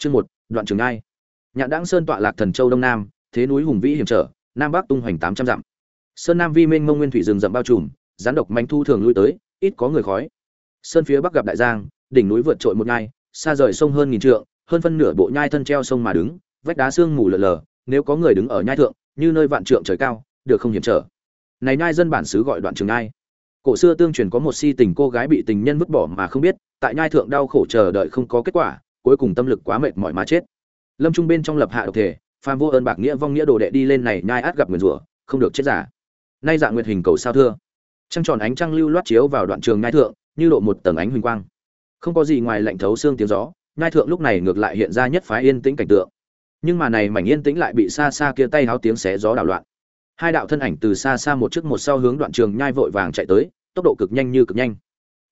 Chương một, đoạn trường ai. Nhạn Đãng Sơn tọa lạc thần châu đông nam, thế núi hùng vĩ hiểm trở, nam bắc tung hoành tám trăm dặm. Sơn Nam vi mênh mông nguyên thủy rừng rậm bao trùm, rắn độc manh thu thường lui tới, ít có người khói. Sơn phía bắc gặp đại giang, đỉnh núi vượt trội một nhai, xa rời sông hơn nghìn trượng, hơn phân nửa bộ nhai thân treo sông mà đứng, vách đá xương mù lờ lờ, nếu có người đứng ở nhai thượng, như nơi vạn trượng trời cao, được không hiểm trở. Này nhai dân bản xứ gọi đoạn trường nhai. Cổ xưa tương truyền có một si tình cô gái bị tình nhân vứt bỏ mà không biết, tại nhai thượng đau khổ chờ đợi không có kết quả, cuối cùng tâm lực quá mệt mỏi mà chết. Lâm Trung bên trong lập hạ độc thể, phàm vô ơn bạc nghĩa vong nghĩa đồ đệ đi lên này nhai át gặp nguyền rủa, không được chết giả. Nay dạng nguyệt hình cầu sao thưa. Trăng tròn ánh trăng lưu loát chiếu vào đoạn trường nhai thượng, như độ một tầng ánh huỳnh quang. Không có gì ngoài lạnh thấu xương tiếng gió, nhai thượng lúc này ngược lại hiện ra nhất phái yên tĩnh cảnh tượng. Nhưng mà này mảnh yên tĩnh lại bị xa xa kia tay háo tiếng xé gió đảo loạn. Hai đạo thân ảnh từ xa xa một trước một sau hướng đoạn trường nhai vội vàng chạy tới, tốc độ cực nhanh như cực nhanh.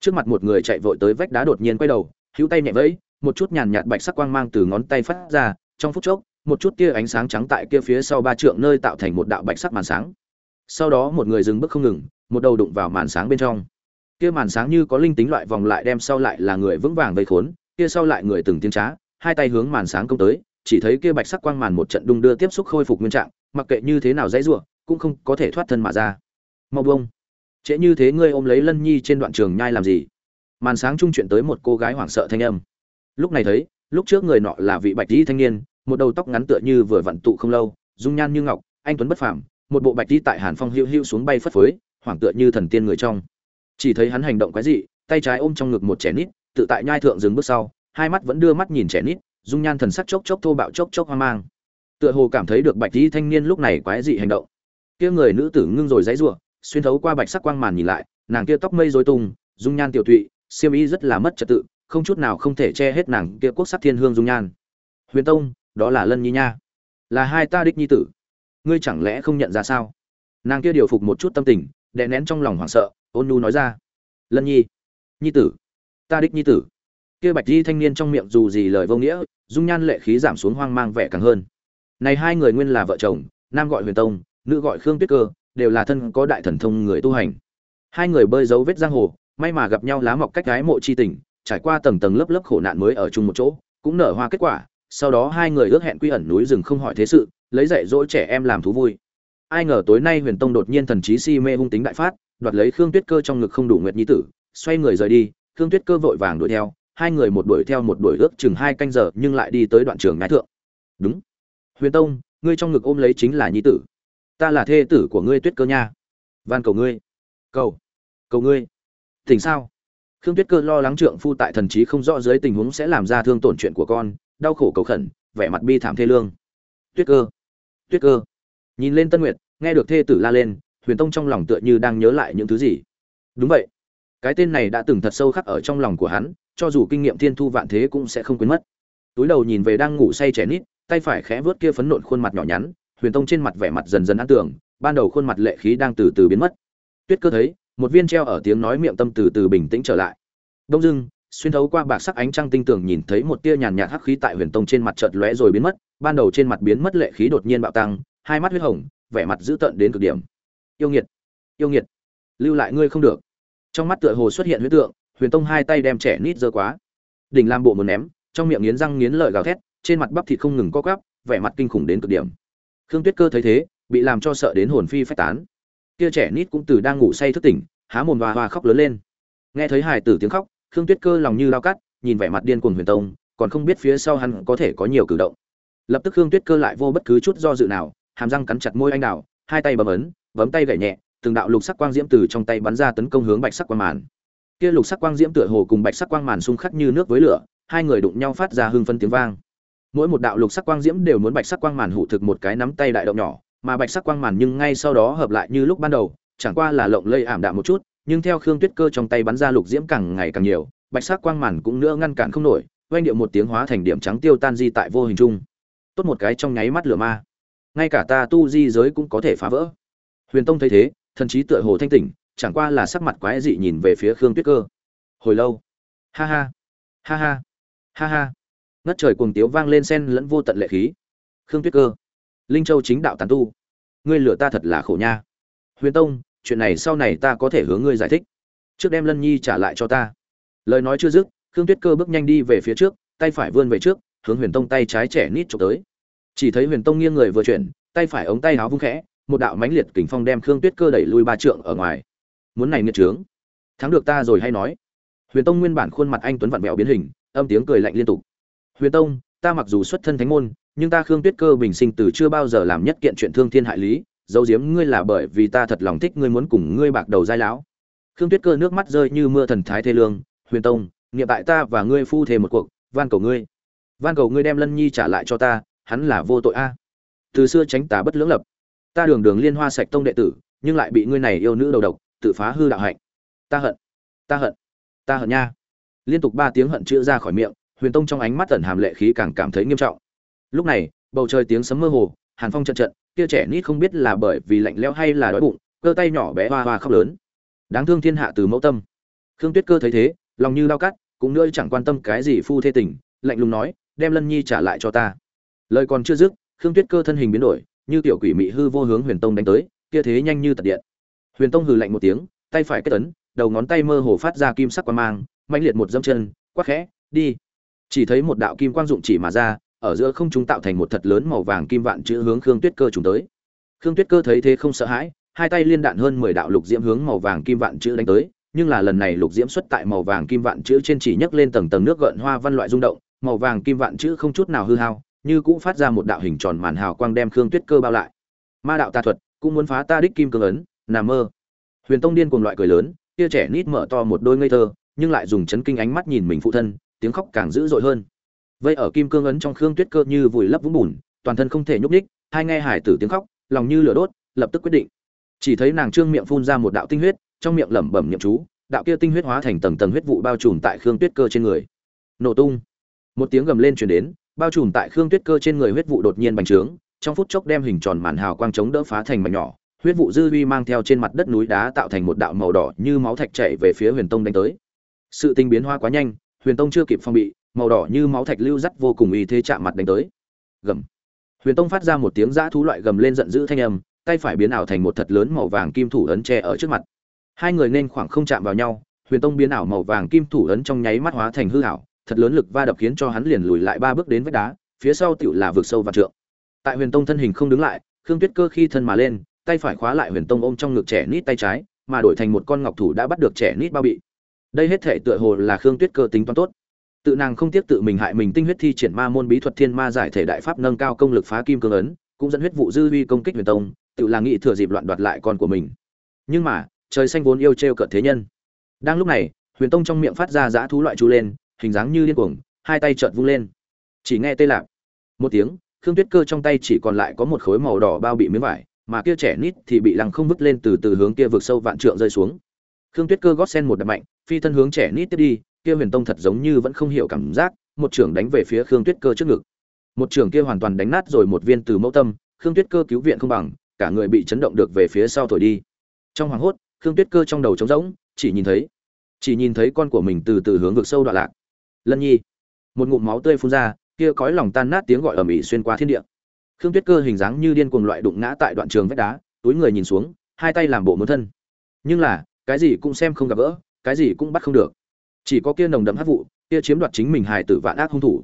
Trước mặt một người chạy vội tới vách đá đột nhiên quay đầu, hữu tay nhẹ vẫy, một chút nhàn nhạt bạch sắc quang mang từ ngón tay phát ra, trong phút chốc, một chút tia ánh sáng trắng tại kia phía sau ba trượng nơi tạo thành một đạo bạch sắc màn sáng. Sau đó một người dừng bước không ngừng, một đầu đụng vào màn sáng bên trong. Kia màn sáng như có linh tính loại vòng lại đem sau lại là người vững vàng vây khốn, kia sau lại người từng tiếng trá, hai tay hướng màn sáng công tới, chỉ thấy kia bạch sắc quang màn một trận đung đưa tiếp xúc khôi phục nguyên trạng, mặc kệ như thế nào dãy rủa, cũng không có thể thoát thân mà ra. Mau buông. Trễ như thế ngươi ôm lấy Lân Nhi trên đoạn trường nhai làm gì? Màn sáng trung chuyện tới một cô gái hoảng sợ thanh âm. Lúc này thấy, lúc trước người nọ là vị bạch y thanh niên, một đầu tóc ngắn tựa như vừa vặn tụ không lâu, dung nhan như ngọc, anh tuấn bất phàm, một bộ bạch y tại Hàn Phong hữu hữu xuống bay phất phới, hoảng tựa như thần tiên người trong. Chỉ thấy hắn hành động quái dị, tay trái ôm trong ngực một trẻ nít, tự tại nhai thượng dừng bước sau, hai mắt vẫn đưa mắt nhìn trẻ nít, dung nhan thần sắc chốc chốc thô bạo chốc chốc hoang mang. Tựa hồ cảm thấy được bạch y thanh niên lúc này quái dị hành động. Kia người nữ tử ngưng rồi dãy rủa xuyên thấu qua bạch sắc quang màn nhìn lại, nàng kia tóc mây rối tung, dung nhan tiểu tụy, siêm y rất là mất trật tự, không chút nào không thể che hết nàng kia quốc sắc thiên hương dung nhan. Huyền Tông, đó là Lân Nhi nha, là hai ta đích nhi tử. Ngươi chẳng lẽ không nhận ra sao? Nàng kia điều phục một chút tâm tình, đè nén trong lòng hoảng sợ, ôn nhu nói ra: "Lân Nhi, nhi tử, ta đích nhi tử." Kia bạch di thanh niên trong miệng dù gì lời vô nghĩa, dung nhan lệ khí giảm xuống hoang mang vẻ càng hơn. Này hai người nguyên là vợ chồng, nam gọi Huyền Tông, nữ gọi Khương Tuyết Cơ, đều là thân có đại thần thông người tu hành. Hai người bơi dấu vết giang hồ, may mà gặp nhau lá mọc cách gái mộ chi tình, trải qua tầng tầng lớp lớp khổ nạn mới ở chung một chỗ, cũng nở hoa kết quả, sau đó hai người ước hẹn quy ẩn núi rừng không hỏi thế sự, lấy dạy dỗ trẻ em làm thú vui. Ai ngờ tối nay Huyền Tông đột nhiên thần trí si mê hung tính đại phát, đoạt lấy Khương Tuyết Cơ trong ngực không đủ nguyệt nhi tử, xoay người rời đi, Khương Tuyết Cơ vội vàng đuổi theo, hai người một đuổi theo một đuổi ước chừng hai canh giờ nhưng lại đi tới đoạn trường ngái thượng. Đúng. Huyền Tông, ngươi trong ngực ôm lấy chính là nhi tử. Ta là thê tử của ngươi Tuyết Cơ nha. Van cầu ngươi. Cầu. Cầu ngươi. Tỉnh sao? Khương Tuyết Cơ lo lắng trượng phu tại thần trí không rõ dưới tình huống sẽ làm ra thương tổn chuyện của con, đau khổ cầu khẩn, vẻ mặt bi thảm thê lương. Tuyết Cơ, Tuyết Cơ. Nhìn lên Tân Nguyệt, nghe được thê tử la lên, Huyền Tông trong lòng tựa như đang nhớ lại những thứ gì. Đúng vậy, cái tên này đã từng thật sâu khắc ở trong lòng của hắn, cho dù kinh nghiệm thiên thu vạn thế cũng sẽ không quên mất. Túi đầu nhìn về đang ngủ say trẻ nít, tay phải khẽ vớt kia phấn nộn khuôn mặt nhỏ nhắn, Huyền Tông trên mặt vẻ mặt dần dần an tưởng, ban đầu khuôn mặt lệ khí đang từ từ biến mất. Tuyết Cơ thấy, một viên treo ở tiếng nói miệng tâm từ từ bình tĩnh trở lại. Đông dưng xuyên thấu qua bạc sắc ánh trăng tinh tường nhìn thấy một tia nhàn nhạt hắc khí tại huyền tông trên mặt chợt lóe rồi biến mất, ban đầu trên mặt biến mất lệ khí đột nhiên bạo tăng, hai mắt huyết hồng, vẻ mặt dữ tợn đến cực điểm. Yêu nghiệt yêu nghiệt, lưu lại ngươi không được. Trong mắt tựa hồ xuất hiện huyết tượng, huyền tông hai tay đem trẻ nít dơ quá. Đỉnh làm bộ một ném, trong miệng nghiến răng nghiến lợi gào thét, trên mặt bắp thịt không ngừng co quắp, vẻ mặt kinh khủng đến cực điểm. Khương tuyết cơ thấy thế, bị làm cho sợ đến hồn phi phách tán kia trẻ nít cũng từ đang ngủ say thức tỉnh, há mồm và hoa khóc lớn lên. Nghe thấy hài tử tiếng khóc, khương tuyết cơ lòng như lao cắt, nhìn vẻ mặt điên cuồng huyền tông, còn không biết phía sau hắn có thể có nhiều cử động. Lập tức khương tuyết cơ lại vô bất cứ chút do dự nào, hàm răng cắn chặt môi anh đào, hai tay bấm ấn, bấm tay gậy nhẹ, từng đạo lục sắc quang diễm từ trong tay bắn ra tấn công hướng bạch sắc quang màn. Kia lục sắc quang diễm tựa hồ cùng bạch sắc quang màn xung khắc như nước với lửa, hai người đụng nhau phát ra hưng phân tiếng vang. Mỗi một đạo lục sắc quang diễm đều muốn bạch sắc quang màn hụ thực một cái nắm tay đại động nhỏ mà bạch sắc quang màn nhưng ngay sau đó hợp lại như lúc ban đầu, chẳng qua là lộng lây ảm đạm một chút, nhưng theo khương tuyết cơ trong tay bắn ra lục diễm càng ngày càng nhiều, bạch sắc quang màn cũng nữa ngăn cản không nổi, oanh điệu một tiếng hóa thành điểm trắng tiêu tan di tại vô hình chung. Tốt một cái trong nháy mắt lửa ma. Ngay cả ta tu di giới cũng có thể phá vỡ. Huyền tông thấy thế, thần trí tựa hồ thanh tỉnh, chẳng qua là sắc mặt quái dị nhìn về phía khương tuyết cơ. Hồi lâu. Ha ha. Ha ha. Ha ha. Ngất trời cuồng tiếu vang lên sen lẫn vô tận lệ khí. Khương tuyết cơ linh châu chính đạo tàn tu. Ngươi lừa ta thật là khổ nha. Huyền tông, chuyện này sau này ta có thể hướng ngươi giải thích. Trước đem lân nhi trả lại cho ta. Lời nói chưa dứt, khương tuyết cơ bước nhanh đi về phía trước, tay phải vươn về trước, hướng huyền tông tay trái trẻ nít trộm tới. Chỉ thấy huyền tông nghiêng người vừa chuyển, tay phải ống tay áo vung khẽ, một đạo mãnh liệt kình phong đem khương tuyết cơ đẩy lui ba trượng ở ngoài. Muốn này nghiệt trướng. Thắng được ta rồi hay nói. Huyền tông nguyên bản khuôn mặt anh tuấn vặn vẹo biến hình, âm tiếng cười lạnh liên tục. Huyền tông, ta mặc dù xuất thân thánh môn nhưng ta khương tuyết cơ bình sinh từ chưa bao giờ làm nhất kiện chuyện thương thiên hại lý, giấu giếm ngươi là bởi vì ta thật lòng thích ngươi muốn cùng ngươi bạc đầu giai lão khương tuyết cơ nước mắt rơi như mưa thần thái thê lương, huyền tông nghiệm tại ta và ngươi phu thề một cuộc, van cầu ngươi. Van cầu ngươi đem lân nhi trả lại cho ta, hắn là vô tội a. Từ xưa tránh tà bất lưỡng lập. Ta đường đường liên hoa sạch tông đệ tử, nhưng lại bị ngươi này yêu nữ đầu độc, tự phá hư đạo hạnh. Ta hận ta hận ta hận nha. Liên tục ba tiếng hận chữa ra khỏi miệng, huyền tông trong ánh mắt tẩn hàm lệ khí càng cảm thấy nghiêm trọng lúc này, bầu trời tiếng sấm mơ hồ, hàn phong trận trận, kia trẻ nít không biết là bởi vì lạnh lẽo hay là đói bụng, cơ tay nhỏ bé hoa hoa khóc lớn. Đáng thương thiên hạ từ mẫu tâm. Khương tuyết cơ thấy thế, lòng như lao cắt cũng nữa chẳng quan tâm cái gì phu thê tình, lạnh lùng nói, đem lân nhi trả lại cho ta. Lời còn chưa dứt, khương tuyết cơ thân hình biến đổi, như tiểu quỷ mị hư vô hướng huyền tông đánh tới, kia thế nhanh như tật điện. Huyền tông hừ lạnh một tiếng, tay phải kết tấn đầu ngón tay mơ hồ phát ra kim sắc quang mang mạnh liệt một dâm chân, quắc khẽ, đi. Chỉ thấy một đạo kim quang dụng chỉ mà ra ở giữa không trung tạo thành một thật lớn màu vàng kim vạn chữ hướng khương tuyết cơ trùng tới. Khương tuyết cơ thấy thế không sợ hãi, hai tay liên đạn hơn mười đạo lục diễm hướng màu vàng kim vạn chữ đánh tới, nhưng là lần này lục diễm xuất tại màu vàng kim vạn chữ trên chỉ nhấc lên tầng tầng nước gợn hoa văn loại rung động, màu vàng kim vạn chữ không chút nào hư hao, như cũng phát ra một đạo hình tròn màn hào quang đem khương tuyết cơ bao lại. Ma đạo tà thuật, cũng muốn phá ta đích kim cương ấn nằm mơ. Huyền tông điên cùng loại cười lớn, kia trẻ nít mở to một đôi ngây thơ, nhưng lại dùng chấn kinh ánh mắt nhìn mình phụ thân, tiếng khóc càng dữ dội hơn vây ở kim cương ấn trong khương tuyết cơ như vùi lấp vũng bùn, toàn thân không thể nhúc ních hai nghe hải tử tiếng khóc, lòng như lửa đốt, lập tức quyết định. Chỉ thấy nàng trương miệng phun ra một đạo tinh huyết, trong miệng lẩm bẩm nhậm chú, đạo kia tinh huyết hóa thành tầng tầng huyết vụ bao trùm tại khương tuyết cơ trên người. Nổ tung. Một tiếng gầm lên truyền đến, bao trùm tại khương tuyết cơ trên người huyết vụ đột nhiên bành trướng, trong phút chốc đem hình tròn màn hào quang chống đỡ phá thành mảnh nhỏ, huyết vụ dư vi mang theo trên mặt đất núi đá tạo thành một đạo màu đỏ như máu thạch chảy về phía huyền tông đánh tới. Sự tinh biến hóa quá nhanh, huyền tông chưa kịp phong bị màu đỏ như máu thạch lưu dắt vô cùng uy thế chạm mặt đánh tới. Gầm. Huyền tông phát ra một tiếng dã thú loại gầm lên giận dữ thanh âm, tay phải biến ảo thành một thật lớn màu vàng kim thủ ấn tre ở trước mặt. Hai người nên khoảng không chạm vào nhau, huyền tông biến ảo màu vàng kim thủ ấn trong nháy mắt hóa thành hư ảo, thật lớn lực va đập khiến cho hắn liền lùi lại ba bước đến vách đá, phía sau tựu là vực sâu và trượng. Tại huyền tông thân hình không đứng lại, khương tuyết cơ khi thân mà lên, tay phải khóa lại huyền tông ôm trong ngực trẻ nít tay trái, mà đổi thành một con ngọc thủ đã bắt được trẻ nít bao bị. Đây hết thể tựa hồ là khương tuyết cơ tính toán tốt tự nàng không tiếc tự mình hại mình tinh huyết thi triển ma môn bí thuật thiên ma giải thể đại pháp nâng cao công lực phá kim cương ấn, cũng dẫn huyết vụ dư huy công kích huyền tông, tự là nghĩ thừa dịp loạn đoạt lại con của mình. Nhưng mà, trời xanh vốn yêu trêu cợt thế nhân. Đang lúc này, huyền tông trong miệng phát ra dã thú loại chú lên, hình dáng như điên cuồng, hai tay chợt vung lên. Chỉ nghe tê lạc một tiếng, khương tuyết cơ trong tay chỉ còn lại có một khối màu đỏ bao bị miếng vải, mà kia trẻ nít thì bị lăng không vứt lên từ từ hướng kia vực sâu vạn trượng rơi xuống. Khương tuyết cơ gót sen một đập mạnh, phi thân hướng trẻ nít tiếp đi kia huyền tông thật giống như vẫn không hiểu cảm giác, một trưởng đánh về phía khương tuyết cơ trước ngực. Một trưởng kia hoàn toàn đánh nát rồi một viên từ mẫu tâm, khương tuyết cơ cứu viện không bằng, cả người bị chấn động được về phía sau thổi đi. Trong hoảng hốt, khương tuyết cơ trong đầu trống rỗng, chỉ nhìn thấy, chỉ nhìn thấy con của mình từ từ hướng vực sâu đoạn lạc. Lân nhi, một ngụm máu tươi phun ra, kia cõi lòng tan nát tiếng gọi ầm ĩ xuyên qua thiên địa. Khương tuyết cơ hình dáng như điên cuồng loại đụng ngã tại đoạn trường vách đá, túi người nhìn xuống, hai tay làm bộ muốn thân. Nhưng là, cái gì cũng xem không gặp gỡ, cái gì cũng bắt không được chỉ có kia nồng đậm hát vụ, kia chiếm đoạt chính mình hài tử vạn ác hung thủ.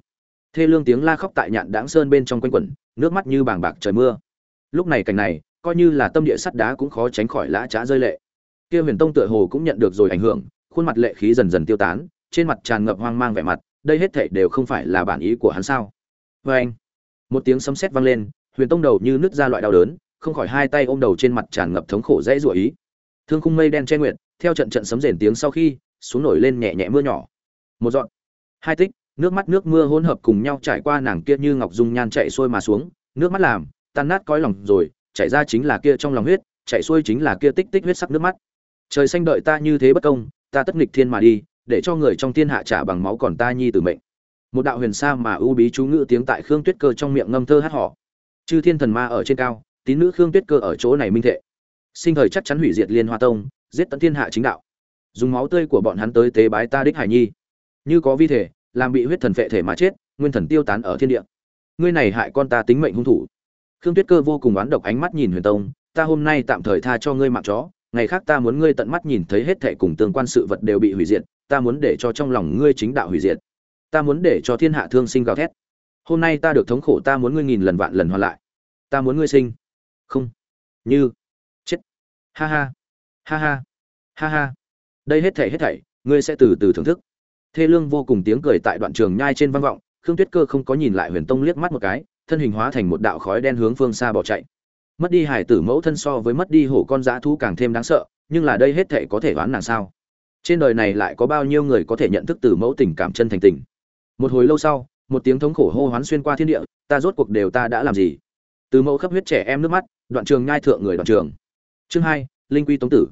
Thê lương tiếng la khóc tại nhạn đáng sơn bên trong quanh quẩn, nước mắt như bàng bạc trời mưa. Lúc này cảnh này, coi như là tâm địa sắt đá cũng khó tránh khỏi lã trá rơi lệ. Kia huyền tông tựa hồ cũng nhận được rồi ảnh hưởng, khuôn mặt lệ khí dần dần tiêu tán, trên mặt tràn ngập hoang mang vẻ mặt, đây hết thảy đều không phải là bản ý của hắn sao? Vê anh, một tiếng sấm sét vang lên, huyền tông đầu như nứt ra loại đau đớn, không khỏi hai tay ôm đầu trên mặt tràn ngập thống khổ dễ dụa ý. Thương khung mây đen che nguyệt, theo trận trận sấm rền tiếng sau khi xuống nổi lên nhẹ nhẹ mưa nhỏ. Một dọn. Hai tích, nước mắt nước mưa hỗn hợp cùng nhau trải qua nàng kia như ngọc dung nhan chạy xuôi mà xuống, nước mắt làm, tan nát cõi lòng rồi, chảy ra chính là kia trong lòng huyết, chạy xuôi chính là kia tích tích huyết sắc nước mắt. Trời xanh đợi ta như thế bất công, ta tất nghịch thiên mà đi, để cho người trong thiên hạ trả bằng máu còn ta nhi tử mệnh. Một đạo huyền sa mà ưu bí chú ngữ tiếng tại khương tuyết cơ trong miệng ngâm thơ hát họ. Chư thiên thần ma ở trên cao, tín nữ khương tuyết cơ ở chỗ này minh thệ. Sinh thời chắc chắn hủy diệt liên hoa tông, giết tận thiên hạ chính đạo dùng máu tươi của bọn hắn tới tế bái ta đích hải nhi. Như có vi thể, làm bị huyết thần phệ thể mà chết, nguyên thần tiêu tán ở thiên địa. Ngươi này hại con ta tính mệnh hung thủ. Khương tuyết cơ vô cùng oán độc ánh mắt nhìn huyền tông, ta hôm nay tạm thời tha cho ngươi mạng chó, ngày khác ta muốn ngươi tận mắt nhìn thấy hết thệ cùng tương quan sự vật đều bị hủy diệt, ta muốn để cho trong lòng ngươi chính đạo hủy diệt. Ta muốn để cho thiên hạ thương sinh gào thét. Hôm nay ta được thống khổ, ta muốn ngươi nghìn lần vạn lần hoàn lại. Ta muốn ngươi sinh. Không. Như. Chết. Ha ha. Ha ha. Ha ha đây hết thảy hết thảy, ngươi sẽ từ từ thưởng thức. Thê lương vô cùng tiếng cười tại đoạn trường nhai trên vang vọng, khương tuyết cơ không có nhìn lại huyền tông liếc mắt một cái, thân hình hóa thành một đạo khói đen hướng phương xa bỏ chạy. Mất đi hải tử mẫu thân so với mất đi hổ con dã thú càng thêm đáng sợ, nhưng là đây hết thảy có thể đoán nàng sao? Trên đời này lại có bao nhiêu người có thể nhận thức từ mẫu tình cảm chân thành tình? Một hồi lâu sau, một tiếng thống khổ hô hoán xuyên qua thiên địa, ta rốt cuộc đều ta đã làm gì? Từ mẫu khắp huyết trẻ em nước mắt, đoạn trường nhai thượng người đoạn trường. Chương hai, linh quy tống tử.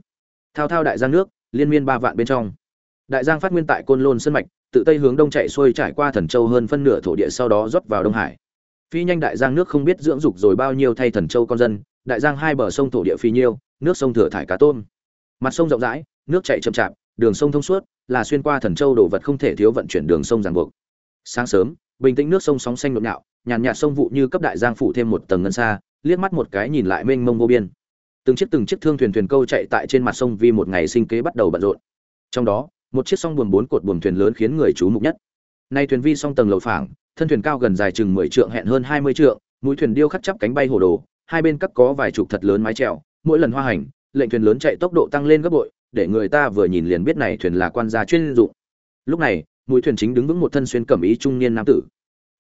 Thao thao đại giang nước liên miên ba vạn bên trong. Đại giang phát nguyên tại côn lôn sân mạch tự tây hướng đông chạy xuôi trải qua thần châu hơn phân nửa thổ địa sau đó rót vào đông hải. Phi nhanh đại giang nước không biết dưỡng dục rồi bao nhiêu thay thần châu con dân, đại giang hai bờ sông thổ địa phi nhiêu, nước sông thừa thải cá tôm. Mặt sông rộng rãi, nước chạy chậm chạp, đường sông thông suốt, là xuyên qua thần châu đồ vật không thể thiếu vận chuyển đường sông ràng buộc. Sáng sớm, bình tĩnh nước sông sóng xanh nhộn nhạo, nhàn nhạt sông vụ như cấp đại giang phủ thêm một tầng ngân xa, liếc mắt một cái nhìn lại mênh mông vô biên từng chiếc từng chiếc thương thuyền thuyền câu chạy tại trên mặt sông vì một ngày sinh kế bắt đầu bận rộn. Trong đó, một chiếc song buồm bốn cột buồm thuyền lớn khiến người chú mục nhất. Nay thuyền vi song tầng lầu phảng, thân thuyền cao gần dài chừng mười trượng, hẹn hơn hai mươi trượng, mũi thuyền điêu khắc chắp cánh bay hồ đồ, hai bên cắt có vài chục thật lớn mái trèo mỗi lần hoa hành, lệnh thuyền lớn chạy tốc độ tăng lên gấp bội, để người ta vừa nhìn liền biết này thuyền là quan gia chuyên dụng. Lúc này, mũi thuyền chính đứng vững một thân xuyên cẩm ý trung niên nam tử.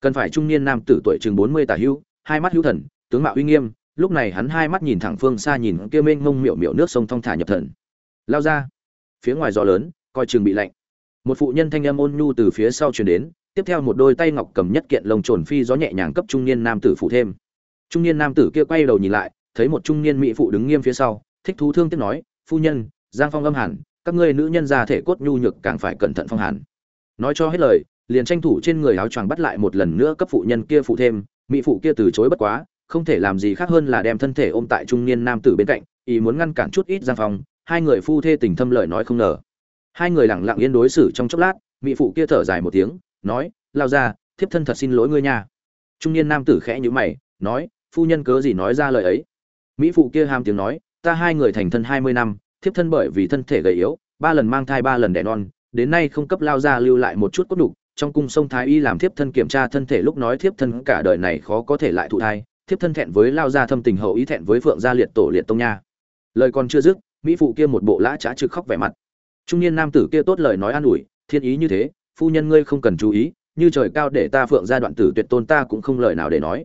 Cần phải trung niên nam tử tuổi chừng bốn mươi tả hữu, hai mắt hữu thần, tướng mạo uy nghiêm lúc này hắn hai mắt nhìn thẳng phương xa nhìn kia mênh mông miệu miệu nước sông thong thả nhập thần. Lao ra. Phía ngoài gió lớn, coi chừng bị lạnh. Một phụ nhân thanh âm ôn nhu từ phía sau truyền đến, tiếp theo một đôi tay ngọc cầm nhất kiện lồng trồn phi gió nhẹ nhàng cấp trung niên nam tử phụ thêm. Trung niên nam tử kia quay đầu nhìn lại, thấy một trung niên mỹ phụ đứng nghiêm phía sau, thích thú thương tiếc nói, phu nhân, giang phong âm hẳn, các ngươi nữ nhân già thể cốt nhu nhược càng phải cẩn thận phong hàn nói cho hết lời, liền tranh thủ trên người áo choàng bắt lại một lần nữa cấp phụ nhân kia phụ thêm, mỹ phụ kia từ chối bất quá không thể làm gì khác hơn là đem thân thể ôm tại trung niên nam tử bên cạnh, ý muốn ngăn cản chút ít giang phong hai người phu thê tình thâm lời nói không ngờ. Hai người lặng lặng yên đối xử trong chốc lát mỹ phụ kia thở dài một tiếng, nói, lao ra thiếp thân thật xin lỗi ngươi nha. Trung niên nam tử khẽ nhữ mày, nói, phu nhân cớ gì nói ra lời ấy? Mỹ phụ kia ham tiếng nói, ta hai người thành thân hai mươi năm, thiếp thân bởi vì thân thể gầy yếu, ba lần mang thai ba lần đẻ non, đến nay không cấp lao ra lưu lại một chút cốt đủ trong cung sông thái y làm thiếp thân kiểm tra thân thể lúc nói thiếp thân cả đời này khó có thể lại thụ thai thiếp thân thẹn với lao gia thâm tình hậu ý thẹn với phượng gia liệt tổ liệt tông nha. Lời còn chưa dứt, mỹ phụ kia một bộ lã trá trực khóc vẻ mặt. Trung niên nam tử kia tốt lời nói an ủi, thiên ý như thế, phu nhân ngươi không cần chú ý, như trời cao để ta phượng gia đoạn tử tuyệt tôn ta cũng không lời nào để nói.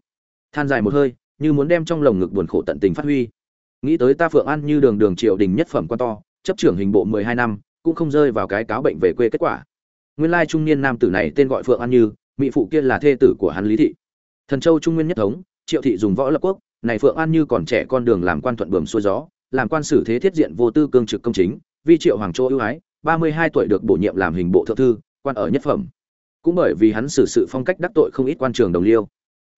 Than dài một hơi, như muốn đem trong lồng ngực buồn khổ tận tình phát huy. Nghĩ tới ta phượng an như đường đường triều đình nhất phẩm quan to, chấp trưởng hình bộ mười hai năm, cũng không rơi vào cái cáo bệnh về quê kết quả. Nguyên lai trung niên nam tử này tên gọi phượng an như, mỹ phụ kia là thê tử của hắn lý thị. Thần châu trung nguyên nhất thống triệu thị dùng võ lập quốc, này phượng an như còn trẻ con đường làm quan thuận bờm xuôi gió, làm quan sử thế thiết diện vô tư cương trực công chính, vi triệu hoàng châu ưu ái, ba mươi hai tuổi được bổ nhiệm làm hình bộ thượng thư, quan ở nhất phẩm. Cũng bởi vì hắn xử sự phong cách đắc tội không ít quan trường đồng liêu.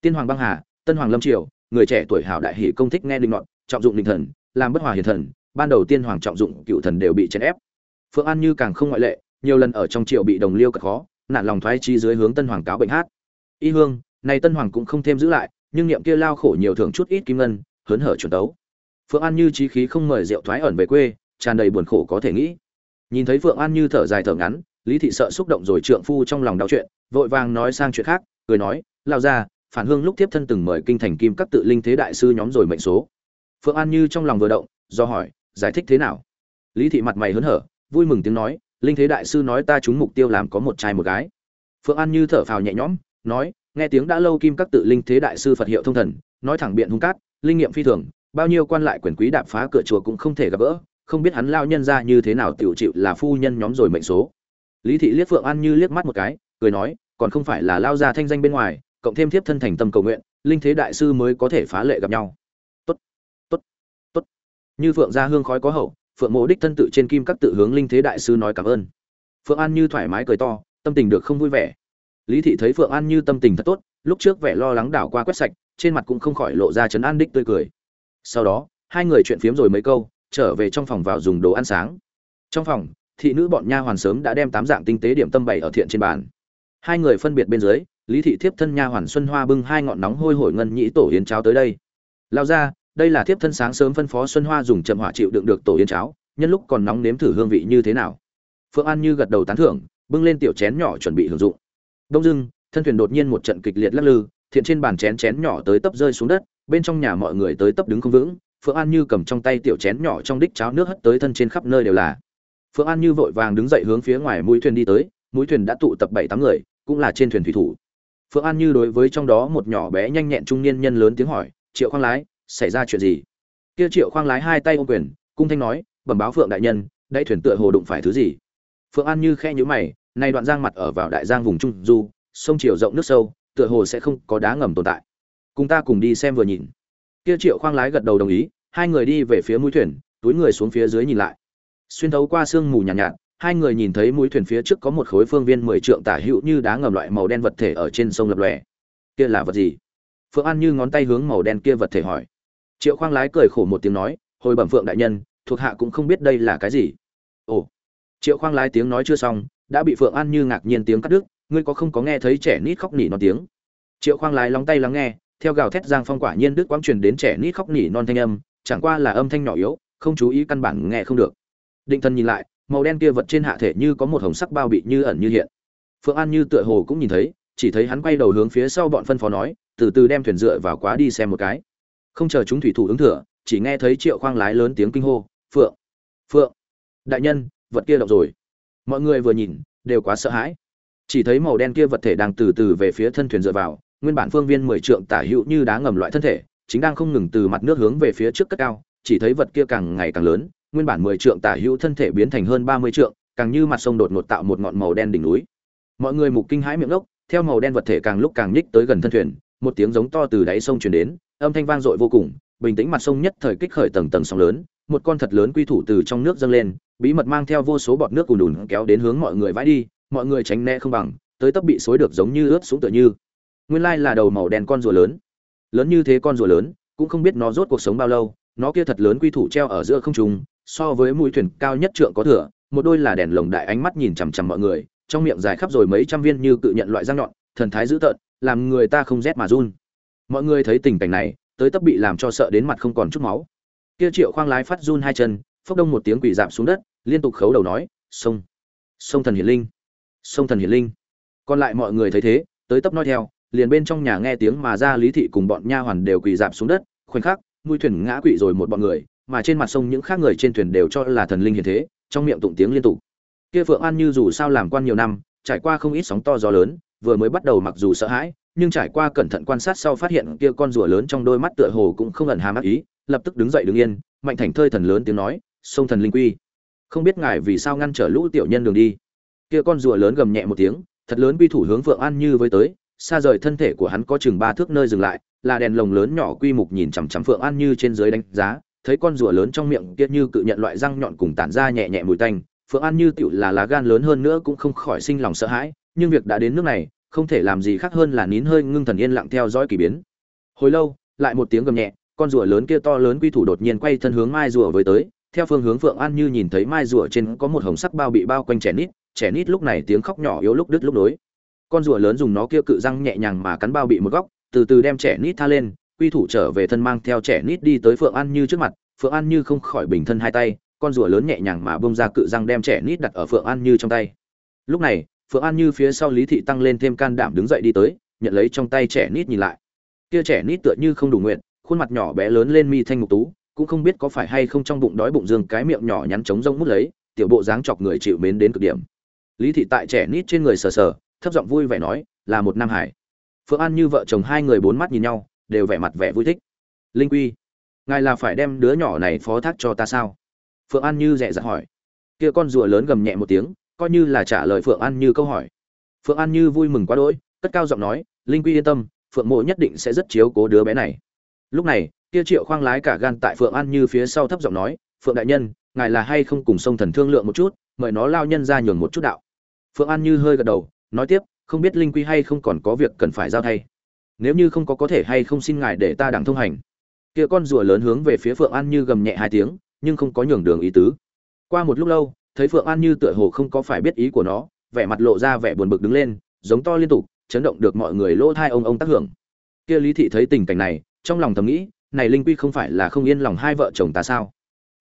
Tiên hoàng băng hà, tân hoàng lâm triều, người trẻ tuổi hảo đại hỷ công thích nghe đình nọt trọng dụng linh thần, làm bất hòa hiền thần, ban đầu tiên hoàng trọng dụng cựu thần đều bị chèn ép. Phượng an như càng không ngoại lệ, nhiều lần ở trong triều bị đồng liêu cật khó nạn lòng thoái chi dưới hướng tân hoàng cáo bệnh hát. Y hương này tân hoàng cũng không thêm giữ lại nhưng niệm kia lao khổ nhiều thưởng chút ít kim ngân, hớn hở chuẩn tấu. Phượng an như trí khí không mời rượu thoái ẩn về quê, tràn đầy buồn khổ có thể nghĩ. Nhìn thấy phượng an như thở dài thở ngắn, lý thị sợ xúc động rồi trượng phu trong lòng đau chuyện, vội vàng nói sang chuyện khác, cười nói lao ra phản hương lúc tiếp thân từng mời kinh thành kim các tự linh thế đại sư nhóm rồi mệnh số. Phượng an như trong lòng vừa động, do hỏi, giải thích thế nào? Lý thị mặt mày hớn hở, vui mừng tiếng nói, linh thế đại sư nói ta trúng mục tiêu làm có một trai một gái. Phượng an như thở phào nhẹ nhõm, nói nghe tiếng đã lâu kim các tự linh thế đại sư phật hiệu thông thần, nói thẳng biện hung cát, linh nghiệm phi thường, bao nhiêu quan lại quyền quý đạp phá cửa chùa cũng không thể gặp gỡ, không biết hắn lao nhân ra như thế nào tiểu chịu là phu nhân nhóm rồi mệnh số. Lý thị liếc phượng an như liếc mắt một cái, cười nói, còn không phải là lao ra thanh danh bên ngoài, cộng thêm thiếp thân thành tâm cầu nguyện, linh thế đại sư mới có thể phá lệ gặp nhau. Tốt tốt tốt. Như phượng ra hương khói có hậu, phượng mộ đích thân tự trên kim các tự hướng linh thế đại sư nói cảm ơn. Phượng an như thoải mái cười to, tâm tình được không vui vẻ lý thị thấy phượng an như tâm tình thật tốt, lúc trước vẻ lo lắng đảo qua quét sạch, trên mặt cũng không khỏi lộ ra chấn an đích tươi cười. Sau đó, hai người chuyện phiếm rồi mấy câu, trở về trong phòng vào dùng đồ ăn sáng. Trong phòng, thị nữ bọn nha hoàn sớm đã đem tám dạng tinh tế điểm tâm bày ở thiện trên bàn. Hai người phân biệt bên dưới, lý thị thiếp thân nha hoàn xuân hoa bưng hai ngọn nóng hôi hổi ngân nhĩ tổ yến cháo tới đây. Lao ra đây là thiếp thân sáng sớm phân phó xuân hoa dùng chậm hỏa chịu đựng được tổ yến cháo, nhân lúc còn nóng nếm thử hương vị như thế nào? Phượng an như gật đầu tán thưởng, bưng lên tiểu chén nhỏ chuẩn bị hưởng dụng đông dưng thân thuyền đột nhiên một trận kịch liệt lắc lư, thiện trên bàn chén chén nhỏ tới tấp rơi xuống đất, bên trong nhà mọi người tới tấp đứng không vững, phượng an như cầm trong tay tiểu chén nhỏ trong đích cháo nước hất tới thân trên khắp nơi đều là. Phượng an như vội vàng đứng dậy hướng phía ngoài mũi thuyền đi tới, mũi thuyền đã tụ tập bảy tám người, cũng là trên thuyền thủy thủ. Phượng an như đối với trong đó một nhỏ bé nhanh nhẹn trung niên nhân lớn tiếng hỏi, triệu khoang lái, xảy ra chuyện gì? Kia triệu khoang lái hai tay ôm quyền, cung thanh nói, bẩm báo phượng đại nhân đây thuyền tựa hồ đụng phải thứ gì? Phượng an như khe nhíu mày nay đoạn giang mặt ở vào đại giang vùng trung du sông chiều rộng nước sâu tựa hồ sẽ không có đá ngầm tồn tại. Cùng ta cùng đi xem vừa nhìn. Kia triệu khoang lái gật đầu đồng ý hai người đi về phía mũi thuyền túi người xuống phía dưới nhìn lại. Xuyên thấu qua sương mù nhàn nhạt, nhạt hai người nhìn thấy mũi thuyền phía trước có một khối phương viên mười trượng tả hữu như đá ngầm loại màu đen vật thể ở trên sông lập lòe. Kia là vật gì? Phượng an như ngón tay hướng màu đen kia vật thể hỏi. Triệu khoang lái cười khổ một tiếng nói hồi bẩm phượng đại nhân thuộc hạ cũng không biết đây là cái gì. Ồ. Triệu khoang lái tiếng nói chưa xong đã bị phượng an như ngạc nhiên tiếng cắt đứt, ngươi có không có nghe thấy trẻ nít khóc nỉ non tiếng? Triệu khoang lái lóng tay lắng nghe, theo gào thét giang phong quả nhiên đứt quãng truyền đến trẻ nít khóc nỉ non thanh âm, chẳng qua là âm thanh nhỏ yếu, không chú ý căn bản nghe không được. Định thần nhìn lại, màu đen kia vật trên hạ thể như có một hồng sắc bao bị như ẩn như hiện. Phượng an như tựa hồ cũng nhìn thấy, chỉ thấy hắn quay đầu hướng phía sau bọn phân phó nói, từ từ đem thuyền dựa vào quá đi xem một cái. Không chờ chúng thủy thủ ứng thừa, chỉ nghe thấy triệu khoang lái lớn tiếng kinh hô, phượng phượng, đại nhân, vật kia động rồi mọi người vừa nhìn, đều quá sợ hãi. Chỉ thấy màu đen kia vật thể đang từ từ về phía thân thuyền dựa vào, nguyên bản phương viên mười trượng tả hữu như đá ngầm loại thân thể, chính đang không ngừng từ mặt nước hướng về phía trước cất cao, chỉ thấy vật kia càng ngày càng lớn, nguyên bản mười trượng tả hữu thân thể biến thành hơn ba mươi trượng, càng như mặt sông đột ngột tạo một ngọn màu đen đỉnh núi. Mọi người mục kinh hãi miệng ốc theo màu đen vật thể càng lúc càng nhích tới gần thân thuyền, một tiếng giống to từ đáy sông truyền đến, âm thanh vang dội vô cùng, bình tĩnh mặt sông nhất thời kích khởi tầng tầng sóng lớn, một con thật lớn quy thủ từ trong nước dâng lên bí mật mang theo vô số bọt nước ùn ùn kéo đến hướng mọi người vãi đi, mọi người tránh né không bằng, tới tấp bị xối được giống như ướt xuống tựa như. Nguyên lai là đầu màu đen con rùa lớn. Lớn như thế con rùa lớn, cũng không biết nó rốt cuộc sống bao lâu, nó kia thật lớn quy thủ treo ở giữa không trung, so với mũi thuyền cao nhất trượng có thừa, một đôi là đèn lồng đại ánh mắt nhìn chằm chằm mọi người, trong miệng dài khắp rồi mấy trăm viên như cự nhận loại răng nhọn, thần thái dữ tợn, làm người ta không rét mà run. Mọi người thấy tình cảnh này, tới tấp bị làm cho sợ đến mặt không còn chút máu. Kia triệu khoang lái phát run hai chân phốc đông một tiếng quỳ dạp xuống đất, liên tục khấu đầu nói, sông sông thần hiển linh, sông thần hiển linh. Còn lại mọi người thấy thế, tới tấp nói theo, liền bên trong nhà nghe tiếng mà ra lý thị cùng bọn nha hoàn đều quỳ dạp xuống đất, khoảnh khắc, mũi thuyền ngã quỵ rồi một bọn người, mà trên mặt sông những khác người trên thuyền đều cho là thần linh hiện thế, trong miệng tụng tiếng liên tục. Kia phượng an như dù sao làm quan nhiều năm, trải qua không ít sóng to gió lớn, vừa mới bắt đầu mặc dù sợ hãi, nhưng trải qua cẩn thận quan sát sau phát hiện kia con rùa lớn trong đôi mắt tựa hồ cũng không ẩn hàm ác ý, lập tức đứng dậy đứng yên, mạnh thành thơi thần lớn tiếng nói sông thần linh quy. Không biết ngài vì sao ngăn trở lũ tiểu nhân đường đi. Kia con rùa lớn gầm nhẹ một tiếng, thật lớn quy thủ hướng phượng an như với tới, xa rời thân thể của hắn có chừng ba thước nơi dừng lại, là đèn lồng lớn nhỏ quy mục nhìn chằm chằm phượng an như trên dưới đánh giá, thấy con rùa lớn trong miệng kia như cự nhận loại răng nhọn cùng tản ra nhẹ nhẹ mùi tanh. Phượng an như tựu là lá gan lớn hơn nữa cũng không khỏi sinh lòng sợ hãi, nhưng việc đã đến nước này, không thể làm gì khác hơn là nín hơi ngưng thần yên lặng theo dõi kỳ biến. Hồi lâu, lại một tiếng gầm nhẹ, con rùa lớn kia to lớn quy thủ đột nhiên quay thân hướng mai rùa với tới theo phương hướng phượng an như nhìn thấy mai rùa trên có một hồng sắc bao bị bao quanh trẻ nít trẻ nít lúc này tiếng khóc nhỏ yếu lúc đứt lúc nối. Con rùa lớn dùng nó kia cự răng nhẹ nhàng mà cắn bao bị một góc, từ từ đem trẻ nít tha lên, quy thủ trở về thân mang theo trẻ nít đi tới phượng an như trước mặt. Phượng an như không khỏi bình thân hai tay, con rùa lớn nhẹ nhàng mà bông ra cự răng đem trẻ nít đặt ở phượng an như trong tay. Lúc này, phượng an như phía sau lý thị tăng lên thêm can đảm đứng dậy đi tới, nhận lấy trong tay trẻ nít nhìn lại. Kia trẻ nít tựa như không đủ nguyện, khuôn mặt nhỏ bé lớn lên mi thanh mục tú cũng không biết có phải hay không trong bụng đói bụng dương cái miệng nhỏ nhắn trống rông mút lấy, tiểu bộ dáng chọc người chịu mến đến cực điểm. Lý thị tại trẻ nít trên người sờ sờ, thấp giọng vui vẻ nói, là một nam hải. Phượng an như vợ chồng hai người bốn mắt nhìn nhau, đều vẻ mặt vẻ vui thích. Linh quy, ngài là phải đem đứa nhỏ này phó thác cho ta sao? Phượng an như dẹ dặt hỏi. Kia con rùa lớn gầm nhẹ một tiếng, coi như là trả lời phượng an như câu hỏi. Phượng an như vui mừng quá đỗi, cất cao giọng nói, linh quy yên tâm, phượng mộ nhất định sẽ rất chiếu cố đứa bé này. Lúc này kia triệu khoang lái cả gan tại phượng an như phía sau thấp giọng nói, phượng đại nhân, ngài là hay không cùng sông thần thương lượng một chút, mời nó lao nhân ra nhường một chút đạo. Phượng an như hơi gật đầu, nói tiếp, không biết linh quy hay không còn có việc cần phải giao thay. Nếu như không có có thể hay không xin ngài để ta đặng thông hành. Kia con rùa lớn hướng về phía phượng an như gầm nhẹ hai tiếng, nhưng không có nhường đường ý tứ. Qua một lúc lâu, thấy phượng an như tựa hồ không có phải biết ý của nó, vẻ mặt lộ ra vẻ buồn bực đứng lên, giống to liên tục, chấn động được mọi người lỗ thai ông ông tác hưởng. Kia lý thị thấy tình cảnh này, trong lòng thầm nghĩ này linh quy không phải là không yên lòng hai vợ chồng ta sao?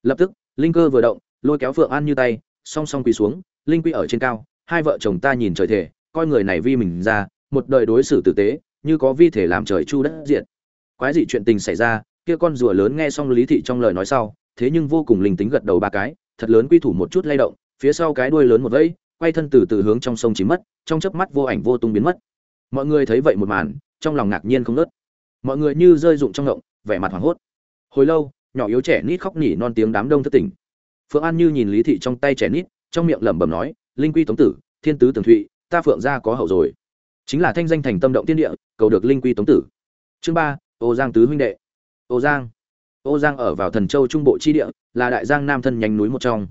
Lập tức, linh cơ vừa động, lôi kéo phượng an như tay, song song quỳ xuống, linh quy ở trên cao, hai vợ chồng ta nhìn trời thể coi người này vi mình ra, một đời đối xử tử tế, như có vi thể làm trời chu đất diện quái dị chuyện tình xảy ra, kia con rùa lớn nghe xong lý thị trong lời nói sau, thế nhưng vô cùng linh tính gật đầu ba cái, thật lớn quy thủ một chút lay động, phía sau cái đuôi lớn một vẫy, quay thân từ từ hướng trong sông chỉ mất, trong chớp mắt vô ảnh vô tung biến mất. Mọi người thấy vậy một màn, trong lòng ngạc nhiên không nớt mọi người như rơi rụng trong ngộng vẻ mặt hoảng hốt. Hồi lâu, nhỏ yếu trẻ nít khóc nỉ non tiếng đám đông thất tỉnh. Phượng an như nhìn lý thị trong tay trẻ nít, trong miệng lẩm bẩm nói, linh quy tống tử, thiên tứ tường thụy, ta phượng gia có hậu rồi. Chính là thanh danh thành tâm động tiên địa, cầu được linh quy tống tử. Chương ba, ô giang tứ huynh đệ. Ô giang. Ô giang ở vào thần châu trung bộ chi địa, là đại giang nam thân nhánh núi một trong.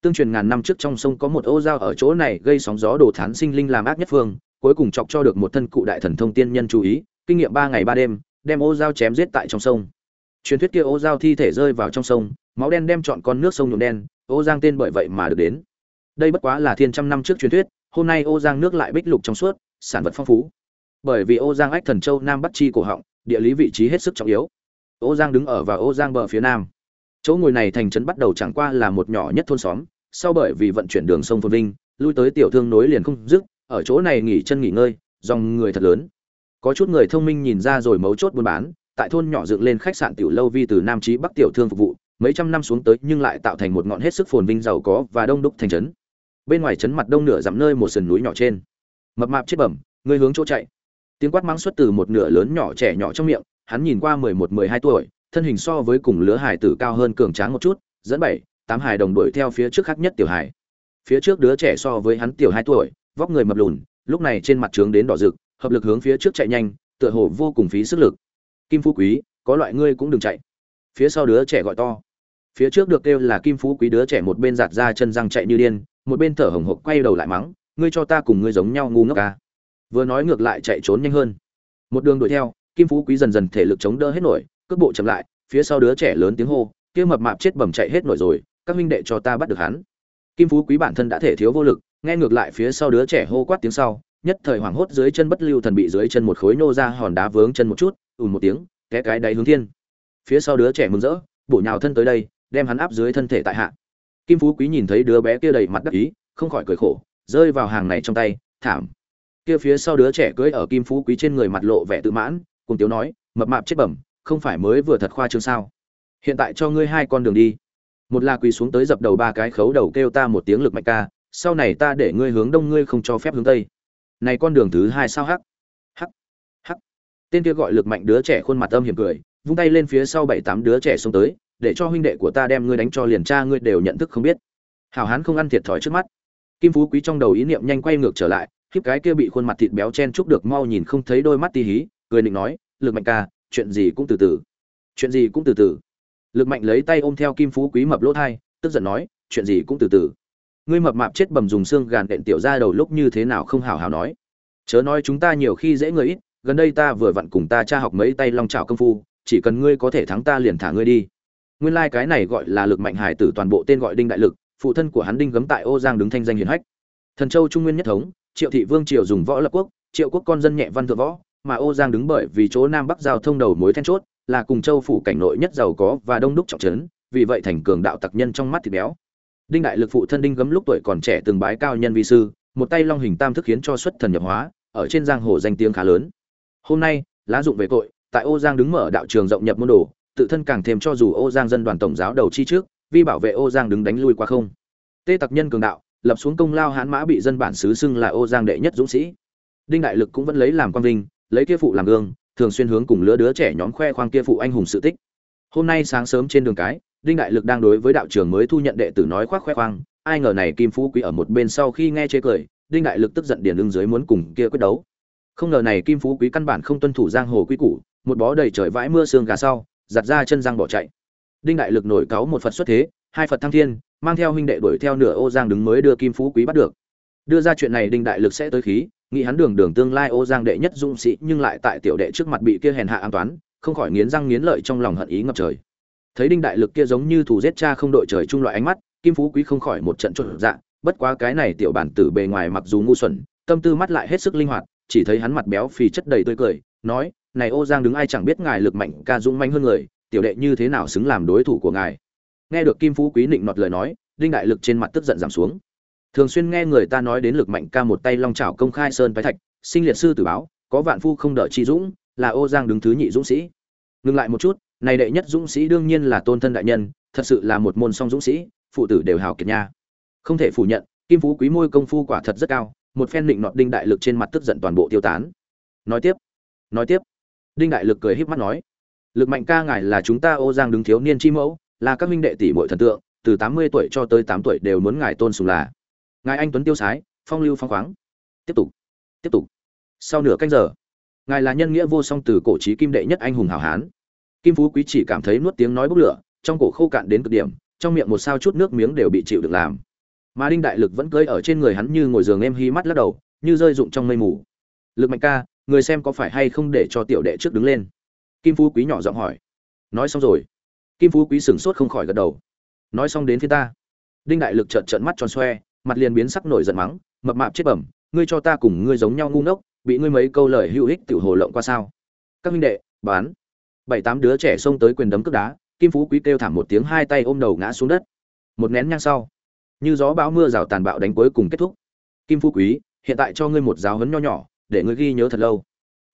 Tương truyền ngàn năm trước trong sông có một ô giao ở chỗ này gây sóng gió đồ thán sinh linh làm ác nhất phương, cuối cùng chọc cho được một thân cụ đại thần thông tiên nhân chú ý, kinh nghiệm ba ngày ba đêm đem ô giao chém giết tại trong sông. Truyền thuyết kia ô giao thi thể rơi vào trong sông, máu đen đem chọn con nước sông nhuộm đen, ô giang tên bởi vậy mà được đến. Đây bất quá là thiên trăm năm trước truyền thuyết, hôm nay ô giang nước lại bích lục trong suốt, sản vật phong phú. Bởi vì ô giang ách thần châu nam bắc chi cổ họng, địa lý vị trí hết sức trọng yếu. Ô giang đứng ở và ô giang bờ phía nam. Chỗ ngồi này thành trấn bắt đầu chẳng qua là một nhỏ nhất thôn xóm, sau bởi vì vận chuyển đường sông phồn vinh, lui tới tiểu thương nối liền không dứt, ở chỗ này nghỉ chân nghỉ ngơi, dòng người thật lớn có chút người thông minh nhìn ra rồi mấu chốt buôn bán, tại thôn nhỏ dựng lên khách sạn tiểu lâu vi từ nam chí bắc tiểu thương phục vụ, mấy trăm năm xuống tới nhưng lại tạo thành một ngọn hết sức phồn vinh giàu có và đông đúc thành trấn. Bên ngoài trấn mặt đông nửa dặm nơi một sườn núi nhỏ trên. Mập mạp chết bẩm, người hướng chỗ chạy. Tiếng quát mắng xuất từ một nửa lớn nhỏ trẻ nhỏ trong miệng, hắn nhìn qua mười một, mười hai tuổi, thân hình so với cùng lứa hải tử cao hơn cường tráng một chút, dẫn bảy, tám hải đồng đuổi theo phía trước khác nhất tiểu hải phía trước đứa trẻ so với hắn tiểu hai tuổi, vóc người mập lùn, lúc này trên mặt trướng đến đỏ rực hợp lực hướng phía trước chạy nhanh, tựa hồ vô cùng phí sức lực. Kim phú quý, có loại ngươi cũng đừng chạy. Phía sau đứa trẻ gọi to. Phía trước được kêu là kim phú quý đứa trẻ một bên giạt ra chân răng chạy như điên, một bên thở hồng hộc quay đầu lại mắng, ngươi cho ta cùng ngươi giống nhau ngu ngốc ca vừa nói ngược lại chạy trốn nhanh hơn. Một đường đuổi theo, kim phú quý dần dần thể lực chống đỡ hết nổi, cước bộ chậm lại, phía sau đứa trẻ lớn tiếng hô, kia mập mạp chết bầm chạy hết nổi rồi, các huynh đệ cho ta bắt được hắn. Kim phú quý bản thân đã thể thiếu vô lực, nghe ngược lại phía sau đứa trẻ hô quát tiếng sau nhất thời hoảng hốt dưới chân bất lưu thần bị dưới chân một khối nô ra hòn đá vướng chân một chút ùn một tiếng, té cái đáy hướng thiên. Phía sau đứa trẻ mừng rỡ, bổ nhào thân tới đây, đem hắn áp dưới thân thể tại hạ. Kim phú quý nhìn thấy đứa bé kia đầy mặt đắc ý, không khỏi cười khổ, rơi vào hàng này trong tay, thảm. Kia phía sau đứa trẻ cưỡi ở kim phú quý trên người mặt lộ vẻ tự mãn, cùng tiếu nói, mập mạp chết bẩm, không phải mới vừa thật khoa trương sao? Hiện tại cho ngươi hai con đường đi. Một là quỳ xuống tới dập đầu ba cái khấu đầu kêu ta một tiếng lực mạnh ca, sau này ta để ngươi hướng đông, ngươi không cho phép hướng tây này con đường thứ hai sao hắc? Hắc hắc. Tên kia gọi lực mạnh đứa trẻ khuôn mặt âm hiểm cười, vung tay lên phía sau bảy tám đứa trẻ xông tới, để cho huynh đệ của ta đem ngươi đánh cho liền cha ngươi đều nhận thức không biết. Hảo hán không ăn thiệt thòi trước mắt. Kim phú quý trong đầu ý niệm nhanh quay ngược trở lại, khiếp cái kia bị khuôn mặt thịt béo chen chúc được mau nhìn không thấy đôi mắt tí hí, cười định nói, lực mạnh ca, chuyện gì cũng từ từ. Chuyện gì cũng từ từ. Lực mạnh lấy tay ôm theo kim phú quý mập lỗ thai, tức giận nói, chuyện gì cũng từ từ ngươi mập mạp chết bầm dùng xương gàn đệm tiểu ra đầu lúc như thế nào không hào hào nói. Chớ nói chúng ta nhiều khi dễ người ít, gần đây ta vừa vặn cùng ta cha học mấy tay long trào công phu, chỉ cần ngươi có thể thắng ta liền thả ngươi đi. Nguyên lai cái này gọi là lực mạnh hải tử toàn bộ tên gọi đinh đại lực, phụ thân của hắn đinh gấm tại ô giang đứng thanh danh hiển hách. Thần châu trung nguyên nhất thống, triệu thị vương triều dùng võ lập quốc, triệu quốc con dân nhẹ văn thượng võ, mà ô giang đứng bởi vì chỗ nam bắc giao thông đầu mối then chốt, là cùng châu phủ cảnh nội nhất giàu có và đông đúc trọng trấn, vì vậy thành cường đạo tặc nhân trong mắt thịt béo đinh đại lực phụ thân đinh gấm lúc tuổi còn trẻ từng bái cao nhân vi sư, một tay long hình tam thức khiến cho xuất thần nhập hóa, ở trên giang hồ danh tiếng khá lớn. Hôm nay, lá dụng về tội, tại ô giang đứng mở đạo trường rộng nhập môn đồ, tự thân càng thêm cho dù ô giang dân đoàn tổng giáo đầu chi trước vi bảo vệ ô giang đứng đánh lui qua không. Tê tặc nhân cường đạo, lập xuống công lao hán mã bị dân bản xứ xưng là ô giang đệ nhất dũng sĩ. Đinh đại lực cũng vẫn lấy làm quan vinh, lấy kia phụ làm gương, thường xuyên hướng cùng lứa đứa trẻ nhóm khoe khoang kia phụ anh hùng sự tích. Hôm nay sáng sớm trên đường cái đinh đại lực đang đối với đạo trưởng mới thu nhận đệ tử nói khoác khoe khoang, ai ngờ này kim phú quý ở một bên sau khi nghe chê cười, đinh đại lực tức giận điền lưng dưới muốn cùng kia quyết đấu. Không ngờ này kim phú quý căn bản không tuân thủ giang hồ quy củ, một bó đầy trời vãi mưa sương gà sau, giặt ra chân răng bỏ chạy. Đinh đại lực nổi cáu một phật xuất thế, hai phật thăng thiên, mang theo huynh đệ đuổi theo nửa ô giang đứng mới đưa kim phú quý bắt được. Đưa ra chuyện này đinh đại lực sẽ tới khí, nghĩ hắn đường đường tương lai ô giang đệ nhất dũng sĩ, nhưng lại tại tiểu đệ trước mặt bị kia hèn hạ an toán, không khỏi nghiến răng nghiến lợi trong lòng hận ý ngập trời thấy đinh đại lực kia giống như thủ giết cha không đội trời chung loại ánh mắt, kim phú quý không khỏi một trận trộn dạ bất quá cái này tiểu bản tử bề ngoài mặc dù ngu xuẩn, tâm tư mắt lại hết sức linh hoạt, chỉ thấy hắn mặt béo phì chất đầy tươi cười, nói, này ô giang đứng ai chẳng biết ngài lực mạnh, ca dũng manh hơn người, tiểu đệ như thế nào xứng làm đối thủ của ngài? Nghe được kim phú quý nịnh nọt lời nói, đinh đại lực trên mặt tức giận giảm xuống. Thường xuyên nghe người ta nói đến lực mạnh ca một tay long chảo công khai sơn phái thạch, sinh liệt sư tử báo, có vạn phu không đợi chi dũng, là ô giang đứng thứ nhị dũng sĩ. Ngừng lại một chút này đệ nhất dũng sĩ đương nhiên là tôn thân đại nhân, thật sự là một môn song dũng sĩ, phụ tử đều hào kiệt nha. Không thể phủ nhận, kim phú quý môi công phu quả thật rất cao, một phen định nọt đinh đại lực trên mặt tức giận toàn bộ tiêu tán. Nói tiếp nói tiếp. Đinh đại lực cười híp mắt nói, lực mạnh ca ngài là chúng ta ô giang đứng thiếu niên chi mẫu, là các minh đệ tỷ muội thần tượng, từ tám mươi tuổi cho tới tám tuổi đều muốn ngài tôn sùng là. Ngài anh tuấn tiêu sái, phong lưu phong khoáng. Tiếp tục tiếp tục. Sau nửa canh giờ, ngài là nhân nghĩa vô song từ cổ trí kim đệ nhất anh hùng hảo hán kim phú quý chỉ cảm thấy nuốt tiếng nói bốc lửa, trong cổ khô cạn đến cực điểm, trong miệng một sao chút nước miếng đều bị chịu được làm. Mà đinh đại lực vẫn cưỡi ở trên người hắn như ngồi giường em hí mắt lắc đầu, như rơi rụng trong mây mù. Lực mạnh ca, người xem có phải hay không để cho tiểu đệ trước đứng lên? Kim phú quý nhỏ giọng hỏi. Nói xong rồi. Kim phú quý sửng sốt không khỏi gật đầu. Nói xong đến phía ta. Đinh đại lực trợn trợn mắt tròn xoe, mặt liền biến sắc nổi giận mắng, mập mạp chết bẩm, ngươi cho ta cùng ngươi giống nhau ngu ngốc, bị ngươi mấy câu lời hữu ích tiểu hồ lộng qua sao? Các minh đệ, bán bảy tám đứa trẻ xông tới quyền đấm cướp đá, kim phú quý kêu thảm một tiếng hai tay ôm đầu ngã xuống đất. Một nén nhang sau, như gió bão mưa rào tàn bạo đánh cuối cùng kết thúc. Kim phú quý, hiện tại cho ngươi một giáo hấn nho nhỏ, để ngươi ghi nhớ thật lâu.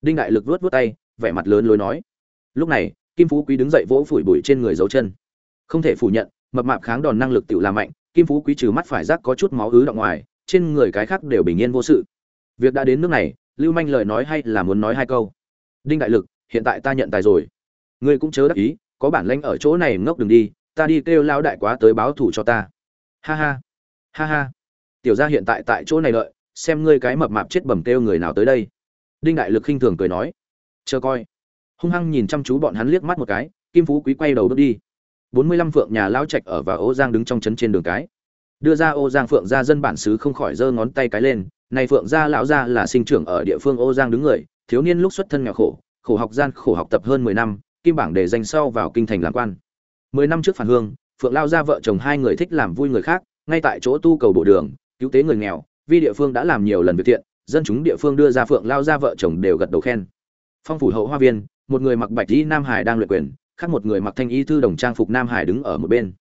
Đinh đại lực vuốt vuốt tay, vẻ mặt lớn lối nói. Lúc này, kim phú quý đứng dậy vỗ phủi bụi trên người dấu chân. Không thể phủ nhận, mập mạp kháng đòn năng lực tự làm mạnh, kim phú quý trừ mắt phải rác có chút máu ứ động ngoài, trên người cái khác đều bình yên vô sự. Việc đã đến nước này, lưu manh lời nói hay là muốn nói hai câu? Đinh đại lực, hiện tại ta nhận tài rồi ngươi cũng chớ đắc ý, có bản lãnh ở chỗ này ngốc đừng đi, ta đi kêu lao đại quá tới báo thủ cho ta. Ha ha ha ha. Tiểu gia hiện tại tại chỗ này đợi, xem ngươi cái mập mạp chết bầm kêu người nào tới đây. Đinh đại lực khinh thường cười nói. Chờ coi. Hung hăng nhìn chăm chú bọn hắn liếc mắt một cái, kim phú quý quay đầu bước đi. Bốn mươi lăm phượng nhà lao trạch ở và ô giang đứng trong trấn trên đường cái. Đưa ra ô giang phượng gia dân bản xứ không khỏi giơ ngón tay cái lên, này phượng gia lão gia là sinh trưởng ở địa phương ô giang đứng người, thiếu niên lúc xuất thân nghèo khổ khổ học gian, khổ học tập hơn mười năm kim bảng để danh sau vào kinh thành làm quan. Mười năm trước phản hương, phượng lao gia vợ chồng hai người thích làm vui người khác, ngay tại chỗ tu cầu bộ đường, cứu tế người nghèo, vì địa phương đã làm nhiều lần việc thiện, dân chúng địa phương đưa ra phượng lao gia vợ chồng đều gật đầu khen. Phong phủ hậu hoa viên, một người mặc bạch y nam hải đang luyện quyền, khác một người mặc thanh y thư đồng trang phục nam hải đứng ở một bên.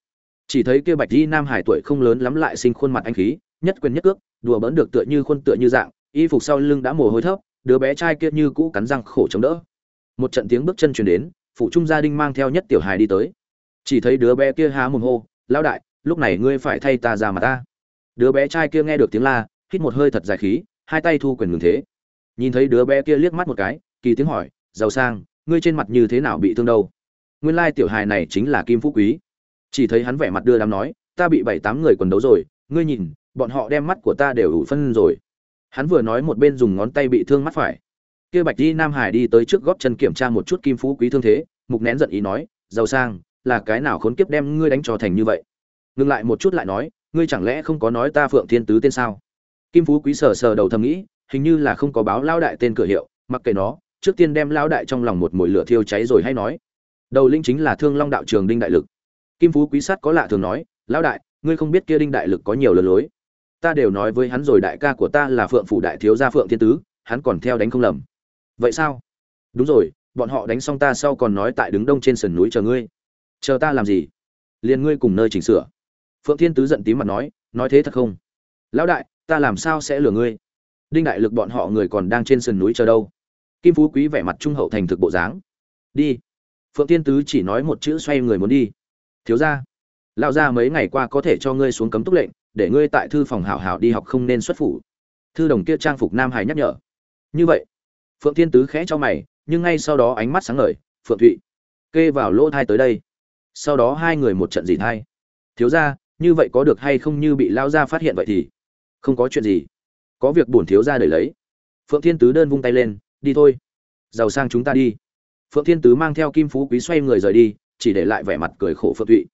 Chỉ thấy kia bạch y nam hải tuổi không lớn lắm lại sinh khuôn mặt anh khí, nhất quyền nhất cước, đùa bỡn được tựa như khuôn tựa như dạng, y phục sau lưng đã mồ hôi thấp, đứa bé trai kia như cũ cắn răng khổ chống đỡ. Một trận tiếng bước chân truyền đến phụ trung gia đình mang theo nhất tiểu hài đi tới. Chỉ thấy đứa bé kia há mồm hô, lão đại, lúc này ngươi phải thay ta ra mà ta. Đứa bé trai kia nghe được tiếng la, hít một hơi thật dài khí, hai tay thu quyền ngừng thế. Nhìn thấy đứa bé kia liếc mắt một cái, kỳ tiếng hỏi, giàu sang, ngươi trên mặt như thế nào bị thương đâu? Nguyên lai tiểu hài này chính là kim phú quý. Chỉ thấy hắn vẻ mặt đưa đám nói, ta bị bảy tám người quần đấu rồi, ngươi nhìn, bọn họ đem mắt của ta đều ủ phân rồi. Hắn vừa nói một bên dùng ngón tay bị thương mắt phải kia bạch đi nam hải đi tới trước góp chân kiểm tra một chút kim phú quý thương thế, mục nén giận ý nói, giàu sang, là cái nào khốn kiếp đem ngươi đánh cho thành như vậy? Ngừng lại một chút lại nói, ngươi chẳng lẽ không có nói ta phượng thiên tứ tên sao? Kim phú quý sờ sờ đầu thầm nghĩ, hình như là không có báo lao đại tên cửa hiệu, mặc kệ nó, trước tiên đem lao đại trong lòng một mồi lửa thiêu cháy rồi hay nói. Đầu linh chính là thương long đạo trường đinh đại lực. Kim phú quý sát có lạ thường nói lao đại, ngươi không biết kia đinh đại lực có nhiều lừa lối. Ta đều nói với hắn rồi đại ca của ta là phượng phủ đại thiếu gia phượng thiên tứ, hắn còn theo đánh không lầm vậy sao? Đúng rồi, bọn họ đánh xong ta sau còn nói tại đứng đông trên sườn núi chờ ngươi. Chờ ta làm gì? Liền ngươi cùng nơi chỉnh sửa. Phượng thiên tứ giận tím mặt nói nói thế thật không? Lão đại, ta làm sao sẽ lừa ngươi? Đinh đại lực bọn họ người còn đang trên sườn núi chờ đâu? Kim phú quý vẻ mặt trung hậu thành thực bộ dáng. Đi. Phượng thiên tứ chỉ nói một chữ xoay người muốn đi. Thiếu gia, lão gia mấy ngày qua có thể cho ngươi xuống cấm túc lệnh, để ngươi tại thư phòng hảo hảo đi học không nên xuất phủ. Thư đồng kia trang phục nam hải nhắc nhở. Như vậy phượng thiên tứ khẽ cho mày, nhưng ngay sau đó ánh mắt sáng ngời, phượng thụy, kê vào lỗ thai tới đây. Sau đó hai người một trận gì thai. Thiếu ra như vậy có được hay không như bị lao ra phát hiện vậy thì không có chuyện gì. Có việc bổn thiếu ra đẩy lấy. Phượng thiên tứ đơn vung tay lên, đi thôi, giàu sang chúng ta đi. Phượng thiên tứ mang theo kim phú quý xoay người rời đi, chỉ để lại vẻ mặt cười khổ phượng thụy.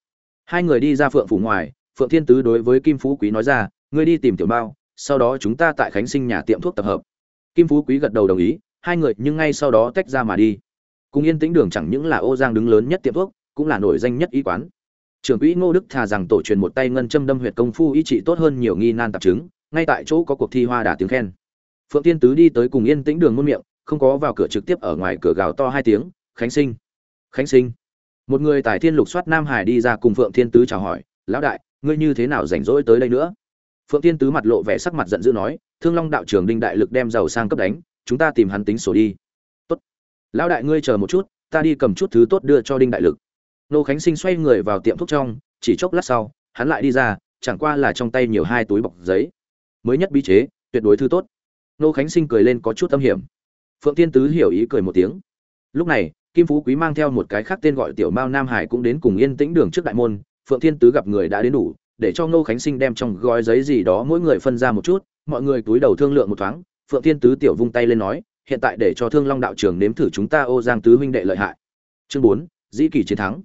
Hai người đi ra phượng phủ ngoài, phượng thiên tứ đối với kim phú quý nói ra, ngươi đi tìm tiểu bao sau đó chúng ta tại khánh sinh nhà tiệm thuốc tập hợp. Kim phú quý gật đầu đồng ý hai người nhưng ngay sau đó tách ra mà đi. Cùng yên tĩnh đường chẳng những là ô giang đứng lớn nhất tiệm thuốc, cũng là nổi danh nhất y quán. Trưởng quỹ ngô đức thà rằng tổ truyền một tay ngân châm đâm huyệt công phu y trị tốt hơn nhiều nghi nan tạp chứng, ngay tại chỗ có cuộc thi hoa đà tiếng khen. Phượng tiên tứ đi tới cùng yên tĩnh đường muôn miệng, không có vào cửa trực tiếp ở ngoài cửa gào to hai tiếng, khánh sinh! Khánh sinh! Một người tài thiên lục soát nam hải đi ra cùng phượng thiên tứ chào hỏi, lão đại, ngươi như thế nào rảnh rỗi tới đây nữa? Phượng thiên tứ mặt lộ vẻ sắc mặt giận dữ nói, thương long đạo trưởng đinh đại lực đem giàu sang cấp đánh chúng ta tìm hắn tính sổ đi. Tốt. Lão đại ngươi chờ một chút, ta đi cầm chút thứ tốt đưa cho đinh đại lực. Nô khánh sinh xoay người vào tiệm thuốc trong, chỉ chốc lát sau, hắn lại đi ra, chẳng qua là trong tay nhiều hai túi bọc giấy. Mới nhất bí chế, tuyệt đối thứ tốt. Nô khánh sinh cười lên có chút âm hiểm. Phượng thiên tứ hiểu ý cười một tiếng. Lúc này, kim phú quý mang theo một cái khác tên gọi tiểu mao nam hải cũng đến cùng yên tĩnh đường trước đại môn. Phượng thiên tứ gặp người đã đến đủ, để cho ngô khánh sinh đem trong gói giấy gì đó mỗi người phân ra một chút. Mọi người túi đầu thương lượng một thoáng phượng thiên tứ tiểu vung tay lên nói, hiện tại để cho thương long đạo trưởng nếm thử chúng ta ô giang tứ huynh đệ lợi hại. Chương bốn, dĩ kỳ chiến thắng.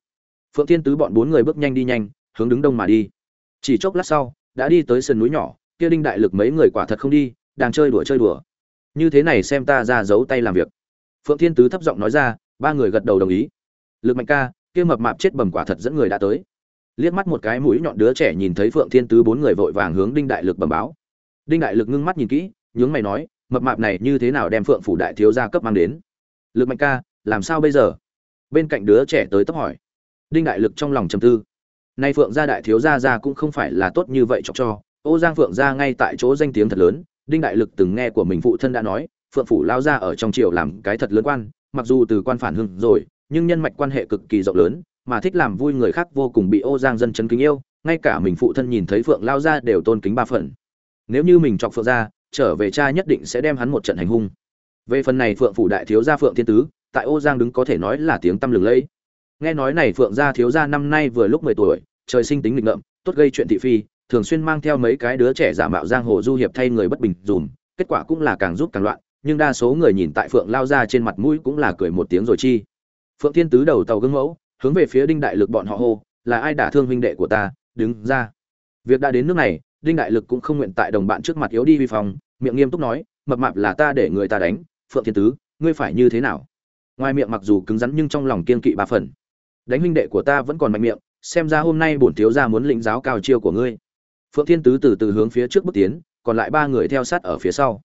Phượng thiên tứ bọn bốn người bước nhanh đi nhanh, hướng đứng đông mà đi. Chỉ chốc lát sau, đã đi tới sườn núi nhỏ, kia đinh đại lực mấy người quả thật không đi, đang chơi đùa chơi đùa. Như thế này xem ta ra giấu tay làm việc. Phượng thiên tứ thấp giọng nói ra, ba người gật đầu đồng ý. Lực mạnh ca, kia mập mạp chết bầm quả thật dẫn người đã tới. Liếc mắt một cái mũi nhọn đứa trẻ nhìn thấy phượng thiên tứ bốn người vội vàng hướng đinh đại lực bẩm báo. Đinh đại lực ngưng mắt nhìn kỹ nhướng mày nói, mập mạp này như thế nào đem phượng phủ đại thiếu gia cấp mang đến? Lực mạnh ca, làm sao bây giờ? Bên cạnh đứa trẻ tới tấp hỏi. Đinh đại lực trong lòng trầm tư. Nay phượng gia đại thiếu gia gia cũng không phải là tốt như vậy chọc cho. Ô giang phượng gia ngay tại chỗ danh tiếng thật lớn, đinh đại lực từng nghe của mình phụ thân đã nói, phượng phủ lao ra ở trong triều làm cái thật lớn quan, mặc dù từ quan phản hưng rồi, nhưng nhân mạch quan hệ cực kỳ rộng lớn, mà thích làm vui người khác vô cùng bị ô giang dân chấn kính yêu, ngay cả mình phụ thân nhìn thấy phượng lao ra đều tôn kính ba phần. Nếu như mình chọc phượng ra trở về cha nhất định sẽ đem hắn một trận hành hung. Về phần này phượng phủ đại thiếu gia phượng thiên tứ, tại ô giang đứng có thể nói là tiếng tăm lừng lẫy. Nghe nói này phượng gia thiếu gia năm nay vừa lúc mười tuổi, trời sinh tính nghịch ngợm, tốt gây chuyện thị phi, thường xuyên mang theo mấy cái đứa trẻ giả mạo giang hồ du hiệp thay người bất bình dùm, kết quả cũng là càng giúp càng loạn, nhưng đa số người nhìn tại phượng lao ra trên mặt mũi cũng là cười một tiếng rồi chi. Phượng thiên tứ đầu tàu gương mẫu, hướng về phía đinh đại lực bọn họ hô, là ai đả thương huynh đệ của ta? Đứng ra. Việc đã đến nước này đinh đại lực cũng không nguyện tại đồng bạn trước mặt yếu đi vi phong, miệng nghiêm túc nói, mập mạp là ta để người ta đánh, phượng thiên tứ, ngươi phải như thế nào? Ngoài miệng mặc dù cứng rắn nhưng trong lòng kiên kỵ ba phần. Đánh huynh đệ của ta vẫn còn mạnh miệng, xem ra hôm nay bổn thiếu gia muốn lĩnh giáo cao chiêu của ngươi. Phượng thiên tứ từ từ hướng phía trước bước tiến, còn lại ba người theo sát ở phía sau.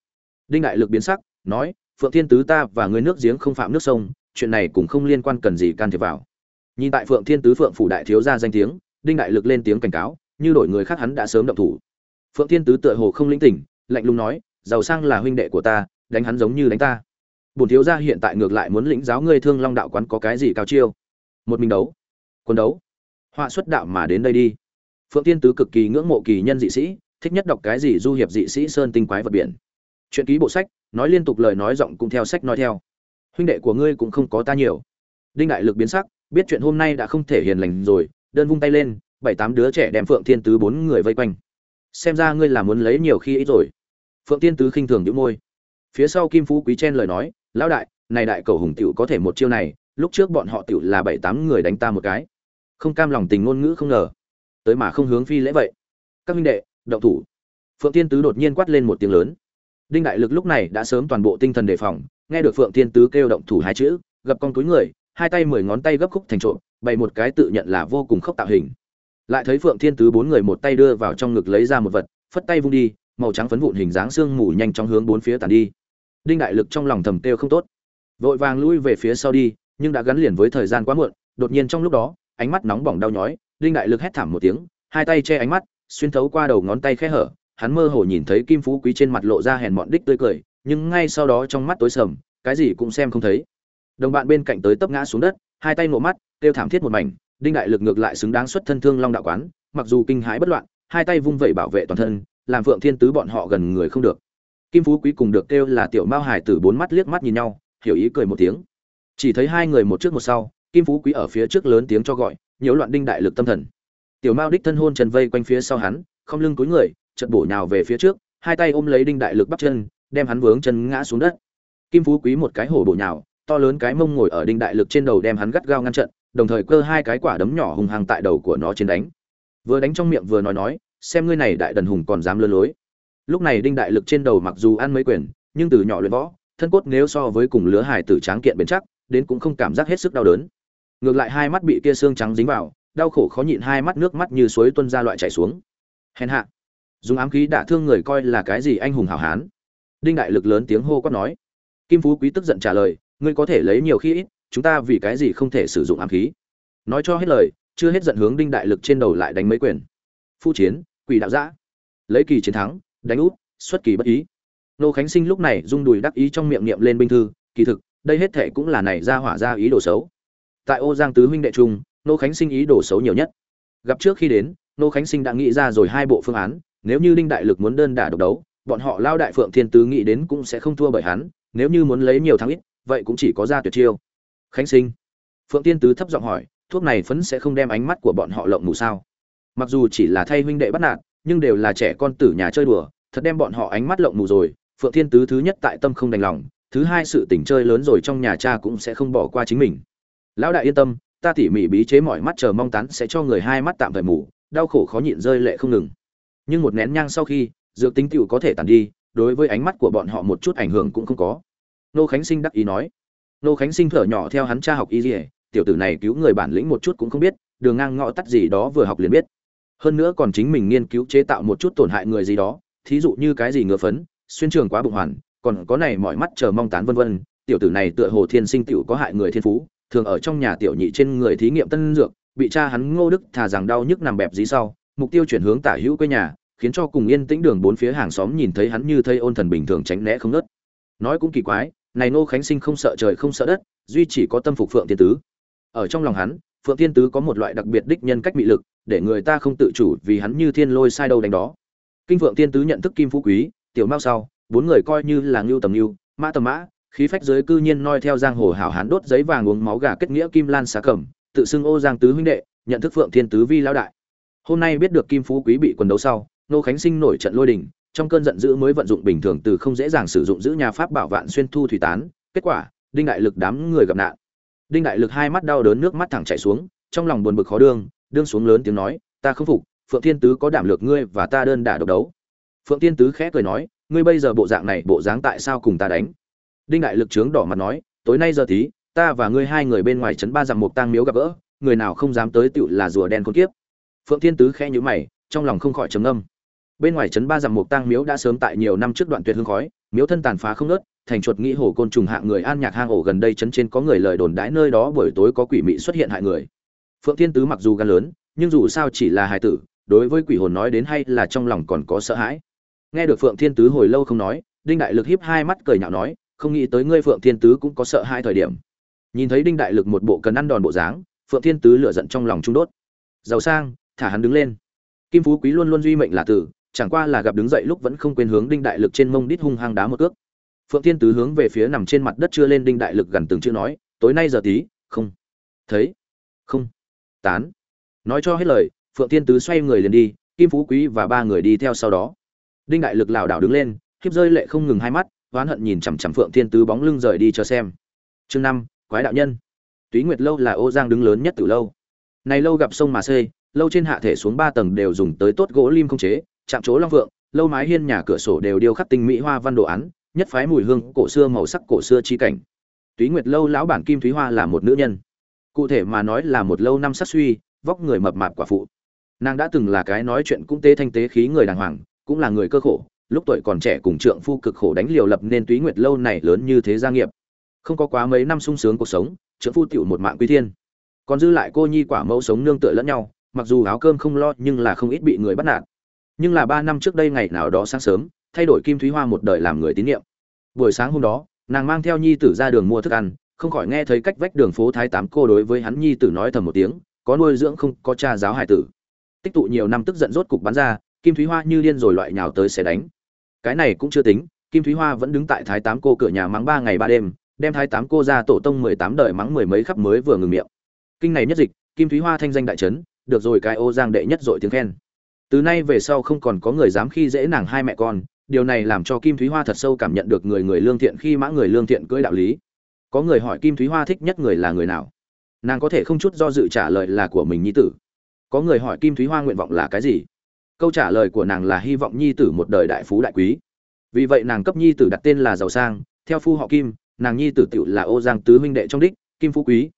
Đinh đại lực biến sắc, nói, phượng thiên tứ ta và người nước giếng không phạm nước sông, chuyện này cũng không liên quan cần gì can thiệp vào. Nhìn tại phượng thiên tứ phượng phủ đại thiếu gia danh tiếng, đinh đại lực lên tiếng cảnh cáo, như đổi người khác hắn đã sớm động thủ phượng thiên tứ tựa hồ không lĩnh tỉnh, lạnh lùng nói, giàu sang là huynh đệ của ta, đánh hắn giống như đánh ta. Bổn thiếu gia hiện tại ngược lại muốn lĩnh giáo ngươi thương long đạo quán có cái gì cao chiêu? Một mình đấu, quân đấu. Họa xuất đạo mà đến đây đi. Phượng thiên tứ cực kỳ ngưỡng mộ kỳ nhân dị sĩ, thích nhất đọc cái gì du hiệp dị sĩ sơn tinh quái vật biển. Chuyện ký bộ sách, nói liên tục lời nói giọng cũng theo sách nói theo. Huynh đệ của ngươi cũng không có ta nhiều. Đinh đại lực biến sắc, biết chuyện hôm nay đã không thể hiền lành rồi, đơn vung tay lên, bảy tám đứa trẻ đem phượng thiên tứ bốn người vây quanh xem ra ngươi là muốn lấy nhiều khi ít rồi. Phượng tiên tứ khinh thường những môi. Phía sau kim phú quý chen lời nói, lão đại, này đại cầu hùng tiểu có thể một chiêu này, lúc trước bọn họ tiểu là bảy tám người đánh ta một cái. Không cam lòng tình ngôn ngữ không ngờ. Tới mà không hướng phi lễ vậy. Các minh đệ, động thủ. Phượng tiên tứ đột nhiên quát lên một tiếng lớn. Đinh đại lực lúc này đã sớm toàn bộ tinh thần đề phòng, nghe được phượng tiên tứ kêu động thủ hai chữ gập con túi người, hai tay mười ngón tay gấp khúc thành trộm, bày một cái tự nhận là vô cùng khốc tạo hình lại thấy phượng thiên tứ bốn người một tay đưa vào trong ngực lấy ra một vật, phất tay vung đi, màu trắng phấn vụn hình dáng xương mù nhanh chóng hướng bốn phía tàn đi. Đinh đại lực trong lòng thầm têu không tốt. Vội vàng lui về phía sau đi, nhưng đã gắn liền với thời gian quá muộn, đột nhiên trong lúc đó, ánh mắt nóng bỏng đau nhói, đinh đại lực hét thảm một tiếng, hai tay che ánh mắt, xuyên thấu qua đầu ngón tay khẽ hở, hắn mơ hồ nhìn thấy kim phú quý trên mặt lộ ra hèn mọn đích tươi cười, nhưng ngay sau đó trong mắt tối sầm, cái gì cũng xem không thấy. Đồng bạn bên cạnh tới tấp ngã xuống đất, hai tay nổ mắt, kêu thảm thiết một mảnh đinh đại lực ngược lại xứng đáng xuất thân thương long đạo quán, mặc dù kinh hãi bất loạn, hai tay vung vẩy bảo vệ toàn thân, làm phượng thiên tứ bọn họ gần người không được. Kim phú quý cùng được kêu là tiểu mao hải tử bốn mắt liếc mắt nhìn nhau, hiểu ý cười một tiếng. Chỉ thấy hai người một trước một sau, kim phú quý ở phía trước lớn tiếng cho gọi, nhiễu loạn đinh đại lực tâm thần. Tiểu mao đích thân hôn trần vây quanh phía sau hắn, không lưng cúi người, chợt bổ nhào về phía trước, hai tay ôm lấy đinh đại lực bắp chân, đem hắn vướng chân ngã xuống đất. Kim phú quý một cái hổ bổ nhào, to lớn cái mông ngồi ở đinh đại lực trên đầu đem hắn gắt gao ngăn trận đồng thời cơ hai cái quả đấm nhỏ hùng hăng tại đầu của nó trên đánh. Vừa đánh trong miệng vừa nói nói, xem ngươi này đại đần hùng còn dám lơ lối. Lúc này đinh đại lực trên đầu mặc dù ăn mấy quyền, nhưng từ nhỏ luyện võ, thân cốt nếu so với cùng lứa hải tử tráng kiện bền chắc, đến cũng không cảm giác hết sức đau đớn. Ngược lại hai mắt bị kia xương trắng dính vào, đau khổ khó nhịn hai mắt nước mắt như suối tuôn ra loại chảy xuống. Hèn hạ. Dùng ám khí đả thương người coi là cái gì anh hùng hảo hán? Đinh đại lực lớn tiếng hô quát nói. Kim phú quý tức giận trả lời, ngươi có thể lấy nhiều khi ít chúng ta vì cái gì không thể sử dụng ám khí? Nói cho hết lời, chưa hết giận hướng đinh đại lực trên đầu lại đánh mấy quyền. Phu chiến, quỷ đạo giã lấy kỳ chiến thắng, đánh út, xuất kỳ bất ý. Nô khánh sinh lúc này rung đùi đắc ý trong miệng niệm lên binh thư, kỳ thực, đây hết thệ cũng là này ra hỏa ra ý đồ xấu. Tại ô giang tứ huynh đệ trung, nô khánh sinh ý đồ xấu nhiều nhất. Gặp trước khi đến, nô khánh sinh đã nghĩ ra rồi hai bộ phương án, nếu như đinh đại lực muốn đơn đả độc đấu, bọn họ lao đại phượng thiên tứ nghĩ đến cũng sẽ không thua bởi hắn, nếu như muốn lấy nhiều thắng ít, vậy cũng chỉ có ra tuyệt chiêu khánh sinh. Phượng thiên tứ thấp giọng hỏi, thuốc này phấn sẽ không đem ánh mắt của bọn họ lộng mù sao? Mặc dù chỉ là thay huynh đệ bắt nạt, nhưng đều là trẻ con tử nhà chơi đùa, thật đem bọn họ ánh mắt lộng mù rồi. Phượng thiên tứ thứ nhất tại tâm không đành lòng, thứ hai sự tỉnh chơi lớn rồi trong nhà cha cũng sẽ không bỏ qua chính mình. Lão đại yên tâm, ta tỉ mỉ bí chế mọi mắt chờ mong tán sẽ cho người hai mắt tạm thời mù, đau khổ khó nhịn rơi lệ không ngừng. Nhưng một nén nhang sau khi, dược tính tựu có thể tàn đi, đối với ánh mắt của bọn họ một chút ảnh hưởng cũng không có. Nô khánh sinh đắc ý nói nô khánh sinh thở nhỏ theo hắn cha học y dỉa tiểu tử này cứu người bản lĩnh một chút cũng không biết, đường ngang ngõ tắt gì đó vừa học liền biết. Hơn nữa còn chính mình nghiên cứu chế tạo một chút tổn hại người gì đó, thí dụ như cái gì ngựa phấn, xuyên trường quá bụng hoàn, còn có này mọi mắt chờ mong tán vân vân, tiểu tử này tựa hồ thiên sinh tiểu có hại người thiên phú, thường ở trong nhà tiểu nhị trên người thí nghiệm tân dược, bị cha hắn ngô đức thà rằng đau nhức nằm bẹp dí sau, mục tiêu chuyển hướng tả hữu quê nhà, khiến cho cùng yên tĩnh đường bốn phía hàng xóm nhìn thấy hắn như thây ôn thần bình thường tránh né không nớt. Nói cũng kỳ quái này nô khánh sinh không sợ trời không sợ đất, duy chỉ có tâm phục phượng tiên tứ. Ở trong lòng hắn, phượng tiên tứ có một loại đặc biệt đích nhân cách bị lực, để người ta không tự chủ vì hắn như thiên lôi sai đầu đánh đó. Kinh phượng tiên tứ nhận thức kim phú quý, tiểu mao sau, bốn người coi như là ngưu tầm ngưu, mã tầm mã, khí phách giới cư nhiên noi theo giang hồ hảo hán đốt giấy vàng uống máu gà kết nghĩa kim lan xá cẩm, tự xưng ô giang tứ huynh đệ, nhận thức phượng thiên tứ vi lão đại. Hôm nay biết được kim phú quý bị quần đấu sau nô khánh sinh nổi trận lôi đình trong cơn giận dữ mới vận dụng bình thường từ không dễ dàng sử dụng giữ nhà pháp bảo vạn xuyên thu thủy tán, kết quả, đinh đại lực đám người gặp nạn. Đinh đại lực hai mắt đau đớn nước mắt thẳng chảy xuống, trong lòng buồn bực khó đương đương xuống lớn tiếng nói, ta không phục, phượng thiên tứ có đảm lược ngươi và ta đơn đả độc đấu. Phượng thiên tứ khẽ cười nói, ngươi bây giờ bộ dạng này, bộ dáng tại sao cùng ta đánh? Đinh đại lực trướng đỏ mặt nói, tối nay giờ tí, ta và ngươi hai người bên ngoài trấn ba dặm một tang miếu gặp gỡ, người nào không dám tới tựu là rùa đen con kiếp. Phượng thiên tứ khẽ nhíu mày, trong lòng không khỏi trầm ngâm bên ngoài trấn ba dặm mục tang miếu đã sớm tại nhiều năm trước đoạn tuyệt hương khói, miếu thân tàn phá không nớt thành chuột nghĩ hồ côn trùng hạng người an nhạc hang ổ gần đây trấn trên có người lời đồn đãi nơi đó buổi tối có quỷ mị xuất hiện hại người. Phượng thiên tứ mặc dù gan lớn, nhưng dù sao chỉ là hài tử, đối với quỷ hồn nói đến hay là trong lòng còn có sợ hãi. Nghe được phượng thiên tứ hồi lâu không nói, đinh đại lực hiếp hai mắt cười nhạo nói, không nghĩ tới ngươi phượng thiên tứ cũng có sợ hai thời điểm. Nhìn thấy đinh đại lực một bộ cần ăn đòn bộ dáng, phượng thiên tứ lửa giận trong lòng trung đốt. Giàu sang, thả hắn đứng lên. Kim phú quý luôn luôn duy mệnh là tử chẳng qua là gặp đứng dậy lúc vẫn không quên hướng đinh đại lực trên mông đít hung hăng đá một cước. Phượng thiên tứ hướng về phía nằm trên mặt đất chưa lên đinh đại lực gần từng chữ nói, tối nay giờ tí, không. Thấy? Không. Tán. Nói cho hết lời, phượng thiên tứ xoay người liền đi, kim phú quý và ba người đi theo sau đó. Đinh đại lực lảo đảo đứng lên, khiếp rơi lệ không ngừng hai mắt, oán hận nhìn chằm chằm phượng thiên tứ bóng lưng rời đi cho xem. Chương năm, quái đạo nhân. Túy nguyệt lâu là ô giang đứng lớn nhất từ lâu. Này lâu gặp sông mà xây lâu trên hạ thể xuống ba tầng đều dùng tới tốt gỗ lim không chế chạm chỗ long vượng, lâu mái hiên nhà cửa sổ đều điêu khắc tinh mỹ hoa văn đồ án, nhất phái mùi hương, cổ xưa màu sắc, cổ xưa chi cảnh. Túy nguyệt lâu lão bản kim thúy hoa là một nữ nhân. Cụ thể mà nói là một lâu năm sắc suy, vóc người mập mạp quả phụ. Nàng đã từng là cái nói chuyện cũng tế thanh tế khí người đàng hoàng, cũng là người cơ khổ, lúc tuổi còn trẻ cùng trượng phu cực khổ đánh liều lập nên túy nguyệt lâu này lớn như thế gia nghiệp. Không có quá mấy năm sung sướng cuộc sống, trượng phu tiểu một mạng quy thiên. Còn dư lại cô nhi quả mẫu sống nương tựa lẫn nhau, mặc dù áo cơm không lo nhưng là không ít bị người bắt nạt nhưng là ba năm trước đây ngày nào đó sáng sớm, thay đổi kim thúy hoa một đời làm người tín nhiệm. Buổi sáng hôm đó, nàng mang theo nhi tử ra đường mua thức ăn, không khỏi nghe thấy cách vách đường phố thái tám cô đối với hắn nhi tử nói thầm một tiếng, có nuôi dưỡng không, có cha giáo hải tử. Tích tụ nhiều năm tức giận rốt cục bắn ra, kim thúy hoa như điên rồi loại nhào tới sẽ đánh. Cái này cũng chưa tính, kim thúy hoa vẫn đứng tại thái tám cô cửa nhà mắng ba ngày ba đêm, đem thái tám cô ra tổ tông mười tám đời mắng mười mấy khắp mới vừa ngừng miệng. Kinh này nhất dịch, kim thúy hoa thanh danh đại trấn được rồi cái ô giang đệ nhất dội tiếng khen từ nay về sau không còn có người dám khi dễ nàng hai mẹ con, điều này làm cho kim thúy hoa thật sâu cảm nhận được người người lương thiện khi mã người lương thiện cưỡi đạo lý. Có người hỏi kim thúy hoa thích nhất người là người nào? Nàng có thể không chút do dự trả lời là của mình nhi tử. Có người hỏi kim thúy hoa nguyện vọng là cái gì? Câu trả lời của nàng là hy vọng nhi tử một đời đại phú đại quý. Vì vậy nàng cấp nhi tử đặt tên là giàu sang, theo phu họ kim, nàng nhi tử tựu là ô giang tứ huynh đệ trong đích, kim phú quý.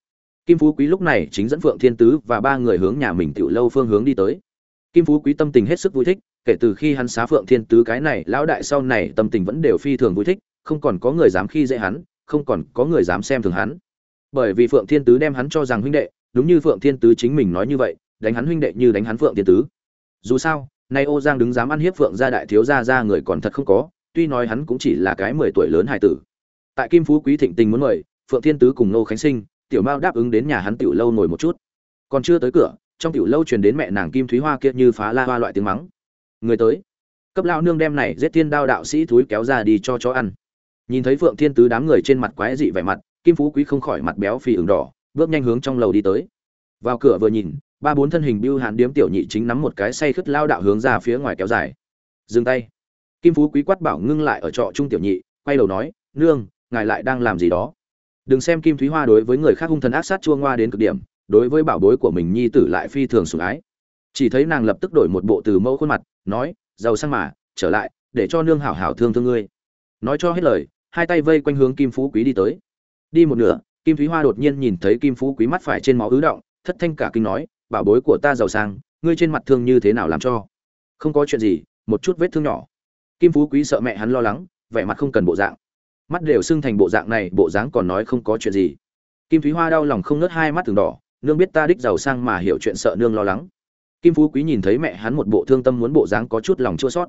Kim phú quý lúc này chính dẫn phượng thiên tứ và ba người hướng nhà mình tựu lâu phương hướng đi tới kim phú quý tâm tình hết sức vui thích, kể từ khi hắn xá phượng thiên tứ cái này, lão đại sau này tâm tình vẫn đều phi thường vui thích, không còn có người dám khi dễ hắn, không còn có người dám xem thường hắn. Bởi vì phượng thiên tứ đem hắn cho rằng huynh đệ, đúng như phượng thiên tứ chính mình nói như vậy, đánh hắn huynh đệ như đánh hắn phượng thiên tứ. Dù sao, nay ô giang đứng dám ăn hiếp phượng gia đại thiếu gia gia người còn thật không có, tuy nói hắn cũng chỉ là cái mười tuổi lớn hài tử. Tại kim phú quý thịnh tình muốn mời, phượng thiên tứ cùng nô khánh sinh, tiểu mao đáp ứng đến nhà hắn tiểu lâu ngồi một chút. Còn chưa tới cửa trong tiểu lâu truyền đến mẹ nàng kim thúy hoa kia như phá la hoa loại tiếng mắng. Người tới. Cấp lao nương đem này giết thiên đao đạo sĩ thúi kéo ra đi cho chó ăn. Nhìn thấy phượng thiên tứ đám người trên mặt quái dị vẻ mặt, kim phú quý không khỏi mặt béo phì ửng đỏ, bước nhanh hướng trong lầu đi tới. Vào cửa vừa nhìn, ba bốn thân hình bưu hàn điếm tiểu nhị chính nắm một cái say khất lao đạo hướng ra phía ngoài kéo dài. Dừng tay. Kim phú quý quát bảo ngưng lại ở trọ trung tiểu nhị, quay đầu nói, nương, ngài lại đang làm gì đó? Đừng xem kim thúy hoa đối với người khác hung thần ác sát chua ngoa đến cực điểm đối với bảo bối của mình nhi tử lại phi thường sủng ái. Chỉ thấy nàng lập tức đổi một bộ từ mẫu khuôn mặt, nói, giàu sang mà, trở lại, để cho nương hảo hảo thương thương ngươi. Nói cho hết lời, hai tay vây quanh hướng kim phú quý đi tới. Đi một nửa, kim thúy hoa đột nhiên nhìn thấy kim phú quý mắt phải trên máu ứ động, thất thanh cả kinh nói, bảo bối của ta giàu sang, ngươi trên mặt thương như thế nào làm cho? Không có chuyện gì, một chút vết thương nhỏ. Kim phú quý sợ mẹ hắn lo lắng, vẻ mặt không cần bộ dạng. Mắt đều sưng thành bộ dạng này, bộ dáng còn nói không có chuyện gì. Kim thúy hoa đau lòng không nớt hai mắt từng đỏ nương biết ta đích giàu sang mà hiểu chuyện sợ nương lo lắng. Kim phú quý nhìn thấy mẹ hắn một bộ thương tâm muốn bộ dáng có chút lòng chua sót.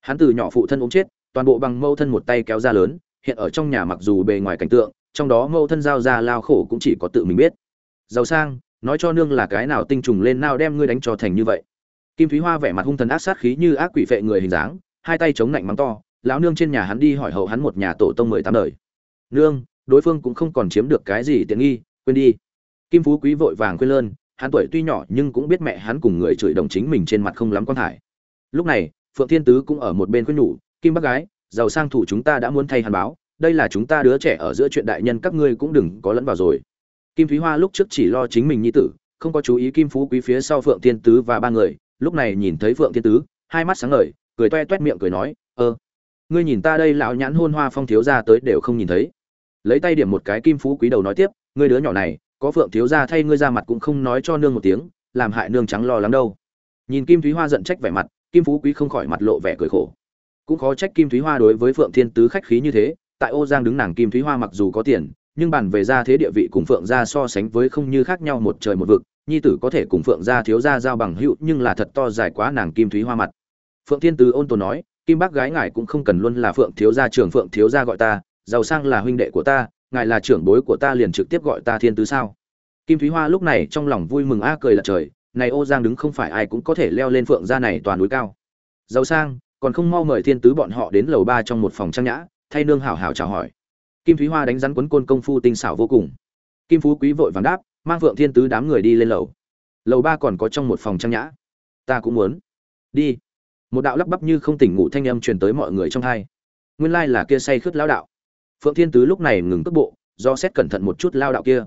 Hắn từ nhỏ phụ thân ốm chết, toàn bộ bằng mâu thân một tay kéo ra lớn, hiện ở trong nhà mặc dù bề ngoài cảnh tượng, trong đó mâu thân giao ra lao khổ cũng chỉ có tự mình biết. Giàu sang, nói cho nương là cái nào tinh trùng lên nào đem ngươi đánh cho thành như vậy. Kim thúy hoa vẻ mặt hung thần ác sát khí như ác quỷ vệ người hình dáng, hai tay chống lạnh mắng to, lão nương trên nhà hắn đi hỏi hậu hắn một nhà tổ tông mười tám đời. Nương, đối phương cũng không còn chiếm được cái gì tiện nghi, quên đi kim phú quý vội vàng quên lơn, hắn tuổi tuy nhỏ nhưng cũng biết mẹ hắn cùng người chửi đồng chính mình trên mặt không lắm quan thải lúc này, phượng thiên tứ cũng ở một bên khuyên nhủ, kim bác gái, giàu sang thủ chúng ta đã muốn thay hắn báo, đây là chúng ta đứa trẻ ở giữa chuyện đại nhân các ngươi cũng đừng có lẫn vào rồi. Kim thúy hoa lúc trước chỉ lo chính mình nhi tử, không có chú ý kim phú quý phía sau phượng thiên tứ và ba người, lúc này nhìn thấy phượng thiên tứ, hai mắt sáng ngời, cười toe toét miệng cười nói ơ ngươi nhìn ta đây lão nhãn hôn hoa phong thiếu gia tới đều không nhìn thấy. Lấy tay điểm một cái kim phú quý đầu nói tiếp, ngươi đứa nhỏ này có phượng thiếu gia thay ngươi ra mặt cũng không nói cho nương một tiếng, làm hại nương trắng lo lắng đâu. Nhìn kim thúy hoa giận trách vẻ mặt, kim phú quý không khỏi mặt lộ vẻ cười khổ. Cũng khó trách kim thúy hoa đối với phượng thiên tứ khách khí như thế, tại ô giang đứng nàng kim thúy hoa mặc dù có tiền, nhưng bản về gia thế địa vị cùng phượng gia so sánh với không như khác nhau một trời một vực, nhi tử có thể cùng phượng gia thiếu gia giao bằng hữu nhưng là thật to dài quá nàng kim thúy hoa mặt. Phượng thiên tứ ôn tồn nói, kim bác gái ngài cũng không cần luôn là phượng thiếu gia trưởng phượng thiếu gia gọi ta, giàu sang là huynh đệ của ta ngài là trưởng bối của ta liền trực tiếp gọi ta thiên tứ sao? Kim thúy hoa lúc này trong lòng vui mừng a cười là trời, này ô giang đứng không phải ai cũng có thể leo lên phượng gia này toàn núi cao. Giàu sang, còn không mau mời thiên tứ bọn họ đến lầu ba trong một phòng trang nhã, thay nương hảo hảo chào hỏi. Kim thúy hoa đánh rắn quấn côn công phu tinh xảo vô cùng. Kim phú quý vội vàng đáp, mang phượng thiên tứ đám người đi lên lầu. Lầu ba còn có trong một phòng trang nhã. Ta cũng muốn. Đi. Một đạo lắp bắp như không tỉnh ngủ thanh âm truyền tới mọi người trong hai. Nguyên lai là kia say khướt lão đạo phượng thiên tứ lúc này ngừng cước bộ, do xét cẩn thận một chút lao đạo kia.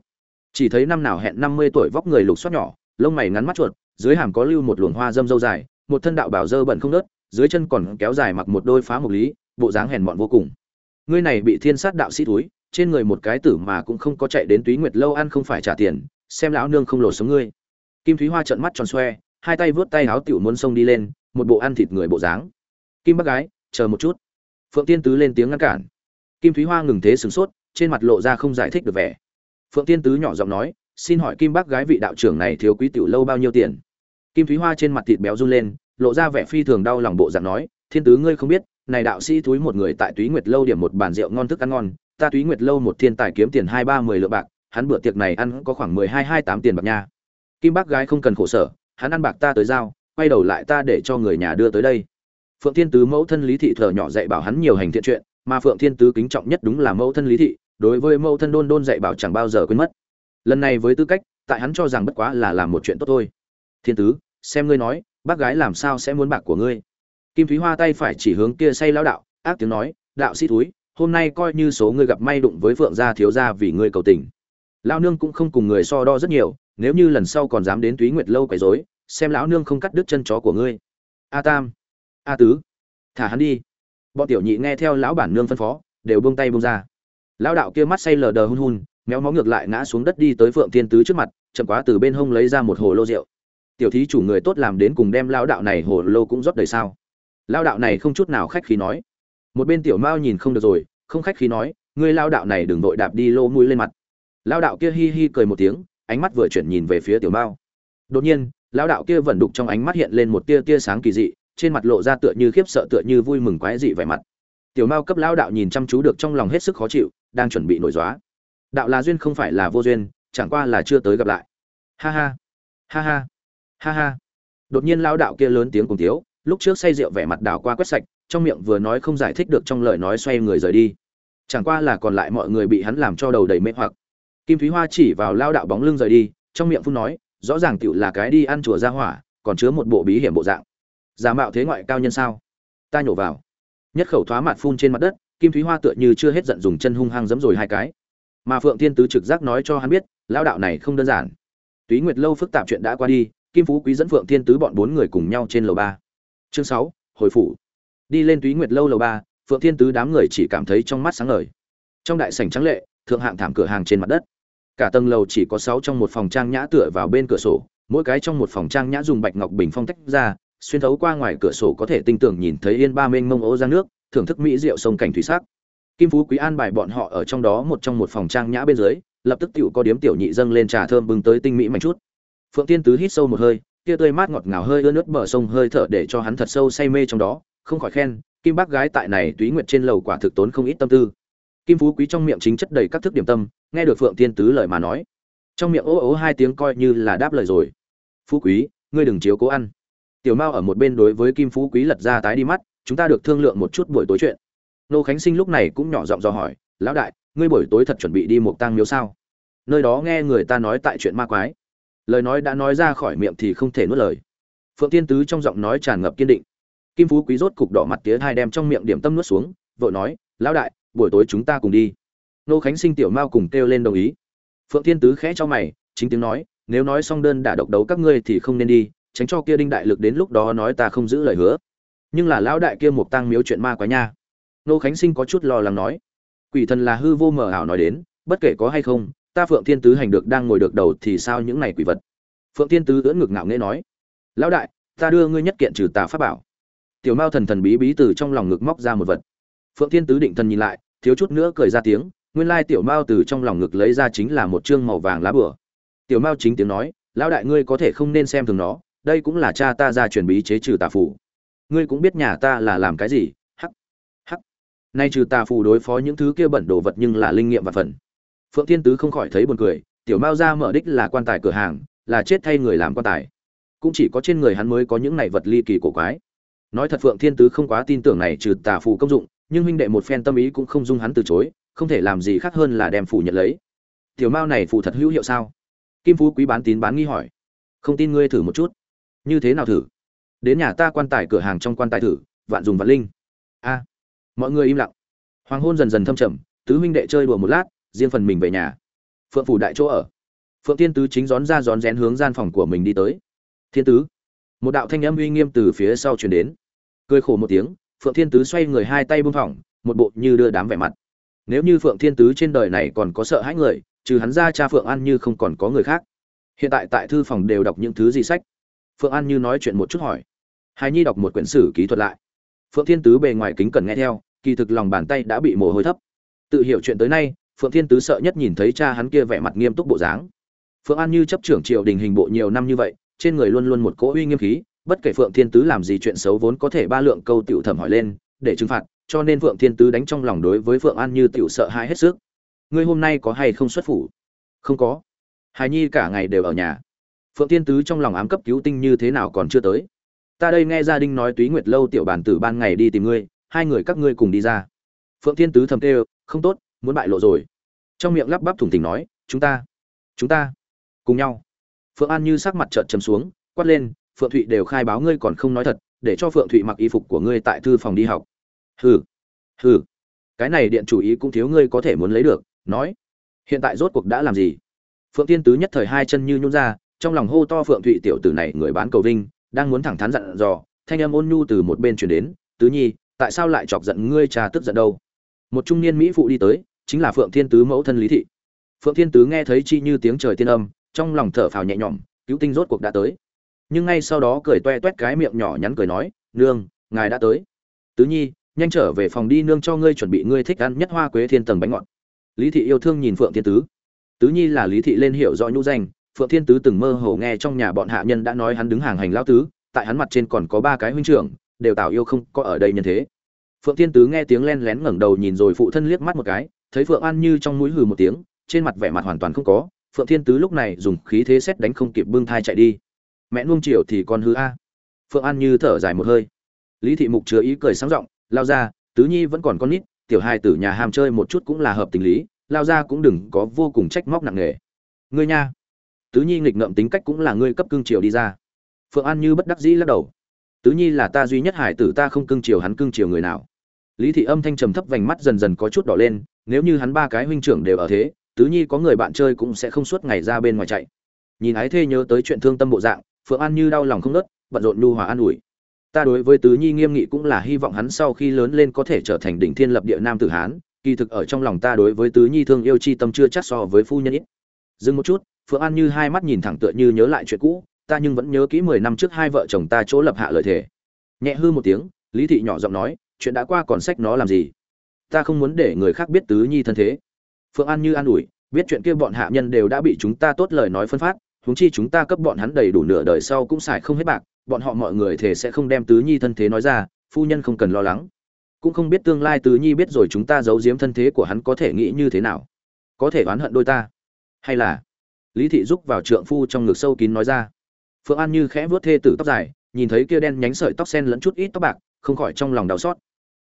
Chỉ thấy năm nào hẹn năm mươi tuổi vóc người lục xoát nhỏ, lông mày ngắn mắt chuột, dưới hàm có lưu một luồng hoa dâm dâu dài, một thân đạo bảo dơ bẩn không nớt dưới chân còn kéo dài mặc một đôi phá mục lý, bộ dáng hèn mọn vô cùng. Ngươi này bị thiên sát đạo sĩ túi, trên người một cái tử mà cũng không có chạy đến túy nguyệt lâu ăn không phải trả tiền, xem lão nương không lột sống ngươi. Kim thúy hoa trợn mắt tròn xoe, hai tay vớt tay áo tiểu muốn xông đi lên, một bộ ăn thịt người bộ dáng. Kim bác gái, chờ một chút. Phượng tiên tứ lên tiếng ngăn cản kim thúy hoa ngừng thế sửng sốt, trên mặt lộ ra không giải thích được vẻ. Phượng tiên tứ nhỏ giọng nói, xin hỏi kim bác gái vị đạo trưởng này thiếu quý tiểu lâu bao nhiêu tiền? Kim thúy hoa trên mặt thịt béo run lên, lộ ra vẻ phi thường đau lòng bộ dạng nói, thiên tứ ngươi không biết, này đạo sĩ túi một người tại túy nguyệt lâu điểm một bàn rượu ngon thức ăn ngon, ta túy nguyệt lâu một thiên tài kiếm tiền hai ba mười lượng bạc, hắn bữa tiệc này ăn có khoảng mười hai hai tám tiền bạc nha. Kim bác gái không cần khổ sở, hắn ăn bạc ta tới giao, quay đầu lại ta để cho người nhà đưa tới đây. Phượng thiên tứ mẫu thân lý thị thờ nhỏ dạy bảo hắn nhiều hành thiện chuyện mà phượng thiên tứ kính trọng nhất đúng là mẫu thân lý thị, đối với mẫu thân đôn đôn dạy bảo chẳng bao giờ quên mất. Lần này với tư cách, tại hắn cho rằng bất quá là làm một chuyện tốt thôi. Thiên tứ, xem ngươi nói, bác gái làm sao sẽ muốn bạc của ngươi? Kim thúy hoa tay phải chỉ hướng kia say lão đạo, ác tiếng nói, đạo sĩ túi hôm nay coi như số ngươi gặp may đụng với phượng gia thiếu gia vì ngươi cầu tình. Lão nương cũng không cùng người so đo rất nhiều, nếu như lần sau còn dám đến túy nguyệt lâu quấy rối, xem lão nương không cắt đứt chân chó của ngươi. A tam, a tứ, thả hắn đi bọn tiểu nhị nghe theo lão bản nương phân phó, đều buông tay buông ra. Lão đạo kia mắt say lờ đờ hun hun, méo mó ngược lại ngã xuống đất đi tới phượng thiên tứ trước mặt, chậm quá từ bên hông lấy ra một hồ lô rượu. Tiểu thí chủ người tốt làm đến cùng đem lão đạo này hồ lô cũng rót đầy sao? Lão đạo này không chút nào khách khí nói. Một bên tiểu mao nhìn không được rồi, không khách khí nói, ngươi lão đạo này đừng vội đạp đi lô mũi lên mặt. Lão đạo kia hi hi cười một tiếng, ánh mắt vừa chuyển nhìn về phía tiểu mao. Đột nhiên, lão đạo kia vẫn đục trong ánh mắt hiện lên một tia tia sáng kỳ dị trên mặt lộ ra tựa như khiếp sợ tựa như vui mừng quái dị vẻ mặt. Tiểu mao cấp lão đạo nhìn chăm chú được trong lòng hết sức khó chịu, đang chuẩn bị nổi dóa đạo là duyên không phải là vô duyên, chẳng qua là chưa tới gặp lại. Ha ha ha ha ha ha. Đột nhiên lão đạo kia lớn tiếng cùng tiếu lúc trước say rượu vẻ mặt đảo qua quét sạch, trong miệng vừa nói không giải thích được trong lời nói xoay người rời đi. Chẳng qua là còn lại mọi người bị hắn làm cho đầu đầy mê hoặc. Kim thúy hoa chỉ vào lao đạo bóng lưng rời đi, trong miệng phun nói, rõ ràng tựu là cái đi ăn chùa ra hỏa, còn chứa một bộ bí hiểm bộ dạng giả mạo thế ngoại cao nhân sao? Ta nhổ vào. Nhất khẩu thoá mặt phun trên mặt đất, kim thúy hoa tựa như chưa hết giận dùng chân hung hăng giấm rồi hai cái. Mà phượng thiên tứ trực giác nói cho hắn biết, lão đạo này không đơn giản. Túy nguyệt lâu phức tạp chuyện đã qua đi, kim phú quý dẫn phượng thiên tứ bọn bốn người cùng nhau trên lầu ba. Chương sáu, hồi phủ. Đi lên túy nguyệt lâu lầu ba, phượng thiên tứ đám người chỉ cảm thấy trong mắt sáng ngời. Trong đại sảnh trắng lệ, thượng hạng thảm cửa hàng trên mặt đất. Cả tầng lầu chỉ có sáu trong một phòng trang nhã tựa vào bên cửa sổ, mỗi cái trong một phòng trang nhã dùng bạch ngọc bình phong tách ra xuyên thấu qua ngoài cửa sổ có thể tinh tường nhìn thấy yên ba mênh mông ố ra nước, thưởng thức mỹ rượu sông cảnh thủy sắc. Kim phú quý an bài bọn họ ở trong đó một trong một phòng trang nhã bên dưới, lập tức tiểu có điếm tiểu nhị dâng lên trà thơm bưng tới tinh mỹ mạnh chút. Phượng tiên tứ hít sâu một hơi kia tươi mát ngọt ngào hơi ưa nước bờ sông hơi thở để cho hắn thật sâu say mê trong đó, không khỏi khen, kim bác gái tại này túy nguyệt trên lầu quả thực tốn không ít tâm tư. Kim phú quý trong miệng chính chất đầy các thức điểm tâm, nghe được phượng tiên tứ lời mà nói. Trong miệng ố ố hai tiếng coi như là đáp lời rồi. Phú quý, ngươi đừng chiếu cố ăn tiểu mao ở một bên đối với kim phú quý lật ra tái đi mắt, chúng ta được thương lượng một chút buổi tối chuyện. Nô khánh sinh lúc này cũng nhỏ giọng dò hỏi, lão đại, ngươi buổi tối thật chuẩn bị đi một tang miếu sao? Nơi đó nghe người ta nói tại chuyện ma quái. Lời nói đã nói ra khỏi miệng thì không thể nuốt lời. Phượng tiên tứ trong giọng nói tràn ngập kiên định. Kim phú quý rốt cục đỏ mặt tía hai đem trong miệng điểm tâm nuốt xuống, vội nói, lão đại, buổi tối chúng ta cùng đi. Nô khánh sinh, tiểu mao cùng kêu lên đồng ý. Phượng tiên tứ khẽ cho mày, chính tiếng nói, nếu nói xong đơn đả độc đấu các ngươi thì không nên đi tránh cho kia đinh đại lực đến lúc đó nói ta không giữ lời hứa. Nhưng là lão đại kia một tăng miếu chuyện ma quá nha. Nô khánh sinh có chút lo lắng nói. Quỷ thần là hư vô mờ ảo nói đến, bất kể có hay không, ta phượng thiên tứ hành được đang ngồi được đầu thì sao những này quỷ vật? Phượng thiên tứ ưỡn ngực ngạo nghễ nói. Lão đại, ta đưa ngươi nhất kiện trừ tà pháp bảo. Tiểu mao thần thần bí bí từ trong lòng ngực móc ra một vật. Phượng thiên tứ định thần nhìn lại, thiếu chút nữa cười ra tiếng, nguyên lai tiểu mao từ trong lòng ngực lấy ra chính là một chương màu vàng lá bửa tiểu mao chính tiếng nói, lão đại ngươi có thể không nên xem thường nó đây cũng là cha ta ra truyền bí chế trừ tà phù. ngươi cũng biết nhà ta là làm cái gì? Hắc hắc. Nay trừ tà phù đối phó những thứ kia bẩn đồ vật nhưng là linh nghiệm và phần. Phượng thiên tứ không khỏi thấy buồn cười, tiểu mao ra mở đích là quan tài cửa hàng, là chết thay người làm quan tài. Cũng chỉ có trên người hắn mới có những này vật ly kỳ cổ quái. Nói thật phượng thiên tứ không quá tin tưởng này trừ tà phù công dụng, nhưng huynh đệ một phen tâm ý cũng không dung hắn từ chối, không thể làm gì khác hơn là đem phù nhận lấy. Tiểu mao này phù thật hữu hiệu sao? Kim phú quý bán tín bán nghi hỏi. Không tin ngươi thử một chút như thế nào thử? Đến nhà ta quan tài cửa hàng trong quan tài thử, vạn dùng vạn linh. A, mọi người im lặng. Hoàng hôn dần dần thâm trầm, tứ huynh đệ chơi đùa một lát, riêng phần mình về nhà. Phượng phủ đại chỗ ở. Phượng thiên tứ chính rón ra rón rén hướng gian phòng của mình đi tới. Thiên tứ. Một đạo thanh âm uy nghiêm từ phía sau truyền đến. Cười khổ một tiếng, phượng thiên tứ xoay người hai tay buông thõng một bộ như đưa đám vẻ mặt. Nếu như phượng thiên tứ trên đời này còn có sợ hãi người, trừ hắn ra cha phượng an như không còn có người khác. Hiện tại tại thư phòng đều đọc những thứ gì sách? Phượng an như nói chuyện một chút hỏi. Hài nhi đọc một quyển sử ký thuật lại. Phượng thiên tứ bề ngoài kính cần nghe theo, kỳ thực lòng bàn tay đã bị mồ hôi thấp. Tự hiểu chuyện tới nay, phượng thiên tứ sợ nhất nhìn thấy cha hắn kia vẻ mặt nghiêm túc bộ dáng. Phượng an như chấp trưởng triều đình hình bộ nhiều năm như vậy, trên người luôn luôn một cỗ uy nghiêm khí, bất kể phượng thiên tứ làm gì chuyện xấu vốn có thể ba lượng câu tiểu thẩm hỏi lên, để trừng phạt, cho nên phượng thiên tứ đánh trong lòng đối với phượng an như tiểu sợ hãi hết sức. Ngươi hôm nay có hay không xuất phủ? Không có. Hài nhi cả ngày đều ở nhà phượng thiên tứ trong lòng ám cấp cứu tinh như thế nào còn chưa tới. Ta đây nghe gia đình nói túy nguyệt lâu tiểu bản tử ban ngày đi tìm ngươi, hai người các ngươi cùng đi ra. Phượng thiên tứ thầm tê không tốt, muốn bại lộ rồi. Trong miệng lắp bắp thủng tình nói, chúng ta chúng ta cùng nhau. Phượng an như sắc mặt trợn trầm xuống, quát lên, phượng thụy đều khai báo ngươi còn không nói thật, để cho phượng thụy mặc y phục của ngươi tại thư phòng đi học. Hừ hừ, cái này điện chủ ý cũng thiếu ngươi có thể muốn lấy được, nói, hiện tại rốt cuộc đã làm gì? Phượng tiên tứ nhất thời hai chân như nhún ra trong lòng hô to phượng thụy tiểu tử này người bán cầu vinh, đang muốn thẳng thắn dặn dò, thanh âm ôn nhu từ một bên chuyển đến, tứ nhi, tại sao lại chọc giận ngươi cha tức giận đâu? Một trung niên mỹ phụ đi tới, chính là phượng thiên tứ mẫu thân lý thị. Phượng thiên tứ nghe thấy chi như tiếng trời tiên âm, trong lòng thở phào nhẹ nhõm, cứu tinh rốt cuộc đã tới. Nhưng ngay sau đó cười toe toét cái miệng nhỏ nhắn cười nói, nương, ngài đã tới. Tứ nhi, nhanh trở về phòng đi, nương cho ngươi chuẩn bị ngươi thích ăn nhất hoa quế thiên tầng bánh ngọt. Lý thị yêu thương nhìn phượng thiên tứ. Tứ nhi là lý thị lên hiểu rõ nhũ danh phượng thiên tứ từng mơ hồ nghe trong nhà bọn hạ nhân đã nói hắn đứng hàng hành lão tứ, tại hắn mặt trên còn có ba cái huynh trưởng, đều tạo yêu không có ở đây nhân thế. Phượng thiên tứ nghe tiếng len lén ngẩng đầu nhìn rồi phụ thân liếc mắt một cái, thấy phượng an như trong mũi hừ một tiếng, trên mặt vẻ mặt hoàn toàn không có. Phượng thiên tứ lúc này dùng khí thế xét đánh không kịp bưng thai chạy đi. Mẹ nuông chiều thì con hư a. Phượng an như thở dài một hơi. Lý thị mục chứa ý cười sáng rộng lao ra tứ nhi vẫn còn con nít, tiểu hai tử nhà ham chơi một chút cũng là hợp tình lý, lao ra cũng đừng có vô cùng trách móc nặng nề. Ngươi nha tứ nhi nghịch ngợm tính cách cũng là ngươi cấp cương triều đi ra. Phượng an như bất đắc dĩ lắc đầu. Tứ nhi là ta duy nhất hải tử, ta không cương triều hắn cương triều người nào. Lý thị âm thanh trầm thấp vành mắt dần dần có chút đỏ lên, nếu như hắn ba cái huynh trưởng đều ở thế, tứ nhi có người bạn chơi cũng sẽ không suốt ngày ra bên ngoài chạy. Nhìn ái thê nhớ tới chuyện thương tâm bộ dạng, phượng an như đau lòng không nớt bận rộn nhu hòa an ủi. Ta đối với tứ nhi nghiêm nghị cũng là hy vọng hắn sau khi lớn lên có thể trở thành đỉnh thiên lập địa nam tử hán, kỳ thực ở trong lòng ta đối với tứ nhi thương yêu chi tâm chưa chắc so với phu nhân ít. Dừng một chút phượng an như hai mắt nhìn thẳng tựa như nhớ lại chuyện cũ, ta nhưng vẫn nhớ kỹ mười năm trước hai vợ chồng ta chỗ lập hạ lời thề. Nhẹ hư một tiếng, lý thị nhỏ giọng nói, chuyện đã qua còn sách nó làm gì? Ta không muốn để người khác biết tứ nhi thân thế. Phượng an như an ủi, biết chuyện kia bọn hạ nhân đều đã bị chúng ta tốt lời nói phân phát, huống chi chúng ta cấp bọn hắn đầy đủ nửa đời sau cũng xài không hết bạc, bọn họ mọi người thể sẽ không đem tứ nhi thân thế nói ra, phu nhân không cần lo lắng. Cũng không biết tương lai tứ nhi biết rồi chúng ta giấu giếm thân thế của hắn có thể nghĩ như thế nào. Có thể oán hận đôi ta. Hay là lý thị giúp vào trượng phu trong ngực sâu kín nói ra. Phượng an như khẽ vuốt thê tử tóc dài, nhìn thấy kia đen nhánh sợi tóc sen lẫn chút ít tóc bạc, không khỏi trong lòng đau xót.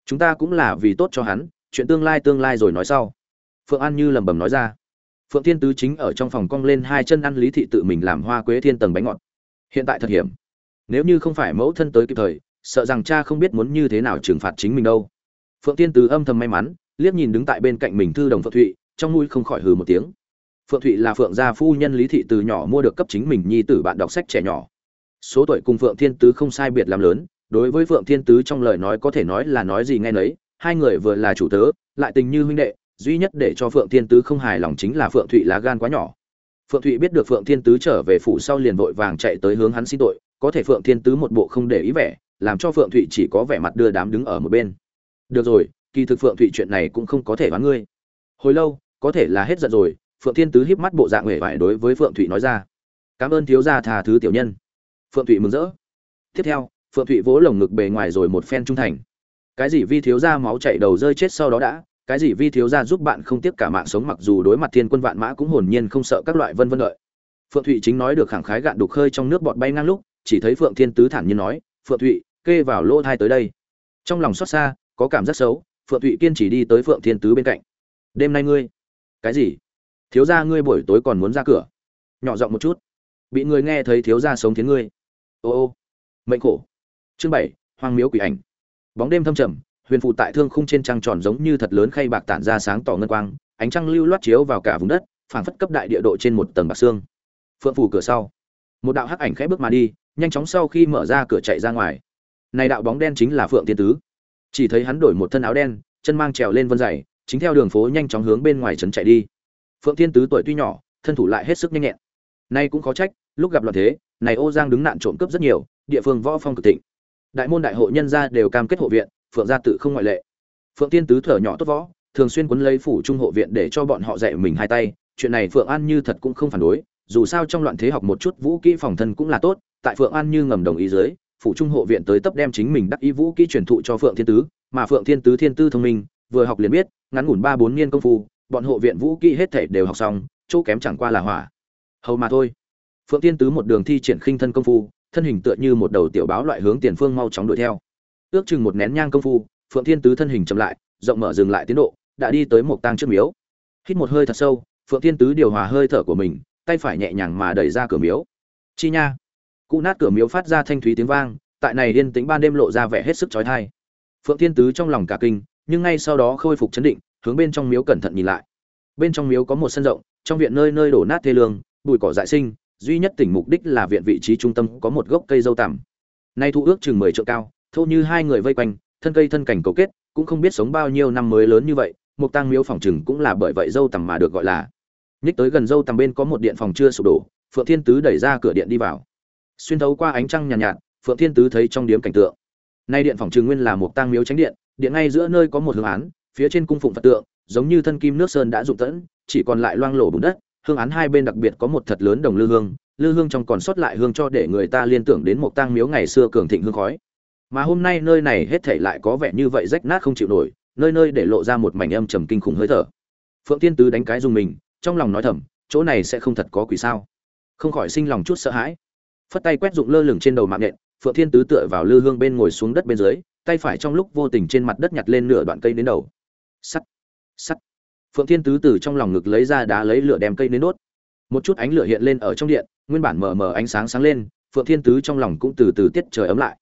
Chúng ta cũng là vì tốt cho hắn, chuyện tương lai tương lai rồi nói sau. Phượng an như lẩm bẩm nói ra. Phượng thiên tứ chính ở trong phòng cong lên hai chân ăn lý thị tự mình làm hoa quế thiên tầng bánh ngọt. Hiện tại thật hiểm. Nếu như không phải mẫu thân tới kịp thời, sợ rằng cha không biết muốn như thế nào trừng phạt chính mình đâu. Phượng thiên tứ âm thầm may mắn, liếc nhìn đứng tại bên cạnh mình thư đồng phượng thụy, trong mũi không khỏi hừ một tiếng phượng thụy là phượng gia phu nhân lý thị từ nhỏ mua được cấp chính mình nhi tử bạn đọc sách trẻ nhỏ. Số tuổi cùng phượng thiên tứ không sai biệt làm lớn, đối với phượng thiên tứ trong lời nói có thể nói là nói gì nghe nấy, hai người vừa là chủ tớ, lại tình như huynh đệ, duy nhất để cho phượng thiên tứ không hài lòng chính là phượng thụy lá gan quá nhỏ. Phượng thụy biết được phượng thiên tứ trở về phủ sau liền vội vàng chạy tới hướng hắn xin tội, có thể phượng thiên tứ một bộ không để ý vẻ, làm cho phượng thụy chỉ có vẻ mặt đưa đám đứng ở một bên. Được rồi, kỳ thực phượng thụy chuyện này cũng không có thể đoán ngươi. Hồi lâu, có thể là hết giận rồi phượng thiên tứ híp mắt bộ dạng huệ vải đối với phượng thụy nói ra. Cảm ơn thiếu gia thà thứ tiểu nhân. Phượng thụy mừng rỡ. Tiếp theo, phượng thụy vỗ lồng ngực bề ngoài rồi một phen trung thành. Cái gì vi thiếu gia máu chảy đầu rơi chết sau đó đã, cái gì vi thiếu gia giúp bạn không tiếc cả mạng sống mặc dù đối mặt thiên quân vạn mã cũng hồn nhiên không sợ các loại vân vân lợi phượng thụy chính nói được khẳng khái gạn đục khơi trong nước bọt bay ngang lúc, chỉ thấy phượng thiên tứ thản nhiên nói, phượng thụy, kê vào lỗ thai tới đây. Trong lòng xót xa, có cảm giác xấu, phượng thụy kiên chỉ đi tới phượng thiên tứ bên cạnh. Đêm nay ngươi, cái gì? Thiếu gia ngươi buổi tối còn muốn ra cửa. Nhỏ giọng một chút. Bị người nghe thấy thiếu gia sống thiến ngươi. Ô ô. Mệnh khổ. Chương bảy, hoang miếu quỷ ảnh. Bóng đêm thâm trầm, huyền phụ tại thương khung trên trăng tròn giống như thật lớn khay bạc tản ra sáng tỏ ngân quang, ánh trăng lưu loát chiếu vào cả vùng đất, phảng phất cấp đại địa độ trên một tầng bạc xương. Phượng phủ cửa sau, một đạo hắc ảnh khẽ bước mà đi, nhanh chóng sau khi mở ra cửa chạy ra ngoài. Này đạo bóng đen chính là phượng tiên tứ. Chỉ thấy hắn đổi một thân áo đen, chân mang trèo lên vân dày, chính theo đường phố nhanh chóng hướng bên ngoài trấn chạy đi phượng Thiên tứ tuổi tuy nhỏ, thân thủ lại hết sức nhanh nhẹn. Nay cũng khó trách, lúc gặp loạn thế, này ô giang đứng nạn trộm cướp rất nhiều, địa phương võ phong cực thịnh. Đại môn đại hộ nhân gia đều cam kết hộ viện, phượng gia tự không ngoại lệ. Phượng Thiên tứ thở nhỏ tốt võ, thường xuyên quấn lấy phủ trung hộ viện để cho bọn họ dạy mình hai tay, chuyện này phượng an như thật cũng không phản đối, dù sao trong loạn thế học một chút vũ kỹ phòng thân cũng là tốt, tại phượng an như ngầm đồng ý dưới, phủ trung hộ viện tới tấp đem chính mình đắc ý vũ kỹ truyền thụ cho phượng thiên tứ, mà phượng thiên tứ thiên tư thông minh, vừa học liền biết, ngắn ngủn ba bốn niên công phu bọn hộ viện vũ kỹ hết thể đều học xong, chỗ kém chẳng qua là hỏa. Hầu mà thôi. Phượng tiên tứ một đường thi triển khinh thân công phu, thân hình tựa như một đầu tiểu báo loại hướng tiền phương mau chóng đuổi theo. Ước chừng một nén nhang công phu, phượng thiên tứ thân hình chậm lại, rộng mở dừng lại tiến độ, đã đi tới một tang trước miếu. Hít một hơi thật sâu, phượng thiên tứ điều hòa hơi thở của mình, tay phải nhẹ nhàng mà đẩy ra cửa miếu. Chi nha. Cụ nát cửa miếu phát ra thanh thúy tiếng vang, tại này yên tĩnh ban đêm lộ ra vẻ hết sức chói tai. Phượng thiên tứ trong lòng cả kinh, nhưng ngay sau đó khôi phục chấn định hướng bên trong miếu cẩn thận nhìn lại. Bên trong miếu có một sân rộng trong viện nơi nơi đổ nát thê lương bụi cỏ dại sinh duy nhất tỉnh mục đích là viện vị trí trung tâm có một gốc cây dâu tằm. Nay thu ước chừng mười trượng cao thô như hai người vây quanh thân cây thân cảnh cầu kết cũng không biết sống bao nhiêu năm mới lớn như vậy một tang miếu phòng chừng cũng là bởi vậy dâu tằm mà được gọi là. Nhích tới gần dâu tằm bên có một điện phòng chưa sụp đổ phượng thiên tứ đẩy ra cửa điện đi vào. Xuyên thấu qua ánh trăng nhàn nhạt, nhạt phượng thiên tứ thấy trong điếm cảnh tượng. Nay điện phòng trường nguyên là một tang miếu tránh điện điện ngay giữa nơi có một hương án phía trên cung phụng phật tượng, giống như thân kim nước sơn đã dụng tẫn, chỉ còn lại loang lổ bùn đất, hương án hai bên đặc biệt có một thật lớn đồng lư hương lư hương trong còn sót lại hương cho để người ta liên tưởng đến một tang miếu ngày xưa cường thịnh hương khói. Mà hôm nay nơi này hết thảy lại có vẻ như vậy rách nát không chịu nổi, nơi nơi để lộ ra một mảnh âm trầm kinh khủng hơi thở. Phượng tiên tứ đánh cái dùng mình, trong lòng nói thầm, chỗ này sẽ không thật có quỷ sao? Không khỏi sinh lòng chút sợ hãi. Phất tay quét dụng lơ lửng trên đầu mạng nện phượng thiên tứ tựa vào lư hương bên ngồi xuống đất bên dưới, tay phải trong lúc vô tình trên mặt đất nhặt lên nửa đoạn cây đến đầu sắt. Sắt. Phượng thiên tứ từ trong lòng ngực lấy ra đá lấy lửa đem cây nến đốt. Một chút ánh lửa hiện lên ở trong điện, nguyên bản mờ mờ ánh sáng sáng lên, phượng thiên tứ trong lòng cũng từ từ tiết trời ấm lại.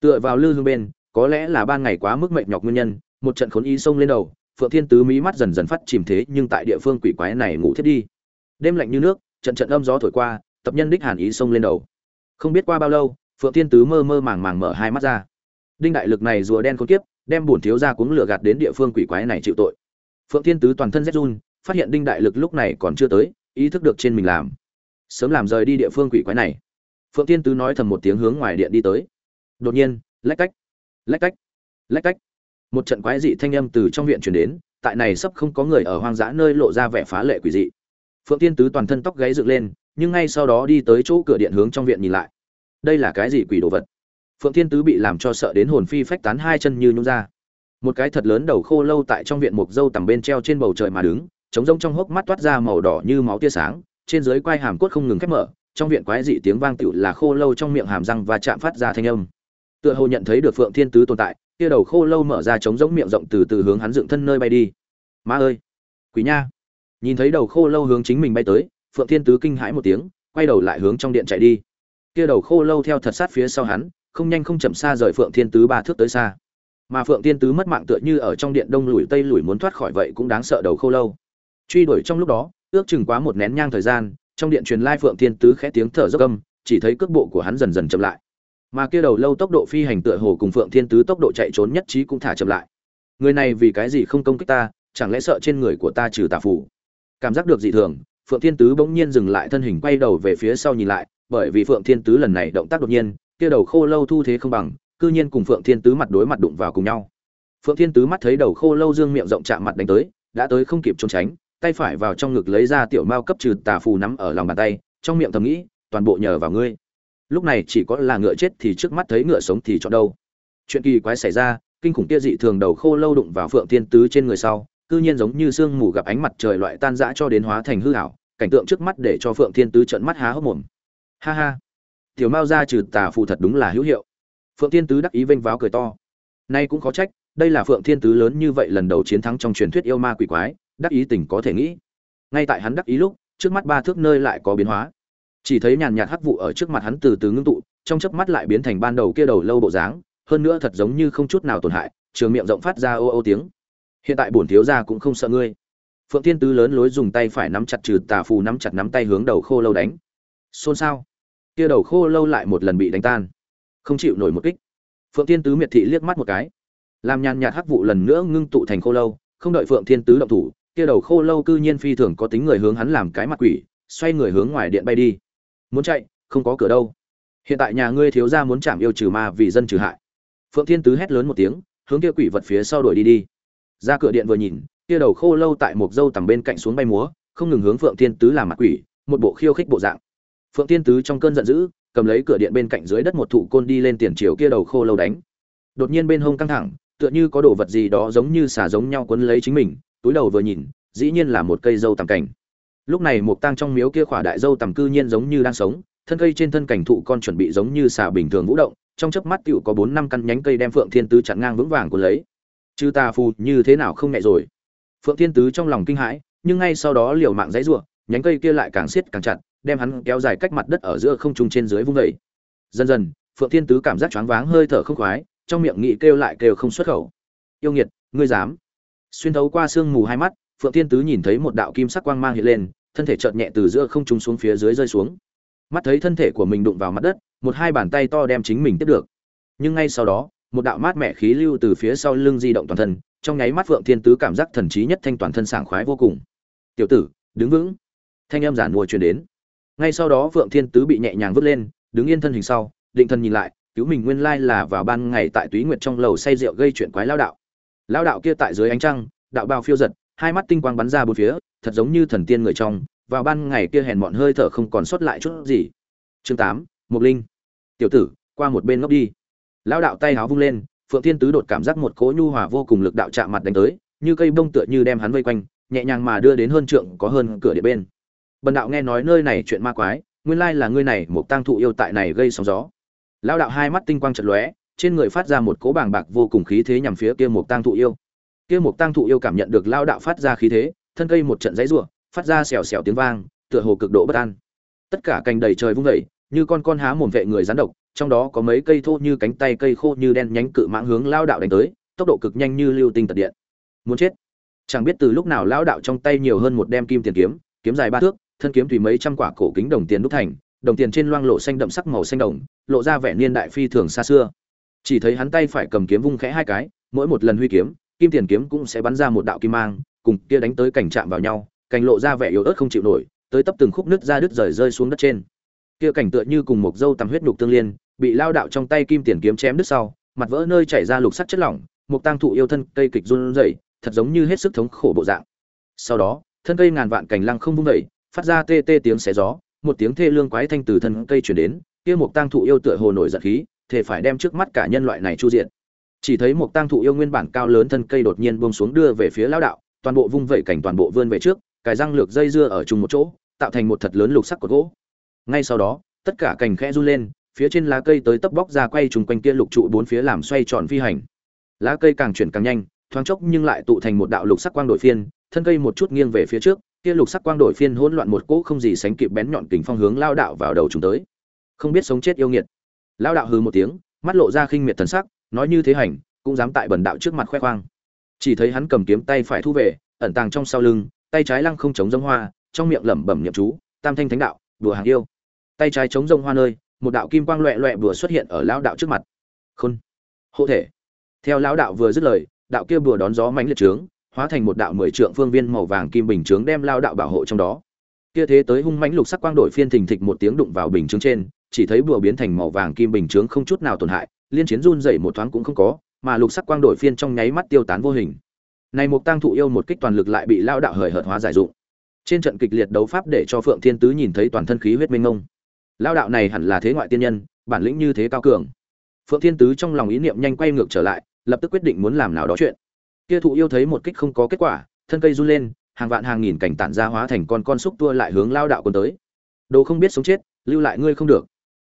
Tựa vào lư hương bên, có lẽ là ban ngày quá mức mệt nhọc nguyên nhân, một trận khốn y xông lên đầu, phượng thiên tứ mí mắt dần dần phát chìm thế nhưng tại địa phương quỷ quái này ngủ thiết đi. Đêm lạnh như nước, trận trận âm gió thổi qua, tập nhân đích hàn ý xông lên đầu. Không biết qua bao lâu, phượng thiên tứ mơ mơ màng màng mở hai mắt ra. Đinh đại lực này rùa đen khốn kiếp đem bổn thiếu gia cuống lửa gạt đến địa phương quỷ quái này chịu tội. Phượng thiên tứ toàn thân rét run, phát hiện đinh đại lực lúc này còn chưa tới, ý thức được trên mình làm. Sớm làm rời đi địa phương quỷ quái này. Phượng thiên tứ nói thầm một tiếng hướng ngoài điện đi tới. Đột nhiên, lách cách lách cách lách cách. Một trận quái dị thanh âm từ trong viện truyền đến, tại này sắp không có người ở hoang dã nơi lộ ra vẻ phá lệ quỷ dị. Phượng thiên tứ toàn thân tóc gáy dựng lên, nhưng ngay sau đó đi tới chỗ cửa điện hướng trong viện nhìn lại. Đây là cái gì quỷ đồ vật? Phượng thiên tứ bị làm cho sợ đến hồn phi phách tán hai chân như nhung ra. Một cái thật lớn đầu khô lâu tại trong viện mục dâu tầm bên treo trên bầu trời mà đứng, trống rông trong hốc mắt toát ra màu đỏ như máu tia sáng, trên dưới quai hàm cốt không ngừng khép mở, trong viện quái dị tiếng vang tựu là khô lâu trong miệng hàm răng và chạm phát ra thanh âm. Tựa hồ nhận thấy được phượng thiên tứ tồn tại kia đầu khô lâu mở ra trống rỗng miệng rộng từ từ hướng hắn dựng thân nơi bay đi. Ma ơi quý nha. Nhìn thấy đầu khô lâu hướng chính mình bay tới, phượng thiên tứ kinh hãi một tiếng, quay đầu lại hướng trong điện chạy đi. Kia đầu khô lâu theo thật sát phía sau hắn không nhanh không chậm xa rời phượng thiên tứ ba thước tới xa. Mà phượng thiên tứ mất mạng tựa như ở trong điện đông lùi tây lùi muốn thoát khỏi vậy cũng đáng sợ đầu khô lâu. Truy đuổi trong lúc đó, ước chừng quá một nén nhang thời gian, trong điện truyền lai phượng thiên tứ khẽ tiếng thở dốc âm, chỉ thấy cước bộ của hắn dần dần chậm lại. Mà kia đầu lâu tốc độ phi hành tựa hồ cùng phượng thiên tứ tốc độ chạy trốn nhất trí cũng thả chậm lại. Người này vì cái gì không công kích ta, chẳng lẽ sợ trên người của ta trừ tà phủ cảm giác được dị thường, phượng thiên tứ bỗng nhiên dừng lại thân hình quay đầu về phía sau nhìn lại, bởi vì phượng thiên tứ lần này động tác đột nhiên kia đầu khô lâu thu thế không bằng, cư nhiên cùng phượng thiên tứ mặt đối mặt đụng vào cùng nhau. Phượng thiên tứ mắt thấy đầu khô lâu dương miệng rộng chạm mặt đánh tới, đã tới không kịp trốn tránh, tay phải vào trong ngực lấy ra tiểu mao cấp trừ tà phù nắm ở lòng bàn tay, trong miệng thầm nghĩ, toàn bộ nhờ vào ngươi. Lúc này chỉ có là ngựa chết thì trước mắt thấy ngựa sống thì chọn đâu. Chuyện kỳ quái xảy ra, kinh khủng kia dị thường đầu khô lâu đụng vào phượng thiên tứ trên người sau, cư nhiên giống như sương mù gặp ánh mặt trời loại tan rã cho đến hóa thành hư ảo, cảnh tượng trước mắt để cho phượng thiên tứ trợn mắt há hốc mồm. Ha ha tiểu mao ra trừ tà phù thật đúng là hữu hiệu. Phượng thiên tứ đắc ý vênh váo cười to. Nay cũng khó trách, đây là phượng thiên tứ lớn như vậy lần đầu chiến thắng trong truyền thuyết yêu ma quỷ quái, đắc ý tình có thể nghĩ. Ngay tại hắn đắc ý lúc, trước mắt ba thước nơi lại có biến hóa. Chỉ thấy nhàn nhạt hắc vụ ở trước mặt hắn từ từ ngưng tụ, trong chớp mắt lại biến thành ban đầu kia đầu lâu bộ dáng, hơn nữa thật giống như không chút nào tổn hại, trường miệng rộng phát ra ô ô tiếng. Hiện tại bổn thiếu gia cũng không sợ ngươi. Phượng thiên tứ lớn lối dùng tay phải nắm chặt trừ tà phù nắm chặt nắm tay hướng đầu khô lâu đánh. Xôn xao kia đầu khô lâu lại một lần bị đánh tan. Không chịu nổi một kích. Phượng thiên tứ miệt thị liếc mắt một cái. Làm nhàn nhạt hắc vụ lần nữa ngưng tụ thành khô lâu, không đợi phượng thiên tứ động thủ, kia đầu khô lâu cư nhiên phi thường có tính người hướng hắn làm cái mặt quỷ, xoay người hướng ngoài điện bay đi. Muốn chạy, không có cửa đâu. Hiện tại nhà ngươi thiếu gia muốn chạm yêu trừ ma vì dân trừ hại. Phượng thiên tứ hét lớn một tiếng, hướng kia quỷ vật phía sau đuổi đi đi. Ra cửa điện vừa nhìn, kia đầu khô lâu tại một dâu tầm bên cạnh xuống bay múa, không ngừng hướng phượng thiên tứ làm mặt quỷ, một bộ khiêu khích bộ dạng phượng thiên tứ trong cơn giận dữ, cầm lấy cửa điện bên cạnh dưới đất một thụ côn đi lên tiền chiều kia đầu khô lâu đánh. Đột nhiên bên hông căng thẳng, tựa như có đồ vật gì đó giống như xả giống nhau quấn lấy chính mình, túi đầu vừa nhìn, dĩ nhiên là một cây dâu tầm cảnh lúc này một tang trong miếu kia khỏa đại dâu tầm cư nhiên giống như đang sống, thân cây trên thân cảnh thụ con chuẩn bị giống như xà bình thường vũ động, trong chớp mắt tựu có bốn năm căn nhánh cây đem phượng thiên tứ chặn ngang vững vàng của lấy. Chư ta phù như thế nào không nhẹ rồi? Phượng thiên tứ trong lòng kinh hãi, nhưng ngay sau đó liều mạng dãy rủa nhánh cây kia lại càng siết càng chặt đem hắn kéo dài cách mặt đất ở giữa không trung trên dưới vung vẩy. Dần dần, phượng thiên tứ cảm giác choáng váng, hơi thở không khoái, trong miệng nghĩ kêu lại kêu không xuất khẩu. Yêu nghiệt, ngươi dám? Xuyên thấu qua sương mù hai mắt, phượng thiên tứ nhìn thấy một đạo kim sắc quang mang hiện lên, thân thể chợt nhẹ từ giữa không trung xuống phía dưới rơi xuống. Mắt thấy thân thể của mình đụng vào mặt đất, một hai bàn tay to đem chính mình tiếp được. Nhưng ngay sau đó, một đạo mát mẻ khí lưu từ phía sau lưng di động toàn thân, trong nháy mắt phượng thiên tứ cảm giác thần trí nhất thanh toàn thân sảng khoái vô cùng. Tiểu tử, đứng vững. Thanh âm giản mùa truyền đến ngay sau đó phượng thiên tứ bị nhẹ nhàng vứt lên, đứng yên thân hình sau, định thân nhìn lại, cứu mình nguyên lai là vào ban ngày tại túy nguyệt trong lầu say rượu gây chuyện quái lao đạo. Lao đạo kia tại dưới ánh trăng, đạo bao phiêu giật, hai mắt tinh quang bắn ra bốn phía, thật giống như thần tiên người trong, vào ban ngày kia hèn mọn hơi thở không còn sót lại chút gì. Chương tám mục linh. Tiểu tử, qua một bên ngốc đi. Lão đạo tay háo vung lên, phượng thiên tứ đột cảm giác một cỗ nhu hòa vô cùng lực đạo chạm mặt đánh tới, như cây bông tựa như đem hắn vây quanh, nhẹ nhàng mà đưa đến hơn trượng, có hơn cửa địa bên bần đạo nghe nói nơi này chuyện ma quái, nguyên lai là ngươi này một tang thụ yêu tại này gây sóng gió. Lão đạo hai mắt tinh quang chật lóe, trên người phát ra một cỗ bàng bạc vô cùng khí thế nhằm phía kia một tang thụ yêu. Kia một tang thụ yêu cảm nhận được lão đạo phát ra khí thế, thân cây một trận dãy rủa phát ra xèo xèo tiếng vang, tựa hồ cực độ bất an. Tất cả cành đầy trời vung vẩy như con con há mồm vệ người rắn độc, trong đó có mấy cây thô như cánh tay cây khô như đen nhánh cự mãng hướng lao đạo đánh tới, tốc độ cực nhanh như lưu tinh tật điện. Muốn chết. Chẳng biết từ lúc nào lao đạo trong tay nhiều hơn một đem kim tiền kiếm kiếm dài ba thước thân kiếm tùy mấy trăm quả cổ kính đồng tiền đúc thành đồng tiền trên loang lộ xanh đậm sắc màu xanh đồng lộ ra vẻ niên đại phi thường xa xưa. Chỉ thấy hắn tay phải cầm kiếm vung khẽ hai cái mỗi một lần huy kiếm kim tiền kiếm cũng sẽ bắn ra một đạo kim mang cùng kia đánh tới cảnh chạm vào nhau cảnh lộ ra vẻ yếu ớt không chịu nổi tới tấp từng khúc nứt ra đứt rời rơi xuống đất trên. Kia cảnh tựa như cùng một dâu tầm huyết nhục tương liên bị lao đạo trong tay kim tiền kiếm chém đứt sau mặt vỡ nơi chảy ra lục sắc chất lỏng một tang thụ yêu thân cây kịch run rẩy thật giống như hết sức thống khổ bộ dạng. Sau đó thân cây ngàn vạn cành lăng không vung dậy, phát ra tê tê tiếng xé gió, một tiếng thê lương quái thanh từ thân cây truyền đến, kia một tang thụ yêu tựa hồ nổi giận khí thể phải đem trước mắt cả nhân loại này chu diện chỉ thấy một tang thụ yêu nguyên bản cao lớn thân cây đột nhiên buông xuống đưa về phía lão đạo, toàn bộ vung vẩy cảnh toàn bộ vươn về trước, cài răng lược dây dưa ở chung một chỗ, tạo thành một thật lớn lục sắc của gỗ. Ngay sau đó, tất cả cành khẽ run lên, phía trên lá cây tới tấp bóc ra quay trùng quanh kia lục trụ bốn phía làm xoay tròn phi hành. Lá cây càng chuyển càng nhanh, thoáng chốc nhưng lại tụ thành một đạo lục sắc quang đổi phiên, thân cây một chút nghiêng về phía trước kia lục sắc quang đổi phiên hỗn loạn một cỗ không gì sánh kịp bén nhọn kình phong hướng lao đạo vào đầu chúng tới. Không biết sống chết yêu nghiệt. Lao đạo hừ một tiếng, mắt lộ ra khinh miệt thần sắc, nói như thế hành, cũng dám tại bần đạo trước mặt khoe khoang. Chỉ thấy hắn cầm kiếm tay phải thu về, ẩn tàng trong sau lưng, tay trái lăng không chống giống hoa, trong miệng lẩm bẩm niệm chú, tam thanh thánh đạo, đùa hàng yêu. Tay trái chống rông hoa nơi, một đạo kim quang loẹ loẹ vừa xuất hiện ở lão đạo trước mặt. Khôn. Hộ thể. Theo lão đạo vừa dứt lời, đạo kia bùa đón gió mánh liệt trướng hóa thành một đạo mười trượng phương viên màu vàng kim bình trướng đem lao đạo bảo hộ trong đó. Kia thế tới hung mãnh lục sắc quang đổi phiên thình thịch một tiếng đụng vào bình trướng trên, chỉ thấy bùa biến thành màu vàng kim bình trướng không chút nào tổn hại, liên chiến run dậy một thoáng cũng không có, mà lục sắc quang đổi phiên trong nháy mắt tiêu tán vô hình. Này một tang thụ yêu một kích toàn lực lại bị lao đạo hời hợt hóa giải dụng. Trên trận kịch liệt đấu pháp để cho phượng thiên tứ nhìn thấy toàn thân khí huyết minh ngông lao đạo này hẳn là thế ngoại tiên nhân, bản lĩnh như thế cao cường. Phượng thiên tứ trong lòng ý niệm nhanh quay ngược trở lại, lập tức quyết định muốn làm nào đó chuyện kia thụ yêu thấy một kích không có kết quả, thân cây run lên, hàng vạn hàng nghìn cảnh tản ra hóa thành con con xúc tua lại hướng lao đạo quân tới. Đồ không biết sống chết, lưu lại ngươi không được.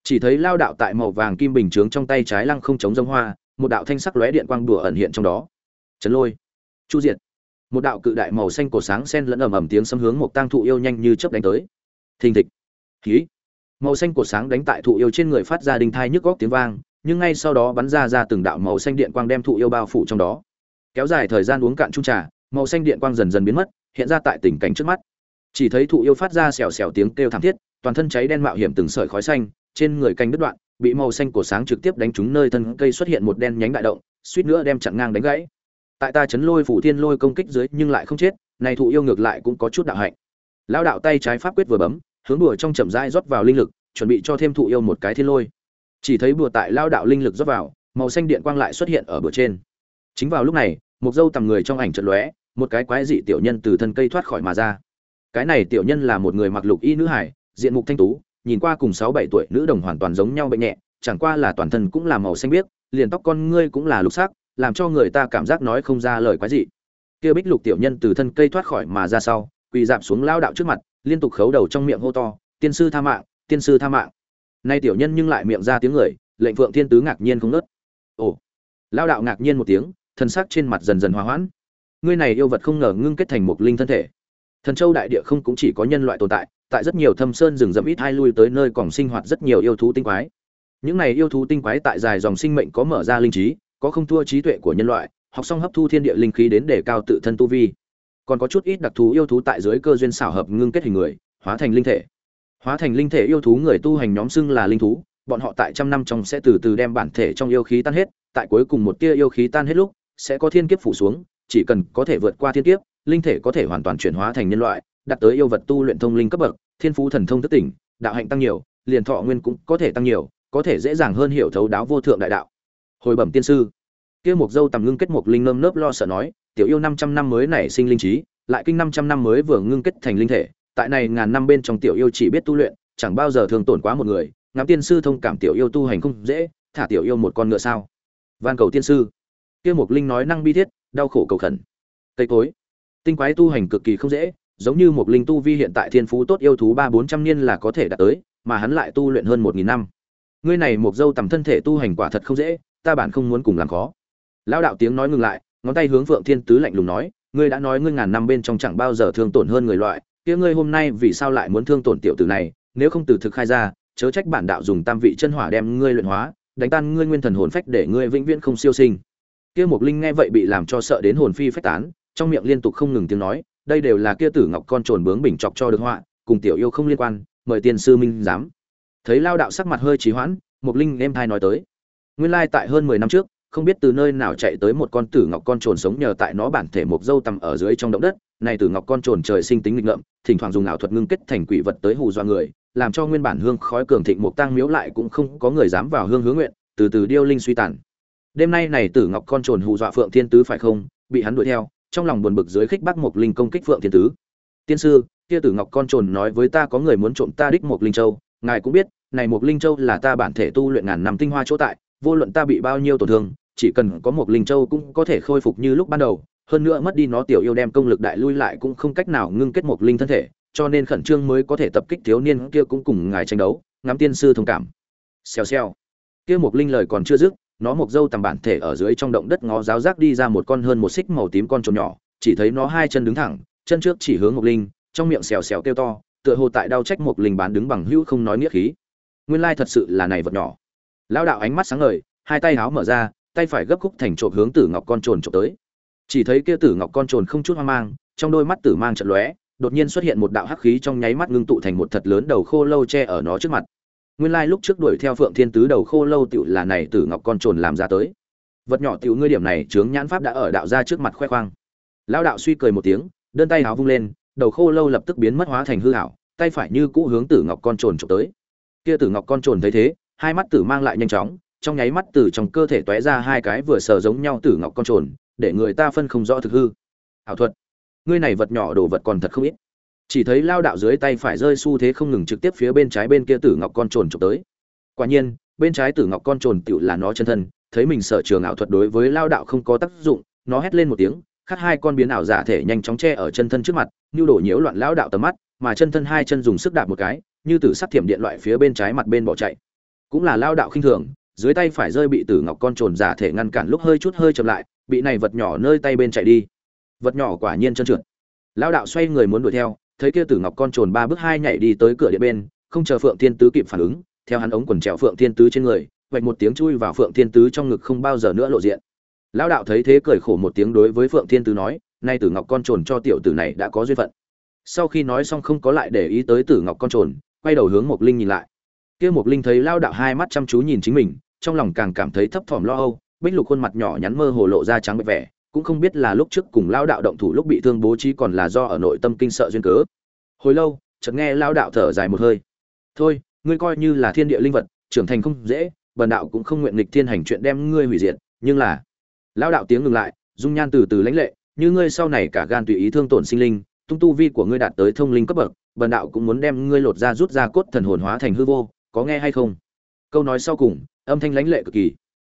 Chỉ thấy lao đạo tại màu vàng kim bình chướng trong tay trái lăng không chống giống hoa, một đạo thanh sắc lóe điện quang đùa ẩn hiện trong đó. Chấn lôi. Chu diệt. Một đạo cự đại màu xanh cổ sáng sen lẫn ầm ầm tiếng xâm hướng một tang thụ yêu nhanh như chớp đánh tới. Thình thịch. Khí màu xanh cổ sáng đánh tại thụ yêu trên người phát ra đinh thai nhức góc tiếng vang, nhưng ngay sau đó bắn ra ra từng đạo màu xanh điện quang đem thụ yêu bao phủ trong đó kéo dài thời gian uống cạn chung trà, màu xanh điện quang dần dần biến mất, hiện ra tại tình cảnh trước mắt. Chỉ thấy thụ yêu phát ra xèo xèo tiếng kêu thảm thiết, toàn thân cháy đen mạo hiểm từng sợi khói xanh, trên người canh đứt đoạn, bị màu xanh của sáng trực tiếp đánh trúng nơi thân cây xuất hiện một đen nhánh đại động, suýt nữa đem chặn ngang đánh gãy. Tại ta chấn lôi phủ thiên lôi công kích dưới nhưng lại không chết, này thụ yêu ngược lại cũng có chút đạo hạnh. Lao đạo tay trái pháp quyết vừa bấm, hướng đùa trong chậm rãi rót vào linh lực, chuẩn bị cho thêm thụ yêu một cái thiên lôi. Chỉ thấy bùa tại lao đạo linh lực rót vào, màu xanh điện quang lại xuất hiện ở bờ trên chính vào lúc này, một dâu tầm người trong ảnh trận lóe, một cái quái dị tiểu nhân từ thân cây thoát khỏi mà ra. Cái này tiểu nhân là một người mặc lục y nữ hải, diện mục thanh tú, nhìn qua cùng sáu bảy tuổi nữ đồng hoàn toàn giống nhau bệnh nhẹ, chẳng qua là toàn thân cũng là màu xanh biếc, liền tóc con ngươi cũng là lục sắc, làm cho người ta cảm giác nói không ra lời quái dị. Kia bích lục tiểu nhân từ thân cây thoát khỏi mà ra sau, quỳ dạp xuống lao đạo trước mặt, liên tục khấu đầu trong miệng hô to, tiên sư tha mạng, tiên sư tha mạng. Nay tiểu nhân nhưng lại miệng ra tiếng người, lệnh phượng thiên tứ ngạc nhiên không nớt ồ. Lao đạo ngạc nhiên một tiếng thân sắc trên mặt dần dần hòa hoãn. Ngươi này yêu vật không ngờ ngưng kết thành một linh thân thể. Thần châu đại địa không cũng chỉ có nhân loại tồn tại tại rất nhiều thâm sơn rừng rậm ít hai lui tới nơi còn sinh hoạt rất nhiều yêu thú tinh quái. Những này yêu thú tinh quái tại dài dòng sinh mệnh có mở ra linh trí, có không thua trí tuệ của nhân loại, học xong hấp thu thiên địa linh khí đến để cao tự thân tu vi. Còn có chút ít đặc thù yêu thú tại dưới cơ duyên xảo hợp ngưng kết hình người, hóa thành linh thể. Hóa thành linh thể yêu thú người tu hành nhóm xưng là linh thú, bọn họ tại trăm năm trong sẽ từ từ đem bản thể trong yêu khí tan hết, tại cuối cùng một tia yêu khí tan hết lúc sẽ có thiên kiếp phủ xuống, chỉ cần có thể vượt qua thiên kiếp, linh thể có thể hoàn toàn chuyển hóa thành nhân loại, đạt tới yêu vật tu luyện thông linh cấp bậc, thiên phú thần thông thức tỉnh, đạo hạnh tăng nhiều, liền thọ nguyên cũng có thể tăng nhiều, có thể dễ dàng hơn hiểu thấu đáo vô thượng đại đạo. Hồi bẩm tiên sư. Kia một dâu tầm ngưng kết một linh nơm nớp lo sợ nói, tiểu yêu năm trăm năm mới nảy sinh linh trí, lại kinh năm trăm năm mới vừa ngưng kết thành linh thể, tại này ngàn năm bên trong tiểu yêu chỉ biết tu luyện, chẳng bao giờ thường tổn quá một người, ngắm tiên sư thông cảm tiểu yêu tu hành không dễ, thả tiểu yêu một con ngựa sao? Van cầu tiên sư kia mục linh nói năng bi thiết, đau khổ cầu khẩn. Cây cối. Tinh quái tu hành cực kỳ không dễ, giống như một linh tu vi hiện tại thiên phú tốt yêu thú ba bốn trăm niên là có thể đạt tới, mà hắn lại tu luyện hơn một nghìn năm. Ngươi này một dâu tầm thân thể tu hành quả thật không dễ, ta bản không muốn cùng làm khó. Lão đạo tiếng nói ngừng lại, ngón tay hướng phượng thiên tứ lạnh lùng nói, ngươi đã nói ngươi ngàn năm bên trong chẳng bao giờ thương tổn hơn người loại, kia ngươi hôm nay vì sao lại muốn thương tổn tiểu tử này, nếu không từ thực khai ra, chớ trách bản đạo dùng tam vị chân hỏa đem ngươi luyện hóa, đánh tan ngươi nguyên thần hồn phách để ngươi vĩnh viễn không siêu sinh kia mục linh nghe vậy bị làm cho sợ đến hồn phi phách tán, trong miệng liên tục không ngừng tiếng nói, đây đều là kia tử ngọc con trồn bướng bình chọc cho được họa, cùng tiểu yêu không liên quan, mời tiên sư minh giám. Thấy lao đạo sắc mặt hơi trì hoãn mục linh em thai nói tới, nguyên lai tại hơn mười năm trước, không biết từ nơi nào chạy tới một con tử ngọc con trồn sống nhờ tại nó bản thể một dâu tầm ở dưới trong động đất, này tử ngọc con trồn trời sinh tính nghịch ngợm, thỉnh thoảng dùng ảo thuật ngưng kết thành quỷ vật tới hù dọa người, làm cho nguyên bản hương khói cường thịnh mục tăng miếu lại cũng không có người dám vào hương hướng nguyện, từ từ điêu linh suy tàn đêm nay này tử ngọc con trồn hù dọa phượng thiên tứ phải không? Bị hắn đuổi theo, trong lòng buồn bực dưới khích bắc một linh công kích phượng thiên tứ. Tiên sư, kia tử ngọc con trồn nói với ta có người muốn trộm ta đích một linh châu. Ngài cũng biết, này một linh châu là ta bản thể tu luyện ngàn năm tinh hoa chỗ tại, vô luận ta bị bao nhiêu tổn thương, chỉ cần có một linh châu cũng có thể khôi phục như lúc ban đầu. Hơn nữa mất đi nó tiểu yêu đem công lực đại lui lại cũng không cách nào ngưng kết một linh thân thể, cho nên khẩn trương mới có thể tập kích thiếu niên kia cũng cùng ngài tranh đấu, ngắm tiên sư thông cảm. Xèo xèo. Kia một linh lời còn chưa dứt nó mộc dâu tầm bản thể ở dưới trong động đất ngó giáo giác đi ra một con hơn một xích màu tím con trồn nhỏ, chỉ thấy nó hai chân đứng thẳng, chân trước chỉ hướng ngọc linh, trong miệng xèo xèo kêu to, tựa hồ tại đau trách một linh bán đứng bằng hữu không nói nghĩa khí. Nguyên lai thật sự là này vật nhỏ. Lão đạo ánh mắt sáng ngời, hai tay háo mở ra, tay phải gấp khúc thành trộm hướng tử ngọc con trồn trộm tới. Chỉ thấy kia tử ngọc con trồn không chút hoang mang, trong đôi mắt tử mang trận lóe, đột nhiên xuất hiện một đạo hắc khí trong nháy mắt ngưng tụ thành một thật lớn đầu khô lâu che ở nó trước mặt nguyên lai lúc trước đuổi theo phượng thiên tứ đầu khô lâu tựu là này tử ngọc con trồn làm ra tới. Vật nhỏ tiểu ngươi điểm này, chướng nhãn pháp đã ở đạo ra trước mặt khoe khoang. Lão đạo suy cười một tiếng, đơn tay háo vung lên, đầu khô lâu lập tức biến mất hóa thành hư hảo tay phải như cũ hướng tử ngọc con trồn trộm tới. Kia tử ngọc con trồn thấy thế, hai mắt tử mang lại nhanh chóng, trong nháy mắt từ trong cơ thể tóe ra hai cái vừa sờ giống nhau tử ngọc con trồn, để người ta phân không rõ thực hư. Ảo thuật. Ngươi này vật nhỏ đồ vật còn thật không ít chỉ thấy lao đạo dưới tay phải rơi xu thế không ngừng trực tiếp phía bên trái bên kia tử ngọc con trồn trộm tới. Quả nhiên, bên trái tử ngọc con trồn tựu là nó chân thân, thấy mình sở trường ảo thuật đối với lao đạo không có tác dụng, nó hét lên một tiếng, khắc hai con biến ảo giả thể nhanh chóng che ở chân thân trước mặt, như đổ nhiễu loạn lao đạo tầm mắt, mà chân thân hai chân dùng sức đạp một cái, như tử sắc thiểm điện loại phía bên trái mặt bên bỏ chạy. Cũng là lao đạo khinh thường, dưới tay phải rơi bị tử ngọc con trồn giả thể ngăn cản lúc hơi chút hơi chậm lại, bị này vật nhỏ nơi tay bên chạy đi. Vật nhỏ quả nhiên chân trượt. Lao đạo xoay người muốn đuổi theo thấy kia tử ngọc con trồn ba bước hai nhảy đi tới cửa điện bên, không chờ phượng thiên tứ kịp phản ứng, theo hắn ống quần trèo phượng thiên tứ trên người vạch một tiếng chui vào phượng thiên tứ trong ngực không bao giờ nữa lộ diện. Lão đạo thấy thế cười khổ một tiếng đối với phượng thiên tứ nói, nay tử ngọc con trồn cho tiểu tử này đã có duyên phận. Sau khi nói xong không có lại để ý tới tử ngọc con trồn, quay đầu hướng mộc linh nhìn lại. Kia mộc linh thấy lao đạo hai mắt chăm chú nhìn chính mình, trong lòng càng cảm thấy thấp thỏm lo âu, bích lục khuôn mặt nhỏ nhắn mơ hồ lộ ra trắng bệ vẻ cũng không biết là lúc trước cùng lao đạo động thủ lúc bị thương bố trí còn là do ở nội tâm kinh sợ duyên cớ. Hồi lâu, chợt nghe lao đạo thở dài một hơi. Thôi, ngươi coi như là thiên địa linh vật, trưởng thành không dễ, bần đạo cũng không nguyện nghịch thiên hành chuyện đem ngươi hủy diệt, nhưng là lao đạo tiếng ngừng lại, dung nhan từ từ lãnh lệ, như ngươi sau này cả gan tùy ý thương tổn sinh linh, tung tu vi của ngươi đạt tới thông linh cấp bậc, bần đạo cũng muốn đem ngươi lột ra rút ra cốt thần hồn hóa thành hư vô, có nghe hay không? Câu nói sau cùng, âm thanh lãnh lệ cực kỳ.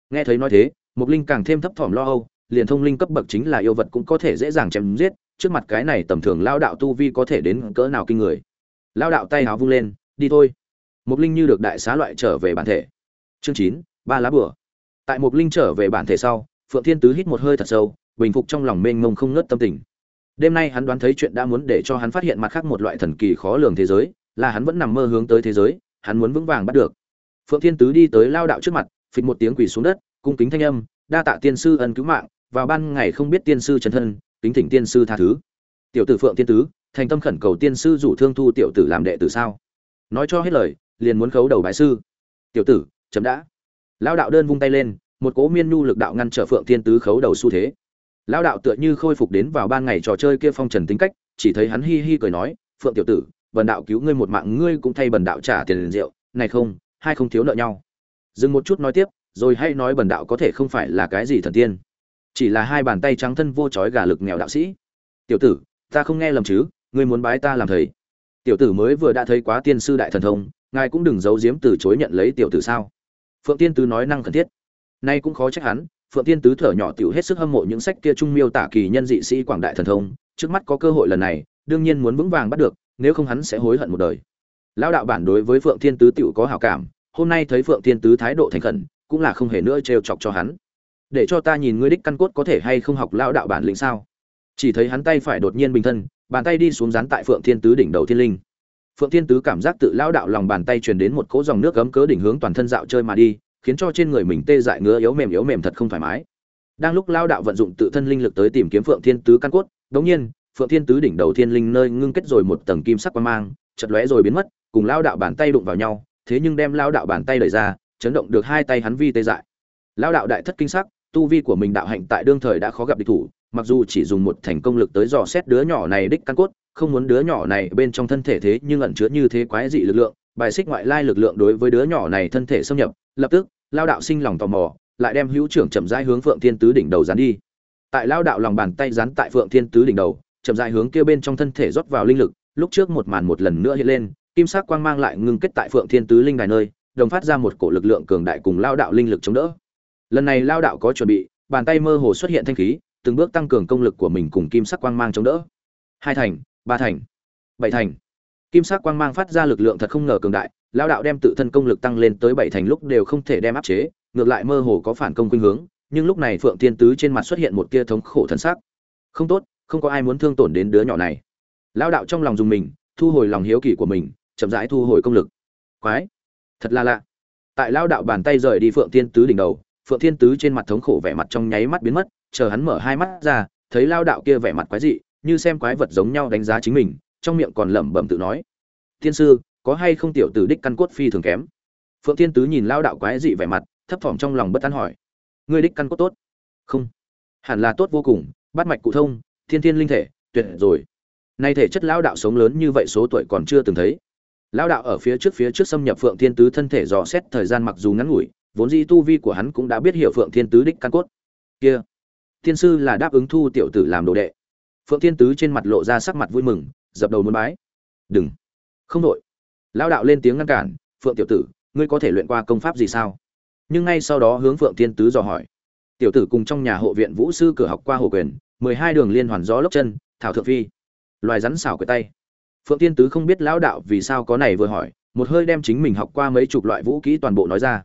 Nghe thấy nói thế mục linh càng thêm thấp thỏm lo âu liền thông linh cấp bậc chính là yêu vật cũng có thể dễ dàng chém giết, trước mặt cái này tầm thường lao đạo tu vi có thể đến cỡ nào kinh người. Lao đạo tay háo vung lên, đi thôi. Mục linh như được đại xá loại trở về bản thể. Chương chín, ba lá bửa tại mục linh trở về bản thể sau, phượng thiên tứ hít một hơi thật sâu, bình phục trong lòng mênh mông không ngớt tâm tình. Đêm nay hắn đoán thấy chuyện đã muốn để cho hắn phát hiện mặt khác một loại thần kỳ khó lường thế giới, là hắn vẫn nằm mơ hướng tới thế giới, hắn muốn vững vàng bắt được. Phượng thiên tứ đi tới lao đạo trước mặt, phịch một tiếng quỳ xuống đất, cung kính thanh âm, đa tạ tiên sư ân cứu mạng vào ban ngày không biết tiên sư chân thân, kính thỉnh tiên sư tha thứ. Tiểu tử phượng tiên tứ, thành tâm khẩn cầu tiên sư rủ thương thu tiểu tử làm đệ tử sao? Nói cho hết lời, liền muốn khấu đầu bái sư. Tiểu tử, chấm đã. Lao đạo đơn vung tay lên, một cố miên nhu lực đạo ngăn trở phượng tiên tứ khấu đầu xu thế. Lao đạo tựa như khôi phục đến vào ban ngày trò chơi kia phong trần tính cách, chỉ thấy hắn hi hi cười nói, phượng tiểu tử, bần đạo cứu ngươi một mạng, ngươi cũng thay bần đạo trả tiền liền rượu, này không, hai không thiếu nợ nhau. Dừng một chút nói tiếp, rồi hay nói bần đạo có thể không phải là cái gì thần tiên chỉ là hai bàn tay trắng thân vô trói gà lực nghèo đạo sĩ. Tiểu tử, ta không nghe lầm chứ, ngươi muốn bái ta làm thầy. Tiểu tử mới vừa đã thấy quá tiên sư đại thần thông, ngài cũng đừng giấu giếm từ chối nhận lấy tiểu tử sao? Phượng tiên tứ nói năng cần thiết. Nay cũng khó trách hắn, phượng tiên tứ thở nhỏ tiểu hết sức hâm mộ những sách kia trung miêu tả kỳ nhân dị sĩ quảng đại thần thông, trước mắt có cơ hội lần này, đương nhiên muốn vững vàng bắt được, nếu không hắn sẽ hối hận một đời. Lão đạo bản đối với phượng thiên tứ tiểu có hảo cảm, hôm nay thấy phượng thiên tứ thái độ thành khẩn, cũng là không hề nữa trêu chọc cho hắn để cho ta nhìn ngươi đích căn cốt có thể hay không học lão đạo bản lĩnh sao? Chỉ thấy hắn tay phải đột nhiên bình thân, bàn tay đi xuống dán tại phượng thiên tứ đỉnh đầu thiên linh. Phượng thiên tứ cảm giác tự lão đạo lòng bàn tay truyền đến một cỗ dòng nước gấm cớ đỉnh hướng toàn thân dạo chơi mà đi, khiến cho trên người mình tê dại ngứa yếu mềm yếu mềm thật không thoải mái. Đang lúc lão đạo vận dụng tự thân linh lực tới tìm kiếm phượng thiên tứ căn cốt đống nhiên, phượng thiên tứ đỉnh đầu thiên linh nơi ngưng kết rồi một tầng kim sắc quang mang chật lóe rồi biến mất, cùng lão đạo bàn tay đụng vào nhau, thế nhưng đem lão đạo bàn tay đẩy ra, chấn động được hai tay hắn vi tê dại. Lão đạo đại thất kinh sắc tu vi của mình đạo hạnh tại đương thời đã khó gặp địch thủ, mặc dù chỉ dùng một thành công lực tới dò xét đứa nhỏ này đích căn cốt, không muốn đứa nhỏ này bên trong thân thể thế nhưng ẩn chứa như thế quái dị lực lượng, bài xích ngoại lai lực lượng đối với đứa nhỏ này thân thể xâm nhập, lập tức, lao đạo sinh lòng tò mò, lại đem hữu trưởng chậm rãi hướng phượng thiên tứ đỉnh đầu dán đi. Tại lao đạo lòng bàn tay dán tại phượng thiên tứ đỉnh đầu, chậm rãi hướng kia bên trong thân thể rót vào linh lực, lúc trước một màn một lần nữa hiện lên, kim sắc quang mang lại ngưng kết tại phượng thiên tứ linh đài nơi, đồng phát ra một cổ lực lượng cường đại cùng lao đạo linh lực chống đỡ lần này lao đạo có chuẩn bị, bàn tay mơ hồ xuất hiện thanh khí, từng bước tăng cường công lực của mình cùng kim sắc quang mang chống đỡ. Hai thành, ba thành, bảy thành. Kim sắc quang mang phát ra lực lượng thật không ngờ cường đại, lao đạo đem tự thân công lực tăng lên tới bảy thành lúc đều không thể đem áp chế, ngược lại mơ hồ có phản công khuynh hướng, nhưng lúc này phượng thiên tứ trên mặt xuất hiện một tia thống khổ thân xác không tốt, không có ai muốn thương tổn đến đứa nhỏ này. Lao đạo trong lòng dùng mình, thu hồi lòng hiếu kỳ của mình, chậm rãi thu hồi công lực. Quái, thật là lạ. Tại lao đạo bàn tay rời đi phượng thiên tứ đỉnh đầu phượng thiên tứ trên mặt thống khổ vẻ mặt trong nháy mắt biến mất, chờ hắn mở hai mắt ra, thấy lao đạo kia vẻ mặt quái dị, như xem quái vật giống nhau đánh giá chính mình, trong miệng còn lẩm bẩm tự nói, thiên sư, có hay không tiểu tử đích căn cốt phi thường kém? Phượng thiên tứ nhìn lao đạo quái dị vẻ mặt, thấp thỏm trong lòng bất an hỏi, ngươi đích căn cốt tốt? Không. Hẳn là tốt vô cùng bắt mạch cụ thông, thiên thiên linh thể, tuyệt rồi. Nay thể chất lao đạo sống lớn như vậy số tuổi còn chưa từng thấy. Lao đạo ở phía trước phía trước xâm nhập phượng thiên tứ thân thể dò xét thời gian mặc dù ngắn ngủi vốn dĩ tu vi của hắn cũng đã biết hiểu phượng thiên tứ đích căn cốt. Kia, thiên sư là đáp ứng thu tiểu tử làm đồ đệ. Phượng thiên tứ trên mặt lộ ra sắc mặt vui mừng, dập đầu muốn bái. Đừng. Không đội lão đạo lên tiếng ngăn cản, phượng tiểu tử, ngươi có thể luyện qua công pháp gì sao? Nhưng ngay sau đó hướng phượng thiên tứ dò hỏi. Tiểu tử cùng trong nhà hộ viện vũ sư cửa học qua hồ quyền, mười hai đường liên hoàn gió lốc chân, thảo thượng phi. Loài rắn xảo cái tay. Phượng thiên tứ không biết lão đạo vì sao có này vừa hỏi, một hơi đem chính mình học qua mấy chục loại vũ kỹ toàn bộ nói ra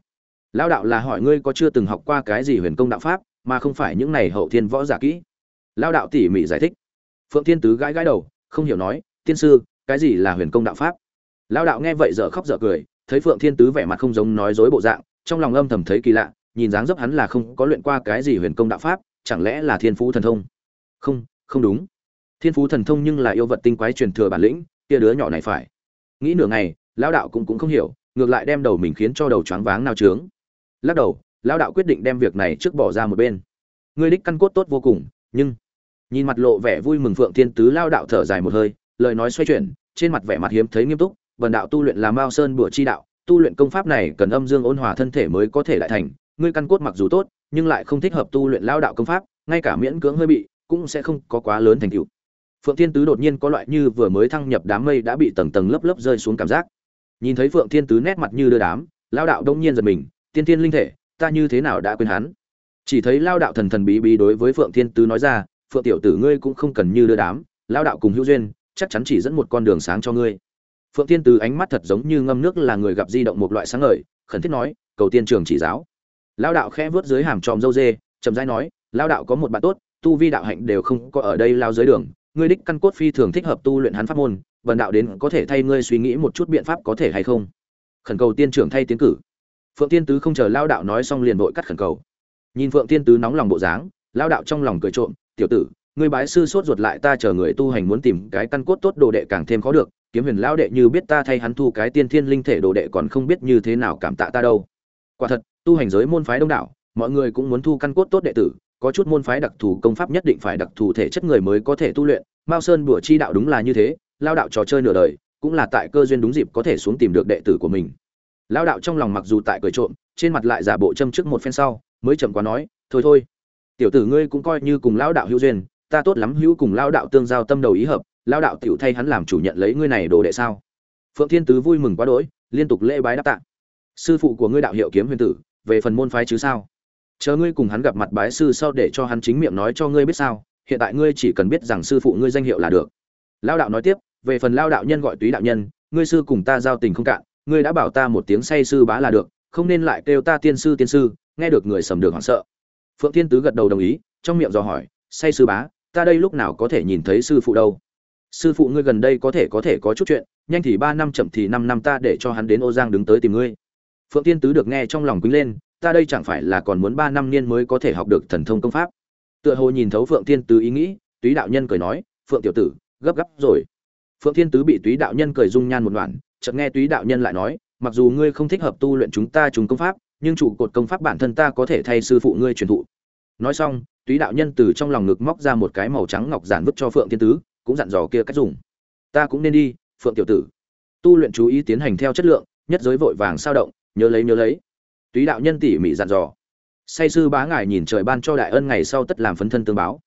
lão đạo là hỏi ngươi có chưa từng học qua cái gì huyền công đạo pháp, mà không phải những này hậu thiên võ giả kỹ? Lão đạo tỉ mỉ giải thích. Phượng thiên tứ gãi gãi đầu, không hiểu nói, tiên sư, cái gì là huyền công đạo pháp? Lão đạo nghe vậy dở khóc dở cười, thấy phượng thiên tứ vẻ mặt không giống nói dối bộ dạng, trong lòng âm thầm thấy kỳ lạ, nhìn dáng dấp hắn là không có luyện qua cái gì huyền công đạo pháp, chẳng lẽ là thiên phú thần thông? Không không đúng. Thiên phú thần thông nhưng là yêu vật tinh quái truyền thừa bản lĩnh, kia đứa nhỏ này phải. Nghĩ nửa ngày, lão đạo cũng cũng không hiểu, ngược lại đem đầu mình khiến cho đầu choáng váng nao trướng lắc đầu, lão đạo quyết định đem việc này trước bỏ ra một bên. Ngươi đích căn cốt tốt vô cùng, nhưng nhìn mặt lộ vẻ vui mừng phượng thiên tứ lao đạo thở dài một hơi, lời nói xoay chuyển, trên mặt vẻ mặt hiếm thấy nghiêm túc vần đạo tu luyện là mao sơn bửa chi đạo, tu luyện công pháp này cần âm dương ôn hòa thân thể mới có thể lại thành. Ngươi căn cốt mặc dù tốt, nhưng lại không thích hợp tu luyện lao đạo công pháp, ngay cả miễn cưỡng hơi bị, cũng sẽ không có quá lớn thành tựu. Phượng thiên tứ đột nhiên có loại như vừa mới thăng nhập đám mây đã bị tầng tầng lớp lớp rơi xuống cảm giác. Nhìn thấy phượng thiên tứ nét mặt như đưa đám lao đạo đông nhiên giật mình tiên thiên linh thể, ta như thế nào đã quên hắn? Chỉ thấy lao đạo thần thần bí bí đối với phượng thiên tứ nói ra, phượng tiểu tử ngươi cũng không cần như đưa đám, lao đạo cùng hữu duyên, chắc chắn chỉ dẫn một con đường sáng cho ngươi. Phượng thiên tứ ánh mắt thật giống như ngâm nước là người gặp di động một loại sáng ngời, khẩn thiết nói, cầu tiên trường chỉ giáo. Lao đạo khẽ vớt dưới hàm tròm dâu dê, chậm rãi nói, lao đạo có một bạn tốt, tu vi đạo hạnh đều không có ở đây lao dưới đường, ngươi đích căn cốt phi thường thích hợp tu luyện hắn pháp môn vần đạo đến có thể thay ngươi suy nghĩ một chút biện pháp có thể hay không? Khẩn cầu tiên trưởng thay tiến cử phượng tiên tứ không chờ lao đạo nói xong liền vội cắt khẩn cầu. Nhìn phượng tiên tứ nóng lòng bộ dáng, lao đạo trong lòng cười trộm, tiểu tử, ngươi bái sư sốt ruột lại ta chờ người tu hành muốn tìm cái căn cốt tốt đồ đệ càng thêm khó được, kiếm huyền lão đệ như biết ta thay hắn thu cái tiên thiên linh thể đồ đệ còn không biết như thế nào cảm tạ ta đâu. Quả thật, tu hành giới môn phái đông đảo, mọi người cũng muốn thu căn cốt tốt đệ tử, có chút môn phái đặc thù công pháp nhất định phải đặc thù thể chất người mới có thể tu luyện, mao sơn bùa chi đạo đúng là như thế, lao đạo trò chơi nửa đời, cũng là tại cơ duyên đúng dịp có thể xuống tìm được đệ tử của mình lao đạo trong lòng mặc dù tại cười trộm, trên mặt lại giả bộ châm trước một phen sau, mới chậm quá nói, thôi thôi, tiểu tử ngươi cũng coi như cùng lão đạo hữu duyên, ta tốt lắm hữu cùng lao đạo tương giao tâm đầu ý hợp lao đạo tiểu thay hắn làm chủ nhận lấy ngươi này đồ đệ sao? Phượng thiên tứ vui mừng quá đỗi, liên tục lễ bái đáp tạ. Sư phụ của ngươi đạo hiệu kiếm huyền tử, về phần môn phái chứ sao? Chờ ngươi cùng hắn gặp mặt bái sư sau để cho hắn chính miệng nói cho ngươi biết sao, hiện tại ngươi chỉ cần biết rằng sư phụ ngươi danh hiệu là được. Lao đạo nói tiếp, về phần lao đạo nhân gọi túy đạo nhân, ngươi sư cùng ta giao tình không cạn ngươi đã bảo ta một tiếng say sư bá là được, không nên lại kêu ta tiên sư tiên sư, nghe được người sầm được hoảng sợ. Phượng thiên tứ gật đầu đồng ý, trong miệng dò hỏi, say sư bá, ta đây lúc nào có thể nhìn thấy sư phụ đâu? Sư phụ ngươi gần đây có thể có thể có chút chuyện, nhanh thì ba năm chậm thì năm năm ta để cho hắn đến ô giang đứng tới tìm ngươi. Phượng thiên tứ được nghe trong lòng quýnh lên, ta đây chẳng phải là còn muốn ba năm niên mới có thể học được thần thông công pháp? Tựa hồ nhìn thấu phượng thiên tứ ý nghĩ, túy đạo nhân cười nói, phượng tiểu tử, gấp gấp rồi phượng thiên tứ bị túy đạo nhân cười dung nhan một đoạn, chợt nghe túy đạo nhân lại nói, mặc dù ngươi không thích hợp tu luyện chúng ta chúng công pháp, nhưng trụ cột công pháp bản thân ta có thể thay sư phụ ngươi truyền thụ. Nói xong, túy đạo nhân từ trong lòng ngực móc ra một cái màu trắng ngọc giản vứt cho phượng thiên tứ, cũng dặn dò kia cách dùng. Ta cũng nên đi, phượng tiểu tử. Tu luyện chú ý tiến hành theo chất lượng, nhất giới vội vàng sao động, nhớ lấy nhớ lấy. Túy đạo nhân tỉ mỉ dặn dò. Say sư bá ngài nhìn trời ban cho đại ân ngày sau tất làm phấn thân tương báo.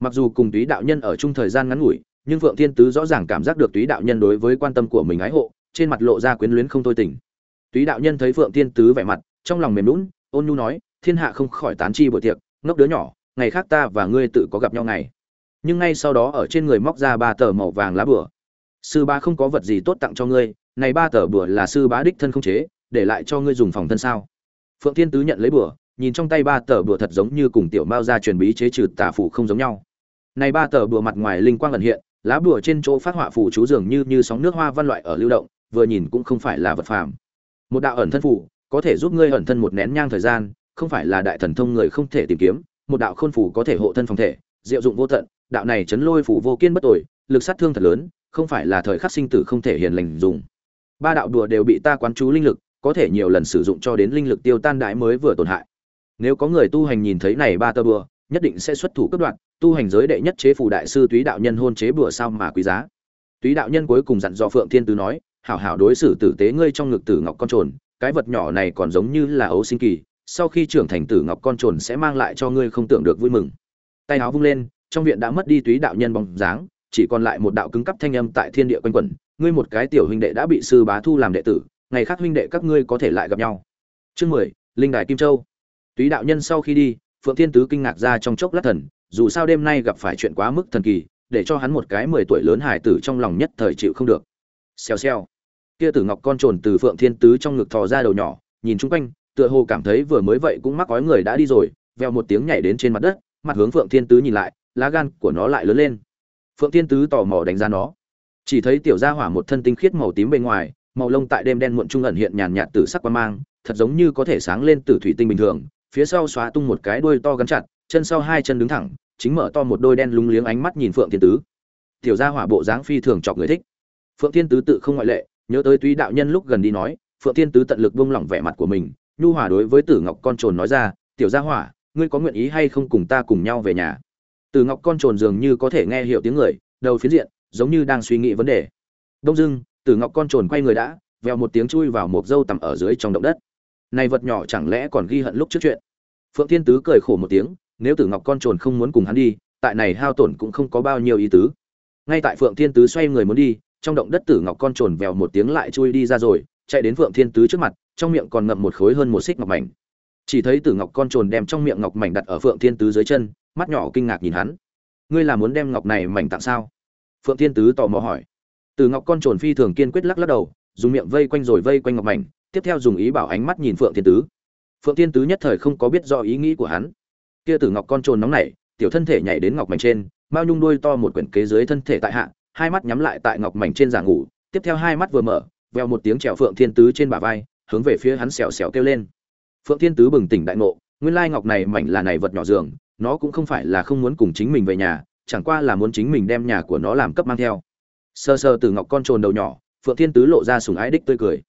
Mặc dù cùng túy đạo nhân ở chung thời gian ngắn ngủi nhưng phượng thiên tứ rõ ràng cảm giác được túy đạo nhân đối với quan tâm của mình ái hộ, trên mặt lộ ra quyến luyến không thôi tỉnh túy đạo nhân thấy phượng thiên tứ vẻ mặt, trong lòng mềm lún ôn nhu nói, thiên hạ không khỏi tán chi buổi tiệc, ngốc đứa nhỏ, ngày khác ta và ngươi tự có gặp nhau ngày. Nhưng ngay sau đó ở trên người móc ra ba tờ màu vàng lá bửa sư bá không có vật gì tốt tặng cho ngươi, này ba tờ bửa là sư bá đích thân không chế, để lại cho ngươi dùng phòng thân sao? Phượng thiên tứ nhận lấy bửa nhìn trong tay ba tờ bửa thật giống như cùng tiểu mao ra truyền bí chế trừ tà phủ không giống nhau. Này ba tờ bửa mặt ngoài linh quang ẩn hiện lá bùa trên chỗ phát họa phù chú dường như như sóng nước hoa văn loại ở lưu động vừa nhìn cũng không phải là vật phàm. Một đạo ẩn thân phù có thể giúp ngươi ẩn thân một nén nhang thời gian không phải là đại thần thông người không thể tìm kiếm một đạo khôn phù có thể hộ thân phòng thể diệu dụng vô tận đạo này chấn lôi phù vô kiên bất tồi, lực sát thương thật lớn không phải là thời khắc sinh tử không thể hiền lành dùng. Ba đạo đùa đều bị ta quán chú linh lực có thể nhiều lần sử dụng cho đến linh lực tiêu tan đại mới vừa tổn hại. Nếu có người tu hành nhìn thấy này ba tơ bùa nhất định sẽ xuất thủ cấp đoạn tu hành giới đệ nhất chế phủ đại sư túy đạo nhân hôn chế bừa sao mà quý giá. Túy đạo nhân cuối cùng dặn dò phượng thiên tứ nói, hảo hảo đối xử tử tế ngươi trong ngực tử ngọc con trồn, cái vật nhỏ này còn giống như là ấu sinh kỳ, sau khi trưởng thành tử ngọc con trồn sẽ mang lại cho ngươi không tưởng được vui mừng. Tay áo vung lên, trong viện đã mất đi túy đạo nhân bóng dáng, chỉ còn lại một đạo cứng cắp thanh âm tại thiên địa quanh quẩn, ngươi một cái tiểu huynh đệ đã bị sư bá thu làm đệ tử, ngày khác huynh đệ các ngươi có thể lại gặp nhau. Chương mười, linh đài kim châu. Túy đạo nhân sau khi đi phượng thiên tứ kinh ngạc ra trong chốc lát thần, dù sao đêm nay gặp phải chuyện quá mức thần kỳ, để cho hắn một cái mười tuổi lớn hải tử trong lòng nhất thời chịu không được. Xèo xèo. Kia tử ngọc con trồn từ phượng thiên tứ trong ngực thò ra đầu nhỏ, nhìn chung quanh, tựa hồ cảm thấy vừa mới vậy cũng mắc ói người đã đi rồi, veo một tiếng nhảy đến trên mặt đất, mặt hướng phượng thiên tứ nhìn lại, lá gan của nó lại lớn lên. Phượng thiên tứ tò mò đánh giá nó. Chỉ thấy tiểu gia hỏa một thân tinh khiết màu tím bên ngoài, màu lông tại đêm đen muộn trung ẩn hiện nhàn nhạt tử sắc quan mang, thật giống như có thể sáng lên từ thủy tinh bình thường phía sau xóa tung một cái đuôi to gắn chặt, chân sau hai chân đứng thẳng, chính mở to một đôi đen lúng liếng ánh mắt nhìn phượng thiên tứ. Tiểu gia hỏa bộ dáng phi thường chọc người thích. Phượng thiên tứ tự không ngoại lệ, nhớ tới túy đạo nhân lúc gần đi nói, phượng thiên tứ tận lực buông lỏng vẻ mặt của mình, nhu hòa đối với tử ngọc con trồn nói ra, tiểu gia hỏa, ngươi có nguyện ý hay không cùng ta cùng nhau về nhà? Tử ngọc con trồn dường như có thể nghe hiểu tiếng người, đầu phiến diện, giống như đang suy nghĩ vấn đề. Đông dưng tử ngọc con trồn quay người đã, vèo một tiếng chui vào một dâu tầm ở dưới trong động đất này vật nhỏ chẳng lẽ còn ghi hận lúc trước chuyện? Phượng thiên tứ cười khổ một tiếng, nếu tử ngọc con trồn không muốn cùng hắn đi, tại này hao tổn cũng không có bao nhiêu ý tứ. Ngay tại phượng thiên tứ xoay người muốn đi, trong động đất tử ngọc con trồn vèo một tiếng lại chui đi ra rồi, chạy đến phượng thiên tứ trước mặt, trong miệng còn ngậm một khối hơn một xích ngọc mảnh. Chỉ thấy tử ngọc con trồn đem trong miệng ngọc mảnh đặt ở phượng thiên tứ dưới chân, mắt nhỏ kinh ngạc nhìn hắn. Ngươi là muốn đem ngọc này mảnh tặng sao? Phượng thiên tứ tò mò hỏi. Tử ngọc con trồn phi thường kiên quyết lắc lắc đầu, dùng miệng vây quanh rồi vây quanh ngọc mảnh tiếp theo dùng ý bảo ánh mắt nhìn phượng thiên tứ. Phượng thiên tứ nhất thời không có biết rõ ý nghĩ của hắn. Kia tử ngọc con trồn nóng nảy, tiểu thân thể nhảy đến ngọc mảnh trên, mao nhung đuôi to một quyển kế dưới thân thể tại hạ, hai mắt nhắm lại tại ngọc mảnh trên giường ngủ, tiếp theo hai mắt vừa mở, veo một tiếng trèo phượng thiên tứ trên bả vai, hướng về phía hắn xèo xèo kêu lên. Phượng thiên tứ bừng tỉnh đại ngộ, nguyên lai ngọc này mảnh là này vật nhỏ giường, nó cũng không phải là không muốn cùng chính mình về nhà, chẳng qua là muốn chính mình đem nhà của nó làm cấp mang theo. Sơ sơ từ ngọc con trồn đầu nhỏ, phượng thiên tứ lộ ra sùng ái đích tươi cười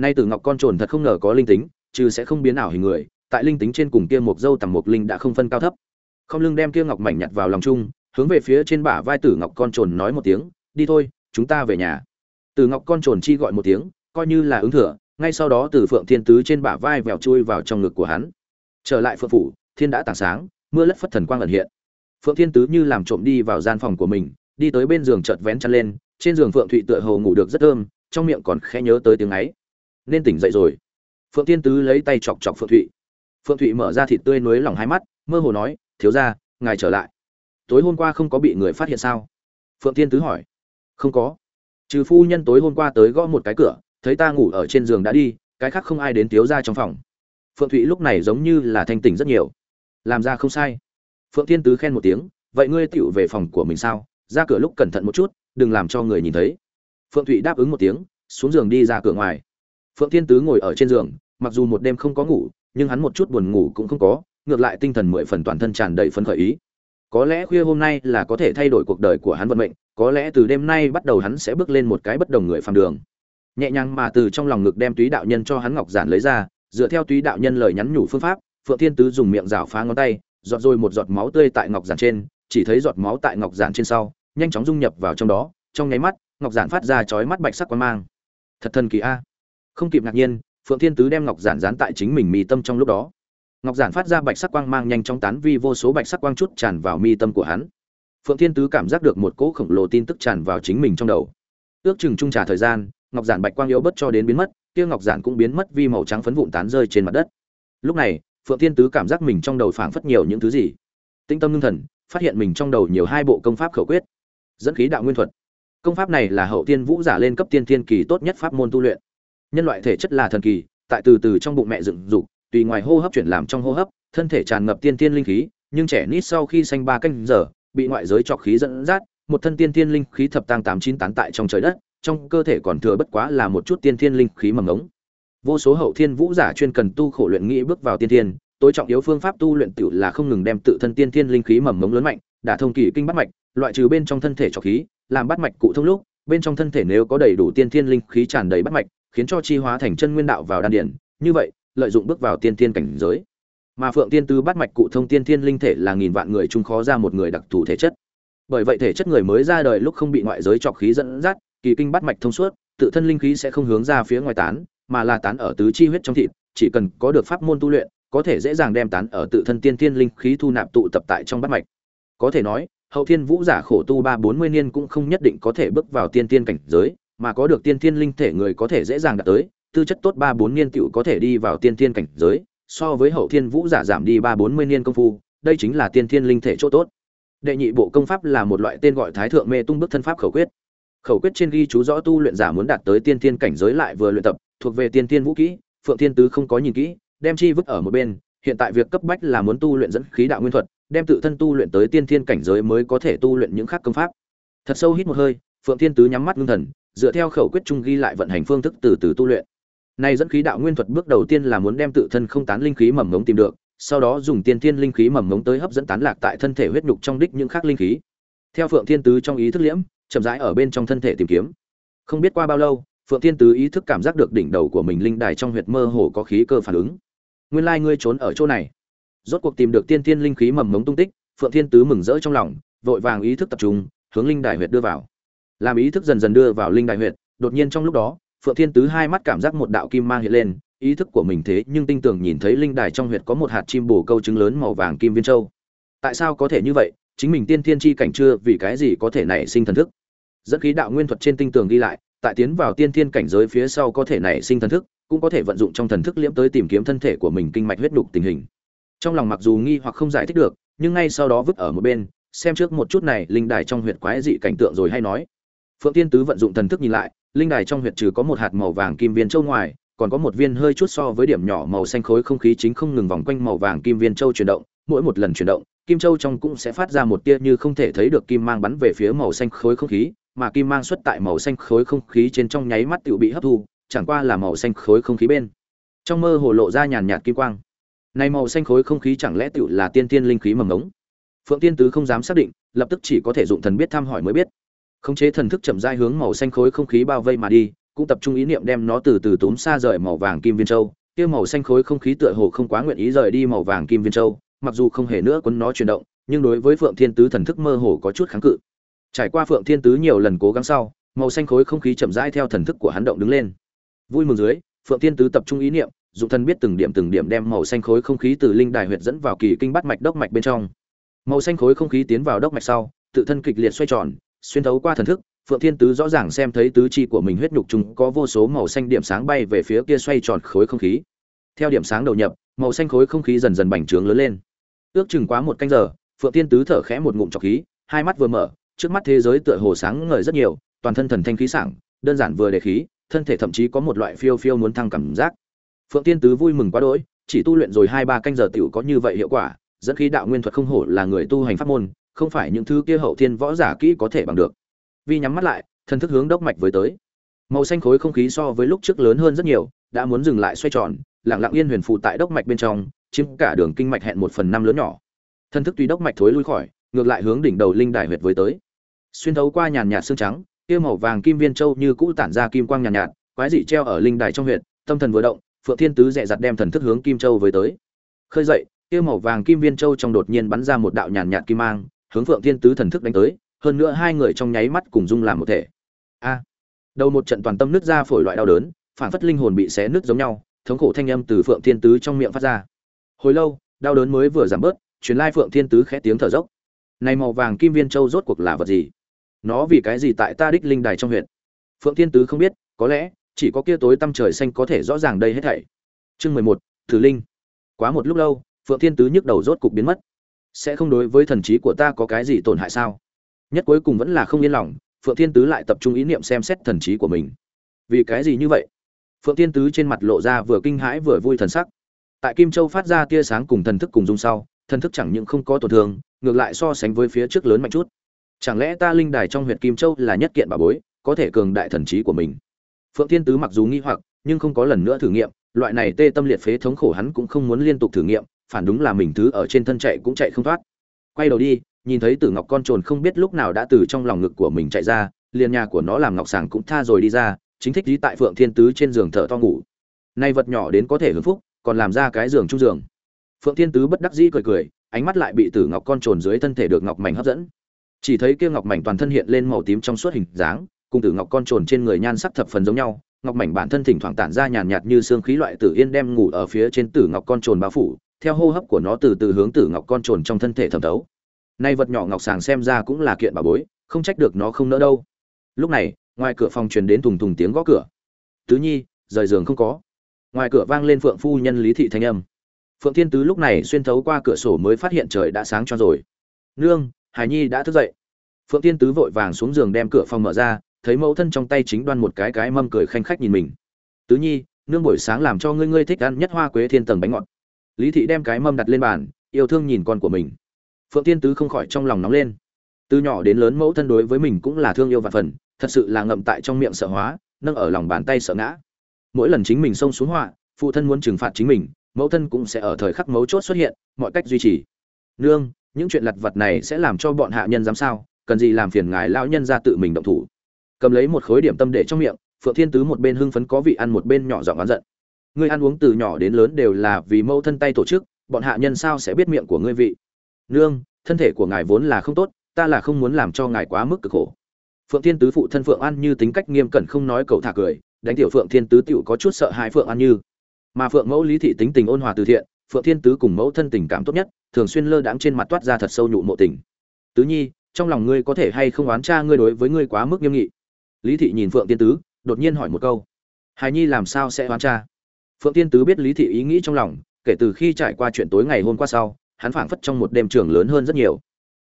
nay tử ngọc con trồn thật không ngờ có linh tính, chứ sẽ không biến ảo hình người, tại linh tính trên cùng kia một dâu tầm một linh đã không phân cao thấp. Không lưng đem kia ngọc mảnh nhặt vào lòng chung, hướng về phía trên bả vai tử ngọc con trồn nói một tiếng, đi thôi, chúng ta về nhà. Tử ngọc con trồn chi gọi một tiếng, coi như là ứng thừa, ngay sau đó từ phượng thiên tứ trên bả vai vèo chui vào trong ngực của hắn. Trở lại phượng phủ, thiên đã tảng sáng, mưa lất phất thần quang ẩn hiện. Phượng thiên tứ như làm trộm đi vào gian phòng của mình, đi tới bên giường chợt vén chăn lên, trên giường phượng thụy tựa hồ ngủ được rất thơm, trong miệng còn khẽ nhớ tới tiếng ấy nên tỉnh dậy rồi. Phượng thiên tứ lấy tay chọc chọc phượng thụy. Phượng thụy mở ra thịt tươi nuối lỏng hai mắt, mơ hồ nói, thiếu gia, ngài trở lại. Tối hôm qua không có bị người phát hiện sao? Phượng thiên tứ hỏi. Không có. Trừ phu nhân tối hôm qua tới gõ một cái cửa, thấy ta ngủ ở trên giường đã đi, cái khác không ai đến thiếu gia trong phòng. Phượng thụy lúc này giống như là thanh tỉnh rất nhiều. Làm ra không sai. Phượng thiên tứ khen một tiếng, vậy ngươi tựu về phòng của mình sao? Ra cửa lúc cẩn thận một chút, đừng làm cho người nhìn thấy. Phượng thụy đáp ứng một tiếng, xuống giường đi ra cửa ngoài phượng thiên tứ ngồi ở trên giường, mặc dù một đêm không có ngủ, nhưng hắn một chút buồn ngủ cũng không có, ngược lại tinh thần mười phần toàn thân tràn đầy phấn khởi ý. Có lẽ khuya hôm nay là có thể thay đổi cuộc đời của hắn vận mệnh, có lẽ từ đêm nay bắt đầu hắn sẽ bước lên một cái bất đồng người phàm đường. Nhẹ nhàng mà từ trong lòng ngực đem túy đạo nhân cho hắn ngọc giản lấy ra, dựa theo túy đạo nhân lời nhắn nhủ phương pháp, phượng thiên tứ dùng miệng rào phá ngón tay, giọt rồi một giọt máu tươi tại ngọc giản trên, chỉ thấy giọt máu tại ngọc giản trên sau, nhanh chóng dung nhập vào trong đó, trong nháy mắt, ngọc giản phát ra chói mắt bạch sắc quang mang. Thật thần kỳ a không kịp ngạc nhiên, phượng thiên tứ đem ngọc giản dán tại chính mình mi tâm trong lúc đó. Ngọc giản phát ra bạch sắc quang mang nhanh chóng tán vi vô số bạch sắc quang chút tràn vào mi tâm của hắn. Phượng thiên tứ cảm giác được một cỗ khổng lồ tin tức tràn vào chính mình trong đầu. Ước chừng trung trả thời gian, ngọc giản bạch quang yếu bất cho đến biến mất, kia ngọc giản cũng biến mất vi màu trắng phấn vụn tán rơi trên mặt đất. Lúc này, phượng thiên tứ cảm giác mình trong đầu phảng phất nhiều những thứ gì. Tĩnh tâm ngưng thần, phát hiện mình trong đầu nhiều hai bộ công pháp khẩu quyết. Dẫn khí đạo nguyên thuật. Công pháp này là hậu tiên vũ giả lên cấp tiên thiên kỳ tốt nhất pháp môn tu luyện nhân loại thể chất là thần kỳ, tại từ từ trong bụng mẹ dựng dục, tùy ngoài hô hấp chuyển làm trong hô hấp, thân thể tràn ngập tiên thiên linh khí, nhưng trẻ nít sau khi sanh ba canh giờ, bị ngoại giới trọc khí dẫn dắt, một thân tiên thiên linh khí thập tăng tám chín tán tại trong trời đất, trong cơ thể còn thừa bất quá là một chút tiên thiên linh khí mầm ngống. Vô số hậu thiên vũ giả chuyên cần tu khổ luyện nghĩ bước vào tiên thiên tối trọng yếu phương pháp tu luyện tiểu là không ngừng đem tự thân tiên thiên linh khí mầm ngống lớn mạnh, đả thông kỳ kinh bắt mạch, loại trừ bên trong thân thể trọc khí, làm bắt mạch cụ thông lúc, bên trong thân thể nếu có đầy đủ tiên thiên linh khí tràn đầy bắt mạch khiến cho chi hóa thành chân nguyên đạo vào đan điển như vậy, lợi dụng bước vào tiên thiên cảnh giới. Mà phượng tiên tư bắt mạch cụ thông tiên thiên linh thể là nghìn vạn người chung khó ra một người đặc thù thể chất. Bởi vậy thể chất người mới ra đời lúc không bị ngoại giới trọc khí dẫn dắt, kỳ kinh bắt mạch thông suốt, tự thân linh khí sẽ không hướng ra phía ngoài tán, mà là tán ở tứ chi huyết trong thịt, chỉ cần có được pháp môn tu luyện, có thể dễ dàng đem tán ở tự thân tiên thiên linh khí thu nạp tụ tập tại trong bắt mạch. Có thể nói, hậu thiên vũ giả khổ tu ba bốn mươi niên cũng không nhất định có thể bước vào tiên thiên cảnh giới mà có được tiên thiên linh thể người có thể dễ dàng đạt tới, tư chất tốt ba bốn niên tựu có thể đi vào tiên thiên cảnh giới, so với hậu thiên vũ giả giảm đi ba bốn mươi niên công phu, đây chính là tiên thiên linh thể chỗ tốt. Đệ nhị bộ công pháp là một loại tên gọi thái thượng mê tung bước thân pháp khẩu quyết. Khẩu quyết trên ghi chú rõ tu luyện giả muốn đạt tới tiên thiên cảnh giới lại vừa luyện tập, thuộc về tiên thiên vũ kỹ, phượng thiên tứ không có nhìn kỹ, đem chi vứt ở một bên, hiện tại việc cấp bách là muốn tu luyện dẫn khí đạo nguyên thuật, đem tự thân tu luyện tới tiên thiên cảnh giới mới có thể tu luyện những khác công pháp. Thật sâu hít một hơi, phượng thiên tứ nhắm mắt ngưng thần dựa theo khẩu quyết trung ghi lại vận hành phương thức từ từ tu luyện. Nay dẫn khí đạo nguyên thuật bước đầu tiên là muốn đem tự thân không tán linh khí mầm ngống tìm được, sau đó dùng tiên thiên linh khí mầm ngống tới hấp dẫn tán lạc tại thân thể huyết nhục trong đích những khác linh khí. Theo phượng thiên tứ trong ý thức liễm, chậm rãi ở bên trong thân thể tìm kiếm. Không biết qua bao lâu, phượng thiên tứ ý thức cảm giác được đỉnh đầu của mình linh đài trong huyệt mơ hồ có khí cơ phản ứng. Nguyên lai ngươi trốn ở chỗ này. Rốt cuộc tìm được tiên thiên linh khí mầm ngống tung tích, phượng thiên tứ mừng rỡ trong lòng, vội vàng ý thức tập trung, hướng linh đài huyệt đưa vào làm ý thức dần dần đưa vào linh đài huyệt, đột nhiên trong lúc đó, phượng thiên tứ hai mắt cảm giác một đạo kim mang hiện lên, ý thức của mình thế nhưng tinh tường nhìn thấy linh đài trong huyệt có một hạt chim bồ câu trứng lớn màu vàng kim viên châu. Tại sao có thể như vậy? Chính mình tiên thiên chi cảnh chưa, vì cái gì có thể nảy sinh thần thức? Dẫn khí đạo nguyên thuật trên tinh tường ghi lại, tại tiến vào tiên thiên cảnh giới phía sau có thể nảy sinh thần thức, cũng có thể vận dụng trong thần thức liễm tới tìm kiếm thân thể của mình kinh mạch huyết đục tình hình. Trong lòng mặc dù nghi hoặc không giải thích được, nhưng ngay sau đó vứt ở một bên, xem trước một chút này, linh đài trong huyệt quái dị cảnh tượng rồi hay nói phượng tiên tứ vận dụng thần thức nhìn lại, linh đài trong huyệt trừ có một hạt màu vàng kim viên châu ngoài, còn có một viên hơi chút so với điểm nhỏ màu xanh khối không khí chính không ngừng vòng quanh màu vàng kim viên châu chuyển động, mỗi một lần chuyển động, kim châu trong cũng sẽ phát ra một tia như không thể thấy được kim mang bắn về phía màu xanh khối không khí, mà kim mang xuất tại màu xanh khối không khí trên trong nháy mắt tiểu bị hấp thu, chẳng qua là màu xanh khối không khí bên trong mơ hồ lộ ra nhàn nhạt kim quang. Này màu xanh khối không khí chẳng lẽ tựu là tiên tiên linh khí mầm ngống? Phượng tiên tứ không dám xác định, lập tức chỉ có thể dụng thần biết thăm hỏi mới biết khống chế thần thức chậm rãi hướng màu xanh khối không khí bao vây mà đi, cũng tập trung ý niệm đem nó từ từ tốn xa rời màu vàng kim viên châu. Kia màu xanh khối không khí tựa hồ không quá nguyện ý rời đi màu vàng kim viên châu, mặc dù không hề nữa quấn nó chuyển động, nhưng đối với phượng thiên tứ thần thức mơ hồ có chút kháng cự. Trải qua phượng thiên tứ nhiều lần cố gắng sau, màu xanh khối không khí chậm rãi theo thần thức của hắn động đứng lên. Vui mừng dưới, phượng thiên tứ tập trung ý niệm, dụng thân biết từng điểm từng điểm đem màu xanh khối không khí từ linh đài huyệt dẫn vào kỳ kinh bát mạch đốc mạch bên trong. Màu xanh khối không khí tiến vào đốc mạch sau, tự thân kịch liệt xoay tròn xuyên thấu qua thần thức, phượng thiên tứ rõ ràng xem thấy tứ chi của mình huyết nhục chúng có vô số màu xanh điểm sáng bay về phía kia xoay tròn khối không khí. Theo điểm sáng đầu nhập, màu xanh khối không khí dần dần bành trướng lớn lên. Ước chừng quá một canh giờ, phượng thiên tứ thở khẽ một ngụm trọc khí, hai mắt vừa mở, trước mắt thế giới tựa hồ sáng ngời rất nhiều, toàn thân thần thanh khí sảng, đơn giản vừa để khí, thân thể thậm chí có một loại phiêu phiêu muốn thăng cảm giác. Phượng thiên tứ vui mừng quá đỗi, chỉ tu luyện rồi hai ba canh giờ tiểu có như vậy hiệu quả, dẫn khí đạo nguyên thuật không hổ là người tu hành pháp môn không phải những thứ kia hậu thiên võ giả kỹ có thể bằng được. Vi nhắm mắt lại thần thức hướng đốc mạch với tới. Màu xanh khối không khí so với lúc trước lớn hơn rất nhiều đã muốn dừng lại xoay tròn lặng lặng yên huyền phụ tại đốc mạch bên trong chiếm cả đường kinh mạch hẹn một phần năm lớn nhỏ. Thần thức tùy đốc mạch thối lui khỏi ngược lại hướng đỉnh đầu linh đài huyệt với tới. Xuyên thấu qua nhàn nhạt xương trắng kia màu vàng kim viên châu như cũ tản ra kim quang nhàn nhạt, nhạt quái dị treo ở linh đài trong huyệt tâm thần vừa động phượng thiên tứ dẹ dặt đem thần thức hướng kim châu với tới. Khơi dậy kia màu vàng kim viên châu trong đột nhiên bắn ra một đạo nhàn nhạt kim mang hướng phượng thiên tứ thần thức đánh tới, hơn nữa hai người trong nháy mắt cùng dung làm một thể. A. Đầu một trận toàn tâm nứt ra phổi loại đau đớn, phản phất linh hồn bị xé nứt giống nhau, thống khổ thanh âm từ phượng thiên tứ trong miệng phát ra. Hồi lâu, đau đớn mới vừa giảm bớt, truyền lai phượng thiên tứ khẽ tiếng thở dốc. Này màu vàng kim viên châu rốt cuộc là vật gì? Nó vì cái gì tại ta đích linh đài trong huyện? Phượng thiên tứ không biết, có lẽ, chỉ có kia tối tăm trời xanh có thể rõ ràng đây hết thảy. Chương mười một, thử linh. Quá một lúc lâu, phượng thiên tứ nhức đầu rốt cục biến mất sẽ không đối với thần trí của ta có cái gì tổn hại sao? Nhất cuối cùng vẫn là không yên lòng, phượng thiên tứ lại tập trung ý niệm xem xét thần trí của mình. Vì cái gì như vậy? Phượng thiên tứ trên mặt lộ ra vừa kinh hãi vừa vui thần sắc. Tại kim châu phát ra tia sáng cùng thần thức cùng dung sau, thần thức chẳng những không có tổn thương, ngược lại so sánh với phía trước lớn mạnh chút. Chẳng lẽ ta linh đài trong huyện kim châu là nhất kiện bà bối, có thể cường đại thần trí của mình? Phượng thiên tứ mặc dù nghi hoặc, nhưng không có lần nữa thử nghiệm, loại này tê tâm liệt phế thống khổ hắn cũng không muốn liên tục thử nghiệm phản đúng là mình thứ ở trên thân chạy cũng chạy không thoát. Quay đầu đi, nhìn thấy tử ngọc con trồn không biết lúc nào đã từ trong lòng ngực của mình chạy ra, liền nhà của nó làm ngọc sàng cũng tha rồi đi ra, chính thích dí tại phượng thiên tứ trên giường thở to ngủ. Nay vật nhỏ đến có thể hưởng phúc, còn làm ra cái giường trung giường. Phượng thiên tứ bất đắc dĩ cười cười, ánh mắt lại bị tử ngọc con trồn dưới thân thể được ngọc mảnh hấp dẫn. Chỉ thấy kia ngọc mảnh toàn thân hiện lên màu tím trong suốt hình dáng, cùng tử ngọc con trồn trên người nhan sắc thập phần giống nhau. Ngọc mảnh bản thân thỉnh thoảng tản ra nhàn nhạt như xương khí loại tử yên đem ngủ ở phía trên tử ngọc con trồn bao phủ theo hô hấp của nó từ từ hướng tử ngọc con trồn trong thân thể thẩm thấu. Nay vật nhỏ ngọc sàng xem ra cũng là kiện bà bối, không trách được nó không nỡ đâu. Lúc này, ngoài cửa phòng truyền đến thùng thùng tiếng gõ cửa. Tứ nhi, rời giường không có. Ngoài cửa vang lên phượng phu nhân lý thị thanh âm. Phượng thiên tứ lúc này xuyên thấu qua cửa sổ mới phát hiện trời đã sáng cho rồi. Nương, hải nhi đã thức dậy. Phượng thiên tứ vội vàng xuống giường đem cửa phòng mở ra, thấy mẫu thân trong tay chính đoan một cái cái mâm cười khanh khách nhìn mình. Tứ nhi, nương buổi sáng làm cho ngươi ngươi thích ăn nhất hoa quế thiên tầng bánh ngọt lý thị đem cái mâm đặt lên bàn, yêu thương nhìn con của mình. Phượng thiên tứ không khỏi trong lòng nóng lên. Từ nhỏ đến lớn mẫu thân đối với mình cũng là thương yêu và phần, thật sự là ngậm tại trong miệng sợ hóa, nâng ở lòng bàn tay sợ ngã. Mỗi lần chính mình xông xuống họa, phụ thân muốn trừng phạt chính mình, mẫu thân cũng sẽ ở thời khắc mấu chốt xuất hiện, mọi cách duy trì. Nương, những chuyện lặt vặt này sẽ làm cho bọn hạ nhân dám sao, cần gì làm phiền ngài lão nhân ra tự mình động thủ. Cầm lấy một khối điểm tâm để trong miệng, phượng thiên tứ một bên hưng phấn có vị ăn, một bên nhỏ giọng oán giận ngươi ăn uống từ nhỏ đến lớn đều là vì mẫu thân tay tổ chức, bọn hạ nhân sao sẽ biết miệng của ngươi vị? Nương, thân thể của ngài vốn là không tốt, ta là không muốn làm cho ngài quá mức cực khổ. Phượng thiên tứ phụ thân phượng an như tính cách nghiêm cẩn không nói cầu thả cười, đánh tiểu phượng thiên tứ tiểu có chút sợ hãi phượng an như. Mà phượng mẫu lý thị tính tình ôn hòa từ thiện, phượng thiên tứ cùng mẫu thân tình cảm tốt nhất, thường xuyên lơ đãng trên mặt toát ra thật sâu nhụ mộ tình. Tứ nhi, trong lòng ngươi có thể hay không oán cha ngươi đối với ngươi quá mức nghiêm nghị? Lý thị nhìn phượng thiên tứ, đột nhiên hỏi một câu. Hài nhi làm sao sẽ oán cha? Phượng thiên tứ biết lý thị ý nghĩ trong lòng, kể từ khi trải qua chuyện tối ngày hôm qua sau, hắn phảng phất trong một đêm trường lớn hơn rất nhiều.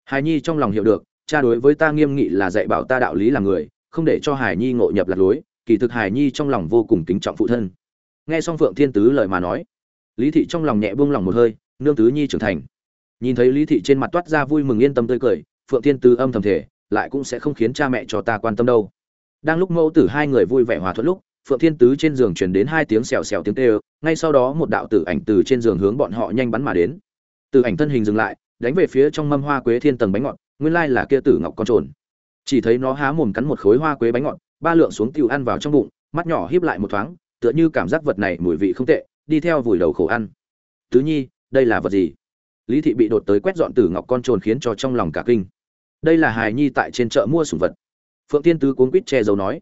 Hài nhi trong lòng hiểu được, cha đối với ta nghiêm nghị là dạy bảo ta đạo lý làm người, không để cho hài nhi ngộ nhập lạc lối, kỳ thực hài nhi trong lòng vô cùng kính trọng phụ thân. Nghe xong phượng thiên tứ lời mà nói, lý thị trong lòng nhẹ buông lòng một hơi, nương tứ nhi trưởng thành. Nhìn thấy lý thị trên mặt toát ra vui mừng yên tâm tươi cười, phượng thiên tứ âm thầm thể lại cũng sẽ không khiến cha mẹ cho ta quan tâm đâu. Đang lúc mẫu tử hai người vui vẻ hòa thuận lúc phượng thiên tứ trên giường truyền đến hai tiếng xèo xèo tiếng kêu, ngay sau đó một đạo tử ảnh từ trên giường hướng bọn họ nhanh bắn mà đến. Tử ảnh thân hình dừng lại, đánh về phía trong mâm hoa quế thiên tầng bánh ngọt, nguyên lai là kia tử ngọc con trồn. Chỉ thấy nó há mồm cắn một khối hoa quế bánh ngọt, ba lượng xuống tiêu ăn vào trong bụng, mắt nhỏ híp lại một thoáng, tựa như cảm giác vật này mùi vị không tệ, đi theo vùi đầu khổ ăn. Tứ nhi, đây là vật gì? Lý thị bị đột tới quét dọn tử ngọc con trồn khiến cho trong lòng cả kinh. Đây là hài nhi tại trên chợ mua sủng vật. Phượng tiên tứ cuốn quýt che giấu nói.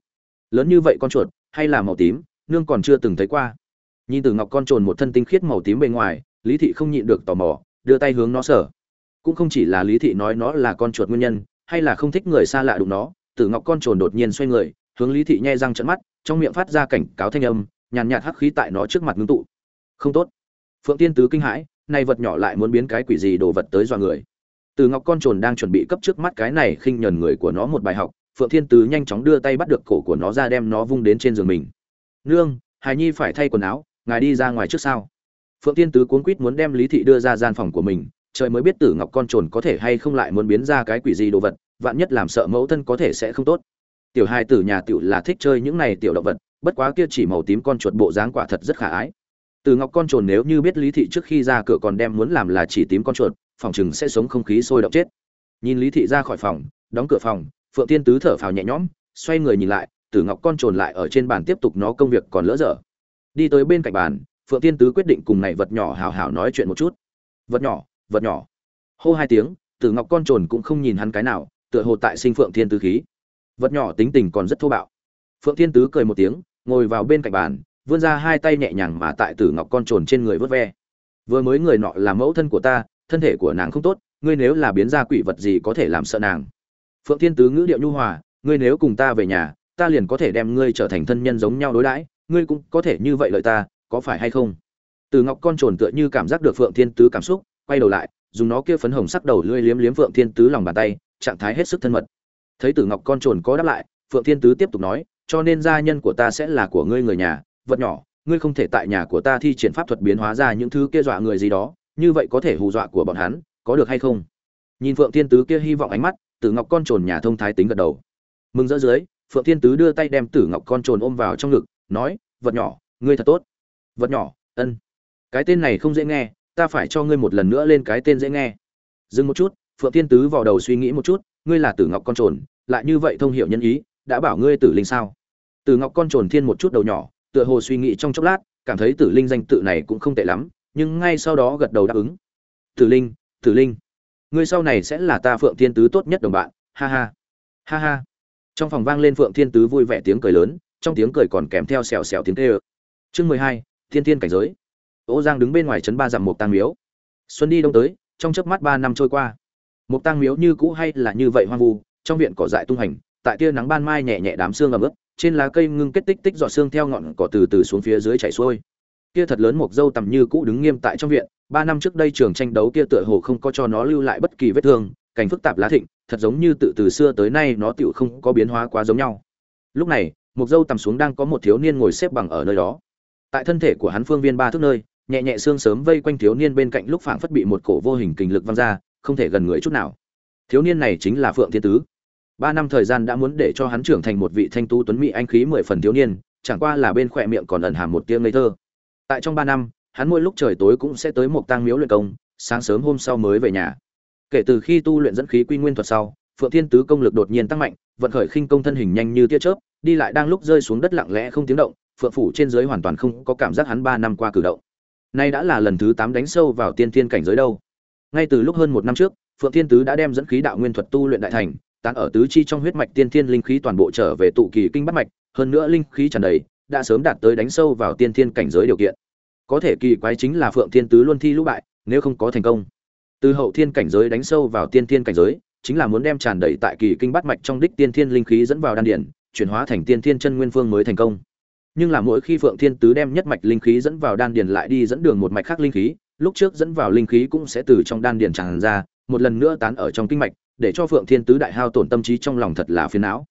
Lớn như vậy con chuột hay là màu tím, nương còn chưa từng thấy qua. Nhìn từ ngọc con trồn một thân tinh khiết màu tím bề ngoài, lý thị không nhịn được tò mò, đưa tay hướng nó sở cũng không chỉ là lý thị nói nó là con chuột nguyên nhân, hay là không thích người xa lạ đụng nó tử ngọc con trồn đột nhiên xoay người, hướng lý thị nhai răng trận mắt, trong miệng phát ra cảnh cáo thanh âm, nhàn nhạt hắc khí tại nó trước mặt ngưng tụ. Không tốt. Phượng tiên tứ kinh hãi, nay vật nhỏ lại muốn biến cái quỷ gì đồ vật tới dọa người. Từ ngọc con trồn đang chuẩn bị cấp trước mắt cái này khinh nhờn người của nó một bài học phượng thiên tứ nhanh chóng đưa tay bắt được cổ của nó ra đem nó vung đến trên giường mình. Nương hài nhi phải thay quần áo, ngài đi ra ngoài trước sao? Phượng thiên tứ cuốn quýt muốn đem lý thị đưa ra gian phòng của mình, trời mới biết tử ngọc con trồn có thể hay không lại muốn biến ra cái quỷ gì đồ vật, vạn nhất làm sợ mẫu thân có thể sẽ không tốt. Tiểu hai tử nhà tiểu là thích chơi những này tiểu động vật, bất quá kia chỉ màu tím con chuột bộ dáng quả thật rất khả ái. Từ ngọc con trồn nếu như biết lý thị trước khi ra cửa còn đem muốn làm là chỉ tím con chuột, phòng chừng sẽ sống không khí sôi động chết. Nhìn lý thị ra khỏi phòng, đóng cửa phòng phượng Thiên tứ thở phào nhẹ nhõm, xoay người nhìn lại, tử ngọc con trồn lại ở trên bàn tiếp tục nó công việc còn lỡ dở. Đi tới bên cạnh bàn, phượng Thiên tứ quyết định cùng này vật nhỏ hào hào nói chuyện một chút. Vật nhỏ vật nhỏ. Hô hai tiếng, tử ngọc con trồn cũng không nhìn hắn cái nào, tựa hồ tại sinh phượng thiên tứ khí. Vật nhỏ tính tình còn rất thô bạo. Phượng thiên tứ cười một tiếng, ngồi vào bên cạnh bàn, vươn ra hai tay nhẹ nhàng mà tại tử ngọc con trồn trên người vớt ve. Vừa mới người nọ là mẫu thân của ta, thân thể của nàng không tốt, ngươi nếu là biến ra quỷ vật gì có thể làm sợ nàng? Phượng thiên tứ ngữ điệu nhu hòa, ngươi nếu cùng ta về nhà, ta liền có thể đem ngươi trở thành thân nhân giống nhau đối đãi, ngươi cũng có thể như vậy lợi ta, có phải hay không? Từ ngọc con trồn tựa như cảm giác được phượng thiên tứ cảm xúc, quay đầu lại, dùng nó kia phấn hồng sắc đầu lưỡi liếm liếm phượng thiên tứ lòng bàn tay, trạng thái hết sức thân mật. Thấy tử ngọc con trồn có đáp lại, phượng thiên tứ tiếp tục nói, cho nên gia nhân của ta sẽ là của ngươi người nhà, vật nhỏ, ngươi không thể tại nhà của ta thi triển pháp thuật biến hóa ra những thứ kia dọa người gì đó, như vậy có thể hù dọa của bọn hắn, có được hay không? Nhìn phượng thiên tứ kia hy vọng ánh mắt tử ngọc con trồn nhà thông thái tính gật đầu. Mừng rỡ dưới, phượng thiên tứ đưa tay đem tử ngọc con trồn ôm vào trong ngực, nói, vật nhỏ, ngươi thật tốt. Vật nhỏ, ân. Cái tên này không dễ nghe, ta phải cho ngươi một lần nữa lên cái tên dễ nghe. Dừng một chút, phượng thiên tứ vào đầu suy nghĩ một chút, ngươi là tử ngọc con trồn, lại như vậy thông hiểu nhân ý, đã bảo ngươi tử linh sao? Tử ngọc con trồn thiên một chút đầu nhỏ, tựa hồ suy nghĩ trong chốc lát, cảm thấy tử linh danh tự này cũng không tệ lắm, nhưng ngay sau đó gật đầu đáp ứng. Tử linh tử linh ngươi sau này sẽ là ta phượng thiên tứ tốt nhất đồng bạn, ha ha ha ha. Trong phòng vang lên phượng thiên tứ vui vẻ tiếng cười lớn, trong tiếng cười còn kèm theo xèo xèo tiếng kêu. Chương mười hai, thiên thiên cảnh giới. Ô giang đứng bên ngoài trấn ba dặm một tang miếu. Xuân đi đông tới, trong chớp mắt ba năm trôi qua. Một tang miếu như cũ hay là như vậy hoang vu, trong viện cỏ dại tung hành, tại tia nắng ban mai nhẹ nhẹ đám xương ẩm ướt, trên lá cây ngưng kết tích tích giọt xương theo ngọn cỏ từ từ xuống phía dưới chảy xuôi kia thật lớn một dâu tầm như cũ đứng nghiêm tại trong viện, ba năm trước đây trường tranh đấu kia tựa hồ không có cho nó lưu lại bất kỳ vết thương cảnh phức tạp lá thịnh, thật giống như tự từ xưa tới nay nó tựu không có biến hóa quá giống nhau. Lúc này một dâu tầm xuống đang có một thiếu niên ngồi xếp bằng ở nơi đó. Tại thân thể của hắn phương viên ba thước nơi, nhẹ nhẹ xương sớm vây quanh thiếu niên bên cạnh lúc phảng phất bị một cổ vô hình kình lực văng ra, không thể gần người chút nào. Thiếu niên này chính là phượng thiên tứ. Ba năm thời gian đã muốn để cho hắn trưởng thành một vị thanh tu tuấn mỹ anh khí mười phần thiếu niên, chẳng qua là bên khỏe miệng còn ẩn hàm một tiếng ngây thơ tại trong ba năm, hắn mỗi lúc trời tối cũng sẽ tới một tang miếu luyện công, sáng sớm hôm sau mới về nhà. Kể từ khi tu luyện dẫn khí quy nguyên thuật sau, phượng thiên tứ công lực đột nhiên tăng mạnh, vận khởi khinh công thân hình nhanh như tia chớp, đi lại đang lúc rơi xuống đất lặng lẽ không tiếng động, phượng phủ trên dưới hoàn toàn không có cảm giác hắn ba năm qua cử động. Nay đã là lần thứ tám đánh sâu vào tiên thiên cảnh giới đâu. Ngay từ lúc hơn một năm trước, phượng thiên tứ đã đem dẫn khí đạo nguyên thuật tu luyện đại thành, tán ở tứ chi trong huyết mạch tiên thiên linh khí toàn bộ trở về tụ kỳ kinh bắt mạch, hơn nữa linh khí tràn đầy đã sớm đạt tới đánh sâu vào tiên thiên cảnh giới điều kiện. Có thể kỳ quái chính là phượng thiên tứ luôn thi lũ bại, nếu không có thành công. Từ hậu thiên cảnh giới đánh sâu vào tiên thiên cảnh giới, chính là muốn đem tràn đầy tại kỳ kinh bát mạch trong đích tiên thiên linh khí dẫn vào đan điển chuyển hóa thành tiên thiên chân nguyên phương mới thành công. Nhưng là mỗi khi phượng thiên tứ đem nhất mạch linh khí dẫn vào đan điền lại đi dẫn đường một mạch khác linh khí, lúc trước dẫn vào linh khí cũng sẽ từ trong đan điền tràn ra, một lần nữa tán ở trong kinh mạch, để cho phượng thiên tứ đại hao tổn tâm trí trong lòng thật là phiền não.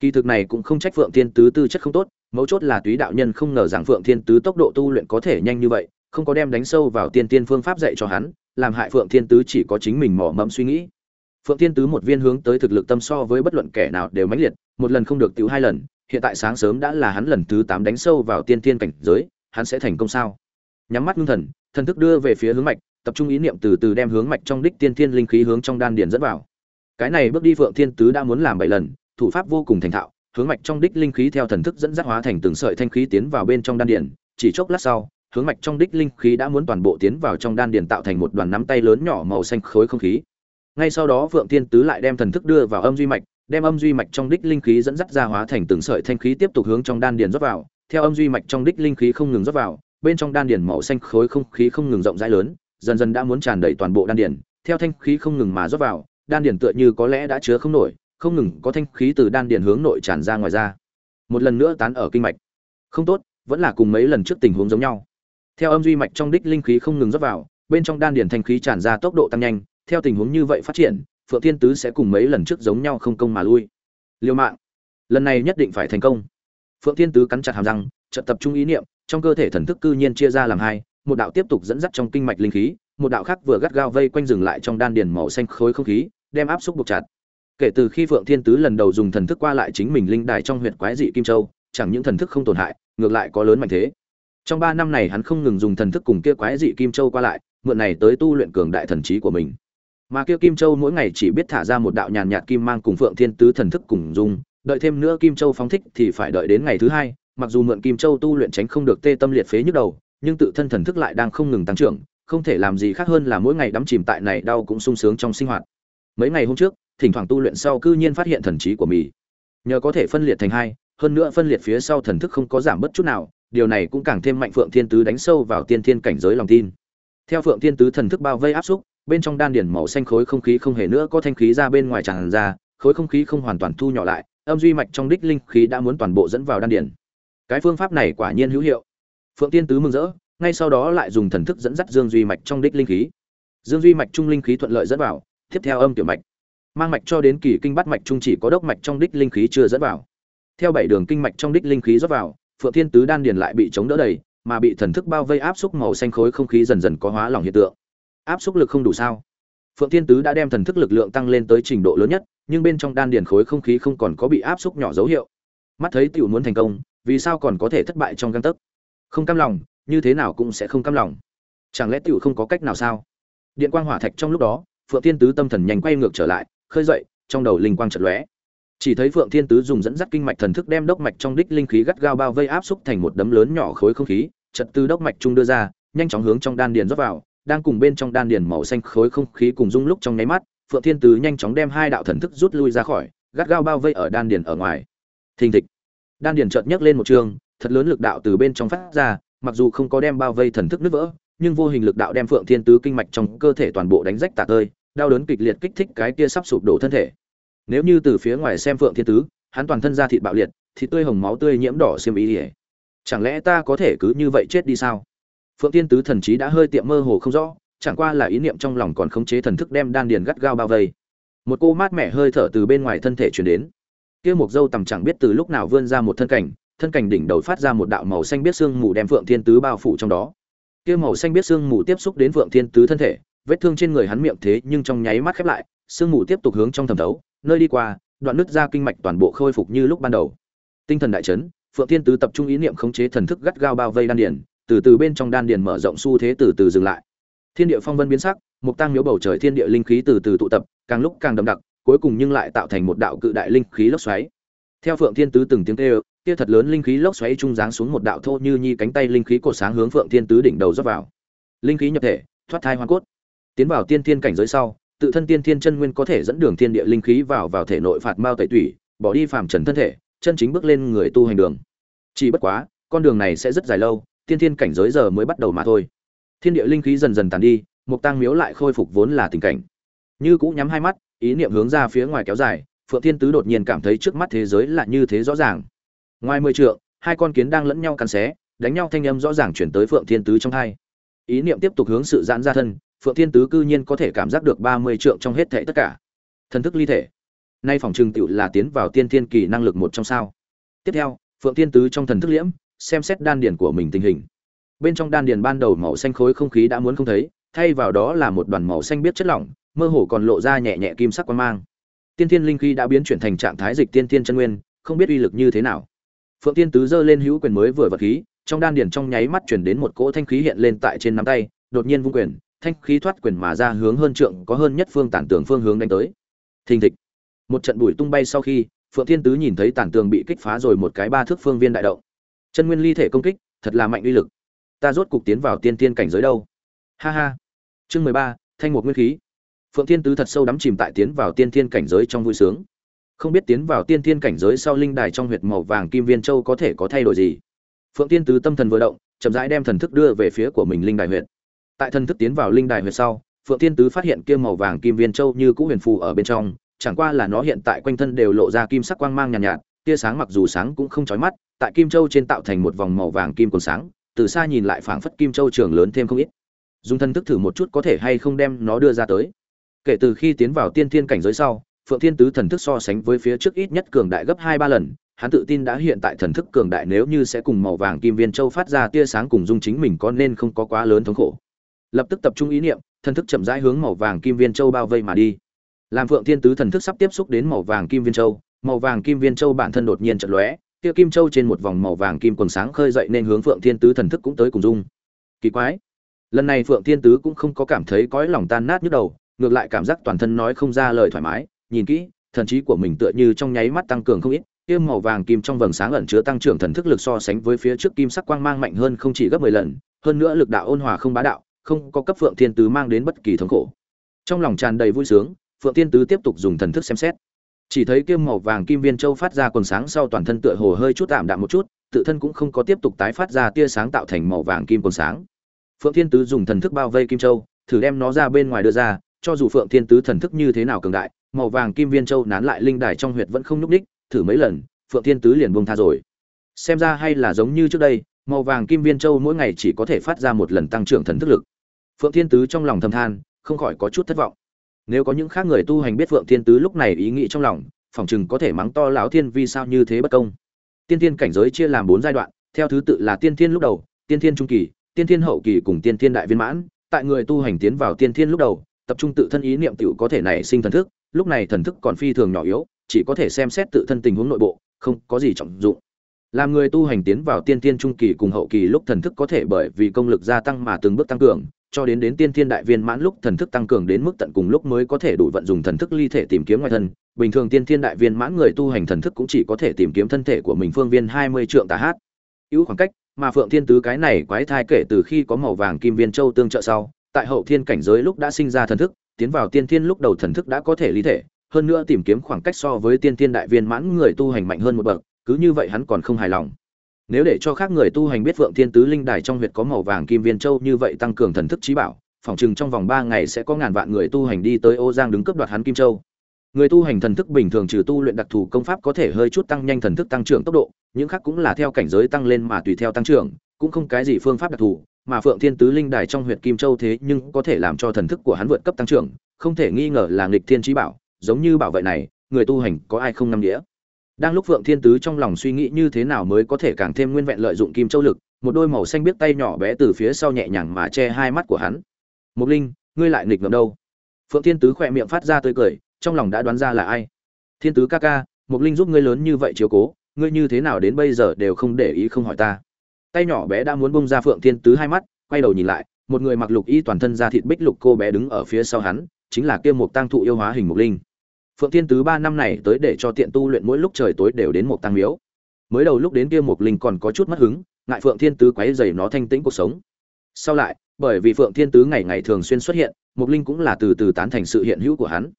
Kỳ thực này cũng không trách phượng thiên tứ tư chất không tốt mấu chốt là túy đạo nhân không ngờ rằng phượng thiên tứ tốc độ tu luyện có thể nhanh như vậy, không có đem đánh sâu vào tiên tiên phương pháp dạy cho hắn, làm hại phượng thiên tứ chỉ có chính mình mỏ mẫm suy nghĩ. Phượng thiên tứ một viên hướng tới thực lực tâm so với bất luận kẻ nào đều mãnh liệt, một lần không được tiểu hai lần, hiện tại sáng sớm đã là hắn lần thứ tám đánh sâu vào tiên tiên cảnh giới, hắn sẽ thành công sao? Nhắm mắt ngưng thần thần thức đưa về phía hướng mạch, tập trung ý niệm từ từ đem hướng mạch trong đích tiên thiên linh khí hướng trong đan điền dẫn vào. Cái này bước đi phượng thiên tứ đã muốn làm bảy lần, thủ pháp vô cùng thành thạo hướng mạch trong đích linh khí theo thần thức dẫn dắt hóa thành từng sợi thanh khí tiến vào bên trong đan điền. Chỉ chốc lát sau, hướng mạch trong đích linh khí đã muốn toàn bộ tiến vào trong đan điền tạo thành một đoàn nắm tay lớn nhỏ màu xanh khối không khí. Ngay sau đó phượng thiên tứ lại đem thần thức đưa vào âm duy mạch, đem âm duy mạch trong đích linh khí dẫn dắt ra hóa thành từng sợi thanh khí tiếp tục hướng trong đan điền rót vào. Theo âm duy mạch trong đích linh khí không ngừng rót vào, bên trong đan điền màu xanh khối không khí không ngừng rộng rãi lớn, dần dần đã muốn tràn đầy toàn bộ đan điền. Theo thanh khí không ngừng mà rót vào, đan điền tựa như có lẽ đã chứa không nổi không ngừng có thanh khí từ đan điền hướng nội tràn ra ngoài ra. Một lần nữa tán ở kinh mạch. Không tốt, vẫn là cùng mấy lần trước tình huống giống nhau. Theo âm duy mạch trong đích linh khí không ngừng rót vào, bên trong đan điền thanh khí tràn ra tốc độ tăng nhanh, theo tình huống như vậy phát triển, phượng thiên tứ sẽ cùng mấy lần trước giống nhau không công mà lui. Liêu mạng. Lần này nhất định phải thành công. Phượng thiên tứ cắn chặt hàm răng, chợt tập trung ý niệm, trong cơ thể thần thức cư nhiên chia ra làm hai, một đạo tiếp tục dẫn dắt trong kinh mạch linh khí, một đạo khác vừa gắt gao vây quanh dừng lại trong đan điền màu xanh khối không khí, đem áp xúc buộc chặt kể từ khi phượng thiên tứ lần đầu dùng thần thức qua lại chính mình linh đài trong huyệt quái dị kim châu, chẳng những thần thức không tổn hại, ngược lại có lớn mạnh thế. Trong ba năm này hắn không ngừng dùng thần thức cùng kia quái dị kim châu qua lại, mượn này tới tu luyện cường đại thần trí của mình. Mà kia kim châu mỗi ngày chỉ biết thả ra một đạo nhàn nhạt kim mang cùng phượng thiên tứ thần thức cùng dùng, đợi thêm nữa kim châu phóng thích thì phải đợi đến ngày thứ hai, mặc dù mượn kim châu tu luyện tránh không được tê tâm liệt phế nhức đầu, nhưng tự thân thần thức lại đang không ngừng tăng trưởng, không thể làm gì khác hơn là mỗi ngày đắm chìm tại này đau cũng sung sướng trong sinh hoạt. Mấy ngày hôm trước thỉnh thoảng tu luyện sau cư nhiên phát hiện thần trí của mì nhờ có thể phân liệt thành hai, hơn nữa phân liệt phía sau thần thức không có giảm bất chút nào, điều này cũng càng thêm mạnh phượng thiên tứ đánh sâu vào tiên thiên cảnh giới lòng tin. Theo phượng thiên tứ thần thức bao vây áp xúc, bên trong đan điển màu xanh khối không khí không hề nữa có thanh khí ra bên ngoài tràn ra, khối không khí không hoàn toàn thu nhỏ lại, âm duy mạch trong đích linh khí đã muốn toàn bộ dẫn vào đan điển cái phương pháp này quả nhiên hữu hiệu. Phượng thiên tứ mừng rỡ, ngay sau đó lại dùng thần thức dẫn dắt dương duy mạch trong đích linh khí. Dương duy mạch trung linh khí thuận lợi dẫn vào, tiếp theo âm tiểu mạch mang mạch cho đến kỳ kinh bắt mạch trung chỉ có đốc mạch trong đích linh khí chưa dẫn vào. Theo bảy đường kinh mạch trong đích linh khí rót vào, phượng thiên tứ đan điền lại bị chống đỡ đầy, mà bị thần thức bao vây áp xúc màu xanh khối không khí dần dần có hóa lỏng hiện tượng. Áp xúc lực không đủ sao? Phượng thiên tứ đã đem thần thức lực lượng tăng lên tới trình độ lớn nhất, nhưng bên trong đan điền khối không khí không còn có bị áp xúc nhỏ dấu hiệu. Mắt thấy tiểu muốn thành công, vì sao còn có thể thất bại trong găng tấc? Không cam lòng, như thế nào cũng sẽ không cam lòng. Chẳng lẽ tiểu không có cách nào sao? Điện quang hỏa thạch trong lúc đó, phượng thiên tứ tâm thần nhanh quay ngược trở lại khơi dậy, trong đầu linh quang chật lóe. Chỉ thấy phượng thiên tứ dùng dẫn dắt kinh mạch thần thức đem đốc mạch trong đích linh khí gắt gao bao vây áp xúc thành một đấm lớn nhỏ khối không khí chật từ đốc mạch trung đưa ra, nhanh chóng hướng trong đan điền rót vào, đang cùng bên trong đan điền màu xanh khối không khí cùng dung lúc trong nháy mắt, phượng thiên tứ nhanh chóng đem hai đạo thần thức rút lui ra khỏi, gắt gao bao vây ở đan điền ở ngoài. Thình thịch. Đan điền chợt nhấc lên một trường, thật lớn lực đạo từ bên trong phát ra, mặc dù không có đem bao vây thần thức nứt vỡ, nhưng vô hình lực đạo đem phượng thiên tứ kinh mạch trong cơ thể toàn bộ đánh rách tạc tơi đau đớn kịch liệt kích thích cái kia sắp sụp đổ thân thể. Nếu như từ phía ngoài xem phượng thiên tứ, hắn toàn thân da thịt bạo liệt, thịt tươi hồng máu tươi nhiễm đỏ xiêm ý ỉa chẳng lẽ ta có thể cứ như vậy chết đi sao? Phượng thiên tứ thần trí đã hơi tiệm mơ hồ không rõ, chẳng qua là ý niệm trong lòng còn khống chế thần thức đem đan điền gắt gao bao vây. Một cô mát mẻ hơi thở từ bên ngoài thân thể truyền đến. Kia một dâu tầm chẳng biết từ lúc nào vươn ra một thân cảnh thân cảnh đỉnh đầu phát ra một đạo màu xanh biết xương mù đem phượng thiên tứ bao phủ trong đó. Kia màu xanh biết xương mù tiếp xúc đến phượng thiên tứ thân thể vết thương trên người hắn miệng thế nhưng trong nháy mắt khép lại xương mù tiếp tục hướng trong thẩm thấu, nơi đi qua, đoạn nứt ra kinh mạch toàn bộ khôi phục như lúc ban đầu. Tinh thần đại chấn, phượng thiên tứ tập trung ý niệm khống chế thần thức gắt gao bao vây đan điền, từ từ bên trong đan điền mở rộng xu thế từ từ dừng lại. Thiên địa phong vân biến sắc, mục tăng miếu bầu trời thiên địa linh khí từ từ tụ tập, càng lúc càng đậm đặc, cuối cùng nhưng lại tạo thành một đạo cự đại linh khí lốc xoáy. Theo phượng thiên tứ từng tiếng kêu, kia thật lớn linh khí lốc xoáy trung dáng xuống một đạo thô như nhi cánh tay linh khí cột sáng hướng phượng thiên tứ đỉnh đầu rót vào. Linh khí nhập thể, thoát thai hoàn cốt tiến vào tiên thiên cảnh giới sau, tự thân tiên thiên chân nguyên có thể dẫn đường thiên địa linh khí vào vào thể nội phạt mao tẩy tủy, bỏ đi phàm trần thân thể, chân chính bước lên người tu hành đường. Chỉ bất quá, con đường này sẽ rất dài lâu, tiên thiên cảnh giới giờ mới bắt đầu mà thôi. Thiên địa linh khí dần dần tàn đi, mục tăng miếu lại khôi phục vốn là tình cảnh. Như cũ nhắm hai mắt, ý niệm hướng ra phía ngoài kéo dài, phượng thiên tứ đột nhiên cảm thấy trước mắt thế giới là như thế rõ ràng. Ngoài mười trượng, hai con kiến đang lẫn nhau cắn xé, đánh nhau thanh âm rõ ràng chuyển tới phượng thiên tứ trong hai. Ý niệm tiếp tục hướng sự giãn ra thân phượng thiên tứ cư nhiên có thể cảm giác được ba mươi trượng trong hết thảy tất cả. Thần thức ly thể. Nay phòng trừng tựu là tiến vào tiên thiên kỳ năng lực một trong sao. Tiếp theo, phượng thiên tứ trong thần thức liễm, xem xét đan điền của mình tình hình. Bên trong đan điền ban đầu màu xanh khối không khí đã muốn không thấy, thay vào đó là một đoàn màu xanh biết chất lỏng, mơ hồ còn lộ ra nhẹ nhẹ kim sắc quang mang. Tiên thiên linh khí đã biến chuyển thành trạng thái dịch tiên thiên chân nguyên, không biết uy lực như thế nào. Phượng tiên tứ giơ lên hữu quyền mới vừa vật khí, trong đan điền trong nháy mắt chuyển đến một cỗ thanh khí hiện lên tại trên nắm tay, đột nhiên vung quyền thanh khí thoát quyền mà ra hướng hơn trượng, có hơn nhất phương tản tường phương hướng đánh tới. Thình thịch. Một trận bụi tung bay sau khi, phượng thiên tứ nhìn thấy tản tường bị kích phá rồi một cái ba thước phương viên đại động. Chân nguyên ly thể công kích, thật là mạnh uy lực. Ta rốt cục tiến vào tiên tiên cảnh giới đâu. Ha ha. Chương mười ba, thanh một nguyên khí. Phượng thiên tứ thật sâu đắm chìm tại tiến vào tiên tiên cảnh giới trong vui sướng. Không biết tiến vào tiên tiên cảnh giới sau linh đài trong huyệt màu vàng kim viên châu có thể có thay đổi gì. Phượng Thiên tứ tâm thần vừa động, chậm rãi đem thần thức đưa về phía của mình linh đài huyệt tại thần thức tiến vào linh đài huyệt sau phượng thiên tứ phát hiện kia màu vàng kim viên châu như cũ huyền phù ở bên trong chẳng qua là nó hiện tại quanh thân đều lộ ra kim sắc quang mang nhàn nhạt, nhạt tia sáng mặc dù sáng cũng không chói mắt tại kim châu trên tạo thành một vòng màu vàng kim còn sáng từ xa nhìn lại phảng phất kim châu trường lớn thêm không ít. Dùng thân thức thử một chút có thể hay không đem nó đưa ra tới. Kể từ khi tiến vào tiên thiên cảnh giới sau phượng thiên tứ thần thức so sánh với phía trước ít nhất cường đại gấp hai ba lần hắn tự tin đã hiện tại thần thức cường đại nếu như sẽ cùng màu vàng kim viên châu phát ra tia sáng cùng dung chính mình có nên không có quá lớn thống khổ lập tức tập trung ý niệm thần thức chậm rãi hướng màu vàng kim viên châu bao vây mà đi. Làm phượng thiên tứ thần thức sắp tiếp xúc đến màu vàng kim viên châu màu vàng kim viên châu bản thân đột nhiên trận lóe kia kim châu trên một vòng màu vàng kim quần sáng khơi dậy nên hướng phượng thiên tứ thần thức cũng tới cùng dung. Kỳ quái. Lần này phượng thiên tứ cũng không có cảm thấy cõi lòng tan nát nhức đầu ngược lại cảm giác toàn thân nói không ra lời thoải mái nhìn kỹ thần trí của mình tựa như trong nháy mắt tăng cường không ít kia màu vàng kim trong vầng sáng ẩn chứa tăng trưởng thần thức lực so sánh với phía trước kim sắc quang mang mạnh hơn không chỉ gấp 10 lần, hơn nữa lực đạo ôn hòa không bá đạo, không có cấp Phượng Thiên Tứ mang đến bất kỳ thống khổ. Trong lòng tràn đầy vui sướng, Phượng Thiên Tứ tiếp tục dùng thần thức xem xét. Chỉ thấy kim màu vàng kim viên châu phát ra quần sáng sau toàn thân tựa hồ hơi chút tạm đạm một chút, tự thân cũng không có tiếp tục tái phát ra tia sáng tạo thành màu vàng kim quần sáng. Phượng Thiên Tứ dùng thần thức bao vây kim châu, thử đem nó ra bên ngoài đưa ra, cho dù Phượng Thiên Tứ thần thức như thế nào cường đại, màu vàng kim viên châu nán lại linh đài trong huyệt vẫn không nhúc nhích, thử mấy lần, phượng thiên tứ liền buông tha rồi xem ra hay là giống như trước đây màu vàng kim viên châu mỗi ngày chỉ có thể phát ra một lần tăng trưởng thần thức lực phượng thiên tứ trong lòng thầm than, không khỏi có chút thất vọng. Nếu có những khác người tu hành biết phượng thiên tứ lúc này ý nghĩ trong lòng, phỏng chừng có thể mắng to lão thiên vì sao như thế bất công. Tiên thiên cảnh giới chia làm bốn giai đoạn, theo thứ tự là tiên thiên lúc đầu, tiên thiên trung kỳ, tiên thiên hậu kỳ cùng tiên thiên đại viên mãn. Tại người tu hành tiến vào tiên thiên lúc đầu, tập trung tự thân ý niệm tiểu có thể nảy sinh thần thức, lúc này thần thức còn phi thường nhỏ yếu, chỉ có thể xem xét tự thân tình huống nội bộ, không có gì trọng dụng. Làm người tu hành tiến vào tiên tiên trung kỳ cùng hậu kỳ lúc thần thức có thể bởi vì công lực gia tăng mà từng bước tăng cường cho đến đến tiên thiên đại viên mãn lúc thần thức tăng cường đến mức tận cùng lúc mới có thể đủ vận dụng thần thức ly thể tìm kiếm ngoài thân. Bình thường tiên thiên đại viên mãn người tu hành thần thức cũng chỉ có thể tìm kiếm thân thể của mình phương viên hai mươi trượng tà hát. Hữu khoảng cách, mà phượng thiên tứ cái này quái thai kể từ khi có màu vàng kim viên châu tương trợ sau, tại hậu thiên cảnh giới lúc đã sinh ra thần thức, tiến vào tiên thiên lúc đầu thần thức đã có thể ly thể, hơn nữa tìm kiếm khoảng cách so với tiên thiên đại viên mãn người tu hành mạnh hơn một bậc, cứ như vậy hắn còn không hài lòng nếu để cho khác người tu hành biết vượng thiên tứ linh đài trong huyệt có màu vàng kim viên châu như vậy tăng cường thần thức trí bảo phỏng chừng trong vòng ba ngày sẽ có ngàn vạn người tu hành đi tới ô giang đứng cướp đoạt hắn kim châu. Người tu hành thần thức bình thường trừ tu luyện đặc thù công pháp có thể hơi chút tăng nhanh thần thức tăng trưởng tốc độ, những khác cũng là theo cảnh giới tăng lên mà tùy theo tăng trưởng, cũng không cái gì phương pháp đặc thù, mà phượng thiên tứ linh đài trong huyệt kim châu thế nhưng có thể làm cho thần thức của hắn vượt cấp tăng trưởng, không thể nghi ngờ là nghịch thiên trí bảo, giống như bảo vệ này, người tu hành có ai không nắm đĩa đang lúc phượng thiên tứ trong lòng suy nghĩ như thế nào mới có thể càng thêm nguyên vẹn lợi dụng kim châu lực, một đôi màu xanh biết tay nhỏ bé từ phía sau nhẹ nhàng mà che hai mắt của hắn. Mục linh, ngươi lại nghịch ngợm đâu? Phượng thiên tứ khỏe miệng phát ra tươi cười, trong lòng đã đoán ra là ai. Thiên tứ ca ca mục linh giúp ngươi lớn như vậy chiếu cố, ngươi như thế nào đến bây giờ đều không để ý không hỏi ta. Tay nhỏ bé đã muốn bông ra phượng thiên tứ hai mắt, quay đầu nhìn lại, một người mặc lục y toàn thân da thịt bích lục cô bé đứng ở phía sau hắn, chính là kia Mục tăng thụ yêu hóa hình mục linh phượng thiên tứ ba năm này tới để cho tiện tu luyện mỗi lúc trời tối đều đến một tăng miếu. Mới đầu lúc đến kia Mộc linh còn có chút mất hứng, ngại phượng thiên tứ quấy rầy nó thanh tĩnh cuộc sống. Sau lại, bởi vì phượng thiên tứ ngày ngày thường xuyên xuất hiện Mộc linh cũng là từ từ tán thành sự hiện hữu của hắn.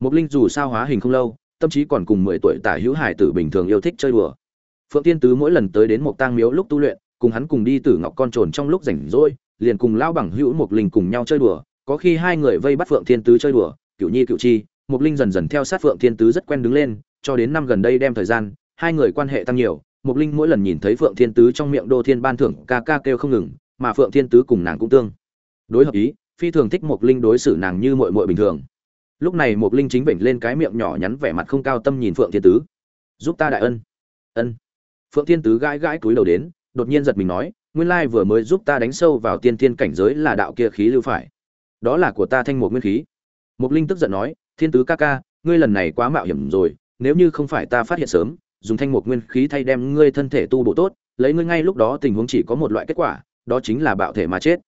Mộc linh dù sao hóa hình không lâu, tâm trí còn cùng mười tuổi tả hữu hải tử bình thường yêu thích chơi đùa. Phượng thiên tứ mỗi lần tới đến một tang miếu lúc tu luyện, cùng hắn cùng đi tử ngọc con trồn trong lúc rảnh rỗi, liền cùng lao bằng hữu Mộc linh cùng nhau chơi đùa, có khi hai người vây bắt phượng thiên tứ chơi đùa cựu nhi cựu chi mục linh dần dần theo sát phượng thiên tứ rất quen đứng lên, cho đến năm gần đây đem thời gian, hai người quan hệ tăng nhiều mục linh mỗi lần nhìn thấy phượng thiên tứ trong miệng đô thiên ban thưởng ca ca kêu không ngừng, mà phượng thiên tứ cùng nàng cũng tương đối hợp ý, phi thường thích mục linh đối xử nàng như muội muội bình thường. Lúc này mục linh chính vểnh lên cái miệng nhỏ nhắn vẻ mặt không cao tâm nhìn phượng thiên tứ. Giúp ta đại ân. Ân. Phượng thiên tứ gãi gãi túi đầu đến, đột nhiên giật mình nói, nguyên lai vừa mới giúp ta đánh sâu vào tiên thiên cảnh giới là đạo kia khí lưu phải. Đó là của ta thanh mục nguyên khí. Mục linh tức giận nói thiên tứ ca ca, ngươi lần này quá mạo hiểm rồi, nếu như không phải ta phát hiện sớm, dùng thanh mục nguyên khí thay đem ngươi thân thể tu bổ tốt, lấy ngươi ngay lúc đó tình huống chỉ có một loại kết quả, đó chính là bạo thể mà chết.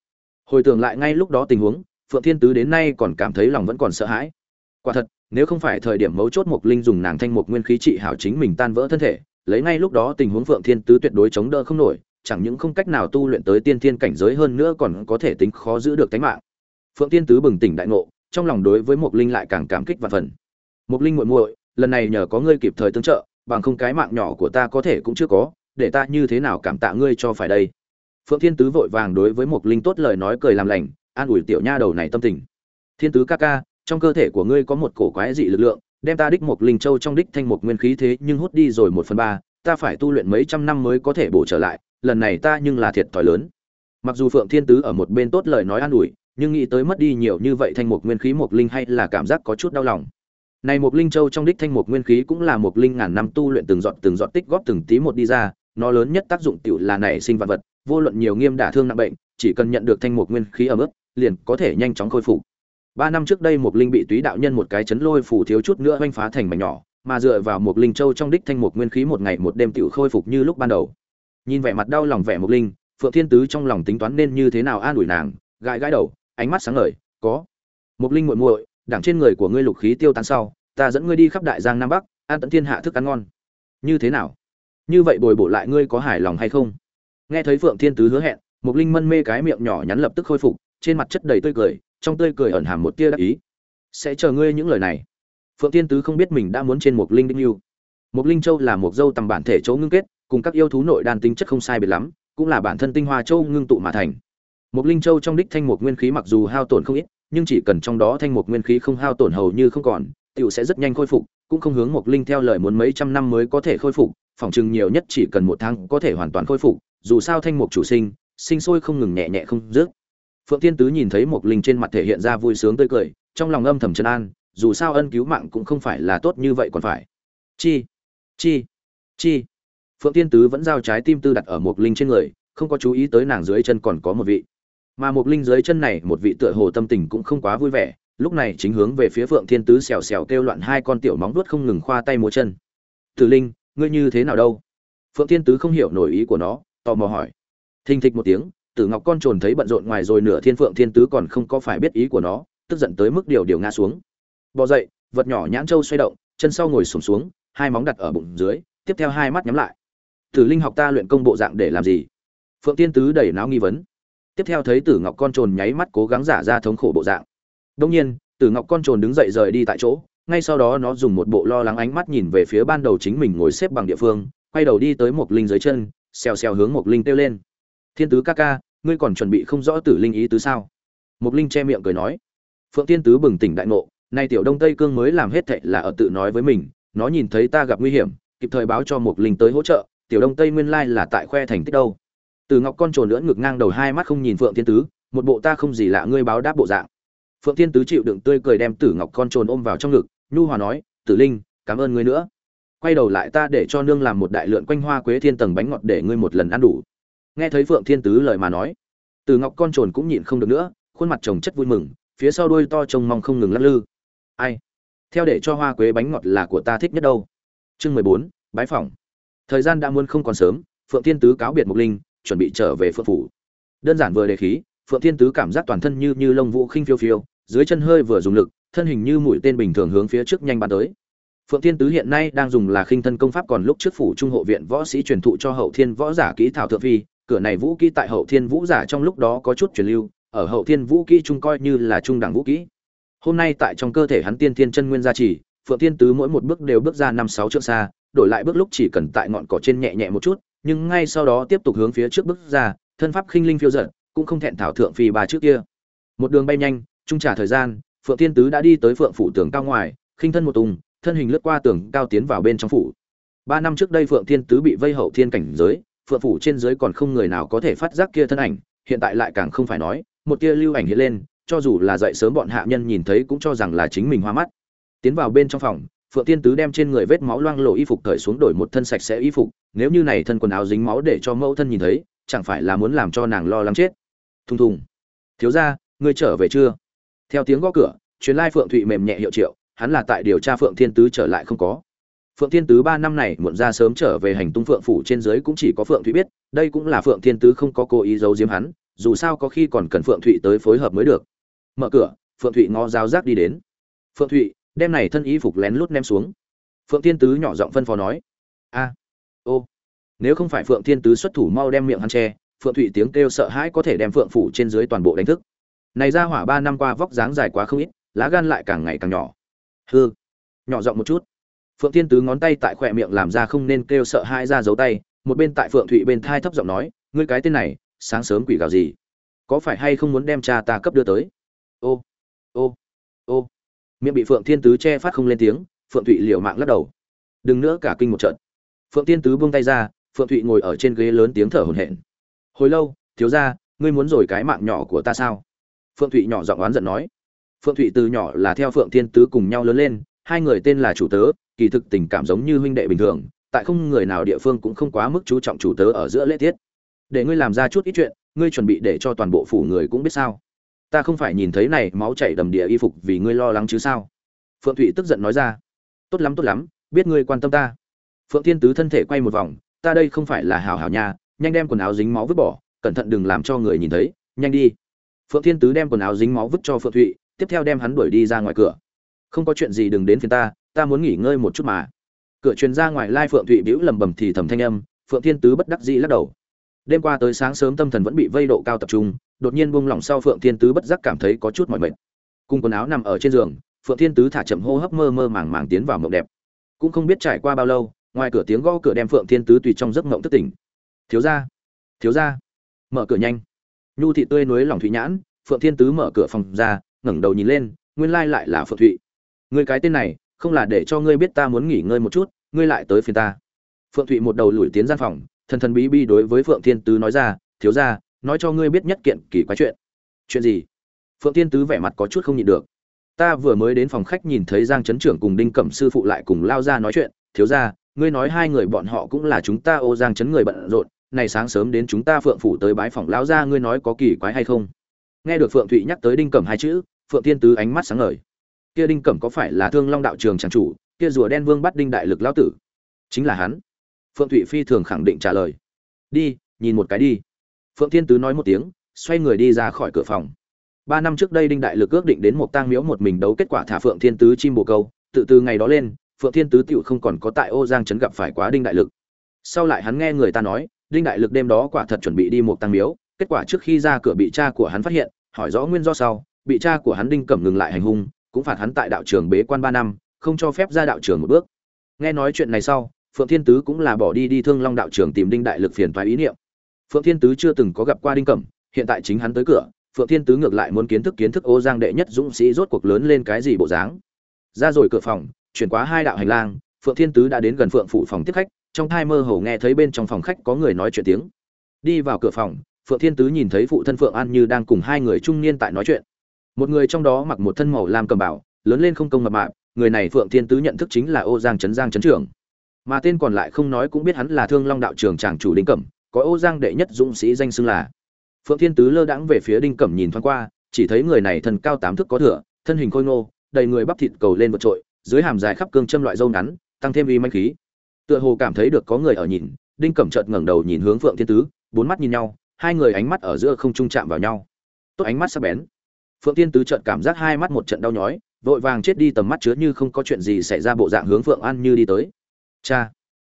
Hồi tưởng lại ngay lúc đó tình huống, phượng thiên tứ đến nay còn cảm thấy lòng vẫn còn sợ hãi. Quả thật, nếu không phải thời điểm mấu chốt mục linh dùng nàng thanh mục nguyên khí trị hảo chính mình tan vỡ thân thể, lấy ngay lúc đó tình huống phượng thiên tứ tuyệt đối chống đỡ không nổi, chẳng những không cách nào tu luyện tới tiên thiên cảnh giới hơn nữa còn có thể tính khó giữ được tính mạng. Phượng Thiên tứ bừng tỉnh đại ngộ trong lòng đối với mục linh lại càng cảm kích và phần. Mục linh muội muội, lần này nhờ có ngươi kịp thời tương trợ, bằng không cái mạng nhỏ của ta có thể cũng chưa có, để ta như thế nào cảm tạ ngươi cho phải đây? Phượng thiên tứ vội vàng đối với mục linh tốt lời nói cười làm lành, an ủi tiểu nha đầu này tâm tình. Thiên tứ ca ca, trong cơ thể của ngươi có một cổ quái dị lực lượng, đem ta đích Mộc linh châu trong đích thanh một nguyên khí thế nhưng hút đi rồi một phần ba, ta phải tu luyện mấy trăm năm mới có thể bổ trở lại, lần này ta nhưng là thiệt thòi lớn. Mặc dù phượng thiên tứ ở một bên tốt lời nói an ủi nhưng nghĩ tới mất đi nhiều như vậy thanh mục nguyên khí một linh hay là cảm giác có chút đau lòng. Này một linh châu trong đích thanh mục nguyên khí cũng là một linh ngàn năm tu luyện từng giọt từng giọt tích góp từng tí một đi ra, nó lớn nhất tác dụng tiểu là nảy sinh vật vật, vô luận nhiều nghiêm đả thương nặng bệnh, chỉ cần nhận được thanh mục nguyên khí ở mức liền có thể nhanh chóng khôi phục. Ba năm trước đây một linh bị túy đạo nhân một cái chấn lôi phủ thiếu chút nữa oanh phá thành mảnh nhỏ, mà dựa vào một linh châu trong đích thanh mục nguyên khí một ngày một đêm tiểu khôi phục như lúc ban đầu. Nhìn vẻ mặt đau lòng vẻ một linh, phượng thiên tứ trong lòng tính toán nên như thế nào an ủi nàng, gãi gãi đầu ánh mắt sáng ngời, có. Một linh muội muội đảng trên người của ngươi lục khí tiêu tan sau, ta dẫn ngươi đi khắp đại giang nam bắc, an tận thiên hạ thức ăn ngon. Như thế nào? Như vậy bồi bổ lại ngươi có hài lòng hay không? Nghe thấy phượng thiên tứ hứa hẹn một linh mân mê cái miệng nhỏ nhắn lập tức khôi phục, trên mặt chất đầy tươi cười, trong tươi cười ẩn hàm một tia đắc ý. Sẽ chờ ngươi những lời này. Phượng thiên tứ không biết mình đã muốn trên một linh đích lưu. một linh châu là một dâu tầm bản thể chỗ ngưng kết, cùng các yêu thú nội đan tính chất không sai biệt lắm, cũng là bản thân tinh hoa châu ngưng tụ mà thành một linh châu trong đích thanh mục nguyên khí mặc dù hao tổn không ít, nhưng chỉ cần trong đó thanh mục nguyên khí không hao tổn hầu như không còn, tiểu sẽ rất nhanh khôi phục, cũng không hướng một linh theo lời muốn mấy trăm năm mới có thể khôi phục phòng chừng nhiều nhất chỉ cần một tháng có thể hoàn toàn khôi phục, dù sao thanh mục chủ sinh sinh sôi không ngừng nhẹ nhẹ không dứt. Phượng tiên tứ nhìn thấy một linh trên mặt thể hiện ra vui sướng tươi cười, trong lòng âm thầm trấn an, dù sao ân cứu mạng cũng không phải là tốt như vậy còn phải. Chi chi chi. Phượng tiên tứ vẫn giao trái tim tư đặt ở một linh trên người, không có chú ý tới nàng dưới chân còn có một vị mà một linh dưới chân này một vị tựa hồ tâm tình cũng không quá vui vẻ. Lúc này chính hướng về phía phượng thiên tứ xèo xèo kêu loạn hai con tiểu móng vuốt không ngừng khoa tay múa chân. Tử linh ngươi như thế nào đâu? Phượng thiên tứ không hiểu nổi ý của nó tò mò hỏi. Thình thịch một tiếng tử ngọc con trồn thấy bận rộn ngoài rồi nửa thiên phượng thiên tứ còn không có phải biết ý của nó tức giận tới mức điều điều ngã xuống. Bò dậy vật nhỏ nhãn châu xoay động chân sau ngồi sùng xuống, xuống hai móng đặt ở bụng dưới tiếp theo hai mắt nhắm lại. Tử linh học ta luyện công bộ dạng để làm gì? Phượng thiên tứ đẩy não nghi vấn tiếp theo thấy tử ngọc con trồn nháy mắt cố gắng giả ra thống khổ bộ dạng. Đông nhiên, tử ngọc con trồn đứng dậy rời đi tại chỗ, ngay sau đó nó dùng một bộ lo lắng ánh mắt nhìn về phía ban đầu chính mình ngồi xếp bằng địa phương, quay đầu đi tới một linh dưới chân, xèo xèo hướng một linh kêu lên. Thiên tứ ca ca, ngươi còn chuẩn bị không rõ tử linh ý tứ sao? Một linh che miệng cười nói. Phượng thiên tứ bừng tỉnh đại ngộ, nay tiểu đông tây cương mới làm hết thệ là ở tự nói với mình, nó nhìn thấy ta gặp nguy hiểm, kịp thời báo cho một linh tới hỗ trợ, tiểu đông tây nguyên lai là tại khoe thành tích đâu từ ngọc con trồn lưỡn ngực ngang đầu hai mắt không nhìn phượng thiên tứ, một bộ ta không gì lạ ngươi báo đáp bộ dạng. Phượng thiên tứ chịu đựng tươi cười đem tử ngọc con trồn ôm vào trong ngực, nhu hòa nói, tử linh, cảm ơn ngươi nữa. Quay đầu lại ta để cho nương làm một đại lượn quanh hoa quế thiên tầng bánh ngọt để ngươi một lần ăn đủ. Nghe thấy phượng thiên tứ lời mà nói tử ngọc con trồn cũng nhịn không được nữa, khuôn mặt chồng chất vui mừng, phía sau đuôi to trông mong không ngừng lắc lư. Ai? Theo để cho hoa quế bánh ngọt là của ta thích nhất đâu. Chương mười bốn, bái phỏng. Thời gian đã muôn không còn sớm, phượng thiên tứ cáo biệt mục linh chuẩn bị trở về phượng phủ. Đơn giản vừa đề khí, phượng thiên tứ cảm giác toàn thân như như lông vũ khinh phiêu phiêu, dưới chân hơi vừa dùng lực, thân hình như mũi tên bình thường hướng phía trước nhanh bắn tới. Phượng thiên tứ hiện nay đang dùng là khinh thân công pháp còn lúc trước phủ trung hộ viện võ sĩ truyền thụ cho hậu thiên võ giả kỹ thảo thượng phi, cửa này vũ kỹ tại hậu thiên vũ giả trong lúc đó có chút truyền lưu, ở hậu thiên vũ kỹ trung coi như là trung đẳng vũ kỹ. Hôm nay tại trong cơ thể hắn tiên thiên chân nguyên gia trì, phượng thiên tứ mỗi một bước đều bước ra năm sáu trượng xa, đổi lại bước lúc chỉ cần tại ngọn cỏ trên nhẹ nhẹ một chút nhưng ngay sau đó tiếp tục hướng phía trước bước ra, thân pháp khinh linh phiêu dật, cũng không thẹn thảo thượng phi bà trước kia. Một đường bay nhanh, trung trả thời gian, phượng thiên tứ đã đi tới phượng phủ tường cao ngoài, khinh thân một tùng, thân hình lướt qua tường cao tiến vào bên trong phủ. Ba năm trước đây phượng thiên tứ bị vây hậu thiên cảnh giới, phượng phủ trên dưới còn không người nào có thể phát giác kia thân ảnh, hiện tại lại càng không phải nói, một tia lưu ảnh hiện lên, cho dù là dậy sớm bọn hạ nhân nhìn thấy cũng cho rằng là chính mình hoa mắt. Tiến vào bên trong phòng phượng thiên tứ đem trên người vết máu loang lổ y phục cởi xuống đổi một thân sạch sẽ y phục, nếu như này thân quần áo dính máu để cho mẫu thân nhìn thấy, chẳng phải là muốn làm cho nàng lo lắng chết. Thùng thùng. Thiếu gia, ngươi trở về chưa? Theo tiếng gõ cửa chuyến lai phượng thụy mềm nhẹ hiệu triệu, hắn là tại điều tra phượng thiên tứ trở lại không có. Phượng thiên tứ ba năm này muộn ra sớm trở về hành tung phượng phủ trên dưới cũng chỉ có phượng thụy biết, đây cũng là phượng thiên tứ không có cố ý giấu giếm hắn, dù sao có khi còn cần phượng thụy tới phối hợp mới được. Mở cửa, phượng thụy ngó giáo giác đi đến. Phượng thụy đem này thân y phục lén lút ném xuống. Phượng thiên tứ nhỏ giọng phân phó nói, a, ô, nếu không phải phượng thiên tứ xuất thủ mau đem miệng hắn che, phượng thụy tiếng kêu sợ hãi có thể đem phượng phủ trên dưới toàn bộ đánh thức. Này ra hỏa ba năm qua vóc dáng dài quá không ít, lá gan lại càng ngày càng nhỏ. Hư nhỏ giọng một chút. Phượng thiên tứ ngón tay tại khỏe miệng làm ra không nên kêu sợ hãi ra giấu tay, một bên tại phượng thụy bên thai thấp giọng nói, ngươi cái tên này, sáng sớm quỷ gào gì? Có phải hay không muốn đem cha ta cấp đưa tới? Ô ô ô miệng bị phượng thiên tứ che phát không lên tiếng, phượng thụy liều mạng lắc đầu. Đừng nữa cả kinh một trận. Phượng thiên tứ buông tay ra, phượng thụy ngồi ở trên ghế lớn tiếng thở hổn hển. Hồi lâu, thiếu gia, ngươi muốn rồi cái mạng nhỏ của ta sao? Phượng thụy nhỏ giọng oán giận nói. Phượng thụy từ nhỏ là theo phượng thiên tứ cùng nhau lớn lên, hai người tên là chủ tớ, kỳ thực tình cảm giống như huynh đệ bình thường, tại không người nào địa phương cũng không quá mức chú trọng chủ tớ ở giữa lễ tiết. Để ngươi làm ra chút ít chuyện, ngươi chuẩn bị để cho toàn bộ phủ người cũng biết sao? Ta không phải nhìn thấy này máu chảy đầm địa y phục vì ngươi lo lắng chứ sao? Phượng thụy tức giận nói ra. Tốt lắm tốt lắm, biết ngươi quan tâm ta. Phượng thiên tứ thân thể quay một vòng, ta đây không phải là hào hào nha nhanh đem quần áo dính máu vứt bỏ, cẩn thận đừng làm cho người nhìn thấy, nhanh đi. Phượng thiên tứ đem quần áo dính máu vứt cho phượng thụy, tiếp theo đem hắn đuổi đi ra ngoài cửa. Không có chuyện gì đừng đến phiền ta ta muốn nghỉ ngơi một chút mà. Cửa truyền ra ngoài lai phượng thụy bĩu lầm bầm thì thầm thanh âm, phượng thiên tứ bất đắc dĩ lắc đầu. Đêm qua tới sáng sớm tâm thần vẫn bị vây độ cao tập trung đột nhiên buông lỏng sau phượng thiên tứ bất giác cảm thấy có chút mỏi mệt. Cùng quần áo nằm ở trên giường, phượng thiên tứ thả chậm hô hấp mơ mơ màng màng tiến vào mộng đẹp. Cũng không biết trải qua bao lâu, ngoài cửa tiếng gõ cửa đem phượng thiên tứ tùy trong giấc mộng thức tỉnh. Thiếu gia thiếu gia. Mở cửa nhanh. Nhu thị tươi núi lòng thủy nhãn, phượng thiên tứ mở cửa phòng ra, ngẩng đầu nhìn lên, nguyên lai lại là phượng thụy. Người cái tên này, không là để cho ngươi biết ta muốn nghỉ ngơi một chút, ngươi lại tới phiền ta. Phượng thụy một đầu lùi tiến gian phòng, thần thần bí bí đối với phượng thiên tứ nói ra, thiếu gia nói cho ngươi biết nhất kiện kỳ quái chuyện. Chuyện gì? Phượng thiên tứ vẻ mặt có chút không nhịn được. Ta vừa mới đến phòng khách nhìn thấy giang trấn trưởng cùng đinh cẩm sư phụ lại cùng lao ra nói chuyện. Thiếu gia, ngươi nói hai người bọn họ cũng là chúng ta ô giang trấn người bận rộn. Này sáng sớm đến chúng ta phượng phủ tới bái phòng lão gia, ngươi nói có kỳ quái hay không? Nghe được phượng thụy nhắc tới đinh cẩm hai chữ, phượng thiên tứ ánh mắt sáng ngời. Kia đinh cẩm có phải là thương long đạo trường tràng chủ, kia rùa đen vương bắt đinh đại lực lão tử? Chính là hắn. Phượng thụy phi thường khẳng định trả lời. Đi, nhìn một cái đi phượng thiên tứ nói một tiếng, xoay người đi ra khỏi cửa phòng. Ba năm trước đây đinh đại lực ước định đến một tang miếu một mình đấu kết quả thả phượng thiên tứ chim bồ câu, tự từ ngày đó lên, phượng thiên tứ tựu không còn có tại ô giang trấn gặp phải quá đinh đại lực. Sau lại hắn nghe người ta nói, đinh đại lực đêm đó quả thật chuẩn bị đi một tang miếu, kết quả trước khi ra cửa bị cha của hắn phát hiện, hỏi rõ nguyên do sau, bị cha của hắn đinh cẩm ngừng lại hành hung, cũng phạt hắn tại đạo trường bế quan ba năm, không cho phép ra đạo trường một bước. Nghe nói chuyện này sau, phượng thiên tứ cũng là bỏ đi đi thương long đạo trường tìm đinh đại lực phiền toái ý niệm phượng thiên tứ chưa từng có gặp qua đinh cẩm, hiện tại chính hắn tới cửa, phượng thiên tứ ngược lại muốn kiến thức kiến thức ô giang đệ nhất dũng sĩ rốt cuộc lớn lên cái gì bộ dáng. Ra rồi cửa phòng, chuyển qua hai đạo hành lang, phượng thiên tứ đã đến gần phượng phủ phòng tiếp khách, trong thai mơ hồ nghe thấy bên trong phòng khách có người nói chuyện tiếng. Đi vào cửa phòng, phượng thiên tứ nhìn thấy phụ thân phượng an như đang cùng hai người trung niên tại nói chuyện. Một người trong đó mặc một thân màu lam cầm bảo lớn lên không công mập mạp, người này phượng thiên tứ nhận thức chính là ô giang trấn giang trấn trưởng. Mà tên còn lại không nói cũng biết hắn là thương long đạo trưởng tràng chủ đinh cẩm có ô giang đệ nhất dũng sĩ danh xưng là. Phượng thiên tứ lơ đãng về phía đinh cẩm nhìn thoáng qua, chỉ thấy người này thân cao tám thước có thửa thân hình khôi ngô, đầy người bắp thịt cầu lên vượt trội, dưới hàm dài khắp cương châm loại dâu ngắn, tăng thêm uy manh khí. Tựa hồ cảm thấy được có người ở nhìn, đinh cẩm chợt ngẩng đầu nhìn hướng phượng thiên tứ, bốn mắt nhìn nhau, hai người ánh mắt ở giữa không trung chạm vào nhau. Tốt ánh mắt sắc bén. Phượng thiên tứ chợt cảm giác hai mắt một trận đau nhói, vội vàng chết đi tầm mắt chứa như không có chuyện gì xảy ra bộ dạng hướng phượng an như đi tới. Cha!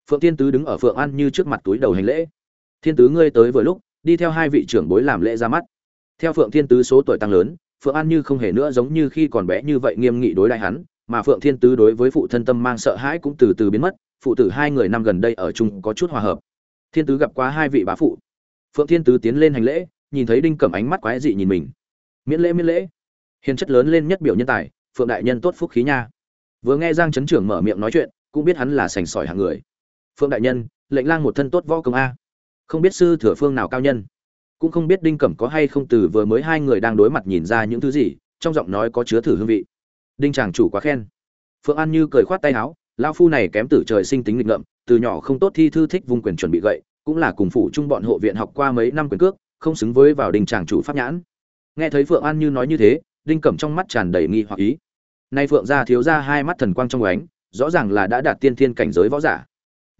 Phượng thiên tứ đứng ở phượng an như trước mặt túi đầu hành lễ thiên tứ ngươi tới vừa lúc, đi theo hai vị trưởng bối làm lễ ra mắt. Theo phượng thiên tứ số tuổi tăng lớn, phượng an như không hề nữa giống như khi còn bé như vậy nghiêm nghị đối đại hắn, mà phượng thiên tứ đối với phụ thân tâm mang sợ hãi cũng từ từ biến mất, phụ tử hai người năm gần đây ở chung có chút hòa hợp. Thiên tứ gặp qua hai vị bá phụ. Phượng thiên tứ tiến lên hành lễ, nhìn thấy đinh cẩm ánh mắt quái dị nhìn mình. Miễn lễ miễn lễ. Hiền chất lớn lên nhất biểu nhân tài, phượng đại nhân tốt phúc khí nha. Vừa nghe giang trấn trưởng mở miệng nói chuyện, cũng biết hắn là sành sỏi hạng người. Phượng đại nhân, lệnh lang một thân tốt võ công a không biết sư thừa phương nào cao nhân. Cũng không biết đinh cẩm có hay không từ vừa mới hai người đang đối mặt nhìn ra những thứ gì, trong giọng nói có chứa thử hương vị. Đinh chàng chủ quá khen. Phượng an như cười khoát tay áo lao phu này kém tử trời sinh tính nghịch ngợm, từ nhỏ không tốt thi thư thích vung quyền chuẩn bị gậy, cũng là cùng phụ trung bọn hộ viện học qua mấy năm quyền cước, không xứng với vào đinh chàng chủ pháp nhãn. Nghe thấy phượng an như nói như thế, đinh cẩm trong mắt tràn đầy nghi hoặc ý. Nay phượng gia thiếu ra hai mắt thần quang trong ánh, rõ ràng là đã đạt tiên thiên cảnh giới võ giả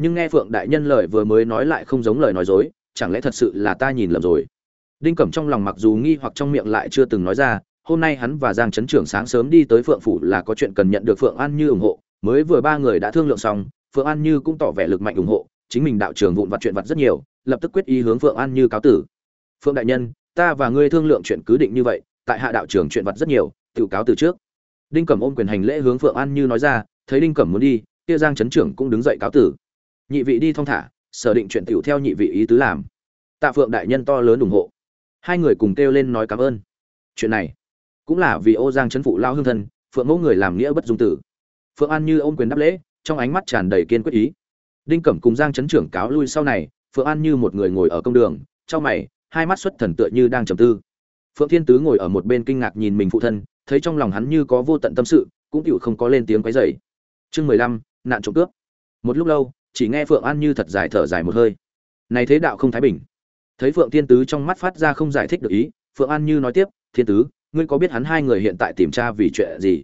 nhưng nghe phượng đại nhân lời vừa mới nói lại không giống lời nói dối, chẳng lẽ thật sự là ta nhìn lầm rồi? Đinh cẩm trong lòng mặc dù nghi hoặc trong miệng lại chưa từng nói ra, hôm nay hắn và giang trấn trưởng sáng sớm đi tới phượng phủ là có chuyện cần nhận được phượng an như ủng hộ, mới vừa ba người đã thương lượng xong, phượng an như cũng tỏ vẻ lực mạnh ủng hộ, chính mình đạo trường vụn vặt chuyện vặt rất nhiều, lập tức quyết ý hướng phượng an như cáo tử. Phượng đại nhân, ta và ngươi thương lượng chuyện cứ định như vậy, tại hạ đạo trường chuyện vặt rất nhiều, tự cáo từ trước. Đinh cẩm ôm quyền hành lễ hướng phượng an như nói ra, thấy đinh cẩm muốn đi, kia giang trấn trưởng cũng đứng dậy cáo tử nhị vị đi thong thả, sở định chuyện tiểu theo nhị vị ý tứ làm. Tạ phượng đại nhân to lớn ủng hộ. Hai người cùng kêu lên nói cảm ơn. Chuyện này cũng là vì ô giang trấn phụ lao hương thân, phượng mẫu người làm nghĩa bất dung tử. Phượng an như ôm quyền đáp lễ, trong ánh mắt tràn đầy kiên quyết ý. Đinh cẩm cùng giang chấn trưởng cáo lui sau này, phượng an như một người ngồi ở công đường, trong mày, hai mắt xuất thần tựa như đang trầm tư. Phượng thiên tứ ngồi ở một bên kinh ngạc nhìn mình phụ thân, thấy trong lòng hắn như có vô tận tâm sự, cũng tựu không có lên tiếng quấy rầy. Chương mười lăm, nạn trộm cướp. Một lúc lâu chỉ nghe phượng an như thật dài thở dài một hơi. Này thế đạo không thái bình. Thấy phượng thiên tứ trong mắt phát ra không giải thích được ý, phượng an như nói tiếp, thiên tứ, ngươi có biết hắn hai người hiện tại tìm tra vì chuyện gì?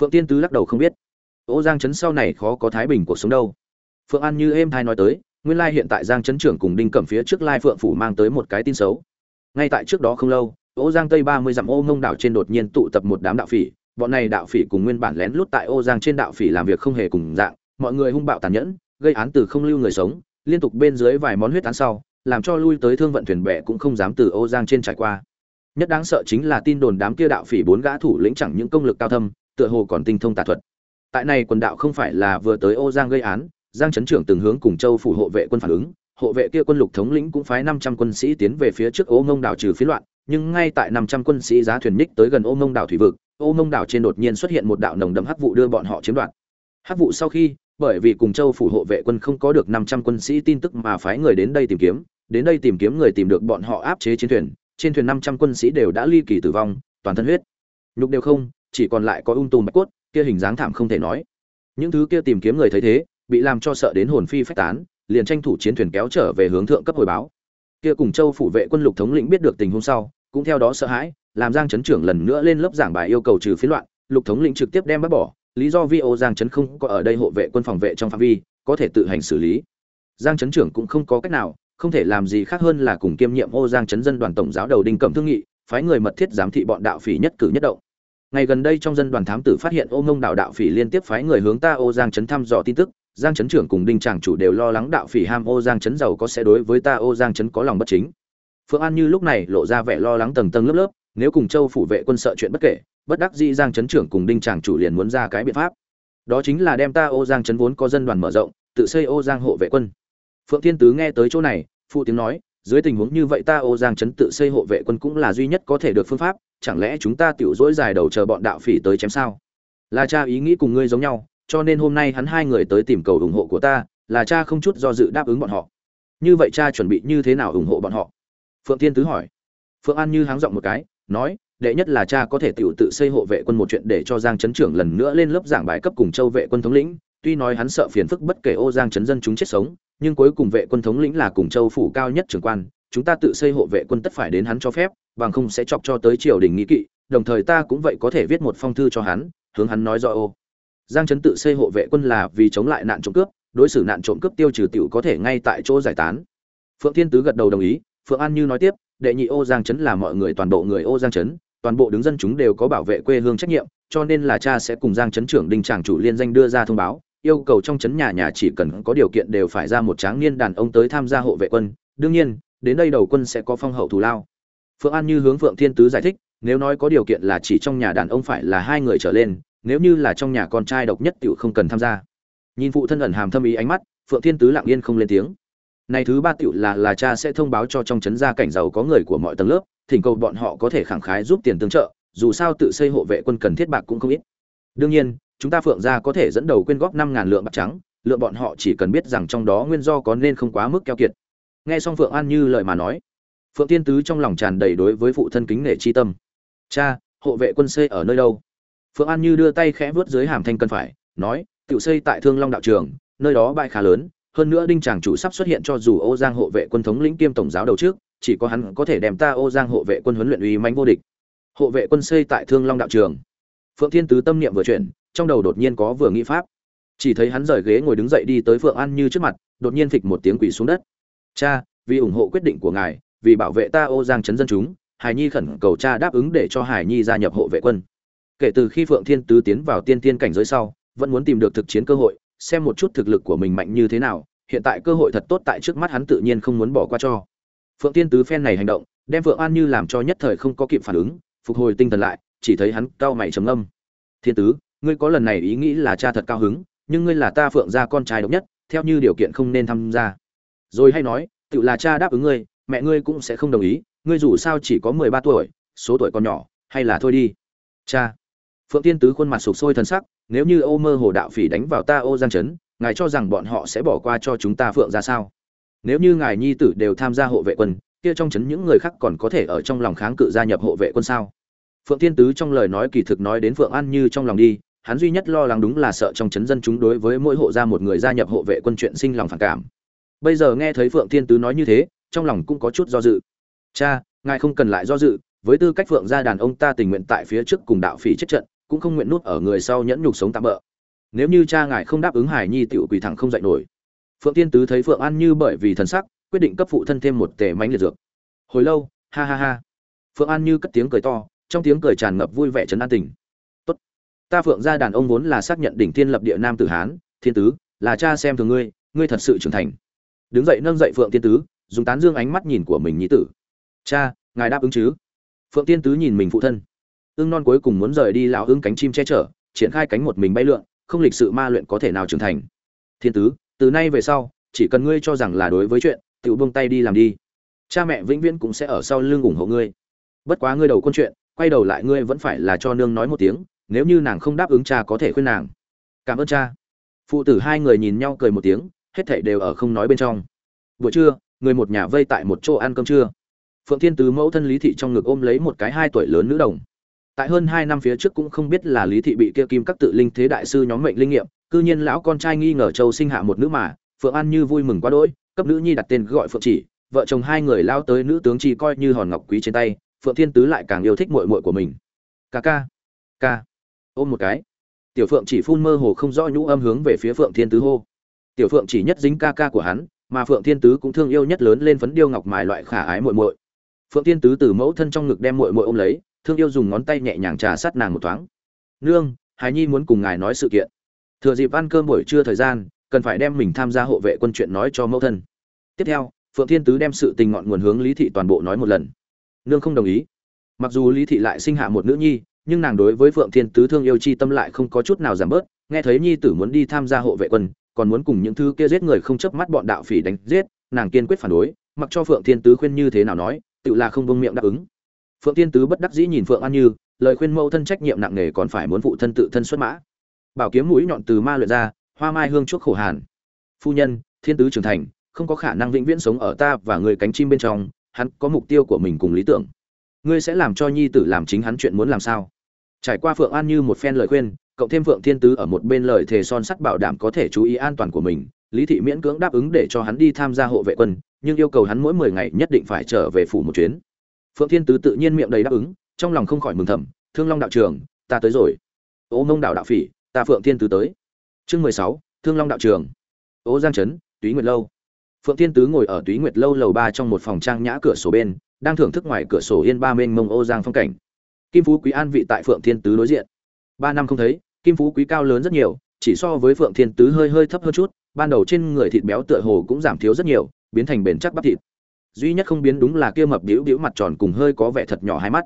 Phượng thiên tứ lắc đầu không biết. Ô giang trấn sau này khó có thái bình cuộc sống đâu. Phượng an như êm thai nói tới, nguyên lai hiện tại giang trấn trưởng cùng đinh cẩm phía trước lai phượng phủ mang tới một cái tin xấu. Ngay tại trước đó không lâu, ô giang tây ba mươi dặm ô ngông đảo trên đột nhiên tụ tập một đám đạo phỉ, bọn này đạo phỉ cùng nguyên bản lén lút tại ô giang trên đạo phỉ làm việc không hề cùng dạng, mọi người hung bạo tàn nhẫn gây án từ không lưu người sống, liên tục bên dưới vài món huyết án sau, làm cho lui tới thương vận thuyền bè cũng không dám từ ô giang trên trải qua. Nhất đáng sợ chính là tin đồn đám kia đạo phỉ bốn gã thủ lĩnh chẳng những công lực cao thâm, tựa hồ còn tinh thông tà thuật. Tại này quần đạo không phải là vừa tới ô giang gây án, giang trấn trưởng từng hướng cùng châu phủ hộ vệ quân phản ứng, hộ vệ kia quân lục thống lĩnh cũng phái năm trăm quân sĩ tiến về phía trước ô ngông đảo trừ phi loạn, nhưng ngay tại năm trăm quân sĩ giá thuyền ních tới gần ô ngông đảo thủy vực, ô ngông đảo trên đột nhiên xuất hiện một đạo nồng đậm hắc vụ đưa bọn họ chiếm đoạt. Hắc vụ sau khi bởi vì cùng châu phủ hộ vệ quân không có được năm trăm quân sĩ tin tức mà phái người đến đây tìm kiếm, đến đây tìm kiếm người tìm được bọn họ áp chế chiến thuyền, trên thuyền năm trăm quân sĩ đều đã ly kỳ tử vong, toàn thân huyết. Nhục đều không, chỉ còn lại có ung tùm bạch cốt, kia hình dáng thảm không thể nói. Những thứ kia tìm kiếm người thấy thế, bị làm cho sợ đến hồn phi phách tán, liền tranh thủ chiến thuyền kéo trở về hướng thượng cấp hồi báo. Kia cùng châu phủ vệ quân lục thống lĩnh biết được tình huống sau, cũng theo đó sợ hãi, làm giang chấn trưởng lần nữa lên lớp giảng bài yêu cầu trừ phiến loạn, lục thống lĩnh trực tiếp đem bắt bỏ lý do vi ô giang chấn không có ở đây hộ vệ quân phòng vệ trong phạm vi, có thể tự hành xử lý. Giang chấn trưởng cũng không có cách nào, không thể làm gì khác hơn là cùng kiêm nhiệm ô giang chấn dân đoàn tổng giáo đầu đinh cẩm thương nghị, phái người mật thiết giám thị bọn đạo phỉ nhất cử nhất động. Ngày gần đây trong dân đoàn thám tử phát hiện ô ngông đạo đạo phỉ liên tiếp phái người hướng ta ô giang chấn thăm dò tin tức, giang chấn trưởng cùng đinh tràng chủ đều lo lắng đạo phỉ ham ô giang chấn giàu có sẽ đối với ta ô giang chấn có lòng bất chính. Phượng an như lúc này lộ ra vẻ lo lắng tầng tầng lớp lớp, nếu cùng châu phủ vệ quân sợ chuyện bất kể bất đắc dĩ giang Trấn trưởng cùng đinh tràng chủ liền muốn ra cái biện pháp. Đó chính là đem ta ô giang Trấn vốn có dân đoàn mở rộng, tự xây ô giang hộ vệ quân. Phượng thiên tứ nghe tới chỗ này, phụ tiếng nói, dưới tình huống như vậy ta ô giang Trấn tự xây hộ vệ quân cũng là duy nhất có thể được phương pháp, chẳng lẽ chúng ta tiểu dỗi dài đầu chờ bọn đạo phỉ tới chém sao? Là cha ý nghĩ cùng ngươi giống nhau, cho nên hôm nay hắn hai người tới tìm cầu ủng hộ của ta, là cha không chút do dự đáp ứng bọn họ. Như vậy cha chuẩn bị như thế nào ủng hộ bọn họ? Phượng thiên tứ hỏi. Phượng an như háng giọng một cái, nói đệ nhất là cha có thể tiểu tự xây hộ vệ quân một chuyện để cho giang chấn trưởng lần nữa lên lớp giảng bài cấp cùng châu vệ quân thống lĩnh. Tuy nói hắn sợ phiền phức bất kể ô giang chấn dân chúng chết sống, nhưng cuối cùng vệ quân thống lĩnh là cùng châu phủ cao nhất trưởng quan, chúng ta tự xây hộ vệ quân tất phải đến hắn cho phép, bằng không sẽ chọc cho tới triều đình nghĩ kỵ, đồng thời ta cũng vậy có thể viết một phong thư cho hắn, hướng hắn nói rõ ô. Giang trấn tự xây hộ vệ quân là vì chống lại nạn trộm cướp, đối xử nạn trộm cướp tiêu trừ tiểu có thể ngay tại chỗ giải tán. Phượng thiên tứ gật đầu đồng ý, phượng an như nói tiếp, đệ nhị ô giang trấn là mọi người toàn bộ người ô giang trấn toàn bộ đứng dân chúng đều có bảo vệ quê hương trách nhiệm, cho nên là cha sẽ cùng giang trấn trưởng đinh tràng chủ liên danh đưa ra thông báo, yêu cầu trong trấn nhà nhà chỉ cần có điều kiện đều phải ra một tráng niên đàn ông tới tham gia hộ vệ quân. Đương nhiên, đến đây đầu quân sẽ có phong hậu thù lao. Phượng an như hướng phượng thiên tứ giải thích, nếu nói có điều kiện là chỉ trong nhà đàn ông phải là hai người trở lên, nếu như là trong nhà con trai độc nhất tiểu không cần tham gia. Nhìn phụ thân ẩn hàm thâm ý ánh mắt, phượng thiên tứ lặng yên không lên tiếng. Này thứ ba tiểu là là cha sẽ thông báo cho trong trấn gia cảnh giàu có người của mọi tầng lớp thỉnh cầu bọn họ có thể khẳng khái giúp tiền tương trợ, dù sao tự xây hộ vệ quân cần thiết bạc cũng không ít. Đương nhiên, chúng ta phượng gia có thể dẫn đầu quyên góp năm ngàn lượng bạc trắng, lượng bọn họ chỉ cần biết rằng trong đó nguyên do có nên không quá mức keo kiệt. Nghe xong phượng an như lời mà nói, phượng tiên tứ trong lòng tràn đầy đối với phụ thân kính nể chi tâm. Cha, hộ vệ quân xây ở nơi đâu? Phượng an như đưa tay khẽ vớt dưới hàm thanh cân phải, nói tự xây tại thương long đạo trường, nơi đó bãi khá lớn, hơn nữa đinh tràng chủ sắp xuất hiện cho dù ô giang hộ vệ quân thống lĩnh kiêm tổng giáo đầu trước chỉ có hắn có thể đem ta ô giang hộ vệ quân huấn luyện uy mãnh vô địch. Hộ vệ quân xây tại thương long đạo trường. Phượng thiên tứ tâm niệm vừa chuyển, trong đầu đột nhiên có vừa nghĩ pháp. Chỉ thấy hắn rời ghế ngồi đứng dậy đi tới phượng an như trước mặt, đột nhiên phịch một tiếng quỳ xuống đất. Cha, vì ủng hộ quyết định của ngài, vì bảo vệ ta ô giang chấn dân chúng, hải nhi khẩn cầu cha đáp ứng để cho hải nhi gia nhập hộ vệ quân. Kể từ khi phượng thiên tứ tiến vào tiên tiên cảnh giới sau, vẫn muốn tìm được thực chiến cơ hội, xem một chút thực lực của mình mạnh như thế nào, hiện tại cơ hội thật tốt tại trước mắt hắn tự nhiên không muốn bỏ qua cho phượng thiên tứ phen này hành động, đem phượng an như làm cho nhất thời không có kịp phản ứng, phục hồi tinh thần lại, chỉ thấy hắn cao mày trầm âm thiên tứ, ngươi có lần này ý nghĩ là cha thật cao hứng, nhưng ngươi là ta phượng gia con trai độc nhất, theo như điều kiện không nên tham gia. Rồi hay nói, tự là cha đáp ứng ngươi, mẹ ngươi cũng sẽ không đồng ý, ngươi dù sao chỉ có mười ba tuổi, số tuổi còn nhỏ, hay là thôi đi. Cha. Phượng tiên tứ khuôn mặt sụp sôi thần sắc, nếu như ô mơ hồ đạo phỉ đánh vào ta ô giang trấn ngài cho rằng bọn họ sẽ bỏ qua cho chúng ta phượng ra sao? Nếu như ngài nhi tử đều tham gia hộ vệ quân, kia trong chấn những người khác còn có thể ở trong lòng kháng cự gia nhập hộ vệ quân sao? Phượng Thiên tứ trong lời nói kỳ thực nói đến phượng an như trong lòng đi, hắn duy nhất lo lắng đúng là sợ trong chấn dân chúng đối với mỗi hộ gia một người gia nhập hộ vệ quân chuyện sinh lòng phản cảm. Bây giờ nghe thấy phượng Thiên tứ nói như thế, trong lòng cũng có chút do dự. Cha, ngài không cần lại do dự, với tư cách phượng gia đàn ông ta tình nguyện tại phía trước cùng đạo phỉ chết trận, cũng không nguyện nuốt ở người sau nhẫn nhục sống tạm bỡ nếu như cha ngài không đáp ứng hải nhi tiểu quỳ thẳng không dậy nổi phượng tiên tứ thấy phượng an như bởi vì thần sắc, quyết định cấp phụ thân thêm một tể mánh liệt dược. Hồi lâu, ha ha ha. Phượng an như cất tiếng cười to, trong tiếng cười tràn ngập vui vẻ trấn an tình. Tốt. Ta phượng gia đàn ông vốn là xác nhận đỉnh thiên lập địa nam tử hán, thiên tứ, là cha xem thường ngươi ngươi thật sự trưởng thành. Đứng dậy nâng dậy phượng tiên tứ, dùng tán dương ánh mắt nhìn của mình nhí tử. Cha, ngài đáp ứng chứ? Phượng tiên tứ nhìn mình phụ thân. Ưng non cuối cùng muốn rời đi lão ưng cánh chim che chở, triển khai cánh một mình bay lượn, không lịch sự ma luyện có thể nào trưởng thành. Thiên tứ từ nay về sau, chỉ cần ngươi cho rằng là đối với chuyện tự buông tay đi làm đi. Cha mẹ vĩnh viễn cũng sẽ ở sau lưng ủng hộ ngươi. Bất quá ngươi đầu con chuyện, quay đầu lại ngươi vẫn phải là cho nương nói một tiếng, nếu như nàng không đáp ứng cha có thể khuyên nàng. Cảm ơn cha. Phụ tử hai người nhìn nhau cười một tiếng, hết thảy đều ở không nói bên trong. Buổi trưa, người một nhà vây tại một chỗ ăn cơm trưa. Phượng thiên tứ mẫu thân lý thị trong ngực ôm lấy một cái hai tuổi lớn nữ đồng. Tại hơn hai năm phía trước cũng không biết là lý thị bị kia kim các tự linh thế đại sư nhóm mệnh linh nghiệm cư nhiên lão con trai nghi ngờ châu sinh hạ một nữ mà, phượng an như vui mừng quá đỗi, cấp nữ nhi đặt tên gọi phượng chỉ, vợ chồng hai người lao tới nữ tướng chỉ coi như hòn ngọc quý trên tay, phượng thiên tứ lại càng yêu thích muội muội của mình. Ca ca ca, ôm một cái. Tiểu phượng chỉ phun mơ hồ không rõ nhũ âm hướng về phía phượng thiên tứ hô. Tiểu phượng chỉ nhất dính ca ca của hắn, mà phượng thiên tứ cũng thương yêu nhất lớn lên phấn điêu ngọc mài loại khả ái muội muội. Phượng thiên tứ từ mẫu thân trong ngực đem muội muội ôm lấy, thương yêu dùng ngón tay nhẹ nhàng trà sát nàng một thoáng. Nương hài nhi muốn cùng ngài nói sự kiện thừa dịp ăn cơm buổi trưa thời gian, cần phải đem mình tham gia hộ vệ quân chuyện nói cho mẫu thân. Tiếp theo, phượng thiên tứ đem sự tình ngọn nguồn hướng lý thị toàn bộ nói một lần. Nương không đồng ý. Mặc dù lý thị lại sinh hạ một nữ nhi, nhưng nàng đối với phượng thiên tứ thương yêu chi tâm lại không có chút nào giảm bớt, nghe thấy nhi tử muốn đi tham gia hộ vệ quân, còn muốn cùng những thứ kia giết người không chớp mắt bọn đạo phỉ đánh giết, nàng kiên quyết phản đối, mặc cho phượng thiên tứ khuyên như thế nào nói, tự là không buông miệng đáp ứng. Phượng thiên tứ bất đắc dĩ nhìn phượng an như, lời khuyên mẫu thân trách nhiệm nặng nề còn phải muốn phụ thân tự thân xuất mã bảo kiếm mũi nhọn từ ma luyện ra, hoa mai hương chuốc khổ hàn. Phu nhân, thiên tứ trưởng thành, không có khả năng vĩnh viễn sống ở ta và người cánh chim bên trong, hắn có mục tiêu của mình cùng lý tưởng. Ngươi sẽ làm cho nhi tử làm chính hắn chuyện muốn làm sao? Trải qua phượng an như một phen lời khuyên, cộng thêm phượng thiên tứ ở một bên lời thề son sắt bảo đảm có thể chú ý an toàn của mình, lý thị miễn cưỡng đáp ứng để cho hắn đi tham gia hộ vệ quân, nhưng yêu cầu hắn mỗi mười ngày nhất định phải trở về phủ một chuyến. Phượng thiên tứ tự nhiên miệng đầy đáp ứng, trong lòng không khỏi mừng thầm, thương long đạo trường ta tới rồi. Ô mông đạo đạo phỉ ta phượng thiên tứ tới. Chương mười sáu, thương long đạo trường. Ố giang trấn, túy nguyệt lâu. Phượng thiên tứ ngồi ở túy nguyệt lâu lầu ba trong một phòng trang nhã cửa sổ bên, đang thưởng thức ngoài cửa sổ yên ba mênh mông ô giang phong cảnh. Kim phú quý an vị tại phượng thiên tứ đối diện. Ba năm không thấy, kim phú quý cao lớn rất nhiều, chỉ so với phượng thiên tứ hơi hơi thấp hơn chút, ban đầu trên người thịt béo tựa hồ cũng giảm thiếu rất nhiều, biến thành bền chắc bắp thịt. Duy nhất không biến đúng là kia mập đĩu đĩu mặt tròn cùng hơi có vẻ thật nhỏ hai mắt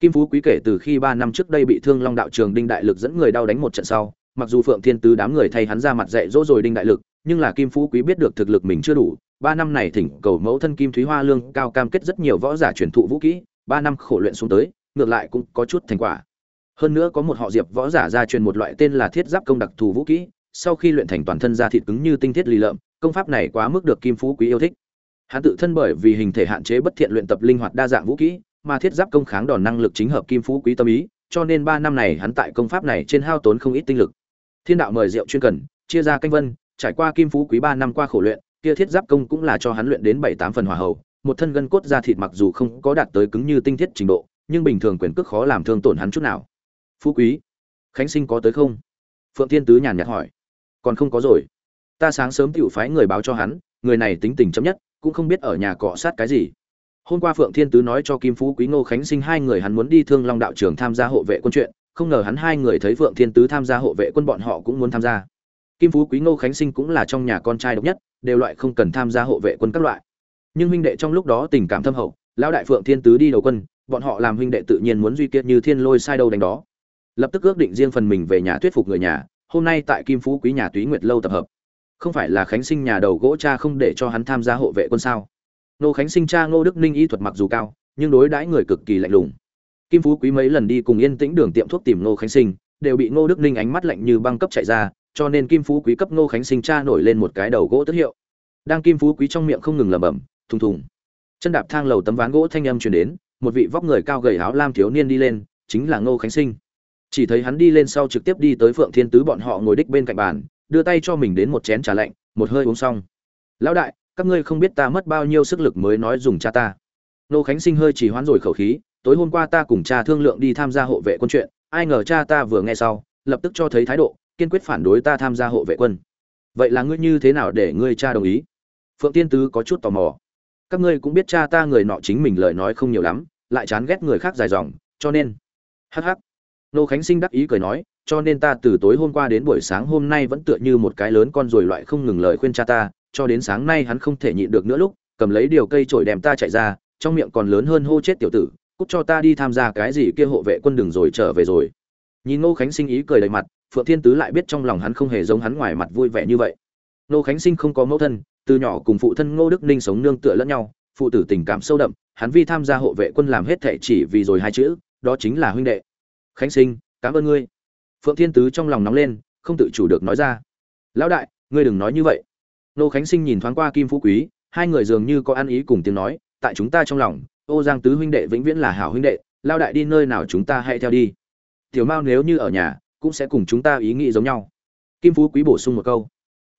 kim phú quý kể từ khi ba năm trước đây bị thương long đạo trường đinh đại lực dẫn người đau đánh một trận sau, mặc dù phượng thiên tứ đám người thay hắn ra mặt dạy dỗ rồi đinh đại lực, nhưng là kim phú quý biết được thực lực mình chưa đủ, ba năm này thỉnh cầu mẫu thân kim thúy hoa lương cao cam kết rất nhiều võ giả truyền thụ vũ kỹ, ba năm khổ luyện xuống tới, ngược lại cũng có chút thành quả. Hơn nữa có một họ diệp võ giả ra truyền một loại tên là thiết giáp công đặc thù vũ kỹ, sau khi luyện thành toàn thân da thịt cứng như tinh thiết lì lợm, công pháp này quá mức được kim phú quý yêu thích. Hắn tự thân bởi vì hình thể hạn chế bất thiện luyện tập linh hoạt đa dạng vũ kỹ mà thiết giáp công kháng đòn năng lực chính hợp kim phú quý tâm ý, cho nên ba năm này hắn tại công pháp này trên hao tốn không ít tinh lực. Thiên đạo mời rượu chuyên cần, chia ra canh vân, trải qua kim phú quý ba năm qua khổ luyện, kia thiết giáp công cũng là cho hắn luyện đến bảy tám phần hòa hậu một thân gân cốt da thịt mặc dù không có đạt tới cứng như tinh thiết trình độ, nhưng bình thường quyền cước khó làm thương tổn hắn chút nào. Phú quý, khánh sinh có tới không? Phượng thiên tứ nhàn nhạt hỏi. Còn không có rồi. Ta sáng sớm tiểu phái người báo cho hắn, người này tính tình chấm nhất, cũng không biết ở nhà cọ sát cái gì hôm qua phượng thiên tứ nói cho kim phú quý ngô khánh sinh hai người hắn muốn đi thương long đạo trường tham gia hộ vệ quân chuyện, không ngờ hắn hai người thấy phượng thiên tứ tham gia hộ vệ quân bọn họ cũng muốn tham gia. Kim phú quý ngô khánh sinh cũng là trong nhà con trai độc nhất, đều loại không cần tham gia hộ vệ quân các loại. Nhưng huynh đệ trong lúc đó tình cảm thâm hậu, lão đại phượng thiên tứ đi đầu quân, bọn họ làm huynh đệ tự nhiên muốn duy kiệt như thiên lôi sai đâu đánh đó. Lập tức ước định riêng phần mình về nhà thuyết phục người nhà, hôm nay tại kim phú quý nhà túy nguyệt lâu tập hợp. Không phải là khánh sinh nhà đầu gỗ cha không để cho hắn tham gia hộ vệ quân sao? Nô khánh sinh cha ngô đức ninh y thuật mặc dù cao, nhưng đối đãi người cực kỳ lạnh lùng. Kim phú quý mấy lần đi cùng yên tĩnh đường tiệm thuốc tìm ngô khánh sinh, đều bị ngô đức ninh ánh mắt lạnh như băng cấp chạy ra, cho nên kim phú quý cấp ngô khánh sinh cha nổi lên một cái đầu gỗ tức hiệu. Đang kim phú quý trong miệng không ngừng lẩm bẩm, thùng thùng. Chân đạp thang lầu tấm ván gỗ thanh âm truyền đến, một vị vóc người cao gầy áo lam thiếu niên đi lên, chính là ngô khánh sinh. Chỉ thấy hắn đi lên sau trực tiếp đi tới phượng thiên tứ bọn họ ngồi đích bên cạnh bàn, đưa tay cho mình đến một chén trà lạnh, một hơi uống xong. Lão đại các ngươi không biết ta mất bao nhiêu sức lực mới nói dùng cha ta. Nô khánh sinh hơi chỉ hoán rồi khẩu khí, tối hôm qua ta cùng cha thương lượng đi tham gia hộ vệ quân chuyện, ai ngờ cha ta vừa nghe sau, lập tức cho thấy thái độ, kiên quyết phản đối ta tham gia hộ vệ quân. Vậy là ngươi như thế nào để ngươi cha đồng ý? Phượng tiên tứ có chút tò mò. Các ngươi cũng biết cha ta người nọ chính mình lời nói không nhiều lắm, lại chán ghét người khác dài dòng, cho nên. Hắc hắc. Nô khánh sinh đắc ý cười nói, cho nên ta từ tối hôm qua đến buổi sáng hôm nay vẫn tựa như một cái lớn con rồi loại không ngừng lời khuyên cha ta cho đến sáng nay hắn không thể nhịn được nữa lúc, cầm lấy điều cây trổi đem ta chạy ra, trong miệng còn lớn hơn hô chết tiểu tử, cút cho ta đi tham gia cái gì kia hộ vệ quân đường rồi trở về rồi. Nhìn ngô khánh sinh ý cười đầy mặt, phượng thiên tứ lại biết trong lòng hắn không hề giống hắn ngoài mặt vui vẻ như vậy. Ngô khánh sinh không có mẫu thân, từ nhỏ cùng phụ thân ngô đức ninh sống nương tựa lẫn nhau, phụ tử tình cảm sâu đậm, hắn vi tham gia hộ vệ quân làm hết thệ chỉ vì rồi hai chữ, đó chính là huynh đệ. Khánh sinh, cảm ơn ngươi. Phượng thiên tứ trong lòng nóng lên, không tự chủ được nói ra. Lão đại, ngươi đừng nói như vậy nô khánh sinh nhìn thoáng qua kim phú quý, hai người dường như có ăn ý cùng tiếng nói, tại chúng ta trong lòng, ô giang tứ huynh đệ vĩnh viễn là hảo huynh đệ, lao đại đi nơi nào chúng ta hãy theo đi. Tiểu mao nếu như ở nhà, cũng sẽ cùng chúng ta ý nghĩ giống nhau. Kim phú quý bổ sung một câu.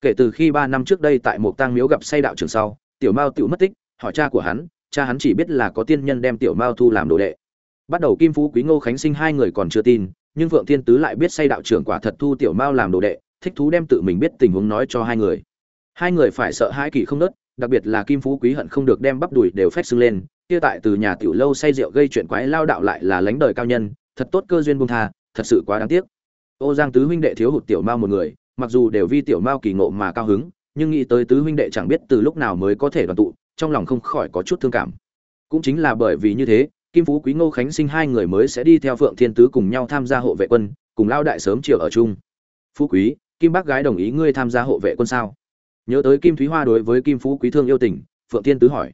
Kể từ khi ba năm trước đây tại một tang miếu gặp say đạo trường sau, tiểu mao tự mất tích, hỏi cha của hắn, cha hắn chỉ biết là có tiên nhân đem tiểu mao thu làm đồ đệ. Bắt đầu kim phú quý ngô khánh sinh hai người còn chưa tin, nhưng vượng thiên tứ lại biết say đạo trưởng quả thật thu tiểu mao làm đồ đệ, thích thú đem tự mình biết tình huống nói cho hai người hai người phải sợ hai kỳ không nớt, đặc biệt là kim phú quý hận không được đem bắp đùi đều phách xưng lên, kia tại từ nhà tiểu lâu say rượu gây chuyện quái lao đạo lại là lánh đời cao nhân, thật tốt cơ duyên buông tha, thật sự quá đáng tiếc. Ô giang tứ huynh đệ thiếu hụt tiểu mao một người, mặc dù đều vi tiểu mao kỳ ngộ mà cao hứng, nhưng nghĩ tới tứ huynh đệ chẳng biết từ lúc nào mới có thể đoàn tụ, trong lòng không khỏi có chút thương cảm. Cũng chính là bởi vì như thế, kim phú quý ngô khánh sinh hai người mới sẽ đi theo phượng thiên tứ cùng nhau tham gia hộ vệ quân, cùng lao đại sớm chiều ở chung. Phú quý, kim bác gái đồng ý ngươi tham gia hộ vệ quân sao? Nhớ tới kim thúy hoa đối với kim phú quý thương yêu tình, phượng thiên tứ hỏi.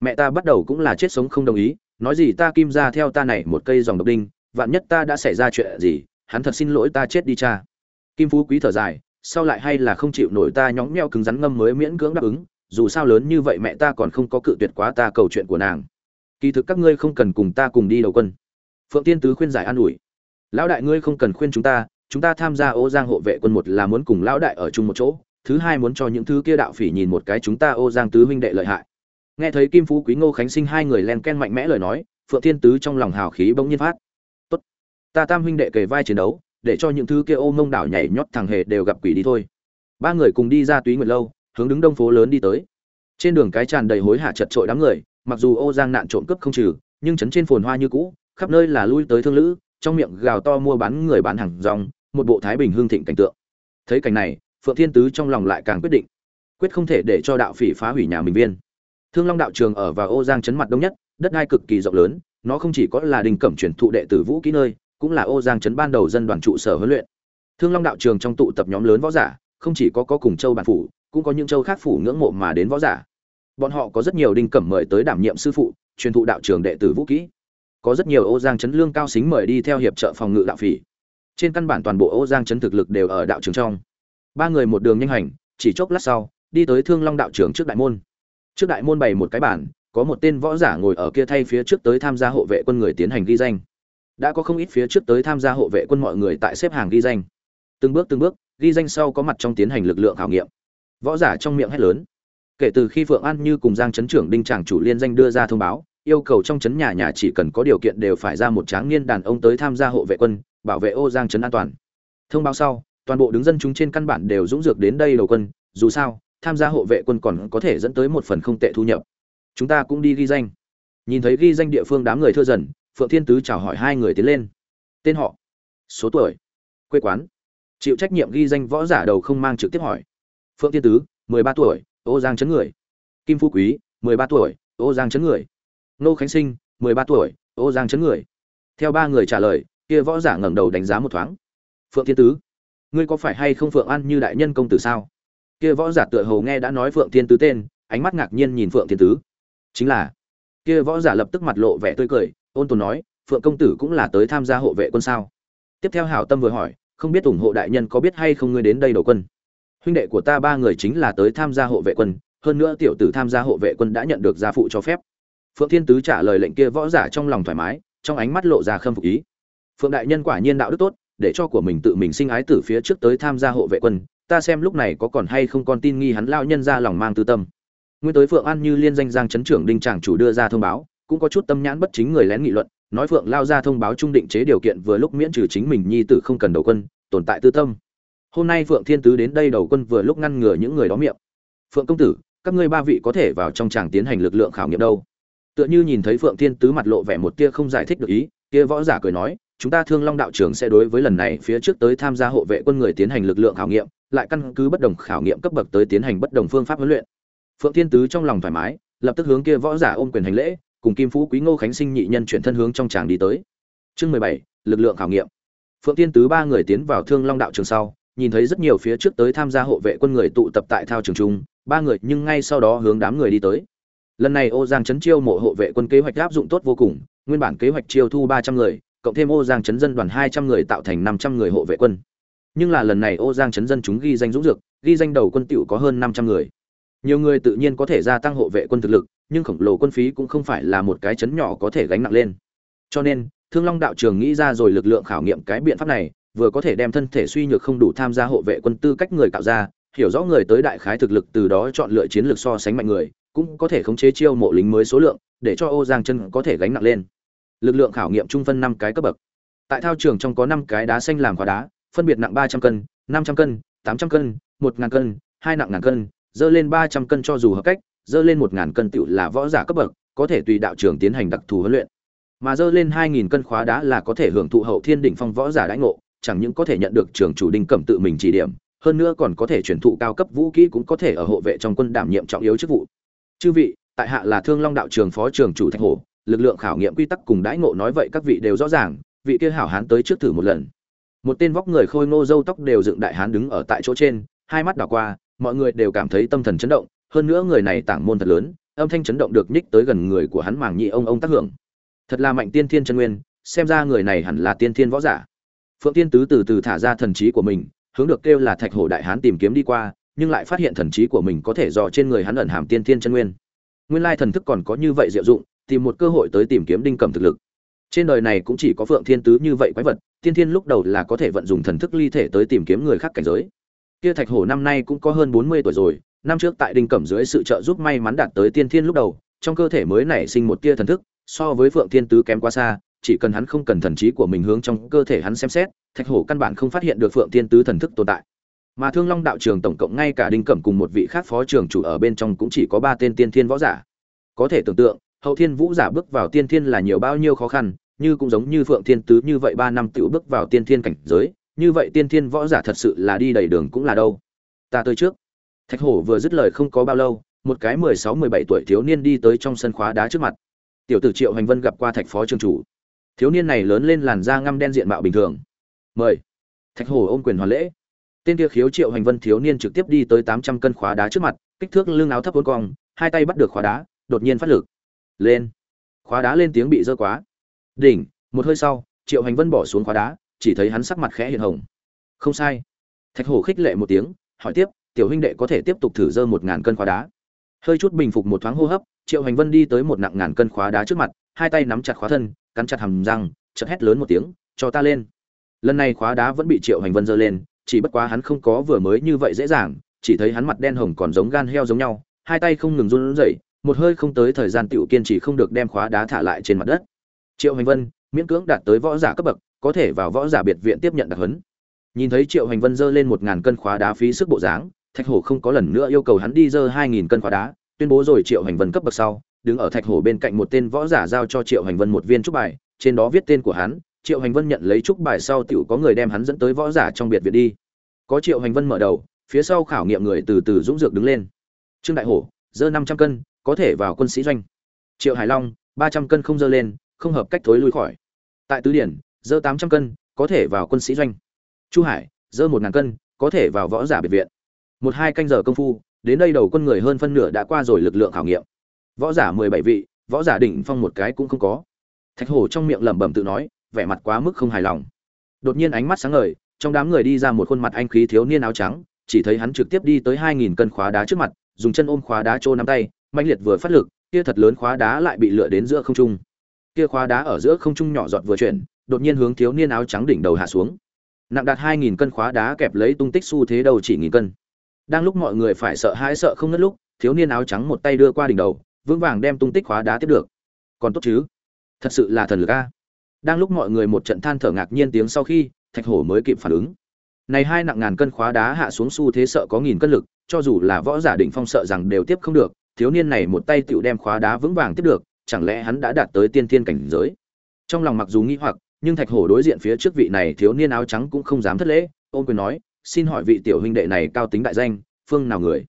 Mẹ ta bắt đầu cũng là chết sống không đồng ý, nói gì ta kim ra theo ta này một cây dòng độc đinh, vạn nhất ta đã xảy ra chuyện gì, hắn thật xin lỗi ta chết đi cha. Kim phú quý thở dài, sau lại hay là không chịu nổi ta nhóng meo cứng rắn ngâm mới miễn cưỡng đáp ứng, dù sao lớn như vậy mẹ ta còn không có cự tuyệt quá ta cầu chuyện của nàng. Kỳ thực các ngươi không cần cùng ta cùng đi đầu quân. Phượng tiên tứ khuyên giải an ủi. Lão đại ngươi không cần khuyên chúng ta chúng ta tham gia ô giang hộ vệ quân một là muốn cùng lão đại ở chung một chỗ thứ hai muốn cho những thứ kia đạo phỉ nhìn một cái chúng ta ô giang tứ huynh đệ lợi hại. Nghe thấy kim phú quý ngô khánh sinh hai người len ken mạnh mẽ lời nói, phượng thiên tứ trong lòng hào khí bỗng nhiên phát. Tốt, ta tam huynh đệ kề vai chiến đấu, để cho những thứ kia ô mông đảo nhảy nhót thằng hề đều gặp quỷ đi thôi. Ba người cùng đi ra túy nguyệt lâu, hướng đứng đông phố lớn đi tới. Trên đường cái tràn đầy hối hả chật trội đám người, mặc dù ô giang nạn trộm cướp không trừ, nhưng chấn trên phồn hoa như cũ, khắp nơi là lui tới thương lữ, trong miệng gào to mua bán người bán hàng rong, một bộ thái bình hương thịnh cảnh tượng. Thấy cảnh này phượng thiên tứ trong lòng lại càng quyết định, quyết không thể để cho đạo phỉ phá hủy nhà mình viên. Thương long đạo trường ở và ô giang chấn mặt đông nhất, đất đai cực kỳ rộng lớn, nó không chỉ có là đình cẩm truyền thụ đệ tử vũ kỹ nơi, cũng là ô giang chấn ban đầu dân đoàn trụ sở huấn luyện. Thương long đạo trường trong tụ tập nhóm lớn võ giả, không chỉ có có cùng châu bản phủ, cũng có những châu khác phủ ngưỡng mộ mà đến võ giả. Bọn họ có rất nhiều đinh cẩm mời tới đảm nhiệm sư phụ, truyền thụ đạo trường đệ tử vũ kỹ. Có rất nhiều ô giang chấn lương cao xính mời đi theo hiệp trợ phòng ngự đạo phỉ. Trên căn bản toàn bộ ô giang chấn thực lực đều ở đạo trường trong ba người một đường nhanh hành, chỉ chốc lát sau, đi tới thương long đạo trường trước đại môn. Trước đại môn bày một cái bản có một tên võ giả ngồi ở kia thay phía trước tới tham gia hộ vệ quân người tiến hành ghi danh. Đã có không ít phía trước tới tham gia hộ vệ quân mọi người tại xếp hàng ghi danh. Từng bước từng bước, ghi danh sau có mặt trong tiến hành lực lượng khảo nghiệm. Võ giả trong miệng hét lớn. Kể từ khi phượng an như cùng giang chấn trưởng đinh tràng chủ liên danh đưa ra thông báo, yêu cầu trong chấn nhà nhà chỉ cần có điều kiện đều phải ra một tráng niên đàn ông tới tham gia hộ vệ quân, bảo vệ ô giang chấn an toàn. Thông báo sau toàn bộ đứng dân chúng trên căn bản đều dũng dược đến đây đầu quân, dù sao, tham gia hộ vệ quân còn có thể dẫn tới một phần không tệ thu nhập. Chúng ta cũng đi ghi danh. Nhìn thấy ghi danh địa phương đám người thưa dần, phượng thiên tứ chào hỏi hai người tiến lên. Tên họ? Số tuổi? Quê quán? Chịu trách nhiệm ghi danh võ giả đầu không mang trực tiếp hỏi. Phượng thiên tứ, mười ba tuổi, ô giang chấn người. Kim phú quý, mười ba tuổi, ô giang chấn người. Nô khánh sinh, mười ba tuổi, ô giang chấn người. Theo ba người trả lời, kia võ giả ngẩng đầu đánh giá một thoáng. Phượng thiên tứ ngươi có phải hay không phượng an như đại nhân công tử sao? Kia võ giả tựa hồ nghe đã nói phượng thiên tứ tên, ánh mắt ngạc nhiên nhìn phượng thiên tứ. Chính là, kia võ giả lập tức mặt lộ vẻ tươi cười, ôn tồn nói, phượng công tử cũng là tới tham gia hộ vệ quân sao? Tiếp theo hảo tâm vừa hỏi, không biết ủng hộ đại nhân có biết hay không ngươi đến đây đầu quân? Huynh đệ của ta ba người chính là tới tham gia hộ vệ quân, hơn nữa tiểu tử tham gia hộ vệ quân đã nhận được gia phụ cho phép. Phượng thiên tứ trả lời lệnh kia võ giả trong lòng thoải mái, trong ánh mắt lộ ra khâm phục ý. Phượng đại nhân quả nhiên đạo đức tốt để cho của mình tự mình sinh ái tử phía trước tới tham gia hộ vệ quân, ta xem lúc này có còn hay không còn tin nghi hắn lao nhân ra lòng mang tư tâm. Nguyên tới phượng an như liên danh giang chấn trưởng đinh tràng chủ đưa ra thông báo, cũng có chút tâm nhãn bất chính người lén nghị luận, nói phượng lao ra thông báo trung định chế điều kiện vừa lúc miễn trừ chính mình nhi tử không cần đầu quân, tồn tại tư tâm. Hôm nay phượng thiên tứ đến đây đầu quân vừa lúc ngăn ngừa những người đó miệng. Phượng công tử, các ngươi ba vị có thể vào trong tràng tiến hành lực lượng khảo nghiệm đâu? Tựa như nhìn thấy phượng thiên tứ mặt lộ vẻ một tia không giải thích được ý, kia võ giả cười nói chúng ta thương long đạo trưởng sẽ đối với lần này phía trước tới tham gia hộ vệ quân người tiến hành lực lượng khảo nghiệm, lại căn cứ bất đồng khảo nghiệm cấp bậc tới tiến hành bất đồng phương pháp huấn luyện. Phượng thiên tứ trong lòng thoải mái, lập tức hướng kia võ giả ôm quyền hành lễ, cùng kim phú quý ngô khánh sinh nhị nhân chuyển thân hướng trong tràng đi tới. Chương mười bảy, lực lượng khảo nghiệm. Phượng thiên tứ ba người tiến vào thương long đạo trường sau, nhìn thấy rất nhiều phía trước tới tham gia hộ vệ quân người tụ tập tại thao trường trung ba người nhưng ngay sau đó hướng đám người đi tới. Lần này ô giang trấn chiêu mộ hộ vệ quân kế hoạch áp dụng tốt vô cùng, nguyên bản kế hoạch chiêu thu ba trăm người cộng thêm ô giang chấn dân đoàn hai trăm người tạo thành năm trăm người hộ vệ quân. Nhưng là lần này ô giang chấn dân chúng ghi danh dũng dược, ghi danh đầu quân tiểu có hơn năm trăm người. Nhiều người tự nhiên có thể gia tăng hộ vệ quân thực lực, nhưng khổng lồ quân phí cũng không phải là một cái chấn nhỏ có thể gánh nặng lên. Cho nên, thương long đạo trường nghĩ ra rồi lực lượng khảo nghiệm cái biện pháp này, vừa có thể đem thân thể suy nhược không đủ tham gia hộ vệ quân tư cách người tạo ra, hiểu rõ người tới đại khái thực lực từ đó chọn lựa chiến lược so sánh mạnh người, cũng có thể khống chế chiêu mộ lính mới số lượng, để cho ô giang chân có thể gánh nặng lên lực lượng khảo nghiệm trung phân năm cái cấp bậc. Tại thao trường trong có năm cái đá xanh làm khóa đá, phân biệt nặng ba trăm cân, năm trăm cân, tám trăm cân, một ngàn cân, hai nặng ngàn cân, dơ lên ba trăm cân cho dù hợp cách, dơ lên một ngàn cân tựu là võ giả cấp bậc, có thể tùy đạo trường tiến hành đặc thù huấn luyện. Mà dơ lên hai nghìn cân khóa đá là có thể hưởng thụ hậu thiên đỉnh phong võ giả đãi ngộ, chẳng những có thể nhận được trường chủ đinh cẩm tự mình chỉ điểm, hơn nữa còn có thể chuyển thụ cao cấp vũ kỹ cũng có thể ở hộ vệ trong quân đảm nhiệm trọng yếu chức vụ. Chư vị, tại hạ là thương long đạo trường phó trường chủ thạch hổ lực lượng khảo nghiệm quy tắc cùng đãi ngộ nói vậy các vị đều rõ ràng, vị kia hảo hán tới trước thử một lần. Một tên vóc người khôi ngô râu tóc đều dựng đại hán đứng ở tại chỗ trên, hai mắt đảo qua, mọi người đều cảm thấy tâm thần chấn động, hơn nữa người này tảng môn thật lớn, âm thanh chấn động được nhích tới gần người của hắn màng nhị ông ông tác hưởng. Thật là mạnh tiên thiên chân nguyên, xem ra người này hẳn là tiên thiên võ giả. Phượng tiên tứ từ từ thả ra thần trí của mình, hướng được kêu là thạch hổ đại hán tìm kiếm đi qua, nhưng lại phát hiện thần trí của mình có thể dò trên người hắn ẩn hàm tiên thiên chân nguyên. Nguyên lai thần thức còn có như vậy diệu dụng tìm một cơ hội tới tìm kiếm đinh cầm thực lực. Trên đời này cũng chỉ có phượng thiên tứ như vậy quái vật tiên thiên lúc đầu là có thể vận dụng thần thức ly thể tới tìm kiếm người khác cảnh giới. Kia thạch hổ năm nay cũng có hơn bốn mươi tuổi rồi, năm trước tại đinh cẩm dưới sự trợ giúp may mắn đạt tới tiên thiên lúc đầu, trong cơ thể mới nảy sinh một tia thần thức, so với phượng thiên tứ kém quá xa, chỉ cần hắn không cần thần trí của mình hướng trong cơ thể hắn xem xét, thạch hổ căn bản không phát hiện được phượng thiên tứ thần thức tồn tại. Mà thương long đạo trường tổng cộng ngay cả đinh cẩm cùng một vị khác phó trường chủ ở bên trong cũng chỉ có ba tên tiên thiên võ giả. Có thể tưởng tượng hậu thiên vũ giả bước vào tiên thiên là nhiều bao nhiêu khó khăn, như cũng giống như phượng thiên tứ như vậy ba năm tựu bước vào tiên thiên cảnh giới, như vậy tiên thiên võ giả thật sự là đi đầy đường cũng là đâu. Ta tới trước. Thạch hổ vừa dứt lời không có bao lâu, một cái mười sáu, mười bảy tuổi thiếu niên đi tới trong sân khóa đá trước mặt. Tiểu tử triệu hành vân gặp qua thạch phó trường chủ. Thiếu niên này lớn lên làn da ngăm đen diện mạo bình thường. Mời. Thạch hổ ôm quyền hoàn lễ. Tên kia khiếu triệu hành vân thiếu niên trực tiếp đi tới tám trăm cân khóa đá trước mặt, kích thước lưng áo thấp bốn cong, hai tay bắt được khóa đá, đột nhiên phát lực lên. Khóa đá lên tiếng bị dơ quá. Đỉnh, một hơi sau, triệu hành vân bỏ xuống khóa đá, chỉ thấy hắn sắc mặt khẽ hiện hồng. Không sai. Thạch hổ khích lệ một tiếng, hỏi tiếp, tiểu huynh đệ có thể tiếp tục thử dơ một ngàn cân khóa đá? Hơi chút bình phục một thoáng hô hấp, triệu hành vân đi tới một nặng ngàn cân khóa đá trước mặt, hai tay nắm chặt khóa thân, cắn chặt hầm răng chật hét lớn một tiếng, cho ta lên. Lần này khóa đá vẫn bị triệu hành vân dơ lên, chỉ bất quá hắn không có vừa mới như vậy dễ dàng, chỉ thấy hắn mặt đen hồng còn giống gan heo giống nhau, hai tay không ngừng run rẩy một hơi không tới thời gian tiểu kiên trì không được đem khóa đá thả lại trên mặt đất. Triệu hành vân, miễn cưỡng đạt tới võ giả cấp bậc, có thể vào võ giả biệt viện tiếp nhận đặc huấn. Nhìn thấy triệu hành vân dơ lên một ngàn cân khóa đá phí sức bộ dáng, thạch hổ không có lần nữa yêu cầu hắn đi dơ hai nghìn cân khóa đá, tuyên bố rồi triệu hành vân cấp bậc sau, đứng ở thạch hổ bên cạnh một tên võ giả giao cho triệu hành vân một viên trúc bài, trên đó viết tên của hắn, triệu hành vân nhận lấy trúc bài sau tiểu có người đem hắn dẫn tới võ giả trong biệt viện đi. Có triệu hành vân mở đầu, phía sau khảo nghiệm người từ từ dũng dược đứng lên. Trương đại hổ dơ năm trăm cân có thể vào quân sĩ doanh. Triệu hải long, ba trăm cân không dơ lên, không hợp cách thối lui khỏi. Tại tứ điển, dơ tám trăm cân, có thể vào quân sĩ doanh. Chu hải, dơ một ngàn cân, có thể vào võ giả biệt viện. Một hai canh giờ công phu, đến đây đầu quân người hơn phân nửa đã qua rồi lực lượng khảo nghiệm. Võ giả mười bảy vị, võ giả đỉnh phong một cái cũng không có. Thạch hổ trong miệng lẩm bẩm tự nói, vẻ mặt quá mức không hài lòng. Đột nhiên ánh mắt sáng ngời, trong đám người đi ra một khuôn mặt anh khí thiếu niên áo trắng, chỉ thấy hắn trực tiếp đi tới hai nghìn cân khóa đá trước mặt, dùng chân ôm khóa đá trô nắm tay mạnh liệt vừa phát lực, kia thật lớn khóa đá lại bị lựa đến giữa không trung. Kia khóa đá ở giữa không trung nhỏ giọt vừa chuyển, đột nhiên hướng thiếu niên áo trắng đỉnh đầu hạ xuống. Nặng đạt hai nghìn cân khóa đá kẹp lấy tung tích xu thế đầu chỉ nghìn cân. Đang lúc mọi người phải sợ hãi sợ không ngất lúc, thiếu niên áo trắng một tay đưa qua đỉnh đầu, vững vàng đem tung tích khóa đá tiếp được. Còn tốt chứ? Thật sự là thần lực a. Đang lúc mọi người một trận than thở ngạc nhiên tiếng sau khi, thạch hổ mới kịp phản ứng. Này hai nặng ngàn cân khóa đá hạ xuống xu thế sợ có nghìn cân lực, cho dù là võ giả định phong sợ rằng đều tiếp không được thiếu niên này một tay tựu đem khóa đá vững vàng tiếp được, chẳng lẽ hắn đã đạt tới tiên thiên cảnh giới? Trong lòng mặc dù nghi hoặc, nhưng thạch hổ đối diện phía trước vị này thiếu niên áo trắng cũng không dám thất lễ, ôn quyền nói, xin hỏi vị tiểu huynh đệ này cao tính đại danh, phương nào người?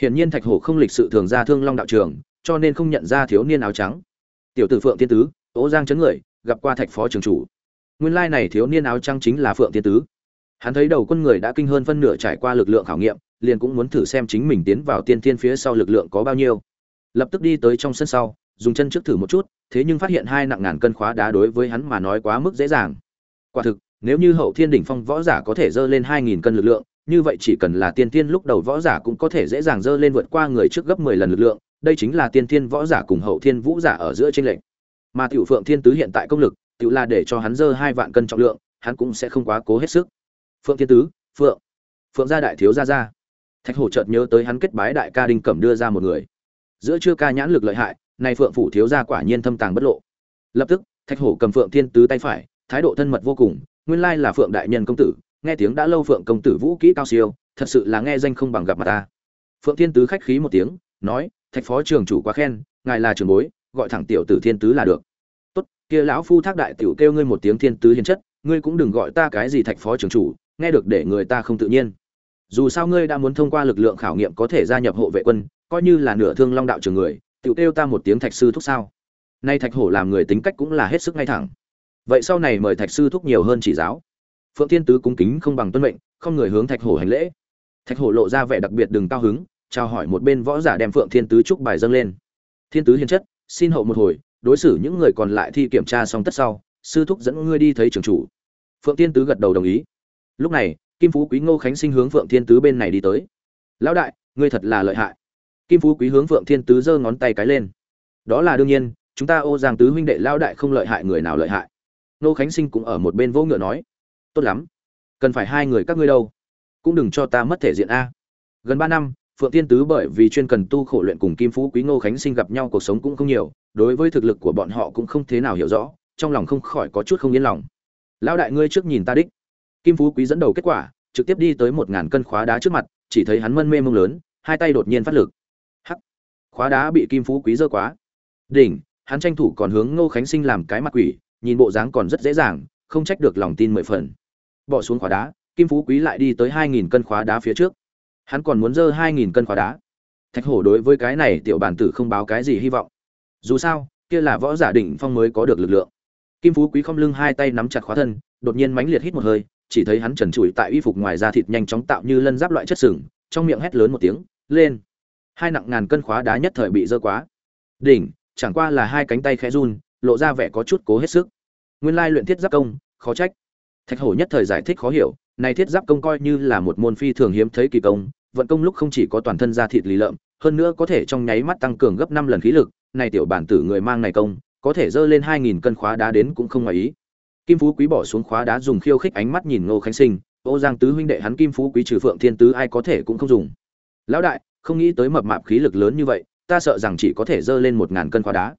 Hiển nhiên thạch hổ không lịch sự thường ra thương long đạo trường, cho nên không nhận ra thiếu niên áo trắng. Tiểu tử phượng thiên tứ, Tố giang chấn người, gặp qua thạch phó trường chủ. Nguyên lai này thiếu niên áo trắng chính là phượng thiên tứ. Hắn thấy đầu quân người đã kinh hơn phân nửa trải qua lực lượng khảo nghiệm liền cũng muốn thử xem chính mình tiến vào tiên thiên phía sau lực lượng có bao nhiêu. Lập tức đi tới trong sân sau, dùng chân trước thử một chút, thế nhưng phát hiện hai nặng ngàn cân khóa đá đối với hắn mà nói quá mức dễ dàng. Quả thực, nếu như hậu thiên đỉnh phong võ giả có thể dơ lên hai nghìn cân lực lượng, như vậy chỉ cần là tiên thiên lúc đầu võ giả cũng có thể dễ dàng dơ lên vượt qua người trước gấp mười lần lực lượng, đây chính là tiên thiên võ giả cùng hậu thiên vũ giả ở giữa tranh lệch. Mà tiểu phượng thiên tứ hiện tại công lực tiểu là để cho hắn dơ hai vạn cân trọng lượng, hắn cũng sẽ không quá cố hết sức. Phượng thiên tứ, phượng. Phượng gia đại thiếu gia gia thạch hổ chợt nhớ tới hắn kết bái đại ca đinh cẩm đưa ra một người. Giữa chưa ca nhãn lực lợi hại, nay phượng phủ thiếu gia quả nhiên thâm tàng bất lộ. Lập tức, thạch hổ cầm phượng thiên tứ tay phải, thái độ thân mật vô cùng, nguyên lai là phượng đại nhân công tử, nghe tiếng đã lâu phượng công tử vũ kỹ cao siêu, thật sự là nghe danh không bằng gặp mặt ta. Phượng thiên tứ khách khí một tiếng, nói, thạch phó trường chủ quá khen, ngài là trường bối, gọi thẳng tiểu tử thiên tứ là được. Tốt, kia lão phu thác đại tiểu kêu ngươi một tiếng thiên tứ hiền chất, ngươi cũng đừng gọi ta cái gì thạch phó trường chủ, nghe được để người ta không tự nhiên dù sao ngươi đã muốn thông qua lực lượng khảo nghiệm có thể gia nhập hộ vệ quân, coi như là nửa thương long đạo trường người tự kêu ta một tiếng thạch sư thúc sao? Nay thạch hổ làm người tính cách cũng là hết sức ngay thẳng. Vậy sau này mời thạch sư thúc nhiều hơn chỉ giáo. Phượng thiên tứ cung kính không bằng tuân mệnh, không người hướng thạch hổ hành lễ. Thạch hổ lộ ra vẻ đặc biệt đừng cao hứng, chào hỏi một bên võ giả đem phượng thiên tứ trúc bài dâng lên. Thiên tứ hiền chất, xin hậu một hồi, đối xử những người còn lại thi kiểm tra xong tất sau, sư thúc dẫn ngươi đi thấy trường chủ. Phượng thiên tứ gật đầu đồng ý. Lúc này kim phú quý ngô khánh sinh hướng phượng thiên tứ bên này đi tới. Lão đại, ngươi thật là lợi hại. Kim phú quý hướng phượng thiên tứ giơ ngón tay cái lên. Đó là đương nhiên, chúng ta ô giang tứ huynh đệ lão đại không lợi hại người nào lợi hại. Ngô khánh sinh cũng ở một bên vô ngựa nói. Tốt lắm, cần phải hai người các ngươi đâu, cũng đừng cho ta mất thể diện a. Gần ba năm, phượng thiên tứ bởi vì chuyên cần tu khổ luyện cùng kim phú quý ngô khánh sinh gặp nhau cuộc sống cũng không nhiều, đối với thực lực của bọn họ cũng không thế nào hiểu rõ, trong lòng không khỏi có chút không yên lòng. Lão đại ngươi trước nhìn ta đích kim phú quý dẫn đầu kết quả, trực tiếp đi tới một ngàn cân khóa đá trước mặt, chỉ thấy hắn mân mê mông lớn, hai tay đột nhiên phát lực. Hắc! Khóa đá bị kim phú quý dơ quá. Đỉnh! Hắn tranh thủ còn hướng ngô khánh sinh làm cái mặt quỷ, nhìn bộ dáng còn rất dễ dàng, không trách được lòng tin mười phần. Bỏ xuống khóa đá, kim phú quý lại đi tới hai nghìn cân khóa đá phía trước. Hắn còn muốn dơ hai nghìn cân khóa đá. Thạch hổ đối với cái này tiểu bản tử không báo cái gì hy vọng. Dù sao, kia là võ giả đỉnh phong mới có được lực lượng. Kim phú quý không lưng hai tay nắm chặt khóa thân, đột nhiên mãnh liệt hít một hơi chỉ thấy hắn trần trụi tại y phục ngoài da thịt nhanh chóng tạo như lân giáp loại chất sừng, trong miệng hét lớn một tiếng, lên! Hai nặng ngàn cân khóa đá nhất thời bị dơ quá. Đỉnh, chẳng qua là hai cánh tay khẽ run, lộ ra vẻ có chút cố hết sức. Nguyên lai luyện thiết giáp công, khó trách. Thạch hổ nhất thời giải thích khó hiểu, này thiết giáp công coi như là một môn phi thường hiếm thấy kỳ công, vận công lúc không chỉ có toàn thân da thịt lì lợm, hơn nữa có thể trong nháy mắt tăng cường gấp năm lần khí lực, này tiểu bản tử người mang này công, có thể dơ lên hai nghìn cân khóa đá đến cũng không ngoài ý kim phú quý bỏ xuống khóa đá dùng khiêu khích ánh mắt nhìn ngô khánh sinh, ô giang tứ huynh đệ hắn kim phú quý trừ phượng thiên tứ ai có thể cũng không dùng. Lão đại, không nghĩ tới mập mạp khí lực lớn như vậy, ta sợ rằng chỉ có thể dơ lên một ngàn cân khóa đá.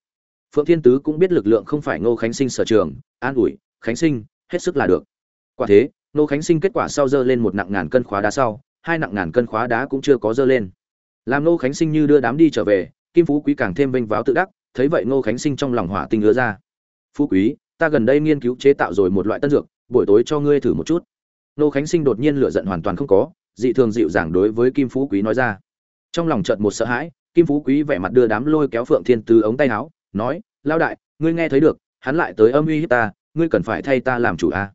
Phượng thiên tứ cũng biết lực lượng không phải ngô khánh sinh sở trường, an ủi, khánh sinh, hết sức là được. Quả thế, ngô khánh sinh kết quả sau dơ lên một nặng ngàn cân khóa đá sau, hai nặng ngàn cân khóa đá cũng chưa có dơ lên. Làm ngô khánh sinh như đưa đám đi trở về, kim phú quý càng thêm vênh váo tự đắc, thấy vậy ngô khánh sinh trong lòng hỏa tinh ứa ra. Phú quý ta gần đây nghiên cứu chế tạo rồi một loại tân dược, buổi tối cho ngươi thử một chút. Nô khánh sinh đột nhiên lựa giận hoàn toàn không có, dị thường dịu dàng đối với kim phú quý nói ra. Trong lòng chợt một sợ hãi, kim phú quý vẻ mặt đưa đám lôi kéo phượng thiên từ ống tay áo, nói lao đại, ngươi nghe thấy được, hắn lại tới âm uy hiếp ta, ngươi cần phải thay ta làm chủ a. À?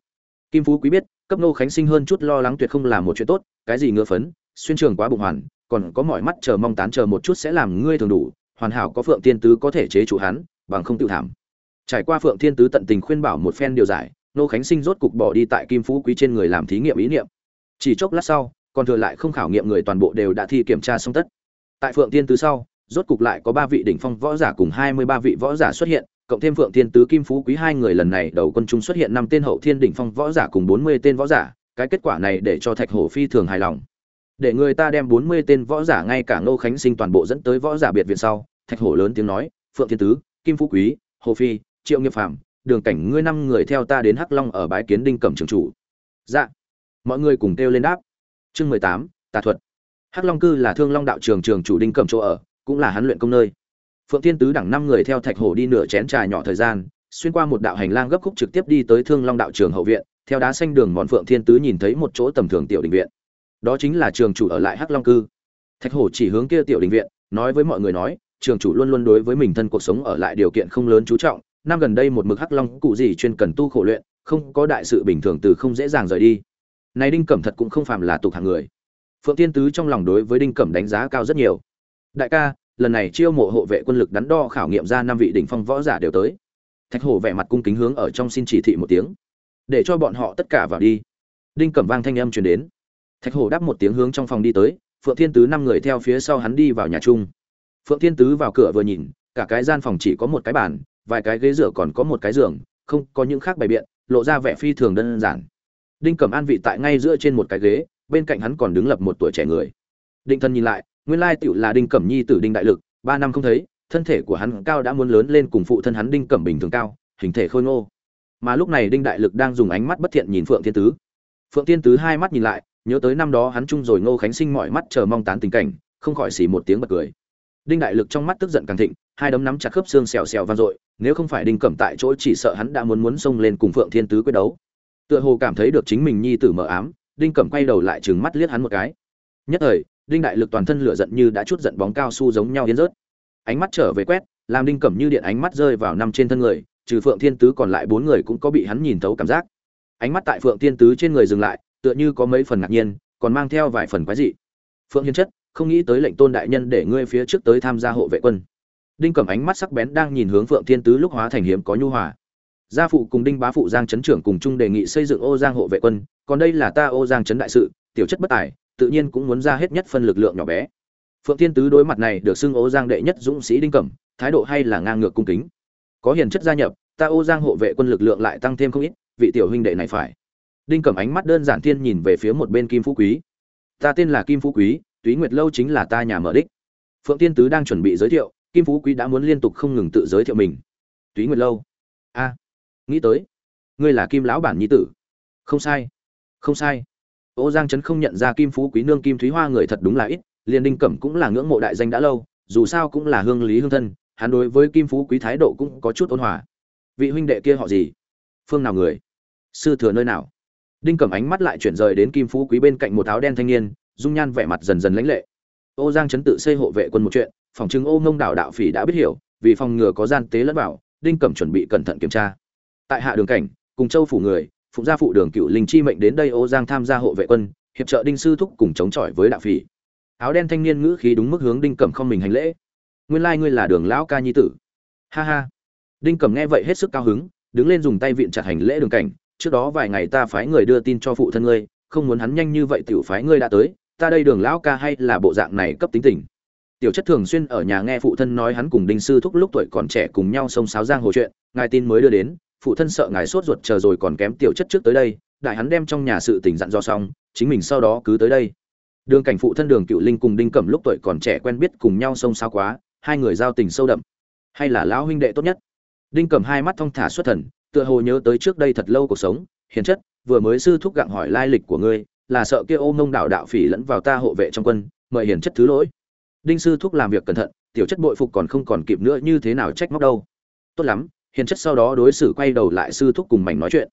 kim phú quý biết, cấp nô khánh sinh hơn chút lo lắng tuyệt không làm một chuyện tốt, cái gì ngựa phấn, xuyên trường quá bụng hoàn, còn có mọi mắt chờ mong tán chờ một chút sẽ làm ngươi thường đủ, hoàn hảo có phượng tiên tứ có thể chế chủ hắn, bằng không tự thảm trải qua phượng thiên tứ tận tình khuyên bảo một phen điều giải, nô khánh sinh rốt cục bỏ đi tại kim phú quý trên người làm thí nghiệm ý niệm. Chỉ chốc lát sau, còn thừa lại không khảo nghiệm người toàn bộ đều đã thi kiểm tra xong tất. Tại phượng thiên tứ sau, rốt cục lại có ba vị đỉnh phong võ giả cùng hai mươi ba vị võ giả xuất hiện, cộng thêm phượng thiên tứ, kim phú quý hai người lần này đầu quân chúng xuất hiện năm tên hậu thiên đỉnh phong võ giả cùng bốn mươi tên võ giả, cái kết quả này để cho thạch hổ phi thường hài lòng. Để người ta đem bốn mươi tên võ giả ngay cả ngô khánh sinh toàn bộ dẫn tới võ giả biệt viện sau, thạch hổ lớn tiếng nói, phượng thiên tứ, kim phú quý, hồ phi triệu nghiệp phạm đường cảnh ngươi năm người theo ta đến hắc long ở bái kiến đinh cẩm trường chủ. Dạ. Mọi người cùng kêu lên đáp. Chương mười tám, tà thuật. Hắc long cư là thương long đạo trường trường chủ đinh cẩm chỗ ở, cũng là hắn luyện công nơi. Phượng thiên tứ đẳng năm người theo thạch hổ đi nửa chén trà nhỏ thời gian, xuyên qua một đạo hành lang gấp khúc trực tiếp đi tới thương long đạo trường hậu viện, theo đá xanh đường mòn phượng thiên tứ nhìn thấy một chỗ tầm thường tiểu đình viện. Đó chính là trường chủ ở lại hắc long cư. Thạch hổ chỉ hướng kia tiểu đình viện, nói với mọi người nói, trường chủ luôn luôn đối với mình thân cuộc sống ở lại điều kiện không lớn chú trọng năm gần đây một mực hắc long cụ gì chuyên cần tu khổ luyện, không có đại sự bình thường từ không dễ dàng rời đi. Này đinh cẩm thật cũng không phàm là tục hàng người. Phượng tiên tứ trong lòng đối với đinh cẩm đánh giá cao rất nhiều. Đại ca, lần này chiêu mộ hộ vệ quân lực đắn đo khảo nghiệm ra năm vị đỉnh phong võ giả đều tới. Thạch hổ vẻ mặt cung kính hướng ở trong xin chỉ thị một tiếng. Để cho bọn họ tất cả vào đi. Đinh cẩm vang thanh âm truyền đến. Thạch hổ đáp một tiếng hướng trong phòng đi tới, phượng thiên tứ năm người theo phía sau hắn đi vào nhà chung. Phượng thiên tứ vào cửa vừa nhìn, cả cái gian phòng chỉ có một cái bàn vài cái ghế rửa còn có một cái giường, không, có những khác bày biện, lộ ra vẻ phi thường đơn giản. Đinh cẩm an vị tại ngay giữa trên một cái ghế, bên cạnh hắn còn đứng lập một tuổi trẻ người. Định thân nhìn lại, nguyên lai tựu là đinh cẩm nhi tử đinh đại lực, ba năm không thấy, thân thể của hắn cao đã muốn lớn lên cùng phụ thân hắn đinh cẩm bình thường cao, hình thể khôi ngô. Mà lúc này đinh đại lực đang dùng ánh mắt bất thiện nhìn phượng thiên tứ. Phượng thiên tứ hai mắt nhìn lại, nhớ tới năm đó hắn chung rồi ngô khánh sinh mọi mắt chờ mong tán tình cảnh, không khỏi xì một tiếng bật cười. Đinh đại lực trong mắt tức giận càng thịnh, hai đấm nắm chặt khớp xương xèo xèo vang dội nếu không phải đinh cẩm tại chỗ chỉ sợ hắn đã muốn muốn xông lên cùng phượng thiên tứ quyết đấu. Tựa hồ cảm thấy được chính mình nhi tử mờ ám, đinh cẩm quay đầu lại trừng mắt liếc hắn một cái. Nhất thời, đinh đại lực toàn thân lửa giận như đã chút giận bóng cao su giống nhau yên rớt. Ánh mắt trở về quét, làm đinh cẩm như điện ánh mắt rơi vào năm trên thân người, trừ phượng thiên tứ còn lại bốn người cũng có bị hắn nhìn thấu cảm giác. Ánh mắt tại phượng thiên tứ trên người dừng lại, tựa như có mấy phần ngạc nhiên, còn mang theo vài phần quái dị. Phượng hiến chất, không nghĩ tới lệnh tôn đại nhân để ngươi phía trước tới tham gia hộ vệ quân đinh cẩm ánh mắt sắc bén đang nhìn hướng phượng thiên tứ lúc hóa thành hiếm có nhu hòa. Gia phụ cùng đinh bá phụ giang trấn trưởng cùng chung đề nghị xây dựng ô giang hộ vệ quân, còn đây là ta ô giang trấn đại sự, tiểu chất bất tài, tự nhiên cũng muốn ra hết nhất phân lực lượng nhỏ bé. Phượng thiên tứ đối mặt này được xưng ô giang đệ nhất dũng sĩ đinh cẩm, thái độ hay là ngang ngược cung kính. Có hiền chất gia nhập, ta ô giang hộ vệ quân lực lượng lại tăng thêm không ít, vị tiểu huynh đệ này phải. Đinh cẩm ánh mắt đơn giản thiên nhìn về phía một bên kim phú quý. Ta tên là kim phú quý, túy nguyệt lâu chính là ta nhà mở đích. Phượng tiên tứ đang chuẩn bị giới thiệu kim phú quý đã muốn liên tục không ngừng tự giới thiệu mình. Túy nguyệt lâu. A, nghĩ tới. Ngươi là kim lão bản nhi tử. Không sai. Không sai. Ô giang trấn không nhận ra kim phú quý nương kim thúy hoa người thật đúng là ít, liền đinh cẩm cũng là ngưỡng mộ đại danh đã lâu, dù sao cũng là hương lý hương thân, hắn đối với kim phú quý thái độ cũng có chút ôn hòa. Vị huynh đệ kia họ gì? Phương nào người? Sư thừa nơi nào? Đinh cẩm ánh mắt lại chuyển rời đến kim phú quý bên cạnh một áo đen thanh niên, dung nhan vẻ mặt dần dần lãnh lệ. Ô giang chấn tự xây hộ vệ quân một chuyện phòng chứng ô ngông đảo đạo phỉ đã biết hiểu vì phòng ngừa có gian tế lẫn bảo, đinh cẩm chuẩn bị cẩn thận kiểm tra. Tại hạ đường cảnh cùng châu phủ người phụng gia phụ đường cựu linh chi mệnh đến đây ô giang tham gia hộ vệ quân hiệp trợ đinh sư thúc cùng chống chọi với đạo phỉ. Áo đen thanh niên ngữ khí đúng mức hướng đinh cẩm không mình hành lễ. Nguyên lai ngươi là đường lão ca nhi tử. Ha ha. Đinh cẩm nghe vậy hết sức cao hứng đứng lên dùng tay viện chặt hành lễ đường cảnh. Trước đó vài ngày ta phái người đưa tin cho phụ thân ngươi không muốn hắn nhanh như vậy tiểu phái ngươi đã tới ta đây đường lão ca hay là bộ dạng này cấp tính tình tiểu chất thường xuyên ở nhà nghe phụ thân nói hắn cùng đinh sư thúc lúc tuổi còn trẻ cùng nhau sông sáo giang hồ chuyện, ngài tin mới đưa đến, phụ thân sợ ngài sốt ruột chờ rồi còn kém tiểu chất trước tới đây, đại hắn đem trong nhà sự tình dặn do xong, chính mình sau đó cứ tới đây. Đường cảnh phụ thân đường cựu linh cùng đinh cẩm lúc tuổi còn trẻ quen biết cùng nhau sông sáo quá, hai người giao tình sâu đậm. Hay là lão huynh đệ tốt nhất? Đinh cẩm hai mắt thong thả xuất thần, tựa hồ nhớ tới trước đây thật lâu cuộc sống, hiền chất, vừa mới sư thúc gặng hỏi lai lịch của ngươi, là sợ kia ôm mông đạo đạo phỉ lẫn vào ta hộ vệ trong quân, mời hiền chất thứ lỗi đinh sư thúc làm việc cẩn thận, tiểu chất bội phục còn không còn kịp nữa như thế nào trách móc đâu. Tốt lắm, hiền chất sau đó đối xử quay đầu lại sư thúc cùng mảnh nói chuyện.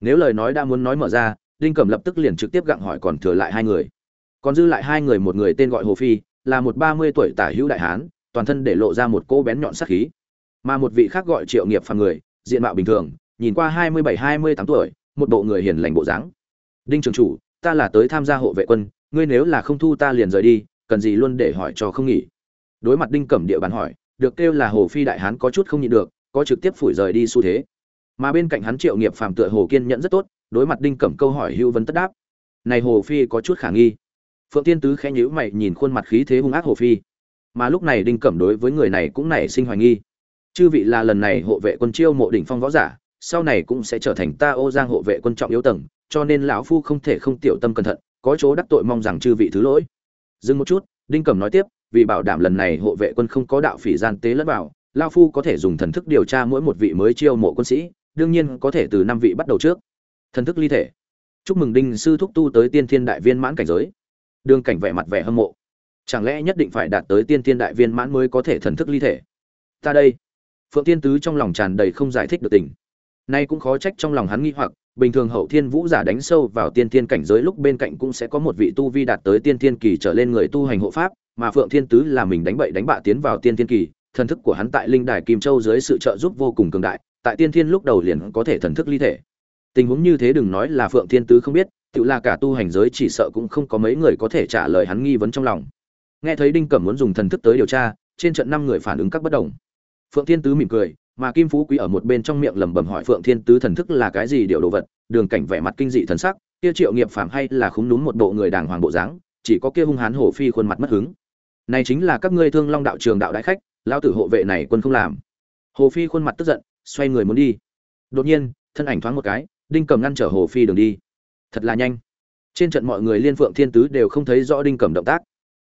Nếu lời nói đã muốn nói mở ra, đinh cẩm lập tức liền trực tiếp gặng hỏi còn thừa lại hai người. Còn dư lại hai người một người tên gọi hồ phi, là một ba mươi tuổi tả hữu đại hán, toàn thân để lộ ra một cô bén nhọn sắc khí. Mà một vị khác gọi triệu nghiệp phàm người, diện mạo bình thường, nhìn qua hai mươi bảy, hai mươi tám tuổi, một bộ người hiền lành bộ dáng. Đinh trường chủ, ta là tới tham gia hộ vệ quân, ngươi nếu là không thu ta liền rời đi cần gì luôn để hỏi cho không nghỉ. Đối mặt đinh cẩm địa bàn hỏi, được kêu là hồ phi đại hán có chút không nhịn được, có trực tiếp phủi rời đi xu thế. Mà bên cạnh hắn triệu nghiệp phàm tựa hồ kiên nhẫn rất tốt, đối mặt đinh cẩm câu hỏi hưu vấn tất đáp. Này hồ phi có chút khả nghi. Phượng tiên tứ khẽ nhíu mày nhìn khuôn mặt khí thế hung ác hồ phi. Mà lúc này đinh cẩm đối với người này cũng nảy sinh hoài nghi. Chư vị là lần này hộ vệ quân chiêu mộ đỉnh phong võ giả, sau này cũng sẽ trở thành ta ô giang hộ vệ quân trọng yếu tầng, cho nên lão phu không thể không tiểu tâm cẩn thận, có chỗ đắc tội mong rằng chư vị thứ lỗi dừng một chút, đinh cẩm nói tiếp, vì bảo đảm lần này hộ vệ quân không có đạo phỉ gian tế lẫn vào, lao phu có thể dùng thần thức điều tra mỗi một vị mới chiêu mộ quân sĩ, đương nhiên có thể từ năm vị bắt đầu trước. Thần thức ly thể. Chúc mừng đinh sư thúc tu tới tiên thiên đại viên mãn cảnh giới. Đương cảnh vẻ mặt vẻ hâm mộ. Chẳng lẽ nhất định phải đạt tới tiên thiên đại viên mãn mới có thể thần thức ly thể? Ta đây. Phượng tiên tứ trong lòng tràn đầy không giải thích được tình. Nay cũng khó trách trong lòng hắn nghi hoặc bình thường hậu thiên vũ giả đánh sâu vào tiên thiên cảnh giới lúc bên cạnh cũng sẽ có một vị tu vi đạt tới tiên thiên kỳ trở lên người tu hành hộ pháp, mà phượng thiên tứ là mình đánh bậy đánh bạ tiến vào tiên thiên kỳ, thần thức của hắn tại linh đài kim châu dưới sự trợ giúp vô cùng cường đại, tại tiên thiên lúc đầu liền có thể thần thức ly thể. Tình huống như thế đừng nói là phượng thiên tứ không biết, tự là cả tu hành giới chỉ sợ cũng không có mấy người có thể trả lời hắn nghi vấn trong lòng. Nghe thấy đinh cẩm muốn dùng thần thức tới điều tra, trên trận năm người phản ứng các bất đồng. Phượng thiên tứ mỉm cười mà kim phú quý ở một bên trong miệng lẩm bẩm hỏi phượng thiên tứ thần thức là cái gì điều đồ vật, đường cảnh vẻ mặt kinh dị thần sắc, kia triệu nghiệp phàm hay là khúng núm một bộ người đàng hoàng bộ dáng, chỉ có kia hung hán hổ phi khuôn mặt mất hứng. Này chính là các ngươi thương long đạo trường đạo đại khách, lão tử hộ vệ này quân không làm. Hồ phi khuôn mặt tức giận, xoay người muốn đi. Đột nhiên, thân ảnh thoáng một cái, đinh cầm ngăn trở hồ phi đường đi. Thật là nhanh. Trên trận mọi người liên phượng thiên tứ đều không thấy rõ đinh cầm động tác.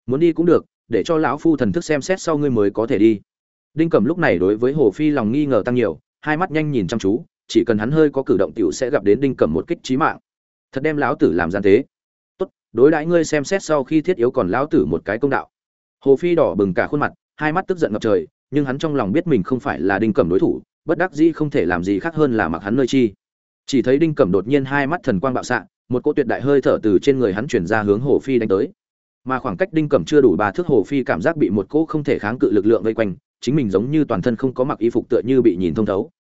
Muốn đi cũng được, để cho lão phu thần thức xem xét sau ngươi mới có thể đi đinh Cẩm lúc này đối với hồ phi lòng nghi ngờ tăng nhiều, hai mắt nhanh nhìn chăm chú, chỉ cần hắn hơi có cử động tiểu sẽ gặp đến đinh Cẩm một kích trí mạng. Thật đem lão tử làm gian tế. Tốt, đối đãi ngươi xem xét sau khi thiết yếu còn lão tử một cái công đạo. Hồ phi đỏ bừng cả khuôn mặt, hai mắt tức giận ngập trời, nhưng hắn trong lòng biết mình không phải là đinh cẩm đối thủ, bất đắc dĩ không thể làm gì khác hơn là mặc hắn nơi chi. Chỉ thấy đinh cẩm đột nhiên hai mắt thần quang bạo xạ, một cỗ tuyệt đại hơi thở từ trên người hắn chuyển ra hướng hồ phi đánh tới. Mà khoảng cách đinh cẩm chưa đủ ba thước, hồ phi cảm giác bị một cỗ không thể kháng cự lực lượng vây quanh chính mình giống như toàn thân không có mặc y phục tựa như bị nhìn thông thấu.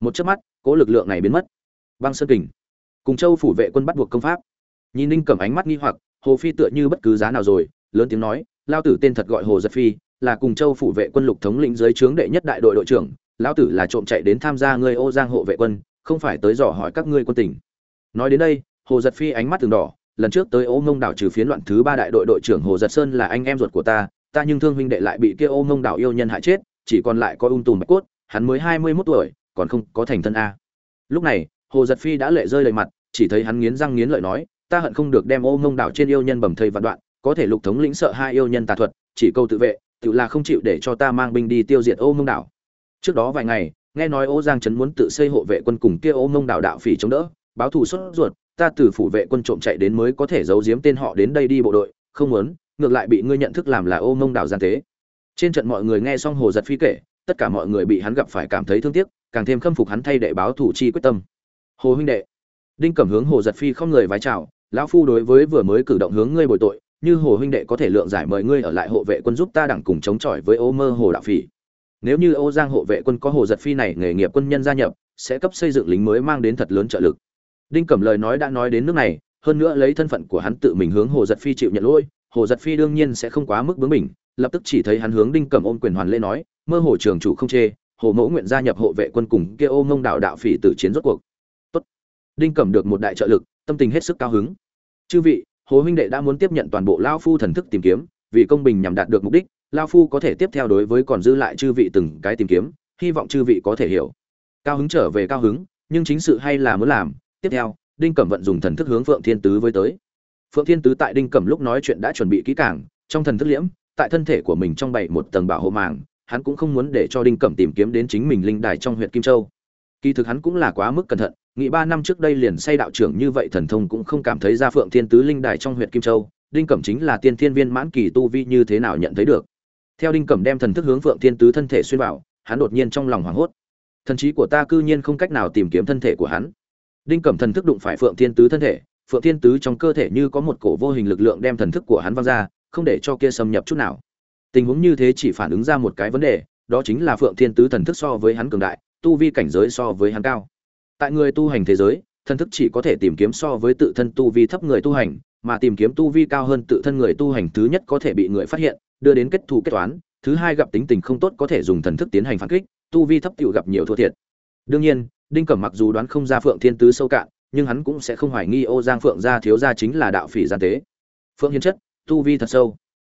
Một chớp mắt, cỗ lực lượng này biến mất. Băng sơn kình. Cùng châu phủ vệ quân bắt buộc công pháp. Nhìn ninh cẩm ánh mắt nghi hoặc, hồ phi tựa như bất cứ giá nào rồi, lớn tiếng nói lao tử tên thật gọi hồ giật phi, là cùng châu phủ vệ quân lục thống lĩnh dưới trướng đệ nhất đại đội đội trưởng, lão tử là trộm chạy đến tham gia ngươi ô giang hộ vệ quân, không phải tới dò hỏi các ngươi quân tình. Nói đến đây, hồ giật phi ánh mắt từng đỏ, lần trước tới ô ngông đảo trừ phiến loạn thứ ba đại đội đội trưởng hồ giật sơn là anh em ruột của ta ta nhưng thương huynh đệ lại bị kia ô mông đảo yêu nhân hại chết, chỉ còn lại có ung tùm bạch cốt, hắn mới hai mươi mốt tuổi, còn không có thành thân a. Lúc này, hồ giật phi đã lệ rơi lệ mặt, chỉ thấy hắn nghiến răng nghiến lợi nói, ta hận không được đem ô mông đảo trên yêu nhân bầm thầy vạn đoạn, có thể lục thống lĩnh sợ hai yêu nhân tà thuật, chỉ câu tự vệ, tự là không chịu để cho ta mang binh đi tiêu diệt ô mông đảo. Trước đó vài ngày, nghe nói ô giang trấn muốn tự xây hộ vệ quân cùng kia ô mông đảo đạo phỉ chống đỡ, báo thù xuất ruột, ta từ phủ vệ quân trộm chạy đến mới có thể giấu giếm tên họ đến đây đi bộ đội, không muốn ngược lại bị ngươi nhận thức làm là ô mông đảo gian tế. Trên trận mọi người nghe xong hồ giật phi kể, tất cả mọi người bị hắn gặp phải cảm thấy thương tiếc, càng thêm khâm phục hắn thay đệ báo thủ chi quyết tâm. Hồ huynh đệ, đinh cẩm hướng hồ giật phi không người vái chào, lão phu đối với vừa mới cử động hướng ngươi bồi tội, như hồ huynh đệ có thể lượng giải mời ngươi ở lại hộ vệ quân giúp ta đẳng cùng chống chọi với ô mơ hồ đạo phỉ. Nếu như ô giang hộ vệ quân có hồ giật phi này nghề nghiệp quân nhân gia nhập, sẽ cấp xây dựng lính mới mang đến thật lớn trợ lực. Đinh cẩm lời nói đã nói đến nước này, hơn nữa lấy thân phận của hắn tự mình hướng hồ giật phi chịu nhận lỗi hồ giật phi đương nhiên sẽ không quá mức bướng mình lập tức chỉ thấy hắn hướng đinh cẩm ôm quyền hoàn lễ nói, mơ hồ trường chủ không chê, hồ mẫu nguyện gia nhập hộ vệ quân cùng kia ô mông đạo đạo phỉ tử chiến rốt cuộc. Tốt. Đinh cẩm được một đại trợ lực, tâm tình hết sức cao hứng. Chư vị, hồ huynh đệ đã muốn tiếp nhận toàn bộ lao phu thần thức tìm kiếm, vì công bình nhằm đạt được mục đích lao phu có thể tiếp theo đối với còn dư lại chư vị từng cái tìm kiếm, hy vọng chư vị có thể hiểu. Cao hứng trở về cao hứng, nhưng chính sự hay là muốn làm, tiếp theo, đinh cẩm vận dùng thần thức hướng phượng thiên tứ với tới phượng thiên tứ tại đinh cẩm lúc nói chuyện đã chuẩn bị kỹ càng, trong thần thức liễm, tại thân thể của mình trong bảy một tầng bảo hộ màng, hắn cũng không muốn để cho đinh cẩm tìm kiếm đến chính mình linh đài trong huyện kim châu. Kỳ thực hắn cũng là quá mức cẩn thận, nghĩ ba năm trước đây liền say đạo trưởng như vậy thần thông cũng không cảm thấy ra phượng thiên tứ linh đài trong huyện kim châu, đinh cẩm chính là tiên thiên viên mãn kỳ tu vi như thế nào nhận thấy được. Theo đinh cẩm đem thần thức hướng phượng thiên tứ thân thể xuyên vào, hắn đột nhiên trong lòng hoảng hốt. Thần trí của ta cư nhiên không cách nào tìm kiếm thân thể của hắn. Đinh cẩm thần thức đụng phải phượng thiên tứ thân thể phượng thiên tứ trong cơ thể như có một cổ vô hình lực lượng đem thần thức của hắn văng ra, không để cho kia xâm nhập chút nào. Tình huống như thế chỉ phản ứng ra một cái vấn đề, đó chính là phượng thiên tứ thần thức so với hắn cường đại, tu vi cảnh giới so với hắn cao. Tại người tu hành thế giới, thần thức chỉ có thể tìm kiếm so với tự thân tu vi thấp người tu hành, mà tìm kiếm tu vi cao hơn tự thân người tu hành thứ nhất có thể bị người phát hiện, đưa đến kết thù kết toán, thứ hai gặp tính tình không tốt có thể dùng thần thức tiến hành phản kích, tu vi thấp tiểu gặp nhiều thua thiệt. Đương nhiên, đinh cẩm mặc dù đoán không ra phượng thiên tứ sâu cạn nhưng hắn cũng sẽ không hoài nghi ô giang phượng gia thiếu gia chính là đạo phỉ gian tế. Phượng hiến chất, tu vi thật sâu.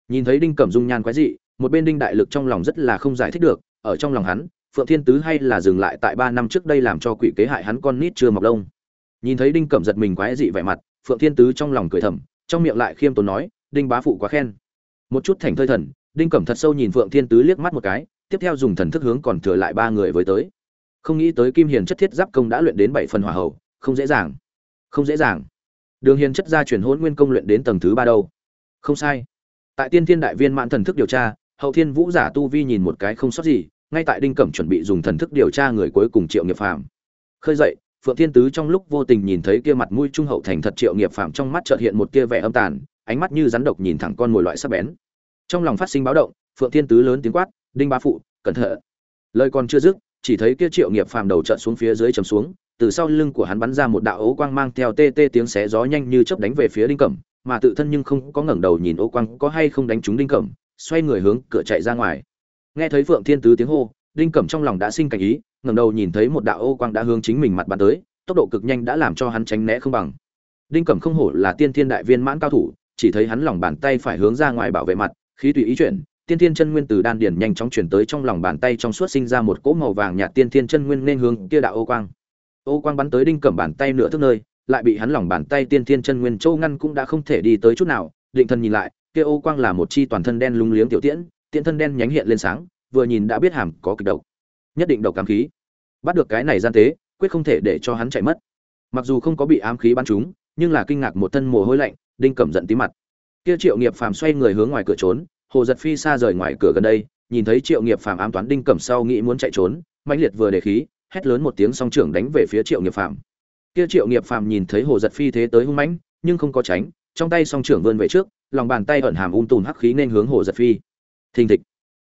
Nhìn thấy đinh cẩm dung nhan quái dị, một bên đinh đại lực trong lòng rất là không giải thích được, ở trong lòng hắn, phượng thiên tứ hay là dừng lại tại ba năm trước đây làm cho quỷ kế hại hắn con nít chưa mọc lông. Nhìn thấy đinh cẩm giật mình quái dị vẻ mặt, phượng thiên tứ trong lòng cười thầm, trong miệng lại khiêm tốn nói, đinh bá phụ quá khen. Một chút thành thơi thần, đinh cẩm thật sâu nhìn phượng thiên tứ liếc mắt một cái, tiếp theo dùng thần thức hướng còn thừa lại ba người với tới. Không nghĩ tới kim hiền chất thiết giáp công đã luyện đến bảy phần hỏa hậu không dễ dàng. Không dễ dàng. Đường hiền chất gia chuyển hôn nguyên công luyện đến tầng thứ ba đâu? Không sai. Tại tiên thiên đại viên mãn thần thức điều tra, hậu thiên vũ giả tu vi nhìn một cái không sót gì, ngay tại đinh cẩm chuẩn bị dùng thần thức điều tra người cuối cùng triệu nghiệp phàm. Khơi dậy, phượng thiên tứ trong lúc vô tình nhìn thấy kia mặt mũi trung hậu thành thật triệu nghiệp phàm trong mắt chợt hiện một kia vẻ âm tàn, ánh mắt như rắn độc nhìn thẳng con mồi loại sắc bén. Trong lòng phát sinh báo động, phượng thiên tứ lớn tiếng quát, đinh bá phụ, cẩn thận. Lời còn chưa dứt, chỉ thấy kia triệu nghiệp phàm đầu trợn xuống phía dưới chầm xuống từ sau lưng của hắn bắn ra một đạo ấu quang mang theo tê tê tiếng xé gió nhanh như chớp đánh về phía đinh cẩm, mà tự thân nhưng không có ngẩng đầu nhìn ấu quang có hay không đánh trúng đinh cẩm, xoay người hướng cửa chạy ra ngoài. Nghe thấy phượng thiên tứ tiếng hô, đinh cẩm trong lòng đã sinh cảnh ý, ngẩng đầu nhìn thấy một đạo ô quang đã hướng chính mình mặt bắn tới, tốc độ cực nhanh đã làm cho hắn tránh né không bằng. Đinh cẩm không hổ là tiên thiên đại viên mãn cao thủ, chỉ thấy hắn lòng bàn tay phải hướng ra ngoài bảo vệ mặt, khí tùy ý chuyển, tiên thiên chân nguyên từ đan điển nhanh chóng chuyển tới trong lòng bàn tay trong suốt sinh ra một cỗ màu vàng nhạt tiên thiên chân nguyên nên hướng kia đạo ô quang ô quang bắn tới đinh cẩm bàn tay nửa thước nơi, lại bị hắn lỏng bàn tay tiên thiên chân nguyên châu ngăn cũng đã không thể đi tới chút nào. Định thần nhìn lại, kia ô quang là một chi toàn thân đen lung liếng tiểu tiễn tiễn thân đen nhánh hiện lên sáng, vừa nhìn đã biết hàm có kịch độc. Nhất định độc ám khí. Bắt được cái này gian tế, quyết không thể để cho hắn chạy mất. Mặc dù không có bị ám khí bắn trúng, nhưng là kinh ngạc một thân mồ hôi lạnh, đinh cẩm giận tí mặt. Kia triệu nghiệp phàm xoay người hướng ngoài cửa trốn, hồ giật phi xa rời ngoài cửa gần đây, nhìn thấy triệu nghiệp phàm ám toán đinh cẩm sau nghĩ muốn chạy trốn, mãnh liệt vừa để khí hét lớn một tiếng song trưởng đánh về phía triệu nghiệp phàm. Kia triệu nghiệp phàm nhìn thấy hồ giật phi thế tới hung mãnh, nhưng không có tránh, trong tay song trưởng vươn về trước, lòng bàn tay ẩn hàm ung tùn hắc khí nên hướng hồ giật phi. Thình thịch.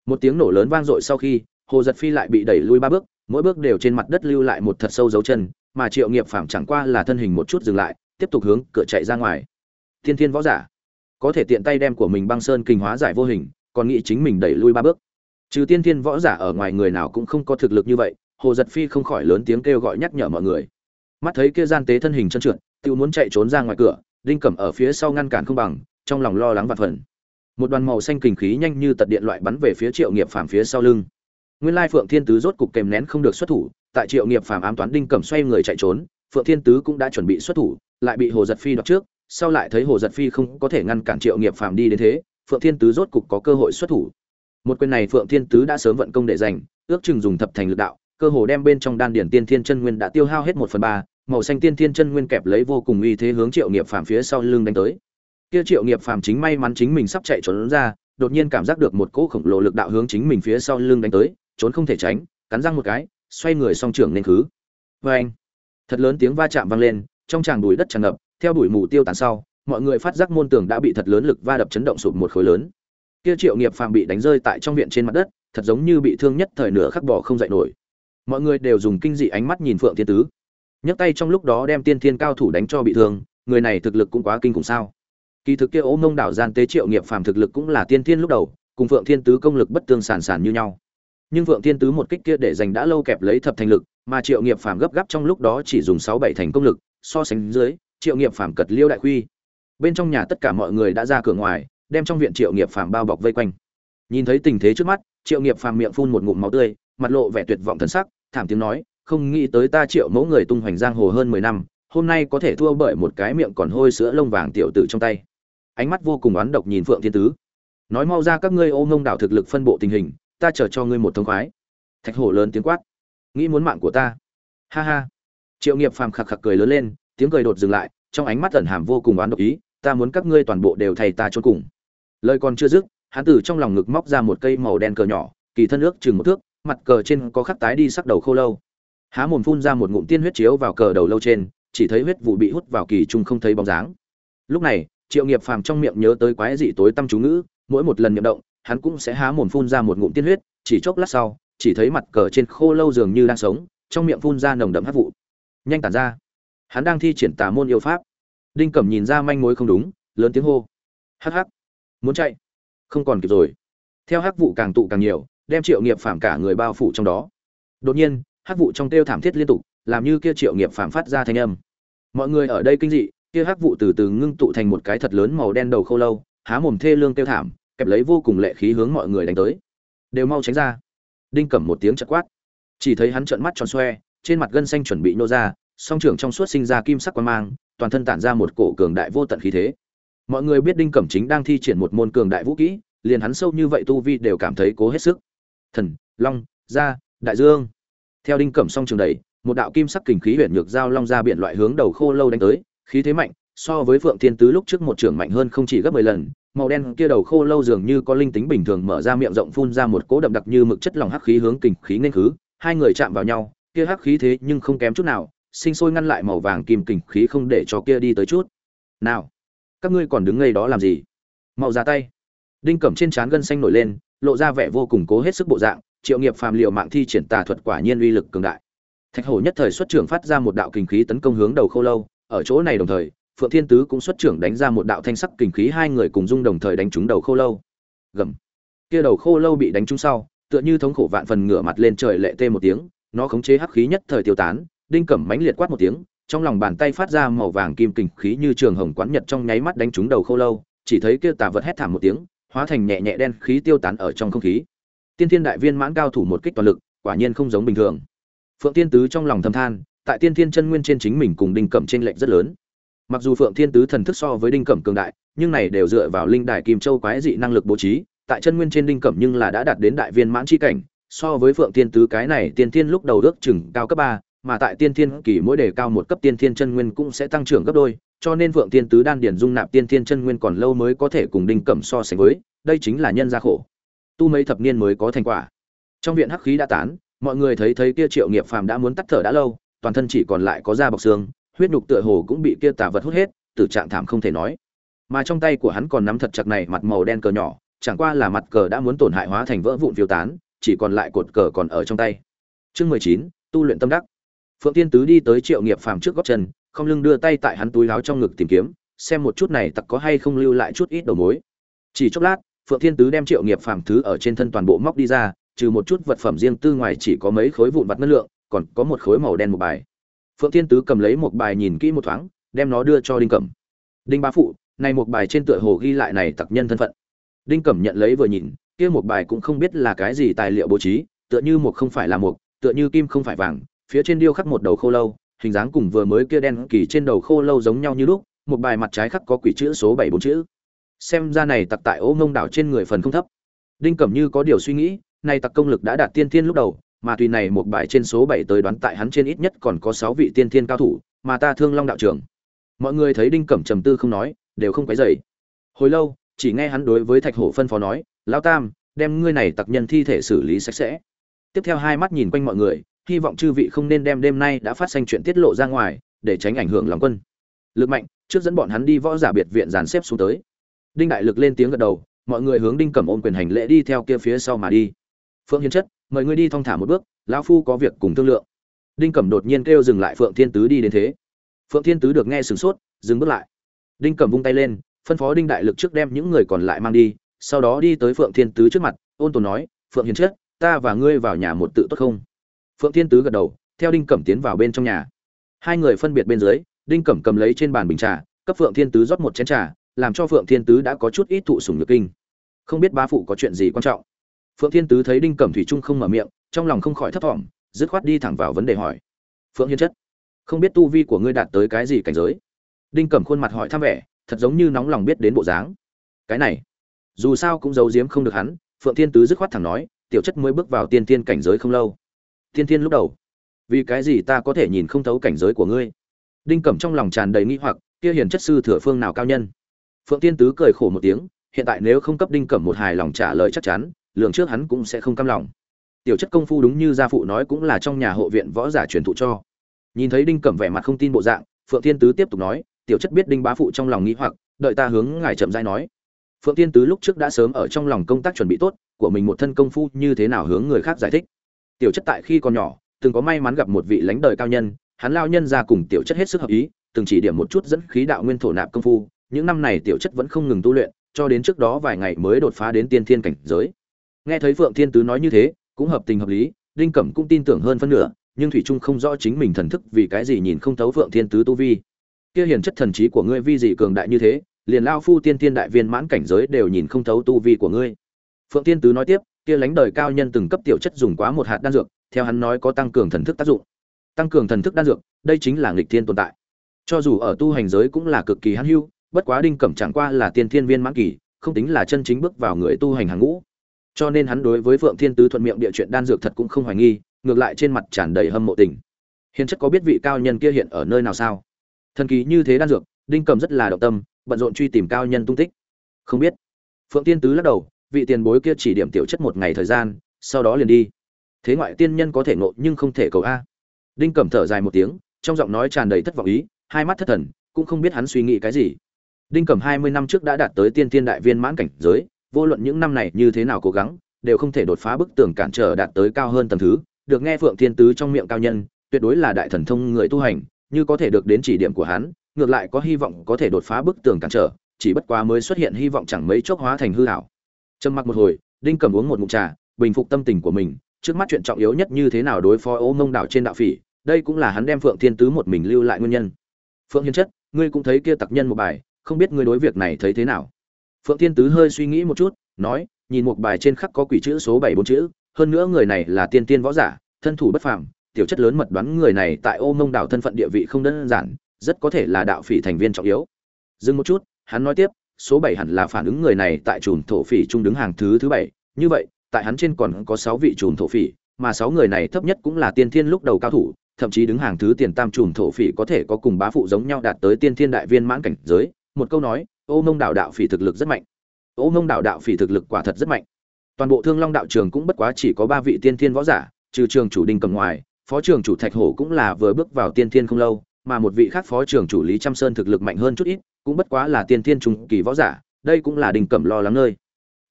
Một tiếng nổ lớn vang dội sau khi, hồ giật phi lại bị đẩy lui ba bước, mỗi bước đều trên mặt đất lưu lại một thật sâu dấu chân, mà triệu nghiệp phàm chẳng qua là thân hình một chút dừng lại, tiếp tục hướng cửa chạy ra ngoài. Thiên thiên võ giả. Có thể tiện tay đem của mình băng sơn kinh hóa giải vô hình, còn nghĩ chính mình đẩy lui ba bước. Trừ tiên thiên võ giả ở ngoài người nào cũng không có thực lực như vậy hồ giật phi không khỏi lớn tiếng kêu gọi nhắc nhở mọi người. Mắt thấy kia gian tế thân hình chân trượt tự muốn chạy trốn ra ngoài cửa, đinh cẩm ở phía sau ngăn cản không bằng, trong lòng lo lắng và phần. Một đoàn màu xanh kình khí nhanh như tật điện loại bắn về phía triệu nghiệp phàm phía sau lưng. Nguyên lai phượng thiên tứ rốt cục kèm nén không được xuất thủ, tại triệu nghiệp phàm ám toán đinh cẩm xoay người chạy trốn, phượng thiên tứ cũng đã chuẩn bị xuất thủ, lại bị hồ giật phi đoạt trước, sau lại thấy hồ giật phi không có thể ngăn cản triệu nghiệp phàm đi đến thế, phượng thiên tứ rốt cục có cơ hội xuất thủ. Một quyền này phượng thiên tứ đã sớm vận công để giành, ước chừng dùng thập thành lực đạo cơ hồ đem bên trong đan điển tiên thiên chân nguyên đã tiêu hao hết một phần ba, màu xanh tiên thiên chân nguyên kẹp lấy vô cùng uy thế hướng triệu nghiệp phàm phía sau lưng đánh tới. Kia triệu nghiệp phàm chính may mắn chính mình sắp chạy trốn ra, đột nhiên cảm giác được một cỗ khổng lồ lực đạo hướng chính mình phía sau lưng đánh tới, trốn không thể tránh, cắn răng một cái, xoay người song trưởng nên khứ. Vê anh, thật lớn tiếng va chạm vang lên, trong tràng bụi đất tràn ngập, theo bụi mù tiêu tán sau, mọi người phát giác môn tường đã bị thật lớn lực va đập chấn động sụp một khối lớn. Kia triệu nghiệp phàm bị đánh rơi tại trong viện trên mặt đất, thật giống như bị thương nhất thời nửa khắc bỏ không dậy nổi mọi người đều dùng kinh dị ánh mắt nhìn phượng thiên tứ. Nhấc tay trong lúc đó đem tiên thiên cao thủ đánh cho bị thương, người này thực lực cũng quá kinh khủng sao. Kỳ thực kia ố mông đảo gian tế triệu nghiệp phàm thực lực cũng là tiên thiên lúc đầu, cùng phượng thiên tứ công lực bất tương sản sản như nhau. Nhưng phượng thiên tứ một kích kia để giành đã lâu kẹp lấy thập thành lực, mà triệu nghiệp phàm gấp gáp trong lúc đó chỉ dùng sáu bảy thành công lực, so sánh dưới, triệu nghiệp phàm cật liêu đại huy. bên trong nhà tất cả mọi người đã ra cửa ngoài, đem trong viện triệu nghiệp phàm bao bọc vây quanh. Nhìn thấy tình thế trước mắt, triệu nghiệp phàm miệng phun một ngụm máu tươi, mặt lộ vẻ tuyệt vọng thần sắc thảm tiếng nói, không nghĩ tới ta triệu mẫu người tung hoành giang hồ hơn mười năm, hôm nay có thể thua bởi một cái miệng còn hôi sữa lông vàng tiểu tử trong tay. Ánh mắt vô cùng oán độc nhìn phượng thiên tứ. Nói mau ra các ngươi ô ngông đảo thực lực phân bộ tình hình, ta chờ cho ngươi một thông khoái. Thạch hổ lớn tiếng quát. Nghĩ muốn mạng của ta. Ha ha. Triệu nghiệp phàm khạc khạc cười lớn lên, tiếng cười đột dừng lại, trong ánh mắt ẩn hàm vô cùng oán độc ý, ta muốn các ngươi toàn bộ đều thầy ta trốn cùng. Lời còn chưa dứt, hắn từ trong lòng ngực móc ra một cây màu đen cờ nhỏ, kỳ thân ước chừng một thước mặt cờ trên có khắc tái đi sắc đầu khô lâu. Há mồm phun ra một ngụm tiên huyết chiếu vào cờ đầu lâu trên, chỉ thấy huyết vụ bị hút vào kỳ trung không thấy bóng dáng. Lúc này, triệu nghiệp phàm trong miệng nhớ tới quái dị tối tâm chú ngữ, mỗi một lần niệm động, hắn cũng sẽ há mồm phun ra một ngụm tiên huyết, chỉ chốc lát sau, chỉ thấy mặt cờ trên khô lâu dường như đang sống, trong miệng phun ra nồng đậm hát vụ. Nhanh tản ra. Hắn đang thi triển tà môn yêu pháp. Đinh cẩm nhìn ra manh mối không đúng, lớn tiếng hô. Hắc hắc. Muốn chạy. Không còn kịp rồi. Theo hắc vụ càng tụ càng nhiều đem triệu nghiệp phàm cả người bao phủ trong đó. Đột nhiên, hắc vụ trong kêu thảm thiết liên tục, làm như kia triệu nghiệp phàm phát ra thanh âm. Mọi người ở đây kinh dị, kia hắc vụ từ từ ngưng tụ thành một cái thật lớn màu đen đầu khô lâu, há mồm thê lương kêu thảm, kẹp lấy vô cùng lệ khí hướng mọi người đánh tới. Đều mau tránh ra. Đinh cẩm một tiếng chật quát. Chỉ thấy hắn trợn mắt tròn xoe, trên mặt gân xanh chuẩn bị nô ra, song trưởng trong suốt sinh ra kim sắc quan mang, toàn thân tản ra một cổ cường đại vô tận khí thế. Mọi người biết đinh cẩm chính đang thi triển một môn cường đại vũ kỹ, liền hắn sâu như vậy tu vi đều cảm thấy cố hết sức thần long gia đại dương. Theo đinh cẩm song trường đẩy, một đạo kim sắc kình khí huyền nhược giao long ra biển loại hướng đầu khô lâu đánh tới khí thế mạnh so với phượng thiên tứ lúc trước một trưởng mạnh hơn không chỉ gấp mười lần màu đen kia đầu khô lâu dường như có linh tính bình thường mở ra miệng rộng phun ra một cỗ đậm đặc như mực chất lỏng hắc khí hướng kình khí nên khứ hai người chạm vào nhau kia hắc khí thế nhưng không kém chút nào sinh sôi ngăn lại màu vàng kim kình khí không để cho kia đi tới chút. Nào các ngươi còn đứng ngây đó làm gì? Mau ra tay. Đinh cẩm trên trán gân xanh nổi lên lộ ra vẻ vô cùng cố hết sức bộ dạng, triệu nghiệp phàm liệu mạng thi triển tà thuật quả nhiên uy lực cường đại. Thạch hổ nhất thời xuất trưởng phát ra một đạo kình khí tấn công hướng đầu khô lâu, ở chỗ này đồng thời, phượng thiên tứ cũng xuất trưởng đánh ra một đạo thanh sắc kình khí hai người cùng dung đồng thời đánh trúng đầu khô lâu. Gầm. Kia đầu khô lâu bị đánh trúng sau, tựa như thống khổ vạn phần ngửa mặt lên trời lệ tê một tiếng, nó khống chế hắc khí nhất thời tiêu tán, đinh cẩm mãnh liệt quát một tiếng, trong lòng bàn tay phát ra màu vàng kim kình khí như trường hồng quán nhật trong nháy mắt đánh trúng đầu khô lâu, chỉ thấy kia tà vật hét thảm một tiếng hóa thành nhẹ nhẹ đen khí tiêu tán ở trong không khí. Tiên thiên đại viên mãn cao thủ một kích toàn lực, quả nhiên không giống bình thường. Phượng tiên tứ trong lòng thầm than, tại tiên thiên chân nguyên trên chính mình cùng đinh cẩm trên lệnh rất lớn. Mặc dù phượng thiên tứ thần thức so với đinh cẩm cường đại, nhưng này đều dựa vào linh đài kim châu quái dị năng lực bố trí, tại chân nguyên trên đinh cẩm nhưng là đã đạt đến đại viên mãn chi cảnh, so với phượng tiên tứ cái này tiên thiên lúc đầu ước chừng cao cấp ba, mà tại tiên thiên kỳ mỗi đề cao một cấp tiên thiên chân nguyên cũng sẽ tăng trưởng gấp đôi cho nên phượng tiên tứ đan điển dung nạp tiên thiên chân nguyên còn lâu mới có thể cùng đinh cẩm so sánh với, đây chính là nhân gia khổ. Tu mấy thập niên mới có thành quả. Trong viện hắc khí đã tán, mọi người thấy thấy kia triệu nghiệp phàm đã muốn tắt thở đã lâu, toàn thân chỉ còn lại có da bọc xương, huyết nhục tựa hồ cũng bị kia tà vật hút hết, tử trạng thảm không thể nói. Mà trong tay của hắn còn nắm thật chặt này mặt màu đen cờ nhỏ, chẳng qua là mặt cờ đã muốn tổn hại hóa thành vỡ vụn phiêu tán, chỉ còn lại cột cờ còn ở trong tay. Chương mười chín, tu luyện tâm đắc. Phượng tiên tứ đi tới triệu nghiệp phàm trước góc chân không lưng đưa tay tại hắn túi láo trong ngực tìm kiếm, xem một chút này tặc có hay không lưu lại chút ít đầu mối. Chỉ chốc lát, phượng thiên tứ đem triệu nghiệp phàm thứ ở trên thân toàn bộ móc đi ra, trừ một chút vật phẩm riêng tư ngoài chỉ có mấy khối vụn vặt ngân lượng, còn có một khối màu đen một bài. Phượng thiên tứ cầm lấy một bài nhìn kỹ một thoáng, đem nó đưa cho đinh cẩm. Đinh bá phụ, này một bài trên tựa hồ ghi lại này tặc nhân thân phận. Đinh cẩm nhận lấy vừa nhìn, kia một bài cũng không biết là cái gì tài liệu bố trí, tựa như một không phải là một, tựa như kim không phải vàng, phía trên điêu khắc một đầu khô lâu hình dáng cùng vừa mới kia đen kỳ trên đầu khô lâu giống nhau như lúc, một bài mặt trái khắc có quỷ chữ số bảy bốn chữ. Xem ra này tặc tại ô ngông đảo trên người phần không thấp. Đinh cẩm như có điều suy nghĩ, này tặc công lực đã đạt tiên thiên lúc đầu, mà tùy này một bài trên số bảy tới đoán tại hắn trên ít nhất còn có sáu vị tiên thiên cao thủ, mà ta thương long đạo trưởng. Mọi người thấy đinh cẩm trầm tư không nói, đều không quấy dày hồi lâu, chỉ nghe hắn đối với thạch hổ phân phó nói, lão tam, đem ngươi này tặc nhân thi thể xử lý sạch sẽ. Tiếp theo hai mắt nhìn quanh mọi người hy vọng chư vị không nên đem đêm nay đã phát sinh chuyện tiết lộ ra ngoài, để tránh ảnh hưởng lòng quân. Lực mạnh, trước dẫn bọn hắn đi võ giả biệt viện dàn xếp xuống tới. Đinh đại lực lên tiếng gật đầu, mọi người hướng đinh cẩm ôm quyền hành lễ đi theo kia phía sau mà đi. Phượng hiến chất, mời ngươi đi thong thả một bước, lão phu có việc cùng thương lượng. Đinh cẩm đột nhiên kêu dừng lại phượng thiên tứ đi đến thế. Phượng thiên tứ được nghe sửng sốt, dừng bước lại. Đinh cẩm vung tay lên, phân phó đinh đại lực trước đem những người còn lại mang đi, sau đó đi tới phượng thiên tứ trước mặt, ôn tồn nói, phượng hiến chất, ta và ngươi vào nhà một tự tốt không? Phượng thiên tứ gật đầu, theo đinh cẩm tiến vào bên trong nhà. Hai người phân biệt bên dưới, đinh cẩm cầm lấy trên bàn bình trà, cấp phượng thiên tứ rót một chén trà, làm cho phượng thiên tứ đã có chút ít thụ sủng nhược kinh. Không biết bá phụ có chuyện gì quan trọng? Phượng thiên tứ thấy đinh cẩm thủy trung không mở miệng, trong lòng không khỏi thấp thỏm, dứt khoát đi thẳng vào vấn đề hỏi. Phượng hiên chất, không biết tu vi của ngươi đạt tới cái gì cảnh giới? Đinh cẩm khuôn mặt hỏi thăm vẻ, thật giống như nóng lòng biết đến bộ dáng. Cái này, dù sao cũng giấu giếm không được hắn, phượng thiên tứ dứt khoát thẳng nói, tiểu chất mới bước vào tiên tiên cảnh giới không lâu tiên thiên lúc đầu. Vì cái gì ta có thể nhìn không thấu cảnh giới của ngươi? Đinh cẩm trong lòng tràn đầy nghi hoặc, kia hiền chất sư thừa phương nào cao nhân? Phượng tiên tứ cười khổ một tiếng, hiện tại nếu không cấp đinh cẩm một hài lòng trả lời chắc chắn lượng trước hắn cũng sẽ không cam lòng. Tiểu chất công phu đúng như gia phụ nói cũng là trong nhà hộ viện võ giả truyền thụ cho. Nhìn thấy đinh cẩm vẻ mặt không tin bộ dạng, phượng tiên tứ tiếp tục nói, tiểu chất biết đinh bá phụ trong lòng nghĩ hoặc, đợi ta hướng ngài chậm rãi nói. Phượng tiên tứ lúc trước đã sớm ở trong lòng công tác chuẩn bị tốt, của mình một thân công phu như thế nào hướng người khác giải thích tiểu chất tại khi còn nhỏ, từng có may mắn gặp một vị lãnh đời cao nhân, hắn lao nhân ra cùng tiểu chất hết sức hợp ý, từng chỉ điểm một chút dẫn khí đạo nguyên thổ nạp công phu. Những năm này tiểu chất vẫn không ngừng tu luyện, cho đến trước đó vài ngày mới đột phá đến tiên thiên cảnh giới. Nghe thấy phượng thiên tứ nói như thế, cũng hợp tình hợp lý, đinh cẩm cũng tin tưởng hơn phân nửa, nhưng thủy trung không rõ chính mình thần thức vì cái gì nhìn không thấu phượng thiên tứ tu vi. Kia hiển chất thần trí của ngươi vi gì cường đại như thế, liền lao phu tiên thiên đại viên mãn cảnh giới đều nhìn không thấu tu vi của ngươi. Phượng Thiên tứ nói tiếp kia lãnh đời cao nhân từng cấp tiểu chất dùng quá một hạt đan dược, theo hắn nói có tăng cường thần thức tác dụng. Tăng cường thần thức đan dược, đây chính là nghịch thiên tồn tại. Cho dù ở tu hành giới cũng là cực kỳ hãn hữu bất quá đinh cẩm chẳng qua là tiên thiên viên mãn kỳ, không tính là chân chính bước vào người tu hành hàng ngũ. Cho nên hắn đối với phượng thiên tứ thuận miệng địa chuyện đan dược thật cũng không hoài nghi, ngược lại trên mặt tràn đầy hâm mộ tình. Hiền chất có biết vị cao nhân kia hiện ở nơi nào sao? Thần kỳ như thế đan dược, đinh cầm rất là động tâm, bận rộn truy tìm cao nhân tung tích. Không biết. Phượng tiên tứ lắc đầu vị tiền bối kia chỉ điểm tiểu chất một ngày thời gian, sau đó liền đi. Thế ngoại tiên nhân có thể ngộ nhưng không thể cầu a. Đinh cẩm thở dài một tiếng, trong giọng nói tràn đầy thất vọng ý, hai mắt thất thần, cũng không biết hắn suy nghĩ cái gì. Đinh cẩm hai mươi năm trước đã đạt tới tiên tiên đại viên mãn cảnh giới, vô luận những năm này như thế nào cố gắng, đều không thể đột phá bức tường cản trở đạt tới cao hơn tầng thứ. Được nghe phượng thiên tứ trong miệng cao nhân, tuyệt đối là đại thần thông người tu hành, như có thể được đến chỉ điểm của hắn, ngược lại có hy vọng có thể đột phá bức tường cản trở, chỉ bất quá mới xuất hiện hy vọng chẳng mấy chốc hóa thành hư ảo trầm mặc một hồi, đinh cầm uống một ngụm trà, bình phục tâm tình của mình, trước mắt chuyện trọng yếu nhất như thế nào đối phó ô mông đảo trên đạo phỉ, đây cũng là hắn đem phượng thiên tứ một mình lưu lại nguyên nhân. Phượng hiến chất, ngươi cũng thấy kia tặc nhân một bài, không biết ngươi đối việc này thấy thế nào? Phượng thiên tứ hơi suy nghĩ một chút, nói, nhìn một bài trên khắc có quỷ chữ số bảy bốn chữ, hơn nữa người này là tiên tiên võ giả, thân thủ bất phàm, tiểu chất lớn mật đoán người này tại ô mông đảo thân phận địa vị không đơn giản, rất có thể là đạo phỉ thành viên trọng yếu. Dừng một chút, hắn nói tiếp số bảy hẳn là phản ứng người này tại chùm thổ phỉ trung đứng hàng thứ thứ bảy. Như vậy, tại hắn trên còn có sáu vị chùm thổ phỉ, mà sáu người này thấp nhất cũng là tiên thiên lúc đầu cao thủ, thậm chí đứng hàng thứ tiền tam chùm thổ phỉ có thể có cùng bá phụ giống nhau đạt tới tiên thiên đại viên mãn cảnh giới. Một câu nói, ô mông đạo đạo phỉ thực lực rất mạnh. Ô mông đạo đạo phỉ thực lực quả thật rất mạnh. Toàn bộ thương long đạo trường cũng bất quá chỉ có ba vị tiên thiên võ giả, trừ trường chủ đinh cầm ngoài, phó trường chủ thạch hổ cũng là vừa bước vào tiên thiên không lâu mà một vị khác phó trưởng chủ lý trăm sơn thực lực mạnh hơn chút ít, cũng bất quá là tiên thiên trung kỳ võ giả, đây cũng là đình cẩm lo lắng nơi.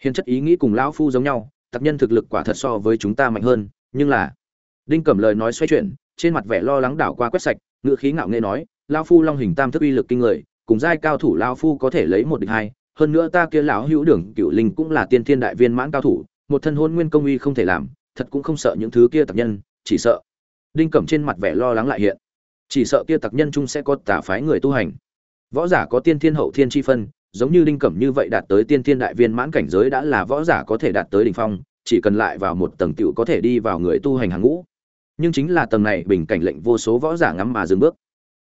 Hiền chất ý nghĩ cùng lão phu giống nhau tập nhân thực lực quả thật so với chúng ta mạnh hơn, nhưng là, đinh cẩm lời nói xoay chuyển, trên mặt vẻ lo lắng đảo qua quét sạch ngựa khí ngạo nghễ nói, lão phu long hình tam thức uy lực kinh người, cùng giai cao thủ lão phu có thể lấy một địch hai, hơn nữa ta kia lão hữu đường cựu linh cũng là tiên thiên đại viên mãn cao thủ, một thân hôn nguyên công uy không thể làm, thật cũng không sợ những thứ kia tập nhân, chỉ sợ. Đinh cẩm trên mặt vẻ lo lắng lại hiện chỉ sợ kia tặc nhân chung sẽ có tả phái người tu hành. Võ giả có tiên thiên hậu thiên chi phân, giống như đinh cẩm như vậy đạt tới tiên thiên đại viên mãn cảnh giới đã là võ giả có thể đạt tới đỉnh phong, chỉ cần lại vào một tầng cựu có thể đi vào người tu hành hàng ngũ. Nhưng chính là tầng này bình cảnh lệnh vô số võ giả ngắm mà dừng bước.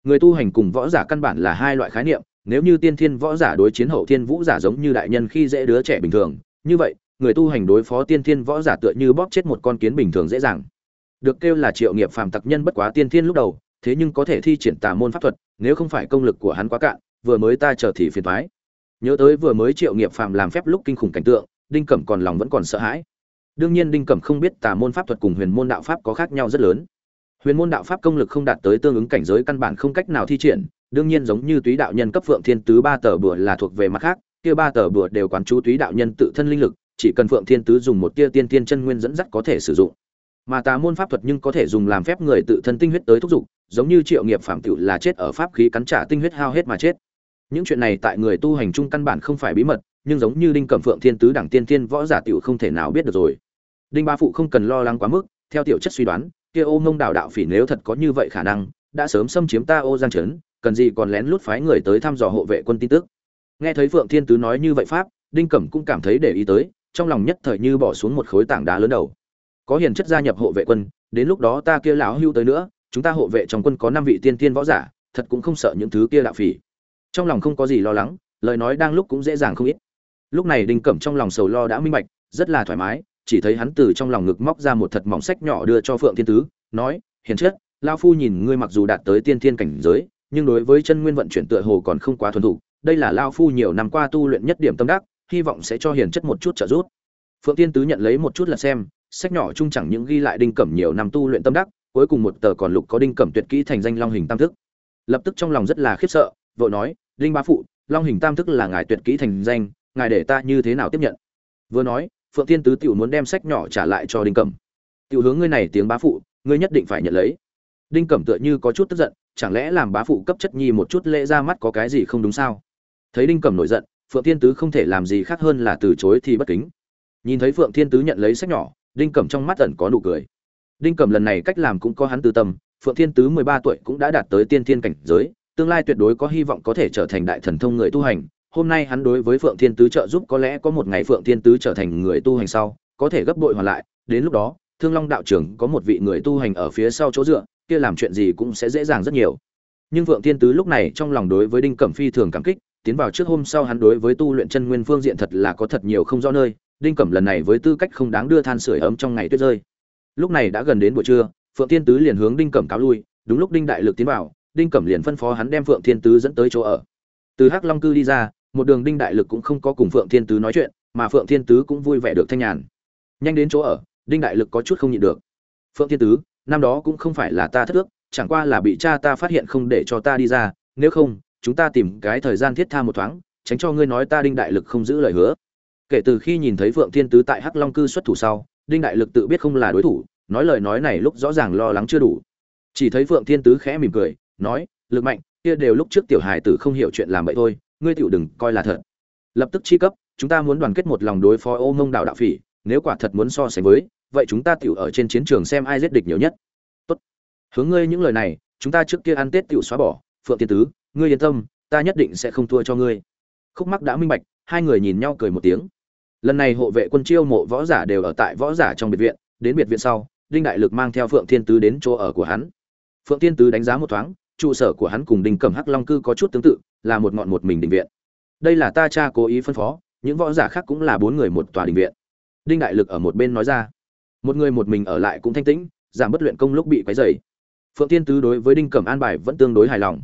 Người tu hành cùng võ giả căn bản là hai loại khái niệm, nếu như tiên thiên võ giả đối chiến hậu thiên vũ giả giống như đại nhân khi dễ đứa trẻ bình thường, như vậy, người tu hành đối phó tiên thiên võ giả tựa như bóp chết một con kiến bình thường dễ dàng. Được kêu là triệu nghiệp phàm tặc nhân bất quá tiên thiên lúc đầu thế nhưng có thể thi triển tà môn pháp thuật, nếu không phải công lực của hắn quá cạn, vừa mới ta chờ thì phiền toái. nhớ tới vừa mới triệu nghiệp phàm làm phép lúc kinh khủng cảnh tượng, đinh cẩm còn lòng vẫn còn sợ hãi. Đương nhiên đinh cẩm không biết tà môn pháp thuật cùng huyền môn đạo pháp có khác nhau rất lớn. Huyền môn đạo pháp công lực không đạt tới tương ứng cảnh giới căn bản không cách nào thi triển, đương nhiên giống như túy đạo nhân cấp phượng thiên tứ ba tờ bùa là thuộc về mặt khác, kia ba tờ bùa đều quán chú túy đạo nhân tự thân linh lực, chỉ cần phượng thiên tứ dùng một tia tiên tiên chân nguyên dẫn dắt có thể sử dụng mà tà môn pháp thuật nhưng có thể dùng làm phép người tự thân tinh huyết tới thúc giục, giống như triệu nghiệp phạm tựu là chết ở pháp khí cắn trả tinh huyết hao hết mà chết. Những chuyện này tại người tu hành chung căn bản không phải bí mật, nhưng giống như đinh cẩm phượng thiên tứ đẳng tiên tiên võ giả tựu không thể nào biết được rồi. Đinh ba phụ không cần lo lắng quá mức, theo tiểu chất suy đoán, kia ô mông đạo đạo phỉ nếu thật có như vậy khả năng, đã sớm xâm chiếm ta ô giang trấn, cần gì còn lén lút phái người tới thăm dò hộ vệ quân tin tức. Nghe thấy phượng thiên tứ nói như vậy pháp, đinh cẩm cũng cảm thấy để ý tới, trong lòng nhất thời như bỏ xuống một khối tảng đá lớn đầu có hiền chất gia nhập hộ vệ quân, đến lúc đó ta kia lão hưu tới nữa, chúng ta hộ vệ trong quân có năm vị tiên tiên võ giả, thật cũng không sợ những thứ kia đạo phỉ. Trong lòng không có gì lo lắng, lời nói đang lúc cũng dễ dàng không ít. Lúc này đinh cẩm trong lòng sầu lo đã minh bạch, rất là thoải mái, chỉ thấy hắn từ trong lòng ngực móc ra một thật mỏng sách nhỏ đưa cho phượng thiên tứ, nói, hiền chất lao phu nhìn ngươi mặc dù đạt tới tiên thiên cảnh giới, nhưng đối với chân nguyên vận chuyển tựa hồ còn không quá thuần thục, đây là lao phu nhiều năm qua tu luyện nhất điểm tâm đắc, hy vọng sẽ cho hiền chất một chút trợ giúp. Phượng thiên tứ nhận lấy một chút là xem sách nhỏ chung chẳng những ghi lại đinh cẩm nhiều năm tu luyện tâm đắc, cuối cùng một tờ còn lục có đinh cẩm tuyệt kỹ thành danh long hình tam thức. Lập tức trong lòng rất là khiếp sợ, vội nói, đinh bá phụ, long hình tam thức là ngài tuyệt kỹ thành danh, ngài để ta như thế nào tiếp nhận? Vừa nói, phượng thiên tứ tiểu muốn đem sách nhỏ trả lại cho đinh cẩm. Tiểu hướng ngươi này tiếng bá phụ, ngươi nhất định phải nhận lấy. Đinh cẩm tựa như có chút tức giận, chẳng lẽ làm bá phụ cấp chất nhi một chút lễ ra mắt có cái gì không đúng sao? Thấy đinh cẩm nổi giận, phượng thiên tứ không thể làm gì khác hơn là từ chối thì bất kính. Nhìn thấy phượng thiên tứ nhận lấy sách nhỏ đinh cẩm trong mắt ẩn có nụ cười. Đinh cẩm lần này cách làm cũng có hắn tư tâm, phượng thiên tứ mười ba tuổi cũng đã đạt tới tiên thiên cảnh giới, tương lai tuyệt đối có hy vọng có thể trở thành đại thần thông người tu hành. Hôm nay hắn đối với phượng thiên tứ trợ giúp có lẽ có một ngày phượng thiên tứ trở thành người tu hành sau, có thể gấp bội hoàn lại. Đến lúc đó, thương long đạo trưởng có một vị người tu hành ở phía sau chỗ dựa, kia làm chuyện gì cũng sẽ dễ dàng rất nhiều. Nhưng phượng thiên tứ lúc này trong lòng đối với đinh cẩm phi thường cảm kích, tiến vào trước hôm sau hắn đối với tu luyện chân nguyên phương diện thật là có thật nhiều không rõ nơi đinh cẩm lần này với tư cách không đáng đưa than sửa ấm trong ngày tuyết rơi. Lúc này đã gần đến buổi trưa, phượng thiên tứ liền hướng đinh cẩm cáo lui, đúng lúc đinh đại lực tiến vào, đinh cẩm liền phân phó hắn đem phượng thiên tứ dẫn tới chỗ ở. Từ hắc long cư đi ra, một đường đinh đại lực cũng không có cùng phượng thiên tứ nói chuyện, mà phượng thiên tứ cũng vui vẻ được thanh nhàn. Nhanh đến chỗ ở, đinh đại lực có chút không nhịn được. Phượng thiên tứ, năm đó cũng không phải là ta thất ước, chẳng qua là bị cha ta phát hiện không để cho ta đi ra, nếu không, chúng ta tìm cái thời gian thiết tha một thoáng, tránh cho ngươi nói ta đinh đại lực không giữ lời hứa kể từ khi nhìn thấy phượng thiên tứ tại hắc long cư xuất thủ sau, đinh đại lực tự biết không là đối thủ, nói lời nói này lúc rõ ràng lo lắng chưa đủ. Chỉ thấy phượng thiên tứ khẽ mỉm cười, nói, lực mạnh, kia đều lúc trước tiểu hài tử không hiểu chuyện làm vậy thôi, ngươi tiểu đừng coi là thật. Lập tức chi cấp, chúng ta muốn đoàn kết một lòng đối phó ô mông đạo đạo phỉ, nếu quả thật muốn so sánh với, vậy chúng ta tiểu ở trên chiến trường xem ai giết địch nhiều nhất. Tốt. Hướng ngươi những lời này, chúng ta trước kia ăn tết tiểu xóa bỏ, phượng thiên tứ, ngươi yên tâm, ta nhất định sẽ không thua cho ngươi. Khúc mắc đã minh bạch, hai người nhìn nhau cười một tiếng lần này hộ vệ quân chiêu mộ võ giả đều ở tại võ giả trong biệt viện, đến biệt viện sau, đinh đại lực mang theo phượng thiên tứ đến chỗ ở của hắn. Phượng thiên tứ đánh giá một thoáng, trụ sở của hắn cùng đinh cẩm hắc long cư có chút tương tự, là một ngọn một mình đình viện. Đây là ta cha cố ý phân phó, những võ giả khác cũng là bốn người một tòa đình viện. Đinh đại lực ở một bên nói ra. Một người một mình ở lại cũng thanh tĩnh, giảm bất luyện công lúc bị quấy dày phượng thiên tứ đối với đinh cẩm an bài vẫn tương đối hài lòng.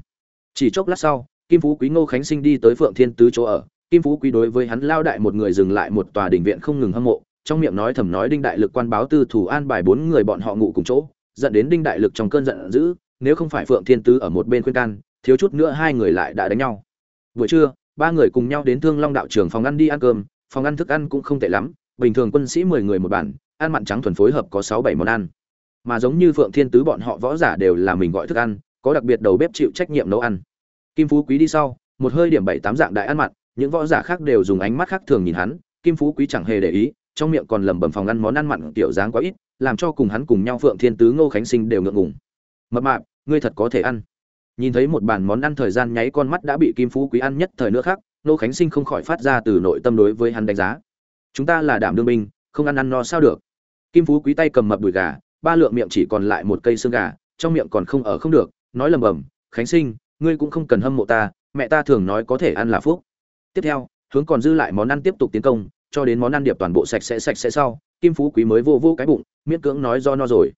Chỉ chốc lát sau, kim phú quý ngô khánh sinh đi tới phượng thiên tứ chỗ ở kim phú quý đối với hắn lao đại một người dừng lại một tòa đình viện không ngừng hâm mộ, trong miệng nói thầm nói đinh đại lực quan báo tư thủ an bài bốn người bọn họ ngủ cùng chỗ, dẫn đến đinh đại lực trong cơn giận dữ, nếu không phải phượng thiên tứ ở một bên khuyên can, thiếu chút nữa hai người lại đã đánh nhau. Buổi trưa, ba người cùng nhau đến thương long đạo trường phòng ăn đi ăn cơm, phòng ăn thức ăn cũng không tệ lắm, bình thường quân sĩ mười người một bản ăn mặn trắng thuần phối hợp có sáu bảy món ăn. Mà giống như phượng thiên tứ bọn họ võ giả đều là mình gọi thức ăn, có đặc biệt đầu bếp chịu trách nhiệm nấu ăn. Kim phú quý đi sau, một hơi điểm bảy tám dạng đại ăn mặn những võ giả khác đều dùng ánh mắt khác thường nhìn hắn, kim phú quý chẳng hề để ý, trong miệng còn lẩm bẩm phòng ăn món ăn mặn tiểu dáng quá ít, làm cho cùng hắn cùng nhau phượng thiên tứ ngô khánh sinh đều ngượng ngùng. Mập mạp, ngươi thật có thể ăn. Nhìn thấy một bàn món ăn thời gian nháy con mắt đã bị kim phú quý ăn nhất thời nữa khác, ngô khánh sinh không khỏi phát ra từ nội tâm đối với hắn đánh giá. Chúng ta là đảm đương binh, không ăn ăn no sao được? Kim phú quý tay cầm mập đùi gà, ba lượng miệng chỉ còn lại một cây xương gà, trong miệng còn không ở không được, nói lầm bầm, khánh sinh, ngươi cũng không cần hâm mộ ta, mẹ ta thường nói có thể ăn là phúc tiếp theo, hướng còn dư lại món ăn tiếp tục tiến công, cho đến món ăn điệp toàn bộ sạch sẽ sạch sẽ sau, kim phú quý mới vô vô cái bụng, miễn cưỡng nói do no rồi.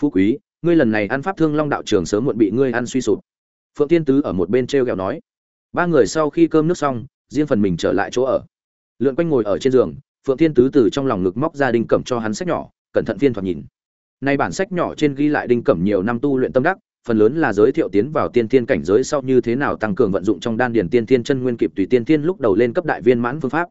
Phú quý, ngươi lần này ăn pháp thương long đạo trường sớm muộn bị ngươi ăn suy sụp. Phượng tiên tứ ở một bên t r e o g ẹ o nói. Ba người sau khi cơm nước xong, riêng phần mình trở lại chỗ ở. Lượn quanh ngồi ở trên giường, phượng tiên tứ từ trong lòng ngực móc ra đinh cẩm cho hắn sách nhỏ, cẩn thận phiên thoạt nhìn. Nay bản sách nhỏ trên ghi lại đinh cẩm nhiều năm tu luyện tâm đắc phần lớn là giới thiệu tiến vào tiên tiên cảnh giới sau như thế nào tăng cường vận dụng trong đan điển tiên tiên chân nguyên kịp tùy tiên tiên lúc đầu lên cấp đại viên mãn phương pháp.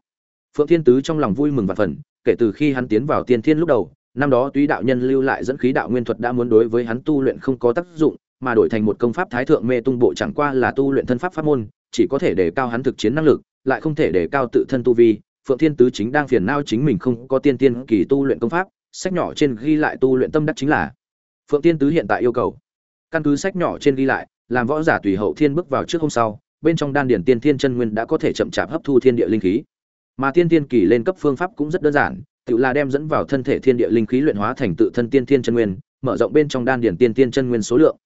Phượng Thiên Tứ trong lòng vui mừng và phần, kể từ khi hắn tiến vào tiên tiên lúc đầu, năm đó túy đạo nhân lưu lại dẫn khí đạo nguyên thuật đã muốn đối với hắn tu luyện không có tác dụng, mà đổi thành một công pháp thái thượng mê tung bộ chẳng qua là tu luyện thân pháp pháp môn, chỉ có thể để cao hắn thực chiến năng lực, lại không thể để cao tự thân tu vi. Phượng Thiên Tứ chính đang phiền não chính mình không có tiên tiên kỳ tu luyện công pháp, sách nhỏ trên ghi lại tu luyện tâm đắc chính là Phượng Thiên Tứ hiện tại yêu cầu căn cứ sách nhỏ trên ghi lại, làm võ giả tùy hậu thiên bước vào trước hôm sau, bên trong đan điển tiên thiên chân nguyên đã có thể chậm chạp hấp thu thiên địa linh khí. Mà tiên thiên kỳ lên cấp phương pháp cũng rất đơn giản, tự là đem dẫn vào thân thể thiên địa linh khí luyện hóa thành tự thân tiên thiên chân nguyên, mở rộng bên trong đan điển tiên thiên chân nguyên số lượng.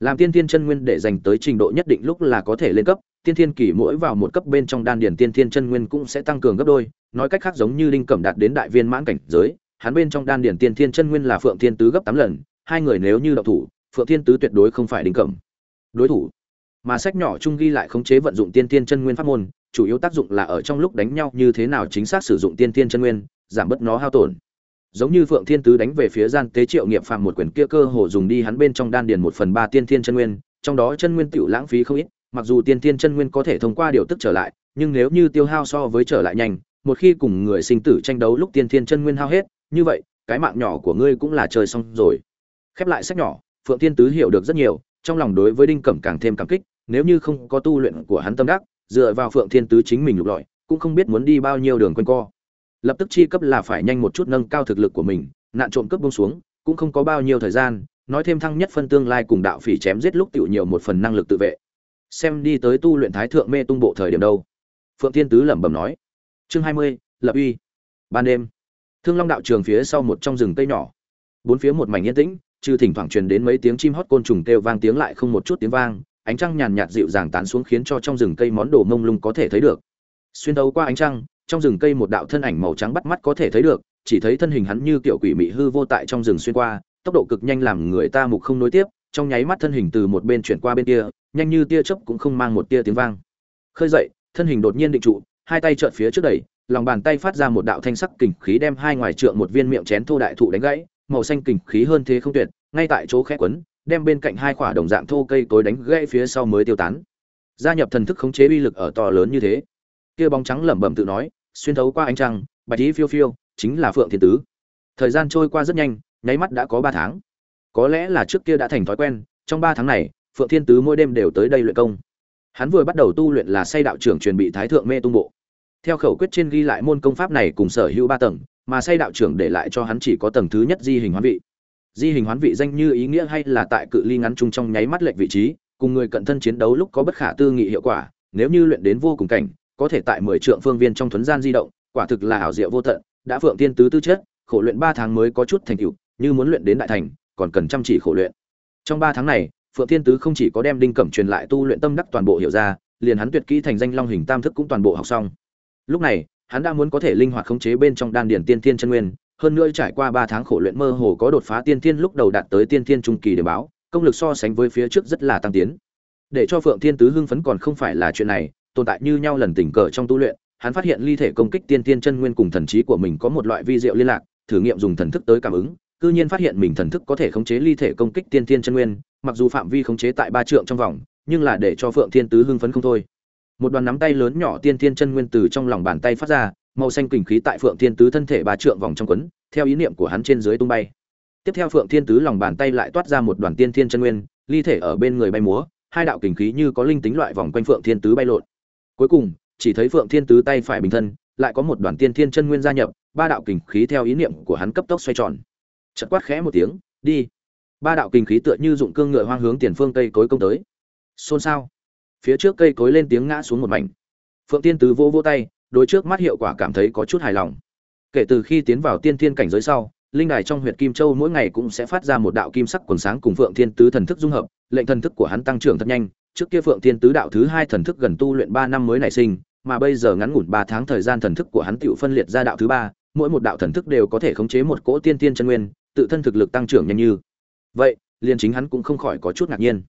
Làm tiên thiên chân nguyên để dành tới trình độ nhất định lúc là có thể lên cấp, tiên thiên kỳ mỗi vào một cấp bên trong đan điển tiên thiên chân nguyên cũng sẽ tăng cường gấp đôi, nói cách khác giống như linh cẩm đạt đến đại viên mãn cảnh giới, hắn bên trong đan điển tiên thiên chân nguyên là phượng thiên tứ gấp tám lần, hai người nếu như đậu thủ phượng thiên tứ tuyệt đối không phải đinh cẩm. Đối thủ. Mà sách nhỏ chung ghi lại khống chế vận dụng tiên tiên chân nguyên pháp môn, chủ yếu tác dụng là ở trong lúc đánh nhau như thế nào chính xác sử dụng tiên tiên chân nguyên, giảm bớt nó hao tổn. Giống như phượng thiên tứ đánh về phía gian tế triệu nghiệp phạm một quyền kia cơ hồ dùng đi hắn bên trong đan điền một phần ba tiên tiên chân nguyên, trong đó chân nguyên tiểu lãng phí không ít, mặc dù tiên tiên chân nguyên có thể thông qua điều tức trở lại, nhưng nếu như tiêu hao so với trở lại nhanh, một khi cùng người sinh tử tranh đấu lúc tiên tiên chân nguyên hao hết, như vậy, cái mạng nhỏ của ngươi cũng là chơi xong rồi. Khép lại sách nhỏ phượng thiên tứ hiểu được rất nhiều, trong lòng đối với đinh cẩm càng thêm cảm kích, nếu như không có tu luyện của hắn tâm đắc, dựa vào phượng thiên tứ chính mình lục lọi, cũng không biết muốn đi bao nhiêu đường quanh co. Lập tức chi cấp là phải nhanh một chút nâng cao thực lực của mình, nạn trộm cấp buông xuống, cũng không có bao nhiêu thời gian, nói thêm thăng nhất phân tương lai cùng đạo phỉ chém giết lúc tiểu nhiều một phần năng lực tự vệ. Xem đi tới tu luyện thái thượng mê tung bộ thời điểm đâu. Phượng thiên tứ lẩm bẩm nói. Chương hai mươi, lập uy. Ban đêm, thương long đạo trường phía sau một trong rừng cây nhỏ. Bốn phía một mảnh yên tĩnh trừ thỉnh thoảng truyền đến mấy tiếng chim hót côn trùng kêu vang tiếng lại không một chút tiếng vang, ánh trăng nhàn nhạt dịu dàng tán xuống khiến cho trong rừng cây món đồ mông lung có thể thấy được. Xuyên đấu qua ánh trăng, trong rừng cây một đạo thân ảnh màu trắng bắt mắt có thể thấy được, chỉ thấy thân hình hắn như kiểu quỷ mị hư vô tại trong rừng xuyên qua, tốc độ cực nhanh làm người ta mục không nối tiếp, trong nháy mắt thân hình từ một bên chuyển qua bên kia, nhanh như tia chớp cũng không mang một tia tiếng vang. Khơi dậy, thân hình đột nhiên định trụ, hai tay trợn phía trước đẩy, lòng bàn tay phát ra một đạo thanh sắc kình khí đem hai ngoài trượng một viên miệng chén thô đại thụ đánh gãy màu xanh kình khí hơn thế không tuyệt, ngay tại chỗ khẽ quấn, đem bên cạnh hai quả đồng dạng thô cây cối đánh gãy phía sau mới tiêu tán. Gia nhập thần thức khống chế uy lực ở to lớn như thế. Kia bóng trắng lẩm bẩm tự nói, xuyên thấu qua ánh trăng, bạch tí phiêu phiêu, chính là phượng thiên tứ. Thời gian trôi qua rất nhanh, nháy mắt đã có ba tháng. Có lẽ là trước kia đã thành thói quen, trong ba tháng này, phượng thiên tứ mỗi đêm đều tới đây luyện công. Hắn vừa bắt đầu tu luyện là say đạo trưởng truyền bị thái thượng mê tung bộ. Theo khẩu quyết trên ghi lại môn công pháp này cùng sở hữu ba tầng mà say đạo trưởng để lại cho hắn chỉ có tầng thứ nhất di hình hoán vị. Di hình hoán vị danh như ý nghĩa hay là tại cự ly ngắn chung trong nháy mắt lệch vị trí, cùng người cận thân chiến đấu lúc có bất khả tư nghị hiệu quả, nếu như luyện đến vô cùng cảnh, có thể tại mười trượng phương viên trong thuấn gian di động, quả thực là ảo diệu vô tận, đã phượng tiên tứ tư chất, khổ luyện ba tháng mới có chút thành tựu, như muốn luyện đến đại thành, còn cần chăm chỉ khổ luyện. Trong ba tháng này, phượng tiên tứ không chỉ có đem đinh cẩm truyền lại tu luyện tâm đắc toàn bộ hiểu ra, liền hắn tuyệt kỹ thành danh long hình tam thức cũng toàn bộ học xong. Lúc này hắn đã muốn có thể linh hoạt khống chế bên trong đan điển tiên thiên chân nguyên, hơn nữa trải qua ba tháng khổ luyện mơ hồ có đột phá tiên thiên lúc đầu đạt tới tiên thiên trung kỳ để báo, công lực so sánh với phía trước rất là tăng tiến. Để cho phượng thiên tứ hưng phấn còn không phải là chuyện này, tồn tại như nhau lần tình cờ trong tu luyện, hắn phát hiện ly thể công kích tiên thiên chân nguyên cùng thần trí của mình có một loại vi diệu liên lạc, thử nghiệm dùng thần thức tới cảm ứng, cư nhiên phát hiện mình thần thức có thể khống chế ly thể công kích tiên thiên chân nguyên, mặc dù phạm vi khống chế tại ba trượng trong vòng, nhưng là để cho phượng thiên tứ hưng phấn không thôi một đoàn nắm tay lớn nhỏ tiên thiên chân nguyên từ trong lòng bàn tay phát ra, màu xanh kình khí tại phượng thiên tứ thân thể ba trượng vòng trong quấn, theo ý niệm của hắn trên dưới tung bay. Tiếp theo phượng thiên tứ lòng bàn tay lại toát ra một đoàn tiên thiên chân nguyên, ly thể ở bên người bay múa, hai đạo kình khí như có linh tính loại vòng quanh phượng thiên tứ bay lộn. Cuối cùng, chỉ thấy phượng thiên tứ tay phải bình thân, lại có một đoàn tiên thiên chân nguyên gia nhập, ba đạo kình khí theo ý niệm của hắn cấp tốc xoay tròn. Chật quát khẽ một tiếng, đi! Ba đạo kình khí tựa như dụng cương ngựa hoang hướng tiền phương tây cối công tới. Xôn xao! Phía trước cây cối lên tiếng ngã xuống một mảnh. Phượng tiên tứ vô vô tay đôi trước mắt hiệu quả cảm thấy có chút hài lòng. Kể từ khi tiến vào tiên thiên cảnh giới sau, linh đài trong huyệt kim châu mỗi ngày cũng sẽ phát ra một đạo kim sắc quần sáng cùng phượng thiên tứ thần thức dung hợp, lệnh thần thức của hắn tăng trưởng thật nhanh. Trước kia phượng thiên tứ đạo thứ hai thần thức gần tu luyện ba năm mới nảy sinh, mà bây giờ ngắn ngủn ba tháng thời gian thần thức của hắn tự phân liệt ra đạo thứ ba, mỗi một đạo thần thức đều có thể khống chế một cỗ tiên tiên chân nguyên, tự thân thực lực tăng trưởng nhanh như. Vậy, liền chính hắn cũng không khỏi có chút ngạc nhiên.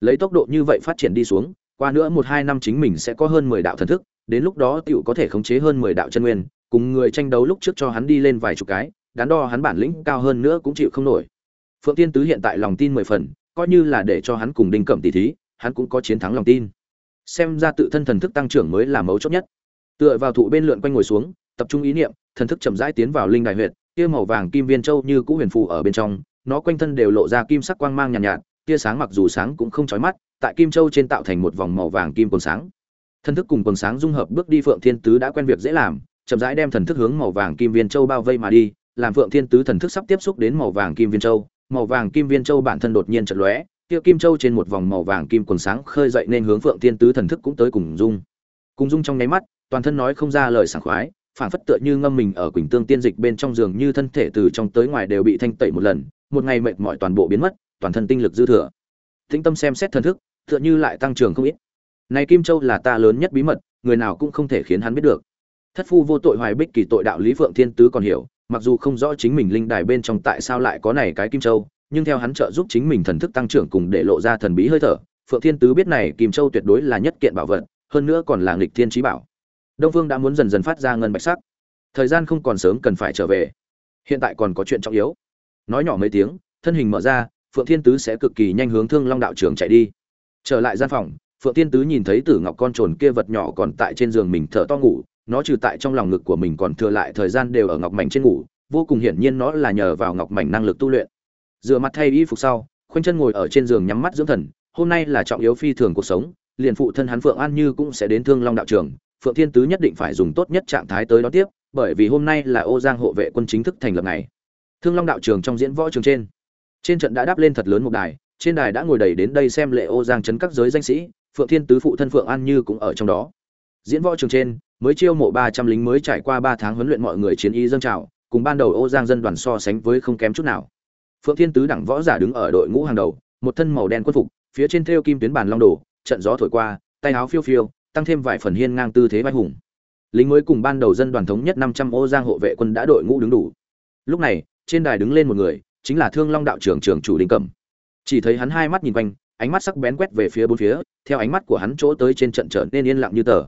Lấy tốc độ như vậy phát triển đi xuống qua nữa một hai năm chính mình sẽ có hơn mười đạo thần thức đến lúc đó tựu có thể khống chế hơn mười đạo chân nguyên cùng người tranh đấu lúc trước cho hắn đi lên vài chục cái đắn đo hắn bản lĩnh cao hơn nữa cũng chịu không nổi. Phượng tiên tứ hiện tại lòng tin mười phần coi như là để cho hắn cùng đinh cẩm tỷ thí hắn cũng có chiến thắng lòng tin. Xem ra tự thân thần thức tăng trưởng mới là mấu chốt nhất. Tựa vào thụ bên lượn quanh ngồi xuống tập trung ý niệm thần thức chậm rãi tiến vào linh đại huyệt kia màu vàng kim viên châu như cũ huyền phù ở bên trong nó quanh thân đều lộ ra kim sắc quang mang nhàn nhạt, nhạt tia sáng mặc dù sáng cũng không chói mắt tại kim châu trên tạo thành một vòng màu vàng kim quần sáng. Thần thức cùng quần sáng dung hợp bước đi phượng thiên tứ đã quen việc dễ làm, chậm rãi đem thần thức hướng màu vàng kim viên châu bao vây mà đi, làm phượng thiên tứ thần thức sắp tiếp xúc đến màu vàng kim viên châu. Màu vàng kim viên châu bản thân đột nhiên chật lóe, kia kim châu trên một vòng màu vàng kim quần sáng khơi dậy nên hướng phượng thiên tứ thần thức cũng tới cùng dung. Cùng dung trong nháy mắt, toàn thân nói không ra lời sảng khoái phản phất tựa như ngâm mình ở quỳnh tương tiên dịch bên trong giường như thân thể từ trong tới ngoài đều bị thanh tẩy một lần, một ngày mệt mỏi toàn bộ biến mất, toàn thân tinh lực dư thừa. Tĩnh tâm xem xét thần thức tựa như lại tăng trưởng không ít. Này kim châu là ta lớn nhất bí mật, người nào cũng không thể khiến hắn biết được. Thất phu vô tội hoài bích kỳ tội đạo lý phượng thiên tứ còn hiểu, mặc dù không rõ chính mình linh đài bên trong tại sao lại có này cái kim châu, nhưng theo hắn trợ giúp chính mình thần thức tăng trưởng cùng để lộ ra thần bí hơi thở, phượng thiên tứ biết này kim châu tuyệt đối là nhất kiện bảo vật, hơn nữa còn là nghịch thiên trí bảo. Đông phương đã muốn dần dần phát ra ngân bạch sắc. Thời gian không còn sớm cần phải trở về. Hiện tại còn có chuyện trọng yếu. Nói nhỏ mấy tiếng, thân hình mở ra, phượng thiên tứ sẽ cực kỳ nhanh hướng thương long đạo trường chạy đi trở lại gian phòng, phượng thiên tứ nhìn thấy tử ngọc con trồn kia vật nhỏ còn tại trên giường mình thở to ngủ, nó trừ tại trong lòng ngực của mình còn thừa lại thời gian đều ở ngọc mảnh trên ngủ, vô cùng hiển nhiên nó là nhờ vào ngọc mảnh năng lực tu luyện. Dựa mặt thay y phục sau, khoanh chân ngồi ở trên giường nhắm mắt dưỡng thần, hôm nay là trọng yếu phi thường cuộc sống, liền phụ thân hắn phượng an như cũng sẽ đến thương long đạo trường, phượng thiên tứ nhất định phải dùng tốt nhất trạng thái tới đó tiếp, bởi vì hôm nay là ô giang hộ vệ quân chính thức thành lập ngày. Thương long đạo trường trong diễn võ trường trên. Trên trận đã đáp lên thật lớn một đài trên đài đã ngồi đầy đến đây xem lễ ô giang trấn các giới danh sĩ, phượng thiên tứ phụ thân phượng an như cũng ở trong đó. Diễn võ trường trên, mới chiêu mộ ba trăm lính mới trải qua ba tháng huấn luyện mọi người chiến y dâng trào, cùng ban đầu ô giang dân đoàn so sánh với không kém chút nào. Phượng thiên tứ đẳng võ giả đứng ở đội ngũ hàng đầu, một thân màu đen quân phục, phía trên thêu kim tuyến bản long đồ, trận gió thổi qua, tay áo phiêu phiêu, tăng thêm vài phần hiên ngang tư thế vai hùng. Lính mới cùng ban đầu dân đoàn thống nhất năm trăm ô giang hộ vệ quân đã đội ngũ đứng đủ. Lúc này, trên đài đứng lên một người, chính là thương long đạo trưởng trưởng chủ đinh cẩm chỉ thấy hắn hai mắt nhìn quanh, ánh mắt sắc bén quét về phía bốn phía, theo ánh mắt của hắn chỗ tới trên trận trở nên yên lặng như tờ.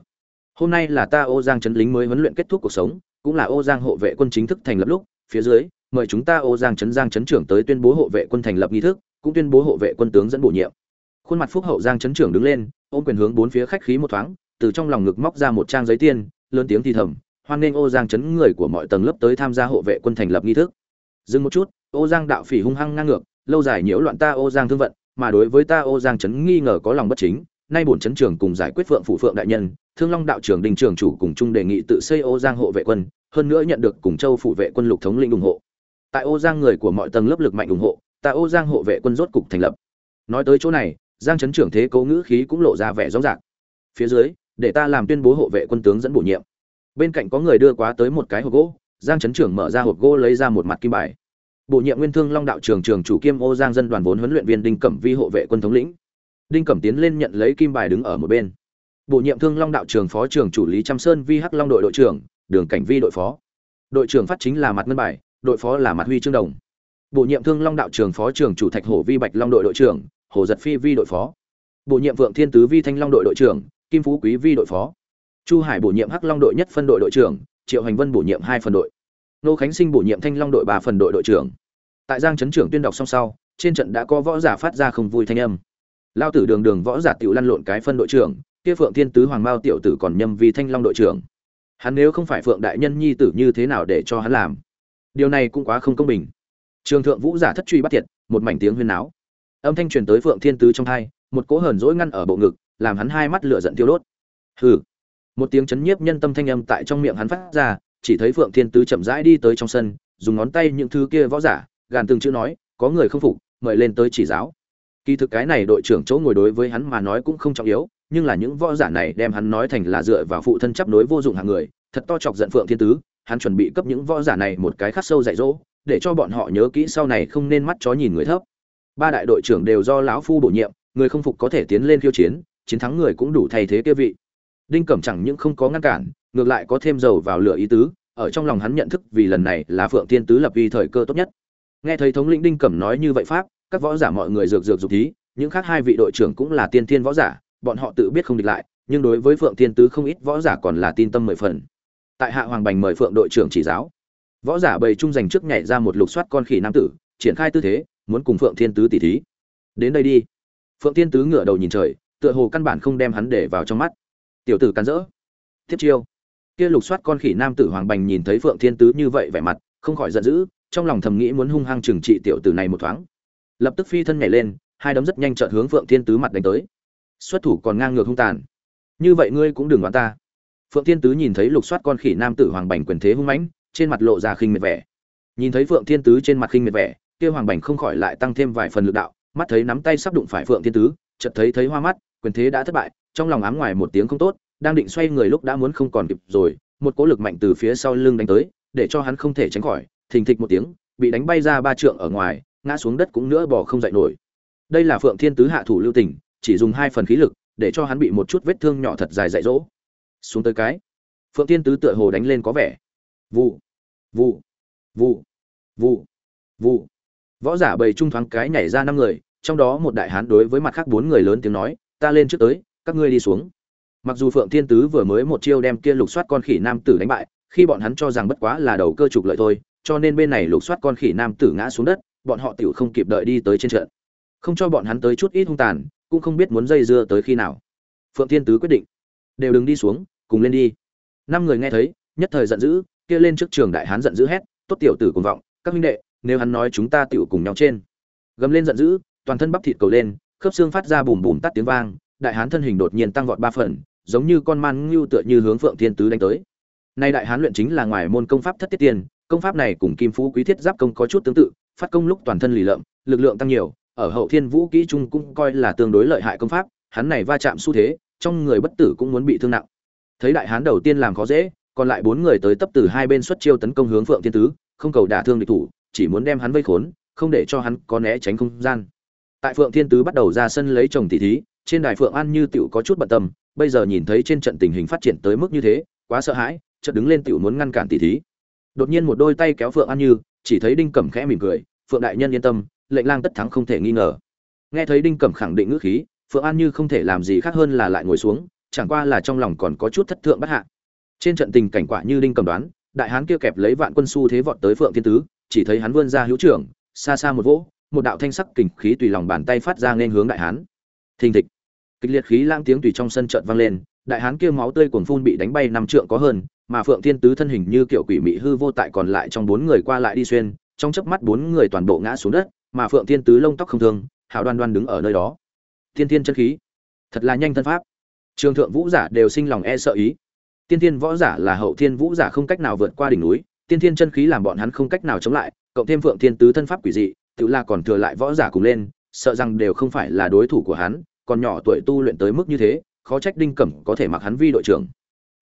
Hôm nay là ta ô giang trấn lính mới huấn luyện kết thúc cuộc sống, cũng là ô giang hộ vệ quân chính thức thành lập lúc, phía dưới, mời chúng ta ô giang trấn giang trấn trưởng tới tuyên bố hộ vệ quân thành lập nghi thức, cũng tuyên bố hộ vệ quân tướng dẫn bổ nhiệm. Khuôn mặt phúc hậu giang trấn trưởng đứng lên, ôm quyền hướng bốn phía khách khí một thoáng, từ trong lòng ngực móc ra một trang giấy tiên lớn tiếng thì thầm, hoan nghênh ô giang trấn người của mọi tầng lớp tới tham gia hộ vệ quân thành lập nghi thức. Dừng một chút, ô giang đạo phỉ hung hăng ngang ngược lâu dài nhiễu loạn ta ô giang thương vận, mà đối với ta ô giang trấn nghi ngờ có lòng bất chính, nay bổn trấn trưởng cùng giải quyết phượng phụ phượng đại nhân, thương long đạo trưởng đình trưởng chủ cùng chung đề nghị tự xây ô giang hộ vệ quân, hơn nữa nhận được cùng châu phụ vệ quân lục thống lĩnh ủng hộ. Tại ô giang người của mọi tầng lớp lực mạnh ủng hộ tại ô giang hộ vệ quân rốt cục thành lập. Nói tới chỗ này, giang trấn trưởng thế cố ngữ khí cũng lộ ra vẻ rõ ràng phía dưới, để ta làm tuyên bố hộ vệ quân tướng dẫn bổ nhiệm. Bên cạnh có người đưa quá tới một cái hộp gỗ, giang trấn trưởng mở ra hộp gỗ lấy ra một mặt kim bài bổ nhiệm nguyên thương long đạo trường trường chủ kiêm ô giang dân đoàn vốn huấn luyện viên đinh cẩm vi hộ vệ quân thống lĩnh. Đinh cẩm tiến lên nhận lấy kim bài đứng ở một bên. Bổ nhiệm thương long đạo trường phó trưởng chủ lý trăm sơn vi hắc long đội đội trưởng, đường cảnh vi đội phó. Đội trưởng phát chính là mặt ngân bài, đội phó là mặt huy trương đồng. Bổ nhiệm thương long đạo trường phó trưởng chủ thạch hổ vi bạch long đội đội trưởng, hồ giật phi vi đội phó. Bổ nhiệm vượng thiên tứ vi thanh long đội đội trưởng, kim phú quý vi đội phó. Chu hải bổ nhiệm hắc long đội nhất phân đội đội trưởng, triệu hành vân bổ nhiệm hai phần đội. Nô khánh sinh bổ nhiệm thanh long đội ba phần đội đội trưởng tại giang trấn trưởng tuyên đọc xong sau, trên trận đã có võ giả phát ra không vui thanh âm. Lao tử đường đường võ giả tiểu lăn lộn cái phân đội trưởng, kia phượng thiên tứ hoàng mao tiểu tử còn nhâm vì thanh long đội trưởng. Hắn nếu không phải phượng đại nhân nhi tử như thế nào để cho hắn làm? Điều này cũng quá không công bình. Trường thượng vũ giả thất truy bắt thiệt, một mảnh tiếng huyên náo. Âm thanh truyền tới phượng thiên tứ trong thai một cỗ hờn dỗi ngăn ở bộ ngực, làm hắn hai mắt lửa giận tiêu đốt. Hừ. Một tiếng chấn nhiếp nhân tâm thanh âm tại trong miệng hắn phát ra, chỉ thấy phượng thiên tứ chậm rãi đi tới trong sân, dùng ngón tay những thứ kia võ giả gàn từng chữ nói, có người không phục, mời lên tới chỉ giáo. Kỳ thực cái này đội trưởng chỗ ngồi đối với hắn mà nói cũng không trọng yếu, nhưng là những võ giả này đem hắn nói thành là dựa vào phụ thân chấp nối vô dụng hàng người, thật to chọc giận phượng thiên tứ, hắn chuẩn bị cấp những võ giả này một cái khắc sâu dạy dỗ, để cho bọn họ nhớ kỹ sau này không nên mắt chó nhìn người thấp. Ba đại đội trưởng đều do lão phu bổ nhiệm, người không phục có thể tiến lên khiêu chiến chiến thắng người cũng đủ thay thế kia vị. Đinh cẩm chẳng những không có ngăn cản, ngược lại có thêm dầu vào lửa ý tứ, ở trong lòng hắn nhận thức vì lần này là phượng thiên tứ lập vì thời cơ tốt nhất nghe thấy thống lĩnh đinh cẩm nói như vậy pháp, các võ giả mọi người dược dược dục thí, những khác hai vị đội trưởng cũng là tiên thiên võ giả, bọn họ tự biết không địch lại, nhưng đối với phượng Thiên tứ không ít võ giả còn là tin tâm mười phần. Tại hạ hoàng bành mời phượng đội trưởng chỉ giáo. Võ giả bầy trung giành trước nhảy ra một lục soát con khỉ nam tử, triển khai tư thế, muốn cùng phượng thiên tứ tỉ thí. Đến đây đi. Phượng thiên tứ ngửa đầu nhìn trời, tựa hồ căn bản không đem hắn để vào trong mắt. Tiểu tử cắn rỡ. Tiếp chiêu. Kia lục soát con khỉ nam tử hoàng bành nhìn thấy phượng thiên tứ như vậy vẻ mặt, không khỏi giận dữ trong lòng thầm nghĩ muốn hung hăng trừng trị tiểu tử này một thoáng. Lập tức phi thân nhảy lên, hai đấm rất nhanh chợt hướng phượng thiên tứ mặt đánh tới. Xuất thủ còn ngang ngược hung tàn. Như vậy ngươi cũng đừng đoán ta. Phượng thiên tứ nhìn thấy lục soát con khỉ nam tử hoàng bành quyền thế hung mãnh, trên mặt lộ ra khinh miệt vẻ. Nhìn thấy phượng thiên tứ trên mặt khinh miệt vẻ, kia hoàng bành không khỏi lại tăng thêm vài phần lực đạo, mắt thấy nắm tay sắp đụng phải phượng thiên tứ, chợt thấy thấy hoa mắt, quyền thế đã thất bại, trong lòng ám ngoài một tiếng không tốt, đang định xoay người lúc đã muốn không còn kịp rồi, một cỗ lực mạnh từ phía sau lưng đánh tới, để cho hắn không thể tránh khỏi thình thịch một tiếng, bị đánh bay ra ba trượng ở ngoài, ngã xuống đất cũng nữa bỏ không dậy nổi. Đây là phượng thiên tứ hạ thủ lưu tình, chỉ dùng hai phần khí lực, để cho hắn bị một chút vết thương nhỏ thật dài dạy dỗ. Xuống tới cái. Phượng thiên tứ tựa hồ đánh lên có vẻ. Vụ. Vụ. Vụ. Vụ. Vụ. Võ giả bầy trung thoáng cái nhảy ra năm người, trong đó một đại hán đối với mặt khác bốn người lớn tiếng nói, ta lên trước tới, các ngươi đi xuống. Mặc dù phượng thiên tứ vừa mới một chiêu đem kia lục soát con khỉ nam tử đánh bại, khi bọn hắn cho rằng bất quá là đầu cơ trục lợi thôi cho nên bên này lục soát con khỉ nam tử ngã xuống đất, bọn họ tiểu không kịp đợi đi tới trên trận. Không cho bọn hắn tới chút ít hung tàn, cũng không biết muốn dây dưa tới khi nào. Phượng thiên tứ quyết định, đều đừng đi xuống, cùng lên đi. Năm người nghe thấy, nhất thời giận dữ, kia lên trước trường đại hán giận dữ hét, tốt tiểu tử cùng vọng, các huynh đệ, nếu hắn nói chúng ta tiểu cùng nhau trên. Gầm lên giận dữ, toàn thân bắp thịt cầu lên, khớp xương phát ra bùm bùm tắt tiếng vang, đại hán thân hình đột nhiên tăng vọt ba phần, giống như con man ngưu tựa như hướng phượng thiên tứ đánh tới. Nay đại hán luyện chính là ngoài môn công pháp thất tiết tiền công pháp này cùng kim phú quý thiết giáp công có chút tương tự, phát công lúc toàn thân lì lợm, lực lượng tăng nhiều, ở hậu thiên vũ kỹ trung cũng coi là tương đối lợi hại công pháp, hắn này va chạm xu thế, trong người bất tử cũng muốn bị thương nặng. Thấy đại hán đầu tiên làm khó dễ, còn lại bốn người tới tấp từ hai bên xuất chiêu tấn công hướng phượng thiên tứ, không cầu đả thương địch thủ, chỉ muốn đem hắn vây khốn, không để cho hắn có né tránh không gian. Tại phượng thiên tứ bắt đầu ra sân lấy chồng tỷ thí, trên đài phượng an như tiểu có chút bận tâm, bây giờ nhìn thấy trên trận tình hình phát triển tới mức như thế, quá sợ hãi, chợt đứng lên tiểu muốn ngăn cản tỷ thí đột nhiên một đôi tay kéo phượng an như, chỉ thấy đinh cẩm khẽ mỉm cười, phượng đại nhân yên tâm, lệnh lang tất thắng không thể nghi ngờ. Nghe thấy đinh cẩm khẳng định ngữ khí, phượng an như không thể làm gì khác hơn là lại ngồi xuống, chẳng qua là trong lòng còn có chút thất thượng bất hạ. Trên trận tình cảnh quả như đinh cẩm đoán, đại hán kia kẹp lấy vạn quân su thế vọt tới phượng thiên tứ, chỉ thấy hắn vươn ra hữu trưởng, xa xa một vỗ, một đạo thanh sắc kình khí tùy lòng bàn tay phát ra nên hướng đại hán. Thình thịch. Kịch liệt khí lang tiếng tùy trong sân trận vang lên, đại hán kia máu tươi cuồng phun bị đánh bay năm trượng có hơn mà phượng thiên tứ thân hình như kiểu quỷ mị hư vô tại còn lại trong bốn người qua lại đi xuyên, trong chớp mắt bốn người toàn bộ ngã xuống đất, mà phượng thiên tứ lông tóc không thương hảo đoan đoan đứng ở nơi đó. Thiên thiên chân khí, thật là nhanh thân pháp. Trường thượng vũ giả đều sinh lòng e sợ ý. Tiên thiên võ giả là hậu thiên vũ giả không cách nào vượt qua đỉnh núi, tiên thiên chân khí làm bọn hắn không cách nào chống lại, cộng thêm phượng thiên tứ thân pháp quỷ dị, tự là còn thừa lại võ giả cùng lên, sợ rằng đều không phải là đối thủ của hắn, còn nhỏ tuổi tu luyện tới mức như thế, khó trách đinh cẩm có thể mặc hắn vi đội trưởng.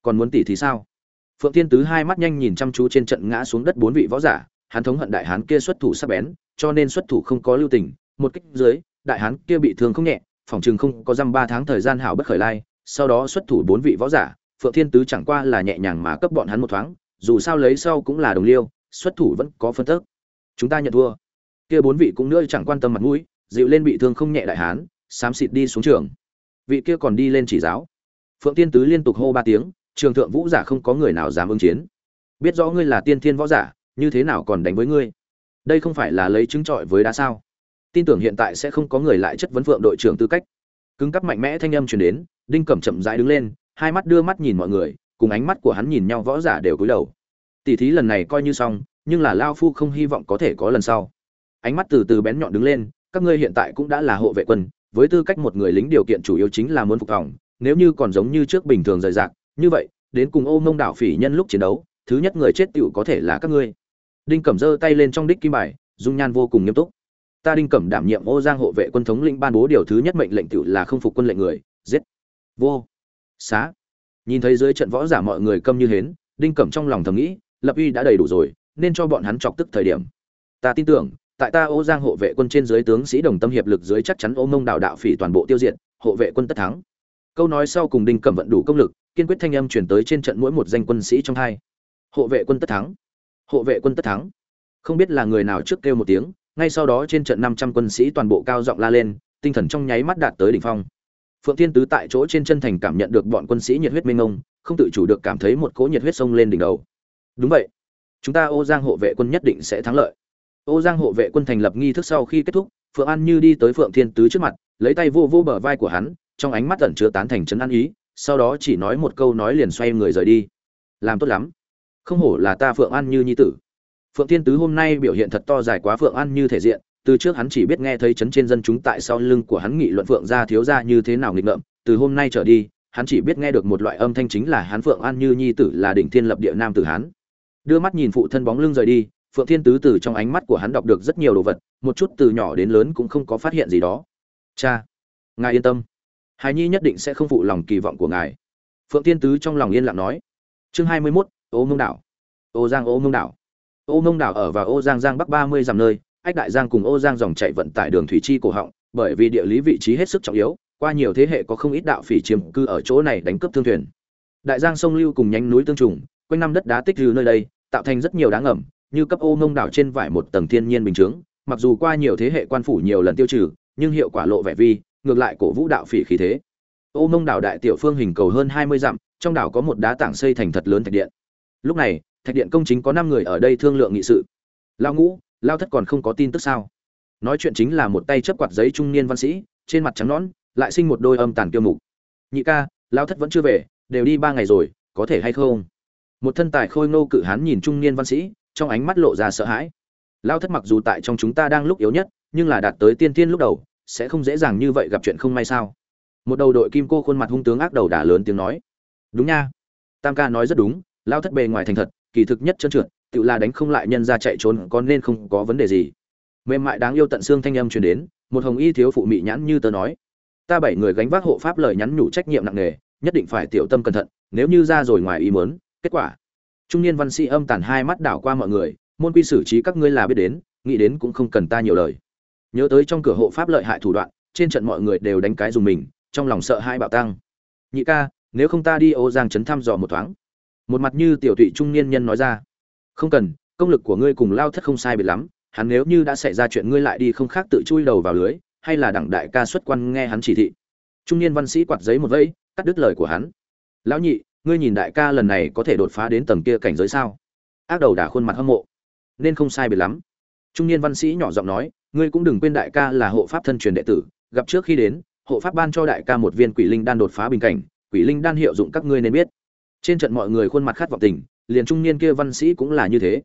Còn muốn tỷ thì sao? Phượng thiên tứ hai mắt nhanh nhìn chăm chú trên trận ngã xuống đất bốn vị võ giả, hắn thống hận đại hán kia xuất thủ sắc bén, cho nên xuất thủ không có lưu tình. Một kích dưới, đại hán kia bị thương không nhẹ, phòng chừng không có dăm ba tháng thời gian hảo bất khởi lai, sau đó xuất thủ bốn vị võ giả, phượng thiên tứ chẳng qua là nhẹ nhàng mà cấp bọn hắn một thoáng, dù sao lấy sau cũng là đồng liêu, xuất thủ vẫn có phân tức. Chúng ta nhận thua. Kia bốn vị cũng nữa chẳng quan tâm mặt mũi, dịu lên bị thương không nhẹ đại hán, xám xịt đi xuống trường. Vị kia còn đi lên chỉ giáo. Phượng tiên tứ liên tục hô ba tiếng trường thượng vũ giả không có người nào dám ứng chiến. Biết rõ ngươi là tiên thiên võ giả, như thế nào còn đánh với ngươi? Đây không phải là lấy chứng trọi với đá sao? Tin tưởng hiện tại sẽ không có người lại chất vấn phượng đội trưởng tư cách. Cứng cắp mạnh mẽ thanh âm truyền đến, đinh cẩm chậm rãi đứng lên, hai mắt đưa mắt nhìn mọi người, cùng ánh mắt của hắn nhìn nhau võ giả đều cúi đầu. Tỷ thí lần này coi như xong, nhưng là lao phu không hy vọng có thể có lần sau. Ánh mắt từ từ bén nhọn đứng lên, các ngươi hiện tại cũng đã là hộ vệ quân, với tư cách một người lính điều kiện chủ yếu chính là muốn phục phòng nếu như còn giống như trước bình thường rời rạc như vậy, đến cùng ô mông đảo phỉ nhân lúc chiến đấu, thứ nhất người chết tựu có thể là các ngươi. Đinh cẩm giơ tay lên trong đích kim bài, dung nhan vô cùng nghiêm túc. Ta đinh cẩm đảm nhiệm ô giang hộ vệ quân thống lĩnh ban bố điều thứ nhất mệnh lệnh tựu là không phục quân lệnh người, giết. Vô. Xá. Nhìn thấy dưới trận võ giả mọi người câm như hến, đinh cẩm trong lòng thầm nghĩ, lập uy đã đầy đủ rồi, nên cho bọn hắn chọc tức thời điểm. Ta tin tưởng, tại ta ô giang hộ vệ quân trên dưới tướng sĩ đồng tâm hiệp lực dưới chắc chắn ô mông đảo đạo phỉ toàn bộ tiêu diệt, hộ vệ quân tất thắng câu nói sau cùng đinh cẩm vận đủ công lực, kiên quyết thanh âm chuyển tới trên trận mỗi một danh quân sĩ trong hai. Hộ vệ quân tất thắng. Hộ vệ quân tất thắng. Không biết là người nào trước kêu một tiếng, ngay sau đó trên trận năm trăm quân sĩ toàn bộ cao giọng la lên, tinh thần trong nháy mắt đạt tới đỉnh phong. Phượng thiên tứ tại chỗ trên chân thành cảm nhận được bọn quân sĩ nhiệt huyết mênh mông, không tự chủ được cảm thấy một cỗ nhiệt huyết sông lên đỉnh đầu. Đúng vậy. Chúng ta ô giang hộ vệ quân nhất định sẽ thắng lợi. Ô giang hộ vệ quân thành lập nghi thức sau khi kết thúc, phượng an như đi tới phượng thiên tứ trước mặt, lấy tay vô vô bờ vai của hắn trong ánh mắt ẩn chứa tán thành chấn an ý sau đó chỉ nói một câu nói liền xoay người rời đi. Làm tốt lắm. Không hổ là ta phượng an như nhi tử. Phượng thiên tứ hôm nay biểu hiện thật to dài quá phượng an như thể diện từ trước hắn chỉ biết nghe thấy chấn trên dân chúng tại sau lưng của hắn nghị luận phượng gia thiếu gia như thế nào nghịch ngợm từ hôm nay trở đi hắn chỉ biết nghe được một loại âm thanh chính là hắn phượng an như nhi tử là đỉnh thiên lập địa nam tử hắn, đưa mắt nhìn phụ thân bóng lưng rời đi phượng thiên tứ từ trong ánh mắt của hắn đọc được rất nhiều đồ vật một chút từ nhỏ đến lớn cũng không có phát hiện gì đó. Cha ngài yên tâm hài nhi nhất định sẽ không phụ lòng kỳ vọng của ngài. Phượng thiên tứ trong lòng yên lặng nói. Chương hai mươi 21, ô mông đảo. Ô giang ô mông đảo. Ô mông đảo ở vào ô giang giang bắc ba mươi dặm nơi ách đại giang cùng ô giang dòng chạy vận tải đường thủy chi cổ họng bởi vì địa lý vị trí hết sức trọng yếu qua nhiều thế hệ có không ít đạo phỉ chiếm cư ở chỗ này đánh cướp thương thuyền. Đại giang sông lưu cùng nhánh núi tương trùng quanh năm đất đá tích lưu nơi đây tạo thành rất nhiều đá ngầm như cấp ô mông đảo trên vải một tầng thiên nhiên bình chướng mặc dù qua nhiều thế hệ quan phủ nhiều lần tiêu trừ nhưng hiệu quả lộ vẻ vi ngược lại cổ vũ đạo phỉ khí thế. Ô mông đảo đại tiểu phương hình cầu hơn hai mươi dặm, trong đảo có một đá tảng xây thành thật lớn thạch điện. Lúc này, thạch điện công chính có năm người ở đây thương lượng nghị sự. Lao ngũ lao thất còn không có tin tức sao? Nói chuyện chính là một tay chấp quạt giấy trung niên văn sĩ, trên mặt trắng nõn, lại sinh một đôi âm tàn kiêu mục. Nhị ca lao thất vẫn chưa về, đều đi ba ngày rồi, có thể hay không? Một thân tài khôi ngô cự hán nhìn trung niên văn sĩ, trong ánh mắt lộ ra sợ hãi. Lao thất mặc dù tại trong chúng ta đang lúc yếu nhất, nhưng là đạt tới tiên tiên lúc đầu sẽ không dễ dàng như vậy gặp chuyện không may sao? Một đầu đội kim cô khuôn mặt hung tướng ác đầu đả lớn tiếng nói. Đúng nha. Tam ca nói rất đúng, lao thất bề ngoài thành thật, kỳ thực nhất chân trượt, tự là đánh không lại nhân ra chạy trốn, có nên không có vấn đề gì. Mềm mại đáng yêu tận xương thanh âm truyền đến, một hồng y thiếu phụ mị nhãn như tớ nói. Ta bảy người gánh vác hộ pháp lời nhắn nhủ trách nhiệm nặng nề, nhất định phải tiểu tâm cẩn thận, nếu như ra rồi ngoài ý muốn, kết quả. Trung niên văn sĩ âm tàn hai mắt đảo qua mọi người, môn quy xử trí các ngươi là biết đến, nghĩ đến cũng không cần ta nhiều lời nhớ tới trong cửa hộ pháp lợi hại thủ đoạn, trên trận mọi người đều đánh cái dùng mình, trong lòng sợ hai bạo tăng. Nhị ca, nếu không ta đi ô giang trấn thăm dò một thoáng. Một mặt như tiểu thụy trung niên nhân nói ra. Không cần, công lực của ngươi cùng lao thất không sai biệt lắm, hắn nếu như đã xảy ra chuyện ngươi lại đi không khác tự chui đầu vào lưới, hay là đẳng đại ca xuất quan nghe hắn chỉ thị. Trung niên văn sĩ quạt giấy một vẫy, cắt đứt lời của hắn. Lão nhị, ngươi nhìn đại ca lần này có thể đột phá đến tầng kia cảnh giới sao? Ác đầu đả khuôn mặt hâm mộ. Nên không sai biệt lắm. Trung niên văn sĩ nhỏ giọng nói ngươi cũng đừng quên đại ca là hộ pháp thân truyền đệ tử, gặp trước khi đến, hộ pháp ban cho đại ca một viên quỷ linh đan đột phá bình cảnh, quỷ linh đan hiệu dụng các ngươi nên biết. Trên trận mọi người khuôn mặt khát vọng tình, liền trung niên kia văn sĩ cũng là như thế.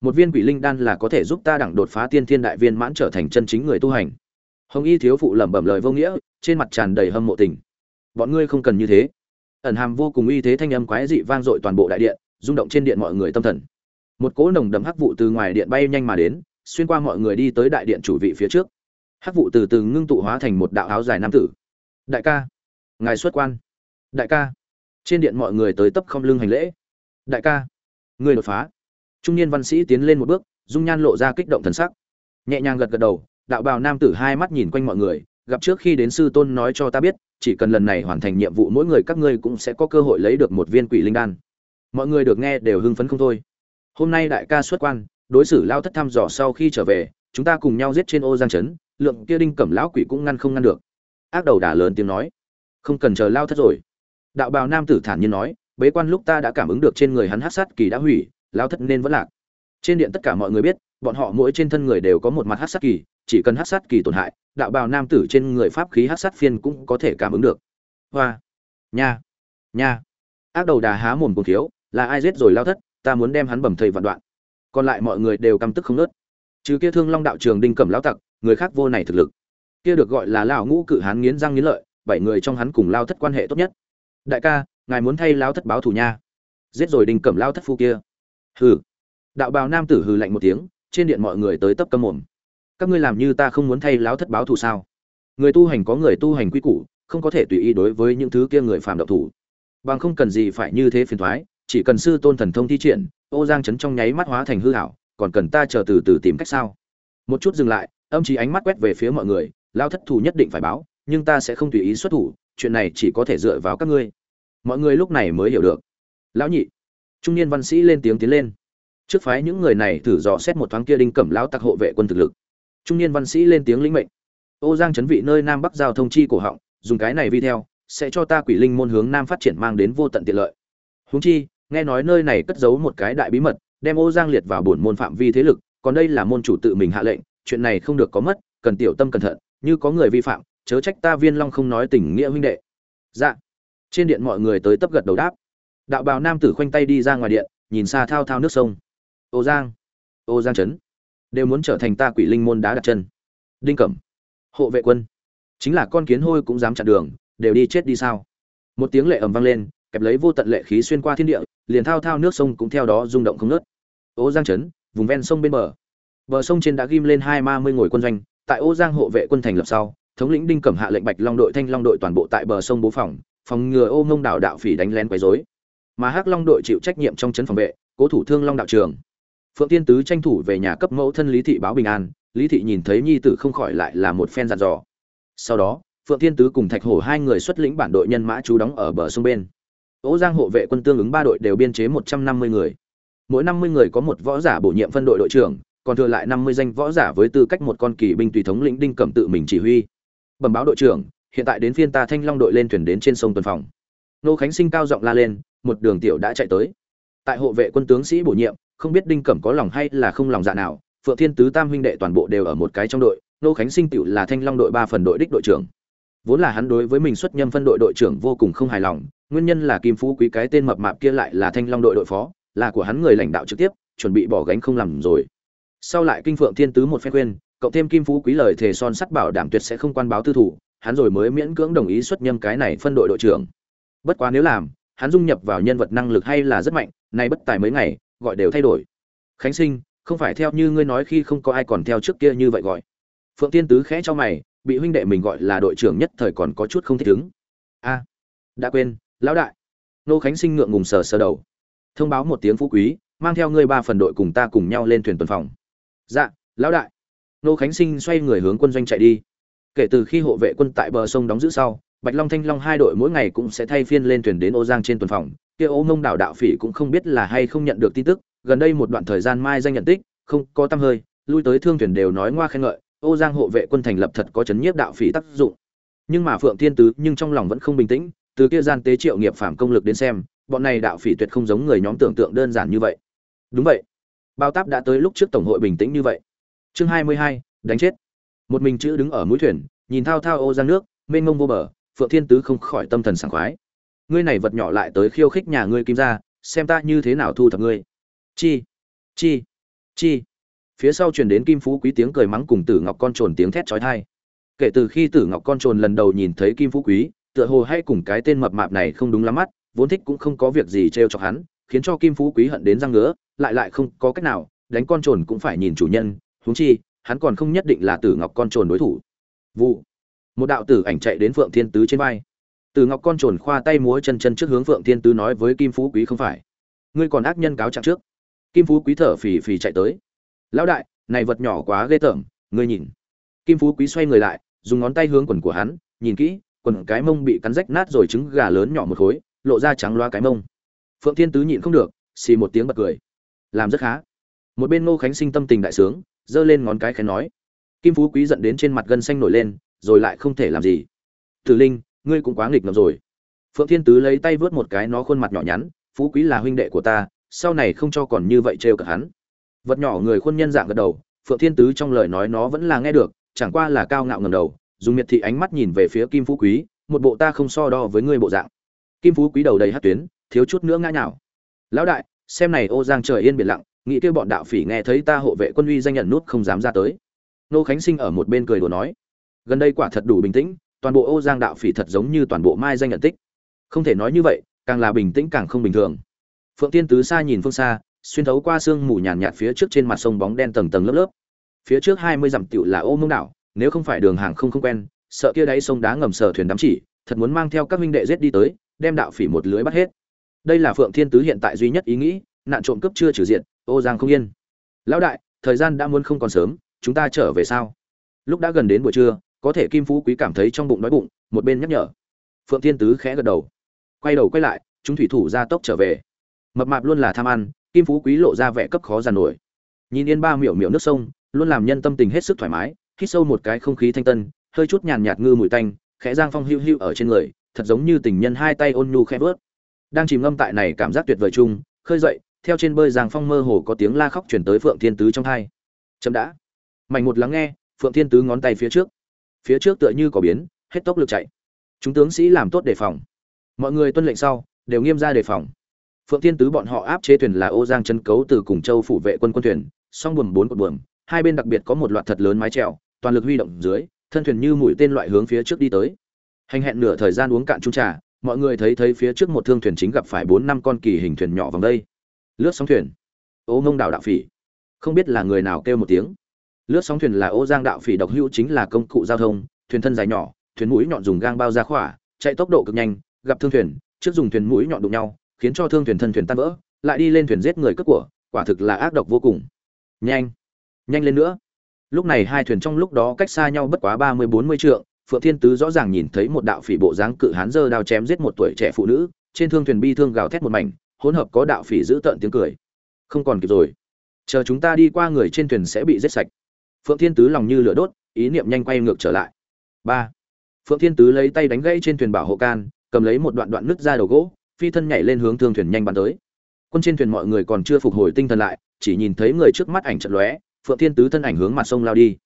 Một viên quỷ linh đan là có thể giúp ta đẳng đột phá tiên thiên đại viên mãn trở thành chân chính người tu hành. Hồng y thiếu phụ lẩm bẩm lời vô nghĩa, trên mặt tràn đầy hâm mộ tình. Bọn ngươi không cần như thế. Ẩn hàm vô cùng uy thế thanh âm quái dị vang dội toàn bộ đại điện, rung động trên điện mọi người tâm thần. Một cỗ nồng đậm hắc vụ từ ngoài điện bay nhanh mà đến xuyên qua mọi người đi tới đại điện chủ vị phía trước. Hắc vụ từ từ ngưng tụ hóa thành một đạo áo dài nam tử. Đại ca. Ngài xuất quan. Đại ca. Trên điện mọi người tới tấp không lưng hành lễ. Đại ca. Người đột phá. Trung niên văn sĩ tiến lên một bước, dung nhan lộ ra kích động thần sắc. Nhẹ nhàng gật gật đầu, đạo bào nam tử hai mắt nhìn quanh mọi người, gặp trước khi đến sư tôn nói cho ta biết, chỉ cần lần này hoàn thành nhiệm vụ mỗi người các ngươi cũng sẽ có cơ hội lấy được một viên quỷ linh đan. Mọi người được nghe đều hưng phấn không thôi. Hôm nay đại ca xuất quan đối xử lao thất thăm dò sau khi trở về, chúng ta cùng nhau giết trên ô giang trấn, lượng kia đinh cẩm lão quỷ cũng ngăn không ngăn được. Ác đầu đà lớn tiếng nói. Không cần chờ lao thất rồi. Đạo bào nam tử thản nhiên nói, bế quan lúc ta đã cảm ứng được trên người hắn hát sát kỳ đã hủy, lao thất nên vẫn lạc. Trên điện tất cả mọi người biết, bọn họ mỗi trên thân người đều có một mặt hát sát kỳ, chỉ cần hát sát kỳ tổn hại, đạo bào nam tử trên người pháp khí hát sát phiên cũng có thể cảm ứng được. Hoa. Nha. Nha. Ác đầu đà há mồm cùng thiếu, là ai giết rồi lao thất, ta muốn đem hắn bầm thầy vạn đoạn còn lại mọi người đều căm tức không nớt. Chứ kia thương long đạo trường đinh cẩm lão tặc, người khác vô này thực lực. Kia được gọi là lão ngũ cự hán nghiến răng nghiến lợi, bảy người trong hắn cùng lao thất quan hệ tốt nhất. Đại ca, ngài muốn thay lao thất báo thù nha. Giết rồi đinh cẩm lao thất phu kia. Hừ. Đạo bào nam tử hừ lạnh một tiếng, trên điện mọi người tới tấp câm mồm. Các ngươi làm như ta không muốn thay lão thất báo thù sao? Người tu hành có người tu hành quy củ, không có thể tùy ý đối với những thứ kia người phàm độc thủ. Bằng không cần gì phải như thế phiền thoái, chỉ cần sư tôn thần thông thi triển ô giang chấn trong nháy mắt hóa thành hư hảo còn cần ta chờ từ từ tìm cách sao? Một chút dừng lại, âm chí ánh mắt quét về phía mọi người, lao thất thủ nhất định phải báo, nhưng ta sẽ không tùy ý xuất thủ, chuyện này chỉ có thể dựa vào các ngươi. Mọi người lúc này mới hiểu được. Lão nhị, trung niên văn sĩ lên tiếng tiến lên. Trước phái những người này thử dò xét một thoáng kia đinh cẩm lão tặc hộ vệ quân thực lực. Trung niên văn sĩ lên tiếng lĩnh mệnh. Ô giang chấn vị nơi nam bắc giao thông chi cổ họng, dùng cái này vi theo, sẽ cho ta quỷ linh môn hướng nam phát triển mang đến vô tận tiện lợi. Huống chi nghe nói nơi này cất giấu một cái đại bí mật, đem ô giang liệt vào bổn môn phạm vi thế lực, còn đây là môn chủ tự mình hạ lệnh, chuyện này không được có mất, cần tiểu tâm cẩn thận, như có người vi phạm, chớ trách ta viên long không nói tình nghĩa huynh đệ. Dạ. Trên điện mọi người tới tấp gật đầu đáp. Đạo bào nam tử khoanh tay đi ra ngoài điện, nhìn xa thao thao nước sông. Ô giang. Ô giang trấn. Đều muốn trở thành ta quỷ linh môn đá đặt chân. Đinh cẩm. Hộ vệ quân. Chính là con kiến hôi cũng dám chặn đường, đều đi chết đi sao? Một tiếng lệ ầm vang lên, kẹp lấy vô tận lệ khí xuyên qua thiên địa liền thao thao nước sông cũng theo đó rung động không ngớt. ô giang trấn, vùng ven sông bên bờ. Bờ sông trên đã ghim lên hai ma mươi ngồi quân doanh, tại ô giang hộ vệ quân thành lập sau, thống lĩnh đinh cẩm hạ lệnh bạch long đội, thanh long đội toàn bộ tại bờ sông bố phòng phòng ngừa ô ngông đảo đạo phỉ đánh lén quấy rối. Mà hắc long đội chịu trách nhiệm trong trấn phòng vệ, cố thủ thương long đạo trường. Phượng tiên tứ tranh thủ về nhà cấp mẫu thân lý thị báo bình an, lý thị nhìn thấy nhi tử không khỏi lại là một phen dặn dò. Sau đó, phượng tiên tứ cùng thạch hổ hai người xuất lĩnh bản đội nhân mã trú đóng ở bờ sông bên. Ô Giang hộ vệ quân tương ứng ba đội đều biên chế một trăm năm mươi người. Mỗi năm mươi người có một võ giả bổ nhiệm phân đội đội trưởng, còn thừa lại năm mươi danh võ giả với tư cách một con kỳ binh tùy thống lĩnh đinh cẩm tự mình chỉ huy. Bẩm báo đội trưởng, hiện tại đến phiên ta Thanh Long đội lên thuyền đến trên sông tuần phòng. Nô Khánh Sinh cao giọng la lên, một đường tiểu đã chạy tới. Tại hộ vệ quân tướng sĩ bổ nhiệm, không biết đinh cẩm có lòng hay là không lòng dạ nào, Phượng Thiên tứ tam huynh đệ toàn bộ đều ở một cái trong đội, Nô Khánh Sinh tiểu là Thanh Long đội ba phần đội đích đội trưởng. Vốn là hắn đối với mình xuất nhâm phân đội đội trưởng vô cùng không hài lòng, nguyên nhân là kim phú quý cái tên mập mạp kia lại là thanh long đội đội phó, là của hắn người lãnh đạo trực tiếp, chuẩn bị bỏ gánh không làm rồi. Sau lại kinh phượng thiên tứ một phen khuyên, cộng thêm kim phú quý lời thề son sắt bảo đảm tuyệt sẽ không quan báo tư thủ, hắn rồi mới miễn cưỡng đồng ý xuất nhâm cái này phân đội đội trưởng. Bất quá nếu làm, hắn dung nhập vào nhân vật năng lực hay là rất mạnh, nay bất tài mấy ngày, gọi đều thay đổi. Khánh sinh, không phải theo như ngươi nói khi không có ai còn theo trước kia như vậy gọi. Phượng tiên tứ khẽ cho mày, bị huynh đệ mình gọi là đội trưởng nhất thời còn có chút không thích ứng. A, đã quên lão đại. Nô khánh sinh ngượng ngùng sờ sờ đầu. Thông báo một tiếng phú quý, mang theo ngươi ba phần đội cùng ta cùng nhau lên thuyền tuần phòng. Dạ lão đại. Nô khánh sinh xoay người hướng quân doanh chạy đi. Kể từ khi hộ vệ quân tại bờ sông đóng giữ sau, bạch long thanh long hai đội mỗi ngày cũng sẽ thay phiên lên thuyền đến ô giang trên tuần phòng. Kia ô mông đảo đạo phỉ cũng không biết là hay không nhận được tin tức, gần đây một đoạn thời gian mai danh nhận tích, không có tâm hơi, lui tới thương thuyền đều nói ngoa khen ngợi, ô giang hộ vệ quân thành lập thật có chấn nhiếp đạo phỉ tác dụng. Nhưng mà phượng thiên tứ nhưng trong lòng vẫn không bình tĩnh từ kia gian tế triệu nghiệp phạm công lực đến xem, bọn này đạo phỉ tuyệt không giống người nhóm tưởng tượng đơn giản như vậy. Đúng vậy. Bao táp đã tới lúc trước tổng hội bình tĩnh như vậy. Chương hai mươi hai, đánh chết. Một mình chữ đứng ở mũi thuyền, nhìn thao thao ô ra nước, mênh mông vô bờ, phượng thiên tứ không khỏi tâm thần sảng khoái. Ngươi này vật nhỏ lại tới khiêu khích nhà ngươi kim ra xem ta như thế nào thu thập ngươi. Chi chi chi. Phía sau truyền đến kim phú quý tiếng cười mắng cùng tử ngọc con trồn tiếng thét chói tai. Kể từ khi tử ngọc con trồn lần đầu nhìn thấy kim phú quý tựa hồ hay cùng cái tên mập mạp này không đúng lắm mắt, vốn thích cũng không có việc gì trêu chọc hắn, khiến cho kim phú quý hận đến răng ngứa, lại lại không có cách nào, đánh con trồn cũng phải nhìn chủ nhân, huống chi, hắn còn không nhất định là tử ngọc con trồn đối thủ. Vụ. Một đạo tử ảnh chạy đến phượng thiên tứ trên vai. Tử ngọc con trồn khoa tay múa chân chân trước hướng phượng thiên tứ nói với kim phú quý không phải. Ngươi còn ác nhân cáo trạng trước. Kim phú quý thở phì phì chạy tới. Lão đại, này vật nhỏ quá ghê tởm, ngươi nhìn. Kim phú quý xoay người lại, dùng ngón tay hướng quần của hắn, nhìn kỹ quần cái mông bị cắn rách nát rồi trứng gà lớn nhỏ một khối, lộ ra trắng loa cái mông. Phượng thiên tứ nhịn không được, xì một tiếng bật cười. Làm rất khá. Một bên ngô khánh sinh tâm tình đại sướng, giơ lên ngón cái khen nói. Kim phú quý giận đến trên mặt gân xanh nổi lên, rồi lại không thể làm gì. Tử linh, ngươi cũng quá nghịch ngợm rồi. Phượng thiên tứ lấy tay vớt một cái nó khuôn mặt nhỏ nhắn, phú quý là huynh đệ của ta, sau này không cho còn như vậy trêu cả hắn. Vật nhỏ người khuôn nhân dạng gật đầu, phượng thiên tứ trong lời nói nó vẫn là nghe được, chẳng qua là cao ngạo ngầm đầu dùng miệt thị ánh mắt nhìn về phía kim phú quý một bộ ta không so đo với ngươi bộ dạng. Kim phú quý đầu đầy hát tuyến thiếu chút nữa ngã nhào. Lão đại xem này ô giang trời yên biển lặng nghĩ kêu bọn đạo phỉ nghe thấy ta hộ vệ quân uy danh nhận nút không dám ra tới. Nô khánh sinh ở một bên cười đùa nói gần đây quả thật đủ bình tĩnh toàn bộ ô giang đạo phỉ thật giống như toàn bộ mai danh nhận tích. Không thể nói như vậy càng là bình tĩnh càng không bình thường. Phượng tiên tứ xa nhìn phương xa xuyên thấu qua sương mù nhàn nhạt, phía trước trên mặt sông bóng đen tầng tầng lớp lớp. Phía trước hai mươi dặm tựu là ô mông đảo nếu không phải đường hàng không không quen, sợ kia đáy sông đá ngầm sờ thuyền đắm chỉ, thật muốn mang theo các huynh đệ giết đi tới, đem đạo phỉ một lưới bắt hết. Đây là phượng thiên tứ hiện tại duy nhất ý nghĩ, nạn trộm cướp chưa trừ diện ô giang không yên. Lão đại, thời gian đã muốn không còn sớm, chúng ta trở về sao? Lúc đã gần đến buổi trưa, có thể kim phú quý cảm thấy trong bụng đói bụng, một bên nhắc nhở. Phượng thiên tứ khẽ gật đầu. Quay đầu quay lại, chúng thủy thủ ra tốc trở về. Mập mạp luôn là tham ăn, kim phú quý lộ ra vẻ cấp khó giàn nổi. Nhìn yên ba miểu miểu nước sông, luôn làm nhân tâm tình hết sức thoải mái hít sâu một cái không khí thanh tân, hơi chút nhàn nhạt ngư mùi tanh, khẽ giang phong hưu hưu ở trên người, thật giống như tình nhân hai tay ôn nhu khẽ vớt. Đang chìm ngâm tại này cảm giác tuyệt vời chung, khơi dậy, theo trên bơi giang phong mơ hồ có tiếng la khóc chuyển tới phượng thiên tứ trong hai. Chậm đã. Mạnh một lắng nghe, phượng thiên tứ ngón tay phía trước. Phía trước tựa như có biến, hết tốc lực chạy. Chúng tướng sĩ làm tốt đề phòng. Mọi người tuân lệnh sau, đều nghiêm ra đề phòng. Phượng thiên tứ bọn họ áp chế thuyền là ô giang chân cấu từ cùng châu phủ vệ quân quân thuyền, song buồm bốn cột buồm, hai bên đặc biệt có một loạt thật lớn mái chèo toàn lực huy động dưới, thân thuyền như mũi tên loại hướng phía trước đi tới. Hành hẹn nửa thời gian uống cạn chung trà, mọi người thấy thấy phía trước một thương thuyền chính gặp phải bốn năm con kỳ hình thuyền nhỏ vòng đây. Lướt sóng thuyền. Ô mông đảo đạo phỉ. Không biết là người nào kêu một tiếng. Lướt sóng thuyền là ô giang đạo phỉ độc hữu chính là công cụ giao thông, thuyền thân dài nhỏ, thuyền mũi nhọn dùng gang bao ra khỏa, chạy tốc độ cực nhanh, gặp thương thuyền, trước dùng thuyền mũi nhọn đụng nhau, khiến cho thương thuyền thân thuyền tan vỡ, lại đi lên thuyền giết người cướp của, quả thực là ác độc vô cùng. Nhanh. Nhanh lên nữa lúc này hai thuyền trong lúc đó cách xa nhau bất quá ba mươi bốn mươi trượng, phượng thiên tứ rõ ràng nhìn thấy một đạo phỉ bộ dáng cự hán dơ đao chém giết một tuổi trẻ phụ nữ, trên thương thuyền bi thương gào thét một mảnh, hỗn hợp có đạo phỉ giữ tợn tiếng cười. Không còn kịp rồi. Chờ chúng ta đi qua người trên thuyền sẽ bị giết sạch. Phượng thiên tứ lòng như lửa đốt, ý niệm nhanh quay ngược trở lại. Ba. Phượng thiên tứ lấy tay đánh gãy trên thuyền bảo hộ can, cầm lấy một đoạn đoạn nứt ra đầu gỗ, phi thân nhảy lên hướng thương thuyền nhanh bắn tới. Quân trên thuyền mọi người còn chưa phục hồi tinh thần lại, chỉ nhìn thấy người trước mắt ảnh trận lóe phượng thiên tứ thân ảnh hướng mặt sông lao đi.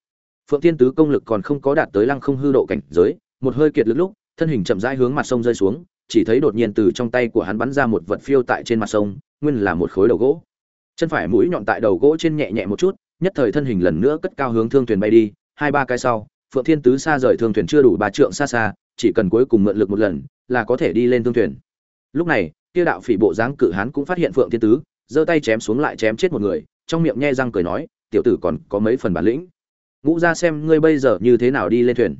Phượng thiên tứ công lực còn không có đạt tới lăng không hư độ cảnh giới, một hơi kiệt lực lúc, thân hình chậm rãi hướng mặt sông rơi xuống, chỉ thấy đột nhiên từ trong tay của hắn bắn ra một vật phiêu tại trên mặt sông, nguyên là một khối đầu gỗ. Chân phải mũi nhọn tại đầu gỗ trên nhẹ nhẹ một chút, nhất thời thân hình lần nữa cất cao hướng thương thuyền bay đi, hai ba cái sau, phượng thiên tứ xa rời thương thuyền chưa đủ ba trượng xa xa, chỉ cần cuối cùng mượn lực một lần, là có thể đi lên thương thuyền. Lúc này, kia đạo phỉ bộ dáng cự hán cũng phát hiện phượng thiên tứ, giơ tay chém xuống lại chém chết một người, trong miệng nhe răng cười nói tiểu tử còn có mấy phần bản lĩnh. Ngũ ra xem ngươi bây giờ như thế nào đi lên thuyền.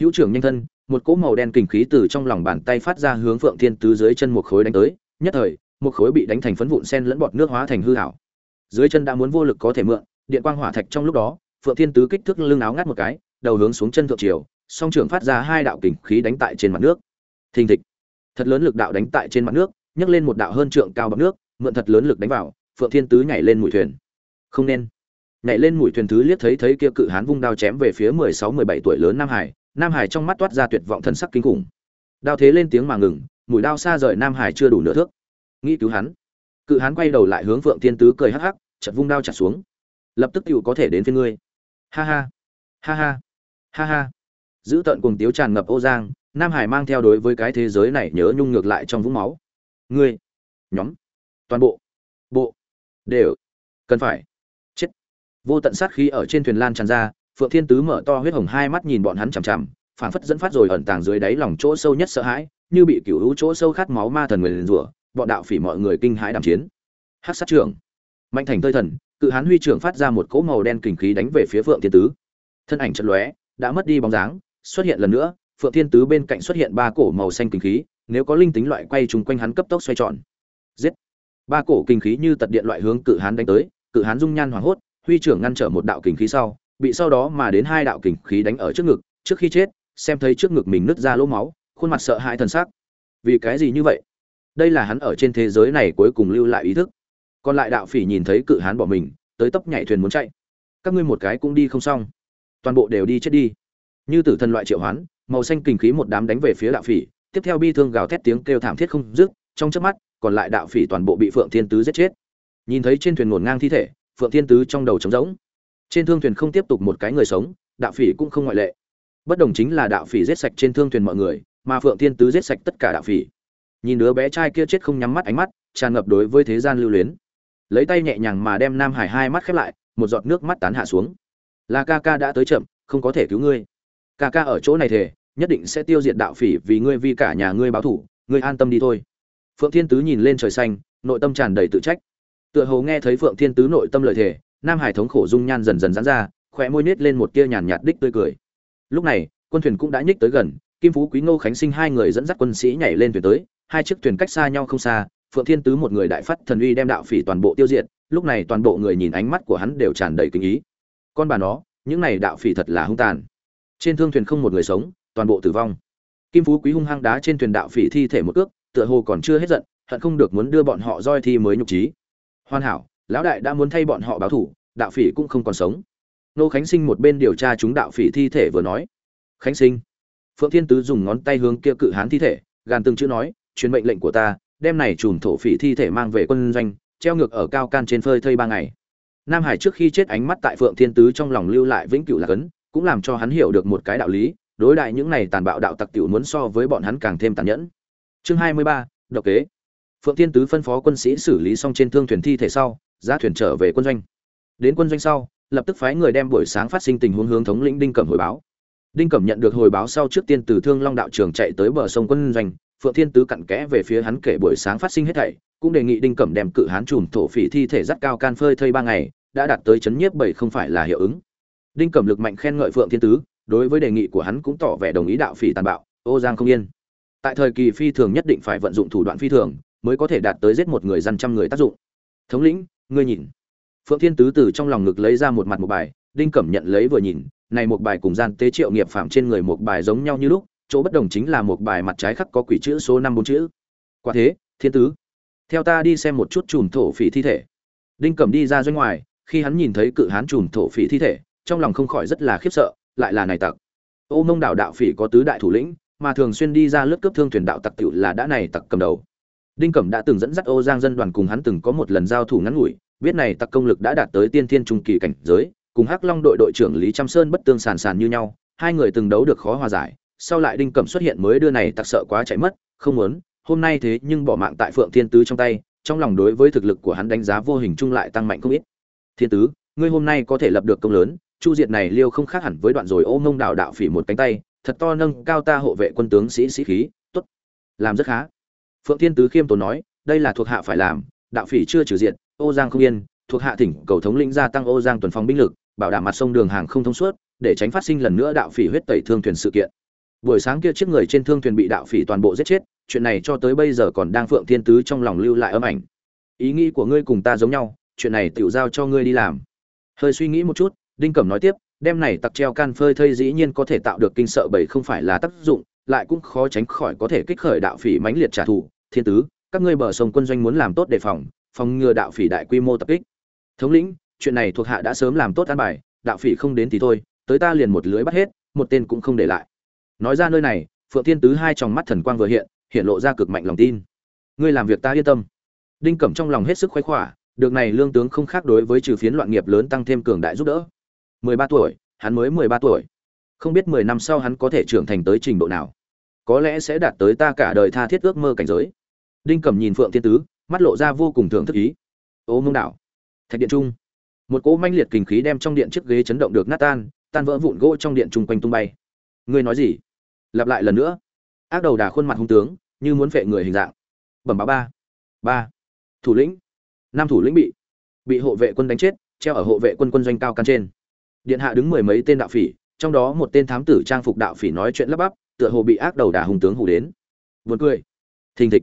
Hữu trưởng nhanh thân, một cỗ màu đen kình khí từ trong lòng bàn tay phát ra hướng phượng thiên tứ dưới chân một khối đánh tới, nhất thời, một khối bị đánh thành phấn vụn sen lẫn bọt nước hóa thành hư hảo dưới chân đã muốn vô lực có thể mượn, điện quang hỏa thạch trong lúc đó, phượng thiên tứ kích thước lưng áo ngắt một cái, đầu hướng xuống chân thượng triều song trưởng phát ra hai đạo kình khí đánh tại trên mặt nước. Thình thịch. Thật lớn lực đạo đánh tại trên mặt nước, nhấc lên một đạo hơn trượng cao bọc nước, mượn thật lớn lực đánh vào, phượng thiên tứ nhảy lên mũi thuyền. Không nên nhảy lên mũi thuyền thứ liếc thấy thấy kia cự hán vung đao chém về phía mười sáu, mười bảy tuổi lớn nam hải. Nam hải trong mắt toát ra tuyệt vọng thần sắc kinh khủng. Đao thế lên tiếng mà ngừng mũi đao xa rời nam hải chưa đủ nửa thước. Nghĩ cứu hắn. Cự hán quay đầu lại hướng phượng thiên tứ cười hắc hắc, chợt vung đao chặt xuống. Lập tức tiểu có thể đến phía ngươi. Ha ha. Ha ha. Ha ha. Giữ tận cùng tiếu tràn ngập ô giang, nam hải mang theo đối với cái thế giới này nhớ nhung ngược lại trong vũng máu. Ngươi. Nhóm. Toàn bộ. Bộ. Đều. Cần phải vô tận sát khí ở trên thuyền lan tràn ra, phượng thiên tứ mở to huyết hồng hai mắt nhìn bọn hắn chằm chằm, phảng phất dẫn phát rồi ẩn tàng dưới đáy lòng chỗ sâu nhất sợ hãi, như bị cựu hữu chỗ sâu khát máu ma thần người liền rủa, bọn đạo phỉ mọi người kinh hãi đàm chiến. Hắc sát trưởng, mạnh thành tơi thần, cự hán huy trưởng phát ra một cỗ màu đen kình khí đánh về phía phượng thiên tứ. Thân ảnh chật lóe, đã mất đi bóng dáng, xuất hiện lần nữa, phượng thiên tứ bên cạnh xuất hiện ba cổ màu xanh kình khí, nếu có linh tính loại quay trùng quanh hắn cấp tốc xoay tròn. Giết! Ba cổ kình khí như tật điện loại hướng cự hán đánh tới, cự hán dung nhan hoảng hốt huy trưởng ngăn trở một đạo kình khí sau, bị sau đó mà đến hai đạo kình khí đánh ở trước ngực, trước khi chết, xem thấy trước ngực mình nứt ra lỗ máu, khuôn mặt sợ hãi thần sắc. Vì cái gì như vậy? Đây là hắn ở trên thế giới này cuối cùng lưu lại ý thức. Còn lại đạo phỉ nhìn thấy cự hán bỏ mình, tới tấp nhảy thuyền muốn chạy. Các ngươi một cái cũng đi không xong. Toàn bộ đều đi chết đi. Như tử thần loại triệu hoán, màu xanh kình khí một đám đánh về phía đạo phỉ, tiếp theo bi thương gào thét tiếng kêu thảm thiết không dứt, trong chớp mắt, còn lại đạo phỉ toàn bộ bị phượng thiên tứ giết chết. Nhìn thấy trên thuyền ngổn ngang thi thể phượng thiên tứ trong đầu trống rỗng. Trên thương thuyền không tiếp tục một cái người sống, đạo phỉ cũng không ngoại lệ. Bất đồng chính là đạo phỉ giết sạch trên thương thuyền mọi người, mà phượng thiên tứ giết sạch tất cả đạo phỉ. Nhìn đứa bé trai kia chết không nhắm mắt ánh mắt, tràn ngập đối với thế gian lưu luyến. Lấy tay nhẹ nhàng mà đem nam hải hai mắt khép lại, một giọt nước mắt tán hạ xuống. Là ca ca đã tới chậm, không có thể cứu ngươi. Ca ca ở chỗ này thể nhất định sẽ tiêu diệt đạo phỉ vì ngươi vì cả nhà ngươi báo thủ ngươi an tâm đi thôi. Phượng thiên tứ nhìn lên trời xanh, nội tâm tràn đầy tự trách tựa hồ nghe thấy phượng thiên tứ nội tâm lời thề, nam hải thống khổ dung nhan dần dần giãn ra khỏe môi nết lên một tia nhàn nhạt đích tươi cười. Lúc này, quân thuyền cũng đã nhích tới gần, kim phú quý ngô khánh sinh hai người dẫn dắt quân sĩ nhảy lên thuyền tới, hai chiếc thuyền cách xa nhau không xa, phượng thiên tứ một người đại phát thần uy đem đạo phỉ toàn bộ tiêu diệt, lúc này toàn bộ người nhìn ánh mắt của hắn đều tràn đầy kinh ý. Con bà nó, những này đạo phỉ thật là hung tàn. Trên thương thuyền không một người sống, toàn bộ tử vong. Kim phú quý hung hăng đá trên thuyền đạo phỉ thi thể một cước, tựa hồ còn chưa hết giận, hận không được muốn đưa bọn họ roi thi mới nhục trí hoàn hảo, lão đại đã muốn thay bọn họ báo thủ, đạo phỉ cũng không còn sống. Nô khánh sinh một bên điều tra chúng đạo phỉ thi thể vừa nói. Khánh sinh, phượng thiên tứ dùng ngón tay hướng kia cự hán thi thể, gàn từng chữ nói, truyền mệnh lệnh của ta, đem này chùm thổ phỉ thi thể mang về quân doanh, treo ngược ở cao can trên phơi thây ba ngày. Nam hải trước khi chết ánh mắt tại phượng thiên tứ trong lòng lưu lại vĩnh cửu là cấn, cũng làm cho hắn hiểu được một cái đạo lý, đối đại những này tàn bạo đạo tặc tiểu muốn so với bọn hắn càng thêm tàn nhẫn. Chương hai mươi ba, độc kế phượng thiên tứ phân phó quân sĩ xử lý xong trên thương thuyền thi thể sau ra thuyền trở về quân doanh. Đến quân doanh sau, lập tức phái người đem buổi sáng phát sinh tình huống hướng thống lĩnh đinh cẩm hồi báo. Đinh cẩm nhận được hồi báo sau trước tiên từ thương long đạo trường chạy tới bờ sông quân doanh, phượng thiên tứ cặn kẽ về phía hắn kể buổi sáng phát sinh hết thảy, cũng đề nghị đinh cẩm đem cự hán trùm thổ phỉ thi thể dắt cao can phơi thây ba ngày, đã đạt tới chấn nhiếp bảy không phải là hiệu ứng. Đinh cẩm lực mạnh khen ngợi phượng thiên tứ, đối với đề nghị của hắn cũng tỏ vẻ đồng ý đạo phỉ tàn bạo, ô giang không yên. Tại thời kỳ phi thường nhất định phải vận dụng thủ đoạn phi thường mới có thể đạt tới giết một người dân trăm người tác dụng. Thống lĩnh, ngươi nhìn. Phượng thiên tứ từ trong lòng ngực lấy ra một mặt một bài, đinh cẩm nhận lấy vừa nhìn, này một bài cùng gian tế triệu nghiệp phạm trên người một bài giống nhau như lúc, chỗ bất đồng chính là một bài mặt trái khắc có quỷ chữ số năm bốn chữ. Quả thế, thiên tứ, theo ta đi xem một chút chùm thổ phỉ thi thể. Đinh cẩm đi ra doanh ngoài, khi hắn nhìn thấy cự hán chùm thổ phỉ thi thể, trong lòng không khỏi rất là khiếp sợ, lại là này tặc. Ô mông đảo đạo phỉ có tứ đại thủ lĩnh, mà thường xuyên đi ra lướt cướp thương thuyền đạo tặc tiểu là đã này tặc cầm đầu đinh cẩm đã từng dẫn dắt ô giang dân đoàn cùng hắn từng có một lần giao thủ ngắn ngủi, biết này tặc công lực đã đạt tới tiên thiên trung kỳ cảnh giới, cùng hắc long đội đội trưởng lý trăm sơn bất tương sàn sàn như nhau, hai người từng đấu được khó hòa giải, sau lại đinh cẩm xuất hiện mới đưa này tặc sợ quá chạy mất, không muốn, hôm nay thế nhưng bỏ mạng tại phượng thiên tứ trong tay, trong lòng đối với thực lực của hắn đánh giá vô hình chung lại tăng mạnh không ít. Thiên tứ, ngươi hôm nay có thể lập được công lớn, chu diệt này liêu không khác hẳn với đoạn rồi ôm ngông đạo đạo phỉ một cánh tay, thật to nâng cao ta hộ vệ quân tướng sĩ sĩ khí, tốt. Làm rất khá phượng thiên tứ khiêm tốn nói, đây là thuộc hạ phải làm, đạo phỉ chưa trừ diệt, ô giang không yên, thuộc hạ thỉnh cầu thống lĩnh gia tăng ô giang tuần phòng binh lực, bảo đảm mặt sông đường hàng không thông suốt, để tránh phát sinh lần nữa đạo phỉ huyết tẩy thương thuyền sự kiện. Buổi sáng kia chiếc người trên thương thuyền bị đạo phỉ toàn bộ giết chết, chuyện này cho tới bây giờ còn đang phượng thiên tứ trong lòng lưu lại âm ảnh. Ý nghĩ của ngươi cùng ta giống nhau, chuyện này tiểu giao cho ngươi đi làm. Hơi suy nghĩ một chút, đinh cẩm nói tiếp đem này tặc treo can phơi thây dĩ nhiên có thể tạo được kinh sợ bảy không phải là tác dụng lại cũng khó tránh khỏi có thể kích khởi đạo phỉ mãnh liệt trả thù. Thiên tứ, các ngươi bờ sông quân doanh muốn làm tốt đề phòng phòng ngừa đạo phỉ đại quy mô tập kích. Thống lĩnh, chuyện này thuộc hạ đã sớm làm tốt an bài, đạo phỉ không đến thì thôi, tới ta liền một lưới bắt hết, một tên cũng không để lại. Nói ra nơi này, phượng thiên tứ hai tròng mắt thần quang vừa hiện hiện lộ ra cực mạnh lòng tin. Ngươi làm việc ta yên tâm. Đinh cẩm trong lòng hết sức khoái khỏa, được này lương tướng không khác đối với trừ phiến loạn nghiệp lớn tăng thêm cường đại giúp đỡ. Mười ba tuổi, hắn mới mười ba tuổi không biết mười năm sau hắn có thể trưởng thành tới trình độ nào. Có lẽ sẽ đạt tới ta cả đời tha thiết ước mơ cảnh giới. Đinh cẩm nhìn phượng thiên tứ, mắt lộ ra vô cùng thưởng thức ý. Ô mông đảo, thạch điện trung. Một cỗ manh liệt kinh khí đem trong điện chiếc ghế chấn động được nát tan tan vỡ vụn gỗ trong điện chung quanh tung bay. Ngươi nói gì? Lặp lại lần nữa. Ác đầu đà khuôn mặt hung tướng, như muốn phệ người hình dạng. Bẩm báo ba. Ba. Thủ lĩnh. Nam thủ lĩnh bị bị hộ vệ quân đánh chết, treo ở hộ vệ quân quân doanh cao căn trên. Điện hạ đứng mười mấy tên đạo phỉ trong đó một tên thám tử trang phục đạo phỉ nói chuyện lắp bắp, tựa hồ bị ác đầu đà hùng tướng hù đến. Buồn cười. Thình thịch.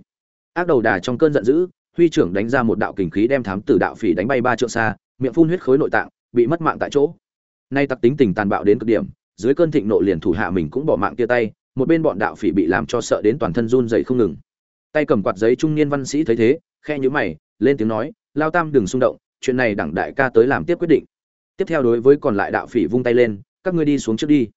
Ác đầu đà trong cơn giận dữ, huy trưởng đánh ra một đạo kình khí đem thám tử đạo phỉ đánh bay ba trượng xa, miệng phun huyết khối nội tạng, bị mất mạng tại chỗ. Nay tặc tính tình tàn bạo đến cực điểm, dưới cơn thịnh nộ liền thủ hạ mình cũng bỏ mạng tia tay, một bên bọn đạo phỉ bị làm cho sợ đến toàn thân run dậy không ngừng. Tay cầm quạt giấy trung niên văn sĩ thấy thế khe nhữ mày, lên tiếng nói, lao tam đừng xung động, chuyện này đẳng đại ca tới làm tiếp quyết định. Tiếp theo đối với còn lại đạo phỉ vung tay lên các ngươi đi xuống trước đi.